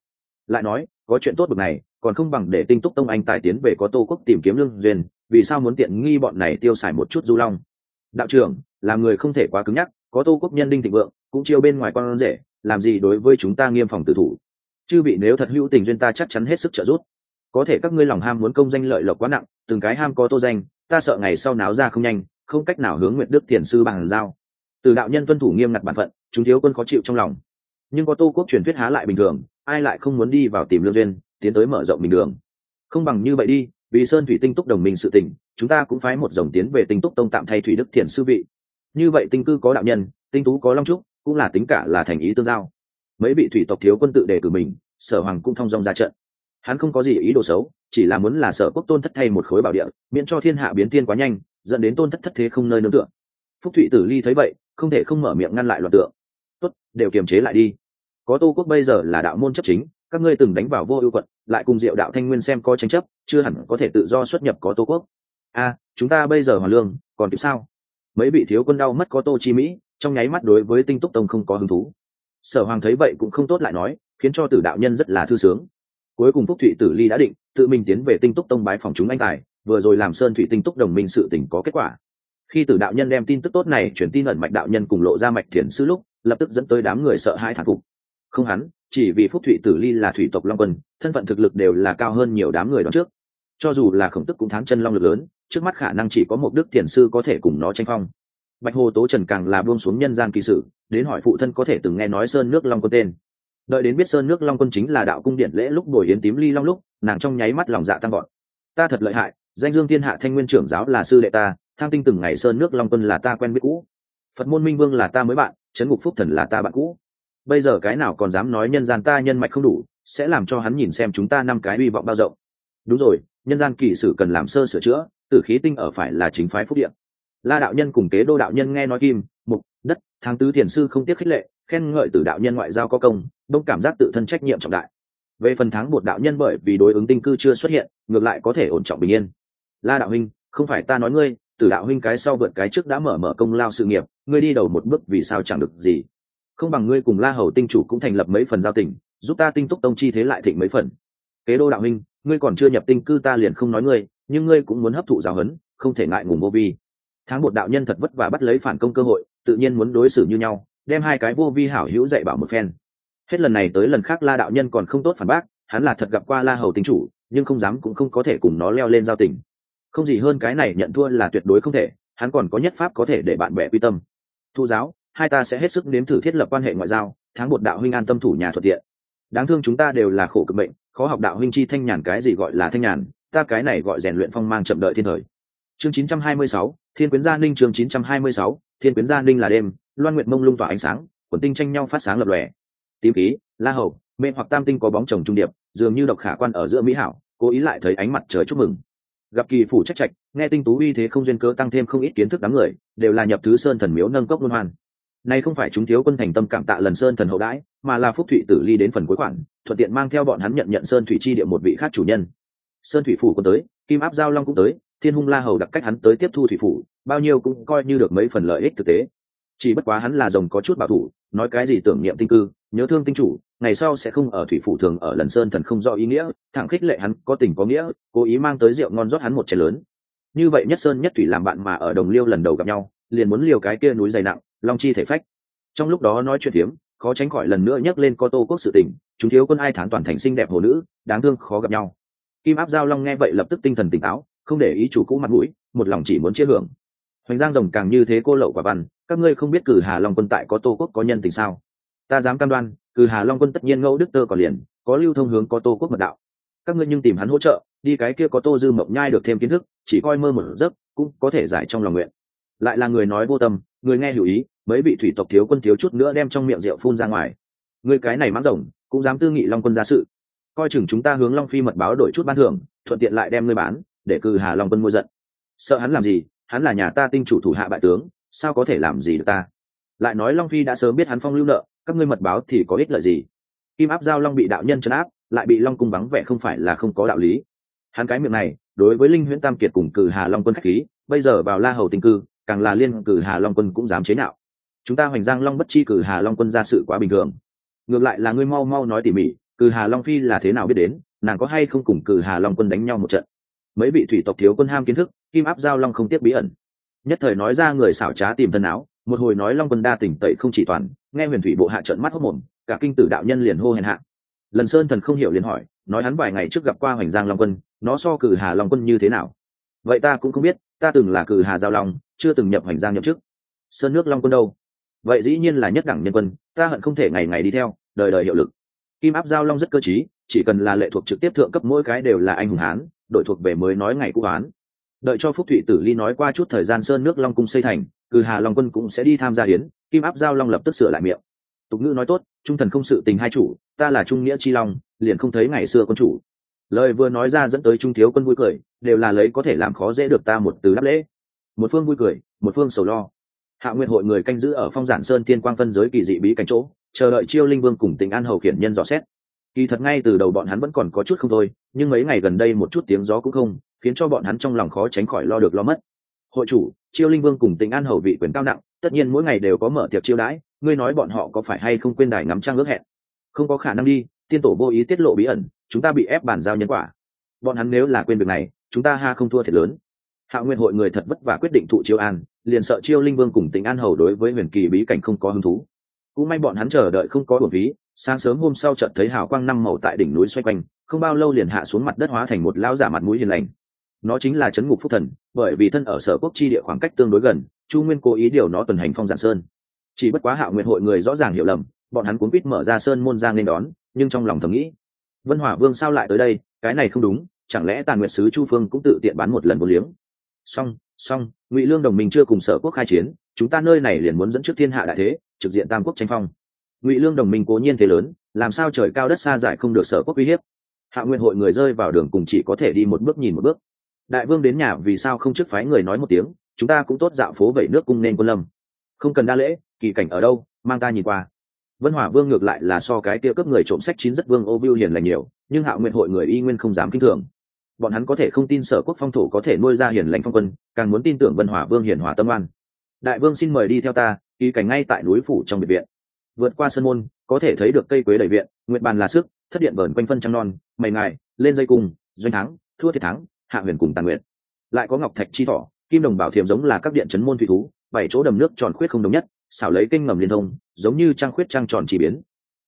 Lại nói, có chuyện tốt bực này, còn không bằng để tinh túc tông anh tài tiến về có tô quốc tìm kiếm lương duyên, vì sao muốn tiện nghi bọn này tiêu xài một chút du long? Đạo trưởng, làm người không thể quá cứng nhắc có tô quốc nhân đinh thịnh vượng, cũng chiêu bên ngoài con rể, làm gì đối với chúng ta nghiêm phòng tử thủ? Chư vị nếu thật hữu tình duyên ta chắc chắn hết sức trợ giúp. Có thể các ngươi lòng ham muốn công danh lợi lộc quá nặng, từng cái ham có tô danh, ta sợ ngày sau náo ra không nhanh, không cách nào hướng nguyện đức thiền sư bằng giao. Từ đạo nhân tuân thủ nghiêm ngặt bản phận, chúng thiếu quân khó chịu trong lòng. Nhưng có tô quốc truyền thuyết há lại bình thường, ai lại không muốn đi vào tìm lương duyên, tiến tới mở rộng bình đường? Không bằng như vậy đi, vì sơn thủy tinh túc đồng minh sự tình, chúng ta cũng phái một dòng tiến về tinh túc tông tạm thay thủy đức thiền sư vị như vậy tinh cư có đạo nhân, tinh tú có long trúc, cũng là tính cả là thành ý tương giao. Mấy vị thủy tộc thiếu quân tự đề cử mình, sở hoàng cũng thông dong ra trận. Hắn không có gì ý đồ xấu, chỉ là muốn là sở quốc tôn thất thay một khối bảo địa, miễn cho thiên hạ biến tiên quá nhanh, dẫn đến tôn thất thất thế không nơi nương tựa. Phúc thụy tử ly thấy vậy, không thể không mở miệng ngăn lại loạn tượng. Tốt, đều kiềm chế lại đi. Có tô quốc bây giờ là đạo môn chấp chính, các ngươi từng đánh vào vô ưu quận, lại cùng diệu đạo thanh nguyên xem có tranh chấp, chưa hẳn có thể tự do xuất nhập có tô quốc. A, chúng ta bây giờ hoàn lương, còn kịp sao? Mấy vị thiếu quân đau mất có tô chi mỹ, trong nháy mắt đối với tinh túc tông không có hứng thú. Sở hoàng thấy vậy cũng không tốt lại nói, khiến cho tử đạo nhân rất là thư sướng. Cuối cùng phúc thụy tử ly đã định, tự mình tiến về tinh túc tông bái phòng chúng anh tài, vừa rồi làm sơn thủy tinh túc đồng minh sự tình có kết quả. Khi tử đạo nhân đem tin tức tốt này chuyển tin ẩn mạch đạo nhân cùng lộ ra mạch thiền sư lúc, lập tức dẫn tới đám người sợ hãi thản phục. Không hắn, chỉ vì phúc thụy tử ly là thủy tộc long quân, thân phận thực lực đều là cao hơn nhiều đám người đó trước. Cho dù là khổng tức cũng thắng chân long lực lớn trước mắt khả năng chỉ có một đức thiền sư có thể cùng nó tranh phong. Bạch hồ tố trần càng là buông xuống nhân gian kỳ sử đến hỏi phụ thân có thể từng nghe nói sơn nước long quân tên. Đợi đến biết sơn nước long quân chính là đạo cung điện lễ lúc bồi yến tím ly long lúc, nàng trong nháy mắt lòng dạ tăng gọn ta thật lợi hại, danh dương thiên hạ thanh nguyên trưởng giáo là sư đệ ta, tham tinh từng ngày sơn nước long quân là ta quen biết cũ. Phật môn minh vương là ta mới bạn trấn ngục phúc thần là ta bạn cũ. Bây giờ cái nào còn dám nói nhân gian ta nhân mạch không đủ, sẽ làm cho hắn nhìn xem chúng ta năm cái hy vọng bao rộng. Đúng rồi, nhân gian kỳ sử cần làm sơ sửa chữa tử khí tinh ở phải là chính phái phúc điện la đạo nhân cùng kế đô đạo nhân nghe nói kim, mục, đất, tháng tứ thiền sư không tiếc khích lệ, khen ngợi tử đạo nhân ngoại giao có công, đông cảm giác tự thân trách nhiệm trọng đại. Về phần tháng một đạo nhân bởi vì đối ứng tinh cư chưa xuất hiện, ngược lại có thể ổn trọng bình yên. La đạo huynh, không phải ta nói ngươi, tử đạo huynh cái sau vượt cái trước đã mở mở công lao sự nghiệp, ngươi đi đầu một bước vì sao chẳng được gì. Không bằng ngươi cùng la hầu tinh chủ cũng thành lập mấy phần giao tình, giúp ta tinh túc tông chi thế lại thịnh mấy phần. Kế đô đạo huynh, ngươi còn chưa nhập tinh cư ta liền không nói ngươi nhưng ngươi cũng muốn hấp thụ giáo huấn, không thể ngại ngùng vô vi. Tháng một đạo nhân thật vất vả bắt lấy phản công cơ hội, tự nhiên muốn đối xử như nhau, đem hai cái vô vi hảo hữu dạy bảo một phen. Hết lần này tới lần khác la đạo nhân còn không tốt phản bác, hắn là thật gặp qua la hầu tinh chủ, nhưng không dám cũng không có thể cùng nó leo lên giao tình. Không gì hơn cái này nhận thua là tuyệt đối không thể, hắn còn có nhất pháp có thể để bạn bè quy tâm. Thu giáo, hai ta sẽ hết sức nếm thử thiết lập quan hệ ngoại giao, tháng một đạo huynh an tâm thủ nhà thuận tiện. Đáng thương chúng ta đều là khổ cực bệnh, khó học đạo huynh chi thanh nhàn cái gì gọi là thanh nhàn ta cái này gọi rèn luyện phong mang chậm đợi thiên thời. Chương 926, thiên quyến gia ninh chương 926, thiên quyến gia ninh là đêm loan nguyệt mông lung tỏa ánh sáng quần tinh tranh nhau phát sáng lập lòe. Tím khí la hầu mê hoặc tam tinh có bóng chồng trung điệp dường như độc khả quan ở giữa mỹ hảo cố ý lại thấy ánh mặt trời chúc mừng. Gặp kỳ phủ trách trạch nghe tinh tú uy thế không duyên cớ tăng thêm không ít kiến thức đám người đều là nhập thứ sơn thần miếu nâng cốc luân hoan. Nay không phải chúng thiếu quân thành tâm cảm tạ lần sơn thần hậu đãi mà là phúc thụy tử ly đến phần cuối khoản thuận tiện mang theo bọn hắn nhận nhận sơn thủy chi địa một vị khác chủ nhân sơn thủy phủ cũng tới, kim áp giao long cũng tới, thiên hung la hầu đặc cách hắn tới tiếp thu thủy phủ, bao nhiêu cũng coi như được mấy phần lợi ích thực tế. Chỉ bất quá hắn là rồng có chút bảo thủ, nói cái gì tưởng niệm tinh cư, nhớ thương tinh chủ, ngày sau sẽ không ở thủy phủ thường ở lần sơn thần không rõ ý nghĩa, thẳng khích lệ hắn, có tình có nghĩa, cố ý mang tới rượu ngon rót hắn một chén lớn. Như vậy nhất sơn nhất thủy làm bạn mà ở đồng liêu lần đầu gặp nhau, liền muốn liều cái kia núi dày nặng, long chi thể phách. Trong lúc đó nói chuyện hiếm khó tránh khỏi lần nữa nhắc lên có tô quốc sự tình, chúng thiếu quân ai thán toàn thành xinh đẹp hồ nữ, đáng thương khó gặp nhau kim áp giao long nghe vậy lập tức tinh thần tỉnh táo, không để ý chủ cũ mặt mũi, một lòng chỉ muốn chia hưởng. Hoành giang rồng càng như thế cô lậu quả văn, các ngươi không biết cử hà long quân tại có tô quốc có nhân tình sao? Ta dám cam đoan, cử hà long quân tất nhiên ngẫu đức tơ còn liền, có lưu thông hướng có tô quốc mật đạo. Các ngươi nhưng tìm hắn hỗ trợ, đi cái kia có tô dư mộng nhai được thêm kiến thức, chỉ coi mơ một giấc, cũng có thể giải trong lòng nguyện. Lại là người nói vô tâm, người nghe hiểu ý, mấy vị thủy tộc thiếu quân thiếu chút nữa đem trong miệng rượu phun ra ngoài. Người cái này mắng rồng, cũng dám tư nghị long quân ra sự coi chừng chúng ta hướng long phi mật báo đổi chút ban thưởng, thuận tiện lại đem ngươi bán, để cử hà long quân mua giận. Sợ hắn làm gì? Hắn là nhà ta tinh chủ thủ hạ bại tướng, sao có thể làm gì được ta? Lại nói long phi đã sớm biết hắn phong lưu nợ, các ngươi mật báo thì có ích lợi gì? Kim áp giao long bị đạo nhân chấn áp, lại bị long cung vắng vẻ không phải là không có đạo lý. Hắn cái miệng này, đối với linh huyễn tam kiệt cùng cử hà long quân khách khí, bây giờ vào la hầu tinh cư, càng là liên cử hà long quân cũng dám chế nạo chúng ta hoành giang long bất chi cử hà long quân ra sự quá bình thường. Ngược lại là ngươi mau mau nói tỉ mỉ cử hà long phi là thế nào biết đến, nàng có hay không cùng cử hà long quân đánh nhau một trận? Mấy vị thủy tộc thiếu quân ham kiến thức, kim áp giao long không tiếc bí ẩn. Nhất thời nói ra người xảo trá tìm thân áo, một hồi nói long quân đa tỉnh tẩy không chỉ toàn, nghe huyền thủy bộ hạ trận mắt hốc mồm, cả kinh tử đạo nhân liền hô hèn hạ. Lần sơn thần không hiểu liền hỏi, nói hắn vài ngày trước gặp qua hoành giang long quân, nó so cử hà long quân như thế nào? Vậy ta cũng không biết, ta từng là cử hà giao long, chưa từng nhập hoành giang nhậm chức. Sơn nước long quân đâu? Vậy dĩ nhiên là nhất đẳng nhân quân, ta hận không thể ngày ngày đi theo, đời đời hiệu lực kim áp giao long rất cơ t chỉ cần là lệ thuộc trực tiếp thượng cấp mỗi cái đều là anh hùng hán đội thuộc về mới nói ngày cũ hán. Đợi cho phúc thụy tử ly nói qua chút thời gian sơn nước long cung xây thành cử hà long quân cũng sẽ đi tham gia hiến kim áp giao long lập tức sửa lại miệng. Tục ngữ nói tốt, trung thần không sự tình hai chủ, ta là trung nghĩa chi long, liền không thấy ngày xưa quân chủ. Lời vừa nói ra dẫn tới trung thiếu quân vui cười, đều là lấy có thể làm khó dễ được ta một từ đáp lễ. Một phương vui cười, một phương sầu lo hạ nguyện hội người canh giữ ở phong giản sơn tiên quang phân giới kỳ dị bí cảnh chỗ, chờ đợi chiêu linh vương cùng tình an hầu khiển nhân dò xét. Kỳ thật ngay từ đầu bọn hắn vẫn còn có chút không thôi, nhưng mấy ngày gần đây một chút tiếng gió cũng không, khiến cho bọn hắn trong lòng khó tránh khỏi lo được lo mất. Hội chủ, chiêu linh vương cùng tình an hầu vị quyền cao nặng, tất nhiên mỗi ngày đều có mở tiệc chiêu đãi, ngươi nói bọn họ có phải hay không quên đài ngắm trăng ước hẹn? Không có khả năng đi, tiên tổ vô ý tiết lộ bí ẩn, chúng ta bị ép bàn giao nhân quả. Bọn hắn nếu là quên việc này, chúng ta ha không thua thiệt lớn. Hạ nguyên hội người thật vất vả quyết định thụ chiêu an liền sợ chiêu linh vương cùng tính an hầu đối với huyền kỳ bí cảnh không có hứng thú. Cũng may bọn hắn chờ đợi không có bổn phí, sáng sớm hôm sau chợt thấy hào quang năm màu tại đỉnh núi xoay quanh, không bao lâu liền hạ xuống mặt đất hóa thành một lao giả mặt mũi hiền lành. Nó chính là chấn ngục phúc thần, bởi vì thân ở sở quốc chi địa khoảng cách tương đối gần, chu nguyên cố ý điều nó tuần hành phong giản sơn. Chỉ bất quá hạo nguyện hội người rõ ràng hiểu lầm, bọn hắn cuốn quýt mở ra sơn môn giang nên đón, nhưng trong lòng thầm nghĩ, vân hỏa vương sao lại tới đây? Cái này không đúng, chẳng lẽ tàn nguyệt sứ chu phương cũng tự tiện bán một lần một liếng? Song song ngụy lương đồng minh chưa cùng sở quốc khai chiến chúng ta nơi này liền muốn dẫn trước thiên hạ đại thế trực diện tam quốc tranh phong ngụy lương đồng minh cố nhiên thế lớn làm sao trời cao đất xa giải không được sở quốc uy hiếp hạ nguyện hội người rơi vào đường cùng chỉ có thể đi một bước nhìn một bước đại vương đến nhà vì sao không trước phái người nói một tiếng chúng ta cũng tốt dạo phố vẩy nước cung nên quân lâm không cần đa lễ kỳ cảnh ở đâu mang ta nhìn qua vân hỏa vương ngược lại là so cái kia cấp người trộm sách chín rất vương ô biêu hiền lành nhiều nhưng Hạ nguyện hội người y nguyên không dám kinh thường bọn hắn có thể không tin sở quốc phong thổ có thể nuôi ra hiền lãnh phong quân, càng muốn tin tưởng vân hỏa vương hiền hòa tâm oan. Đại vương xin mời đi theo ta ý cảnh ngay tại núi phủ trong biệt viện. Vượt qua sân môn, có thể thấy được cây quế đầy viện nguyện bàn là sức, thất điện vờn quanh phân trăng non, mày ngài, lên dây cùng doanh thắng, thua thiệt thắng, hạ huyền cùng tàn nguyện lại có ngọc thạch chi thỏ, kim đồng bảo thiềm giống là các điện chấn môn thủy thú, bảy chỗ đầm nước tròn khuyết không đồng nhất, xảo lấy kênh ngầm liên thông, giống như trang khuyết trang tròn chỉ biến.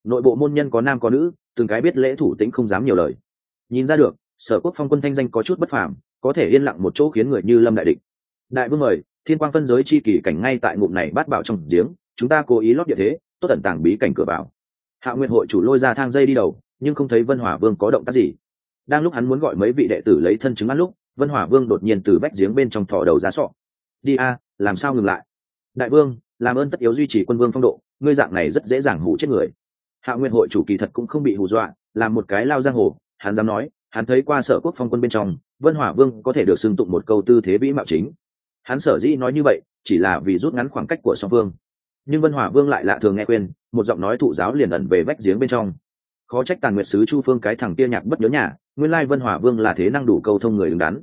Nội bộ môn nhân có nam có nữ, từng cái biết lễ thủ tĩnh không dám nhiều lời. Nhìn ra được sở quốc phong quân thanh danh có chút bất phàm, có thể yên lặng một chỗ khiến người như lâm đại địch. Đại vương mời, thiên quang phân giới chi kỷ cảnh ngay tại ngụm này bát bảo trong giếng, chúng ta cố ý lót địa thế, tốt tẩn tàng bí cảnh cửa vào. Hạ nguyện hội chủ lôi ra thang dây đi đầu, nhưng không thấy vân hỏa vương có động tác gì. Đang lúc hắn muốn gọi mấy vị đệ tử lấy thân chứng ăn lúc, vân hỏa vương đột nhiên từ vách giếng bên trong thò đầu ra sọ. Đi a, làm sao ngừng lại? Đại vương, làm ơn tất yếu duy trì quân vương phong độ, ngươi dạng này rất dễ dàng hủ chết người. Hạ nguyên hội chủ kỳ thật cũng không bị hù dọa, làm một cái lao giang hồ, hắn dám nói hắn thấy qua sở quốc phong quân bên trong, vân hỏa vương có thể được xưng tụng một câu tư thế vĩ mạo chính. Hắn sở dĩ nói như vậy, chỉ là vì rút ngắn khoảng cách của song phương. Nhưng vân hỏa vương lại lạ thường nghe quên một giọng nói thụ giáo liền ẩn về vách giếng bên trong. Khó trách tàn nguyệt sứ chu phương cái thằng kia nhạc bất nhớ nhà, nguyên lai vân hỏa vương là thế năng đủ câu thông người đứng đắn.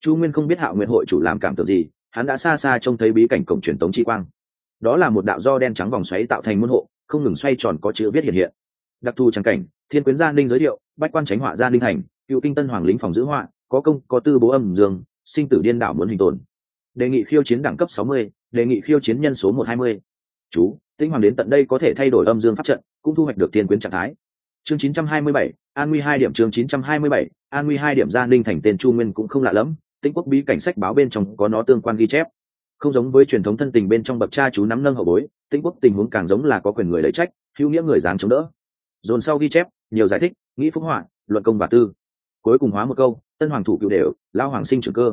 Chu nguyên không biết hạo nguyện hội chủ làm cảm tưởng gì, hắn đã xa xa trông thấy bí cảnh cổng truyền tống chi quang. Đó là một đạo do đen trắng vòng xoáy tạo thành môn hộ, không ngừng xoay tròn có chữ viết hiện hiện. Đặc thù trắng cảnh, thiên quyến gia ninh giới thiệu, bách quan tránh họa gia ninh thành cựu kinh tân hoàng lính phòng giữ họa, có công, có tư bố âm dương, sinh tử điên đảo muốn hình tồn. Đề nghị khiêu chiến đẳng cấp sáu mươi, đề nghị khiêu chiến nhân số một hai mươi. Chú, tĩnh hoàng đến tận đây có thể thay đổi âm dương pháp trận, cũng thu hoạch được tiên quyến trạng thái. Chương chín trăm hai mươi bảy, an nguy hai điểm chương chín trăm hai mươi bảy, an nguy hai điểm gia ninh thành tên chu nguyên cũng không lạ lẫm tĩnh quốc bí cảnh sách báo bên trong có nó tương quan ghi chép. Không giống với truyền thống thân tình bên trong bậc cha chú nắm nâng hậu bối, tĩnh quốc tình huống càng giống là có quyền người lấy trách, hữu nghĩa người dáng chống đỡ. Dồn sau ghi chép, nhiều giải thích, nghĩ phúc họa, luận công và tư cuối cùng hóa một câu, tân hoàng thủ cựu đều lao hoàng sinh trường cơ.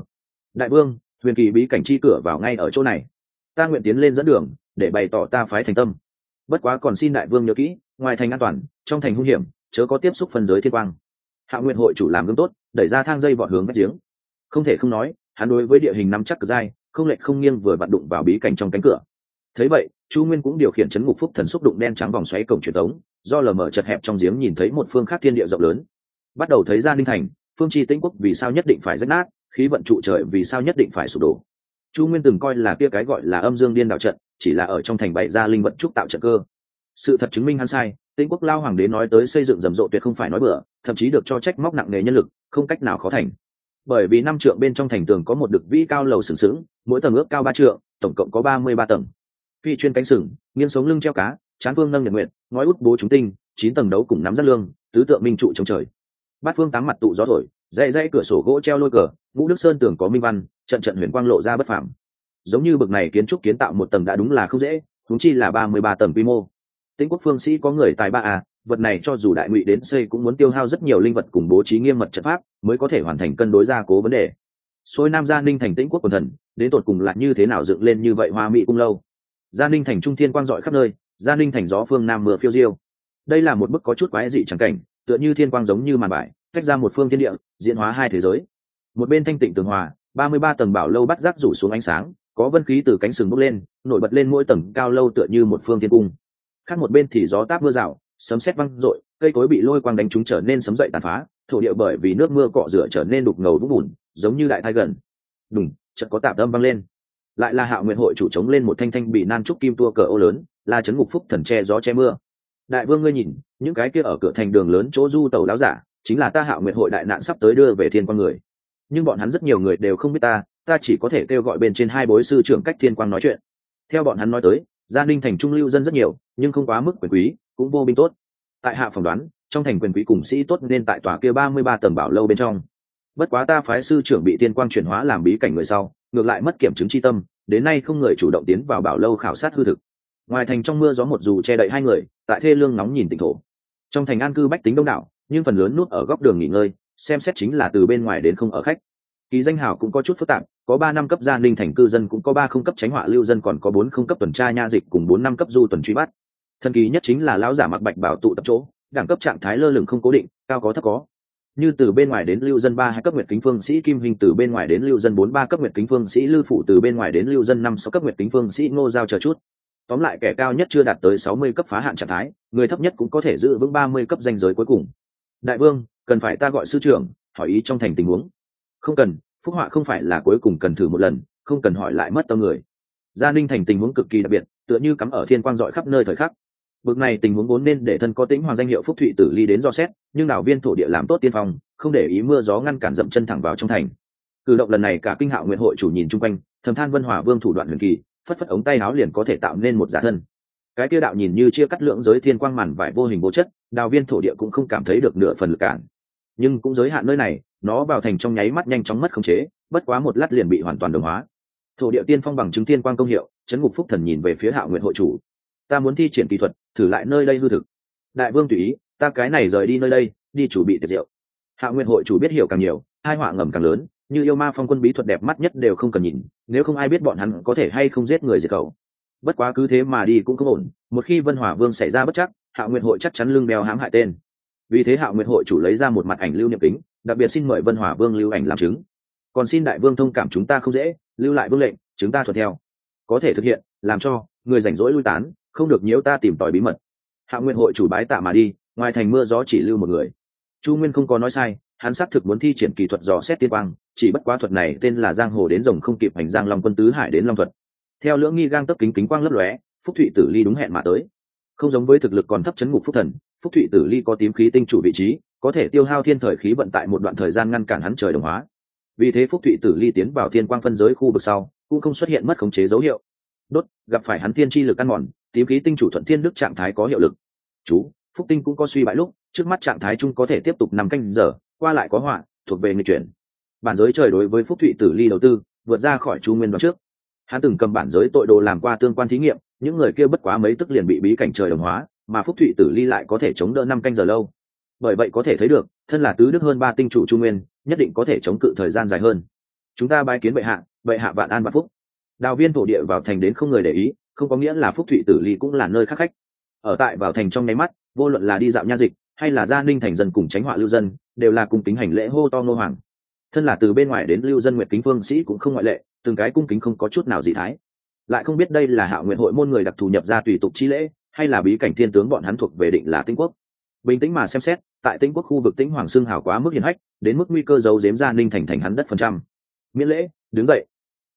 Đại vương, huyền kỳ bí cảnh chi cửa vào ngay ở chỗ này. Ta nguyện tiến lên dẫn đường, để bày tỏ ta phái thành tâm. Bất quá còn xin đại vương nhớ kỹ, ngoài thành an toàn, trong thành hung hiểm, chớ có tiếp xúc phân giới thiên quang. Hạ nguyện hội chủ làm gương tốt, đẩy ra thang dây vọt hướng vách giếng. Không thể không nói, hắn đối với địa hình nắm chắc cực dai, không lệch không nghiêng vừa vặn đụng vào bí cảnh trong cánh cửa. Thấy vậy, chu nguyên cũng điều khiển chấn ngục phúc thần xúc đụng đen trắng vòng xoáy cổng truyền tống, do lờ mở chật hẹp trong giếng nhìn thấy một phương khác thiên địa rộng lớn bắt đầu thấy ra ninh thành, phương tri tĩnh quốc vì sao nhất định phải rách nát, khí vận trụ trời vì sao nhất định phải sụp đổ. Chu nguyên từng coi là kia cái gọi là âm dương điên đạo trận, chỉ là ở trong thành bày ra linh vận trúc tạo trận cơ. Sự thật chứng minh hắn sai, tĩnh quốc lao hoàng đế nói tới xây dựng rầm rộ tuyệt không phải nói bừa, thậm chí được cho trách móc nặng nề nhân lực, không cách nào khó thành. Bởi vì năm trượng bên trong thành tường có một đực vĩ cao lầu sừng sững, mỗi tầng ước cao ba trượng, tổng cộng có ba mươi ba tầng. Phi chuyên cánh sừng, nghiêng sống lưng treo cá, chán phương nâng nhật nguyện ngói út bố chúng tinh, chín tầng đấu cùng nắm rất lương, tứ tượng minh trụ trong trời bát phương tám mặt tụ gió thổi, dãy dãy cửa sổ gỗ treo lôi cờ ngũ đức sơn tường có minh văn, trận trận huyền quang lộ ra bất phạm giống như bực này kiến trúc kiến tạo một tầng đã đúng là không dễ thúng chi là ba mươi ba tầng quy mô. Tĩnh quốc phương sĩ có người tài ba à vật này cho dù đại ngụy đến xây cũng muốn tiêu hao rất nhiều linh vật cùng bố trí nghiêm mật trận pháp, mới có thể hoàn thành cân đối gia cố vấn đề. Xôi nam gia ninh thành tĩnh quốc quần thần, đến tột cùng lại như thế nào dựng lên như vậy hoa mỹ cung lâu? Gia ninh thành trung thiên quang dọi khắp nơi, gia ninh thành gió phương nam mưa phiêu diêu. Đây là một bức có chút quái dị trắng cảnh tựa như thiên quang giống như màn bài, tách ra một phương thiên địa, diễn hóa hai thế giới. Một bên thanh tịnh tường hòa, ba mươi ba tầng bảo lâu bắt rác rủ xuống ánh sáng, có vân khí từ cánh sừng bốc lên, nổi bật lên mỗi tầng cao lâu tựa như một phương thiên cung. Khác một bên thì gió táp mưa rào, sấm sét văng rội cây cối bị lôi quang đánh trúng trở nên sấm dậy tàn phá, thổ địa bởi vì nước mưa cọ rửa trở nên đục ngầu vũng bùn, giống như đại thai gần. Đùng, chợt có tạp âm văng lên. Lại là hạo nguyện hội chủ chống lên một thanh thanh bị nan trúc kim tua cờ ô lớn là chấn ngục phúc thần che gió che mưa đại vương ngươi nhìn, những cái kia ở cửa thành đường lớn chỗ du tàu láo giả, chính là ta hạo nguyện hội đại nạn sắp tới đưa về thiên quan người. Nhưng bọn hắn rất nhiều người đều không biết ta ta chỉ có thể kêu gọi bên trên hai bối sư trưởng cách thiên quang nói chuyện. Theo bọn hắn nói tới, gia ninh thành trung lưu dân rất nhiều, nhưng không quá mức quyền quý, cũng vô binh tốt. Tại hạ phỏng đoán, trong thành quyền quý cùng sĩ tốt nên tại tòa kia ba mươi ba tầng bảo lâu bên trong. Bất quá ta phái sư trưởng bị tiên quang chuyển hóa làm bí cảnh người sau, ngược lại mất kiểm chứng chi tâm, đến nay không người chủ động tiến vào bảo lâu khảo sát hư thực ngoài thành trong mưa gió một dù che đậy hai người, tại thê lương nóng nhìn tỉnh thổ. Trong thành an cư bách tính đông đảo, nhưng phần lớn nút ở góc đường nghỉ ngơi, xem xét chính là từ bên ngoài đến không ở khách. Kỳ danh hảo cũng có chút phức tạp, có ba năm cấp gia ninh thành cư dân cũng có ba không cấp tránh họa lưu dân còn có bốn không cấp tuần tra nha dịch cùng bốn năm cấp du tuần truy bắt. Thần kỳ nhất chính là lão giả mặc bạch bảo tụ tập chỗ, đẳng cấp trạng thái lơ lửng không cố định, cao có thấp có. Như từ bên ngoài đến lưu dân ba hai cấp nguyệt kính phương sĩ kim hình, từ bên ngoài đến lưu dân bốn ba cấp nguyệt kính phương sĩ lưu phụ từ bên ngoài đến lưu dân năm sáu cấp nguyệt kính phương sĩ ngô giao chờ chút tóm lại kẻ cao nhất chưa đạt tới sáu mươi cấp phá hạn trạng thái, người thấp nhất cũng có thể giữ vững ba mươi cấp danh giới cuối cùng. Đại vương, cần phải ta gọi sư trưởng, hỏi ý trong thành tình huống. Không cần, phúc họa không phải là cuối cùng cần thử một lần, không cần hỏi lại mất tâm người. Gia ninh thành tình huống cực kỳ đặc biệt, tựa như cắm ở thiên quang dọi khắp nơi thời khắc. Bực này tình huống vốn nên để thân có tính hoàng danh hiệu phúc thụy tử ly đến do xét, nhưng đảo viên thổ địa làm tốt tiên phong, không để ý mưa gió ngăn cản dậm chân thẳng vào trong thành. Cử động lần này cả kinh hạo nguyện hội chủ nhìn chung quanh, thầm than vân hòa vương thủ đoạn huyền kỳ phất phất ống tay áo liền có thể tạo nên một giả thân. Cái kia đạo nhìn như chia cắt lượng giới thiên quang màn vải vô hình vô chất, đào viên thổ địa cũng không cảm thấy được nửa phần lực cản. Nhưng cũng giới hạn nơi này, nó vào thành trong nháy mắt nhanh chóng mất khống chế, bất quá một lát liền bị hoàn toàn đồng hóa. Thổ địa tiên phong bằng chứng tiên quang công hiệu, chấn ngục phúc thần nhìn về phía hạo nguyện hội chủ. Ta muốn thi triển kỹ thuật, thử lại nơi đây hư thực. Đại vương tùy ý, ta cái này rời đi nơi đây, đi chủ bị tiệc rượu hạ nguyện hội chủ biết hiểu càng nhiều, hai họa ngầm càng lớn như yêu ma phong quân bí thuật đẹp mắt nhất đều không cần nhìn, nếu không ai biết bọn hắn có thể hay không giết người diệt khẩu. Bất quá cứ thế mà đi cũng không ổn, một khi vân hỏa vương xảy ra bất chắc, hạ nguyện hội chắc chắn lưng đeo hãm hại tên. Vì thế hạ nguyện hội chủ lấy ra một mặt ảnh lưu niệm kính, đặc biệt xin mời vân hỏa vương lưu ảnh làm chứng. Còn xin đại vương thông cảm chúng ta không dễ, lưu lại vương lệnh, chúng ta thuận theo. Có thể thực hiện, làm cho, người rảnh rỗi lui tán, không được nhiễu ta tìm tòi bí mật. Hạ nguyện hội chủ bái tạ mà đi, ngoài thành mưa gió chỉ lưu một người. Chu nguyên không có nói sai hắn xác thực muốn thi triển kỹ thuật dò xét tiên quang, chỉ bất quá thuật này tên là giang hồ đến rồng không kịp hành giang long quân tứ hải đến long thuật. Theo lưỡng nghi gang tấp kính kính quang lấp lóe, phúc thụy tử ly đúng hẹn mà tới. Không giống với thực lực còn thấp chấn ngục phúc thần, phúc thụy tử ly có tím khí tinh chủ vị trí, có thể tiêu hao thiên thời khí vận tại một đoạn thời gian ngăn cản hắn trời đồng hóa. Vì thế phúc thụy tử ly tiến vào thiên quang phân giới khu vực sau, cũng không xuất hiện mất khống chế dấu hiệu. Đốt, gặp phải hắn thiên chi lực ăn mòn, tím khí tinh chủ thuận thiên đức trạng thái có hiệu lực. Chú, phúc tinh cũng có suy bại lúc, trước mắt trạng thái chung có thể tiếp tục nằm canh giờ qua lại có họa, thuộc về người chuyển. Bản giới trời đối với phúc thụy tử ly đầu tư, vượt ra khỏi chu nguyên đoạn trước. Hắn từng cầm bản giới tội đồ làm qua tương quan thí nghiệm, những người kia bất quá mấy tức liền bị bí cảnh trời đồng hóa, mà phúc thụy tử ly lại có thể chống đỡ năm canh giờ lâu. Bởi vậy có thể thấy được, thân là tứ đức hơn ba tinh chủ trung nguyên, nhất định có thể chống cự thời gian dài hơn. Chúng ta bái kiến bệ hạ bệ hạ vạn an vạn phúc. Đào viên thổ địa vào thành đến không người để ý, không có nghĩa là phúc thụy tử ly cũng là nơi khác khách. Ở tại vào thành trong nháy mắt, vô luận là đi dạo nha dịch hay là gia ninh thành dân cùng tránh họa lưu dân đều là cùng kính hành lễ hô to ngô hoàng. Thân là từ bên ngoài đến lưu dân nguyện kính phương sĩ cũng không ngoại lệ từng cái cung kính không có chút nào dị thái. Lại không biết đây là hạ nguyện hội môn người đặc thù nhập ra tùy tục chi lễ hay là bí cảnh thiên tướng bọn hắn thuộc về định là tinh quốc. Bình tĩnh mà xem xét tại tinh quốc khu vực tĩnh hoàng xương hào quá mức hiển hách đến mức nguy cơ giấu giếm ra ninh thành thành hắn đất phần trăm. Miễn lễ đứng dậy.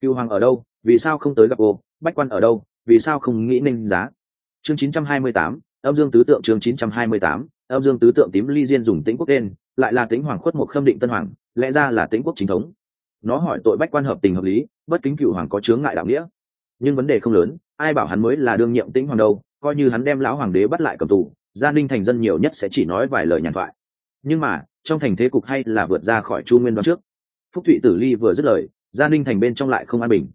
Cựu hoàng ở đâu vì sao không tới gặp ô bách quan ở đâu vì sao không nghĩ ninh giá? Chương 928, âm dương tứ tượng chương 928, âm dương tứ tượng tím ly diên dùng tĩnh quốc tên, lại là tĩnh hoàng khuất một khâm định tân hoàng, lẽ ra là tĩnh quốc chính thống. Nó hỏi tội bách quan hợp tình hợp lý, bất kính cựu hoàng có chướng ngại đạo nghĩa. Nhưng vấn đề không lớn, ai bảo hắn mới là đương nhiệm tĩnh hoàng đâu, coi như hắn đem lão hoàng đế bắt lại cầm tù, gia ninh thành dân nhiều nhất sẽ chỉ nói vài lời nhàn thoại. Nhưng mà, trong thành thế cục hay là vượt ra khỏi chu nguyên đoán trước. Phúc thụy tử ly vừa dứt lời, gia ninh thành bên trong lại không an bình.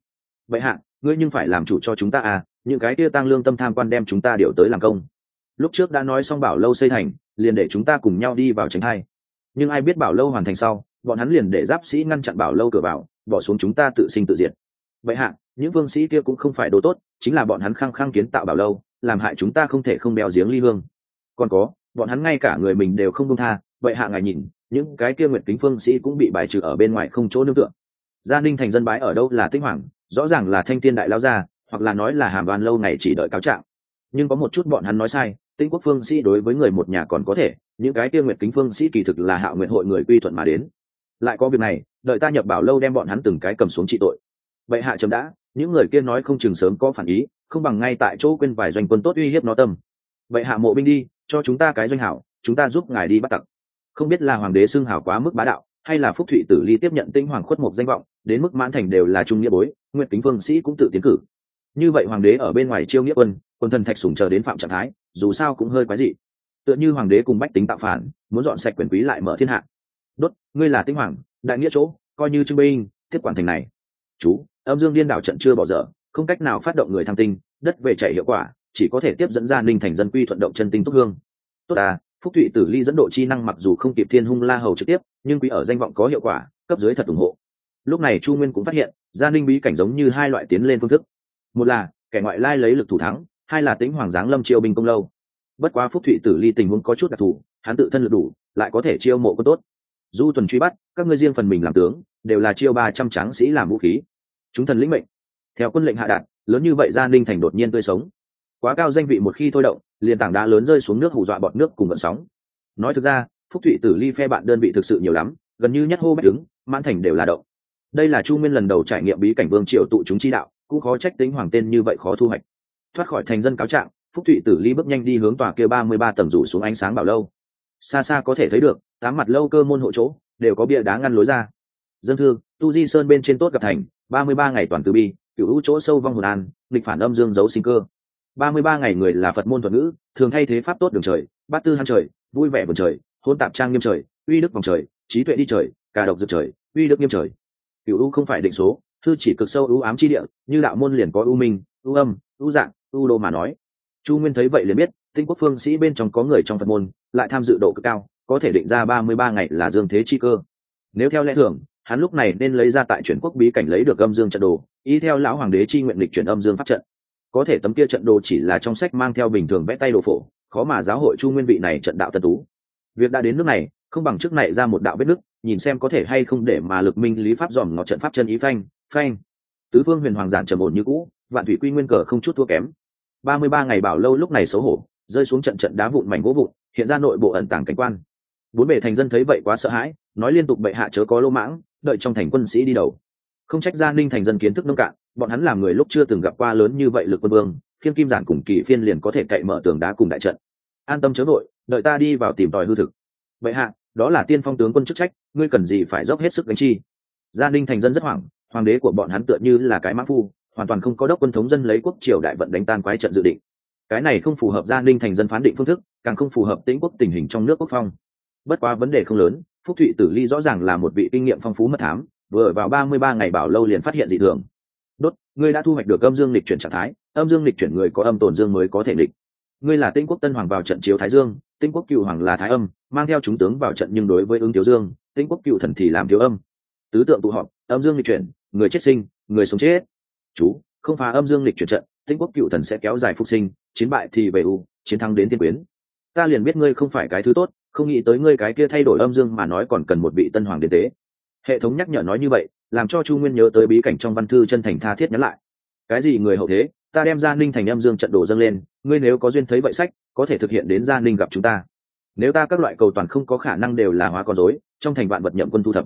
Vậy hạ, ngươi nhưng phải làm chủ cho chúng ta à những cái kia tăng lương tâm tham quan đem chúng ta điều tới làm công. Lúc trước đã nói xong bảo lâu xây thành liền để chúng ta cùng nhau đi vào tránh hai nhưng ai biết bảo lâu hoàn thành sau, bọn hắn liền để giáp sĩ ngăn chặn bảo lâu cửa vào, bỏ xuống chúng ta tự sinh tự diệt. Vậy hạ, những vương sĩ kia cũng không phải đồ tốt, chính là bọn hắn khăng khăng kiến tạo bảo lâu, làm hại chúng ta không thể không bèo giếng ly hương. Còn có, bọn hắn ngay cả người mình đều không công tha, vậy hạ ngài nhìn, những cái kia nguyệt kính phương sĩ cũng bị bài trừ ở bên ngoài không chỗ nương tựa. Gia ninh thành dân bái ở đâu là tích hoàng, rõ ràng là thanh tiên đại lao gia, hoặc là nói là hàm đoàn lâu ngày chỉ đợi cáo trạng. Nhưng có một chút bọn hắn nói sai tinh quốc phương sĩ đối với người một nhà còn có thể, những cái tiêu nguyện kính phương sĩ kỳ thực là hạ nguyện hội người quy thuận mà đến. Lại có việc này, đợi ta nhập bảo lâu đem bọn hắn từng cái cầm xuống trị tội. Vậy hạ chấm đã, những người kia nói không chừng sớm có phản ý, không bằng ngay tại chỗ quên vài doanh quân tốt uy hiếp nó tâm. Vậy hạ mộ binh đi, cho chúng ta cái doanh hảo, chúng ta giúp ngài đi bắt tặc. Không biết là hoàng đế xưng hảo quá mức bá đạo, hay là phúc thụy tử ly tiếp nhận tinh hoàng khuất một danh vọng, đến mức mãn thành đều là trung nghĩa bối nguyện kính phương sĩ cũng tự tiến cử như vậy hoàng đế ở bên ngoài chiêu nghĩa quân quân thần thạch sùng chờ đến phạm trạng thái, dù sao cũng hơi quái dị. Tựa như hoàng đế cùng bách tính tạo phản, muốn dọn sạch quyền quý lại mở thiên hạ. Đốt, ngươi là tinh hoàng, đại nghĩa chỗ, coi như trưng binh, tiếp quản thành này. Chú, âm dương điên đảo trận chưa bỏ dở, không cách nào phát động người tham tinh, đất về chạy hiệu quả, chỉ có thể tiếp dẫn ra ninh thành dân quy thuận động chân tinh túc hương. Tốt à phúc thụy tử ly dẫn độ chi năng mặc dù không kịp thiên hung la hầu trực tiếp, nhưng quý ở danh vọng có hiệu quả, cấp dưới thật ủng hộ. Lúc này chu nguyên cũng phát hiện, gia ninh bí cảnh giống như hai loại tiến lên phương thức một là, kẻ ngoại lai lấy lực thủ thắng, hai là tính hoàng giáng lâm chiêu binh công lâu. Bất quá phúc thụy tử ly tình huống có chút đặc thù, hắn tự thân lực đủ, lại có thể chiêu mộ có tốt. Du tuần truy bắt, các ngươi riêng phần mình làm tướng, đều là chiêu ba trăm tráng sĩ làm vũ khí. Chúng thần lĩnh mệnh. Theo quân lệnh hạ đạt, lớn như vậy gia ninh thành đột nhiên tươi sống. Quá cao danh vị một khi thôi động, liền tảng đá lớn rơi xuống nước hù dọa bọt nước cùng vận sóng. Nói thực ra, phúc thụy tử ly phe bạn đơn vị thực sự nhiều lắm, gần như nhất hô bách đứng, mãn thành đều là động. Đây là chu nguyên lần đầu trải nghiệm bí cảnh vương triều tụ chúng chi đạo cũng khó trách tính hoàng tên như vậy khó thu hoạch. Thoát khỏi thành dân cáo trạng, phúc thụy tử ly bước nhanh đi hướng tòa kia ba mươi ba tầng rủ xuống ánh sáng bảo lâu. Xa xa có thể thấy được, tám mặt lâu cơ môn hộ chỗ, đều có bia đá ngăn lối ra. Dân thương tu di sơn bên trên tốt gặp thành, ba mươi ba ngày toàn từ bi cựu hữu chỗ sâu vong hồn an, nghịch phản âm dương giấu sinh cơ. ba mươi ba ngày người là phật môn thuật ngữ, thường thay thế pháp tốt đường trời, bát tư han trời, vui vẻ vườn trời, hôn tạp trang nghiêm trời, uy đức vòng trời, trí tuệ đi trời, cà độc dược trời, uy đức nghiêm trời. Cựu u không phải định số thư chỉ cực sâu ưu ám chi địa, như đạo môn liền có ưu minh, ưu âm, ưu dạng, ưu đô mà nói. Chu nguyên thấy vậy liền biết, tinh quốc phương sĩ bên trong có người trong phật môn, lại tham dự độ cực cao, có thể định ra ba mươi ba ngày là dương thế chi cơ. Nếu theo lẽ thường, hắn lúc này nên lấy ra tại chuyển quốc bí cảnh lấy được âm dương trận đồ, y theo lão hoàng đế chi nguyện lịch chuyển âm dương pháp trận. Có thể tấm kia trận đồ chỉ là trong sách mang theo bình thường vẽ tay đồ phổ, khó mà giáo hội chu nguyên vị này trận đạo tân tú. Việc đã đến nước này, không bằng trước này ra một đạo vết nứt nhìn xem có thể hay không để mà lực minh lý pháp dòm ngọt trận pháp chân ý phanh phanh. Tứ phương huyền hoàng giản trầm ổn như cũ, vạn thủy quy nguyên cờ không chút thua kém. Ba mươi ba ngày bảo lâu lúc này xấu hổ, rơi xuống trận trận đá vụn mảnh gỗ vụn, hiện ra nội bộ ẩn tàng cảnh quan. Bốn bề thành dân thấy vậy quá sợ hãi, nói liên tục bệ hạ chớ có lô mãng, đợi trong thành quân sĩ đi đầu. Không trách gia ninh thành dân kiến thức nông cạn, bọn hắn làm người lúc chưa từng gặp qua lớn như vậy lực quân vương, khiêm kim giản cùng kỳ phiên liền có thể cậy mở tường đá cùng đại trận. An tâm chớ vội, đợi ta đi vào tìm tòi hư thực. Vậy hạ đó là tiên phong tướng quân chức trách, ngươi cần gì phải dốc hết sức gánh chi? Gia ninh thành dân rất hoảng, hoàng đế của bọn hắn tựa như là cái mã phu, hoàn toàn không có đốc quân thống dân lấy quốc triều đại vận đánh tan quái trận dự định. Cái này không phù hợp gia ninh thành dân phán định phương thức, càng không phù hợp tĩnh quốc tình hình trong nước quốc phong. Bất quá vấn đề không lớn, phúc thụy tử ly rõ ràng là một vị kinh nghiệm phong phú mật thám, vừa vào ba mươi ba ngày bảo lâu liền phát hiện dị thường. Đốt, ngươi đã thu hoạch được âm dương lịch chuyển trạng thái, âm dương lịch chuyển người có âm tổn dương mới có thể lịch ngươi là tinh quốc tân hoàng vào trận chiếu thái dương tinh quốc cựu hoàng là thái âm, mang theo chúng tướng vào trận nhưng đối với ứng thiếu dương tinh quốc cựu thần thì làm thiếu âm. Tứ tượng tụ họp, âm dương lịch chuyển, người chết sinh, người sống chết. Chú, không phá âm dương lịch chuyển trận tinh quốc cựu thần sẽ kéo dài phục sinh, chiến bại thì về u, chiến thắng đến tiên quyến. Ta liền biết ngươi không phải cái thứ tốt, không nghĩ tới ngươi cái kia thay đổi âm dương mà nói còn cần một vị tân hoàng đến tế. Hệ thống nhắc nhở nói như vậy, làm cho chu nguyên nhớ tới bí cảnh trong văn thư chân thành tha thiết nhắn lại. Cái gì người hậu thế? Ta đem gia ninh thành âm dương trận đồ dâng lên, ngươi nếu có duyên thấy vậy sách, có thể thực hiện đến gia ninh gặp chúng ta. Nếu ta các loại cầu toàn không có khả năng đều là hóa con dối trong thành vạn vật nhậm quân thu thập.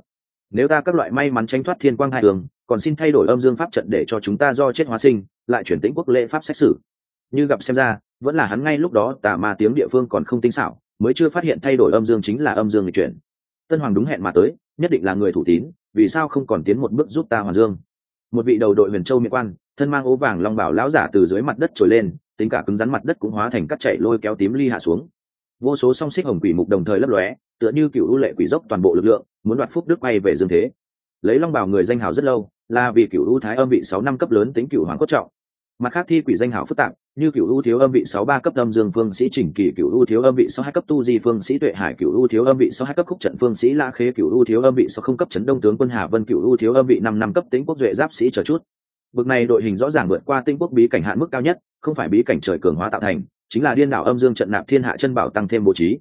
Nếu ta các loại may mắn tránh thoát thiên quang hai đường, còn xin thay đổi âm dương pháp trận để cho chúng ta do chết hóa sinh, lại chuyển tĩnh quốc lễ pháp xét xử như gặp xem ra, vẫn là hắn ngay lúc đó tà ma tiếng địa phương còn không tinh xảo, mới chưa phát hiện thay đổi âm dương chính là âm dương lịch chuyển. Tân hoàng đúng hẹn mà tới, nhất định là người thủ tín, vì sao không còn tiến một bước giúp ta hoàn dương? Một vị đầu đội huyền châu miệng quan thân mang ố vàng long bảo lão giả từ dưới mặt đất trồi lên, tính cả cứng rắn mặt đất cũng hóa thành cắt chạy lôi kéo tím ly hạ xuống. Vô số song xích hồng quỷ mục đồng thời lấp lóe, tựa như cựu ưu lệ quỷ dốc toàn bộ lực lượng, muốn đoạt phúc đức bay về dương thế. Lấy long bảo người danh hào rất lâu, là vì cựu ưu thái âm vị sáu năm cấp lớn tính cựu hoàng cốt trọng. Mặt khác thi quỷ danh hào phức tạp, như cựu ưu thiếu âm vị sáu ba cấp âm dương phương sĩ chỉnh kỳ, cựu ưu thiếu âm vị sáu hai cấp tu di phương sĩ tuệ hải, cựu ưu thiếu âm vị sáu hai cấp khúc trận phương sĩ la khế cựu ưu thiếu âm vị sáu không cấp trấn đông tướng quân hà vân, cựu ưu thiếu âm vị năm năm cấp tính quốc duệ giáp sĩ chờ chút bực này đội hình rõ ràng vượt qua tinh quốc bí cảnh hạn mức cao nhất, không phải bí cảnh trời cường hóa tạo thành, chính là điên đảo âm dương trận nạp thiên hạ chân bảo tăng thêm bố trí.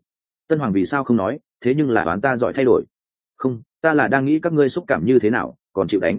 Tân hoàng vì sao không nói, thế nhưng là đoán ta giỏi thay đổi. Không, ta là đang nghĩ các ngươi xúc cảm như thế nào, còn chịu đánh.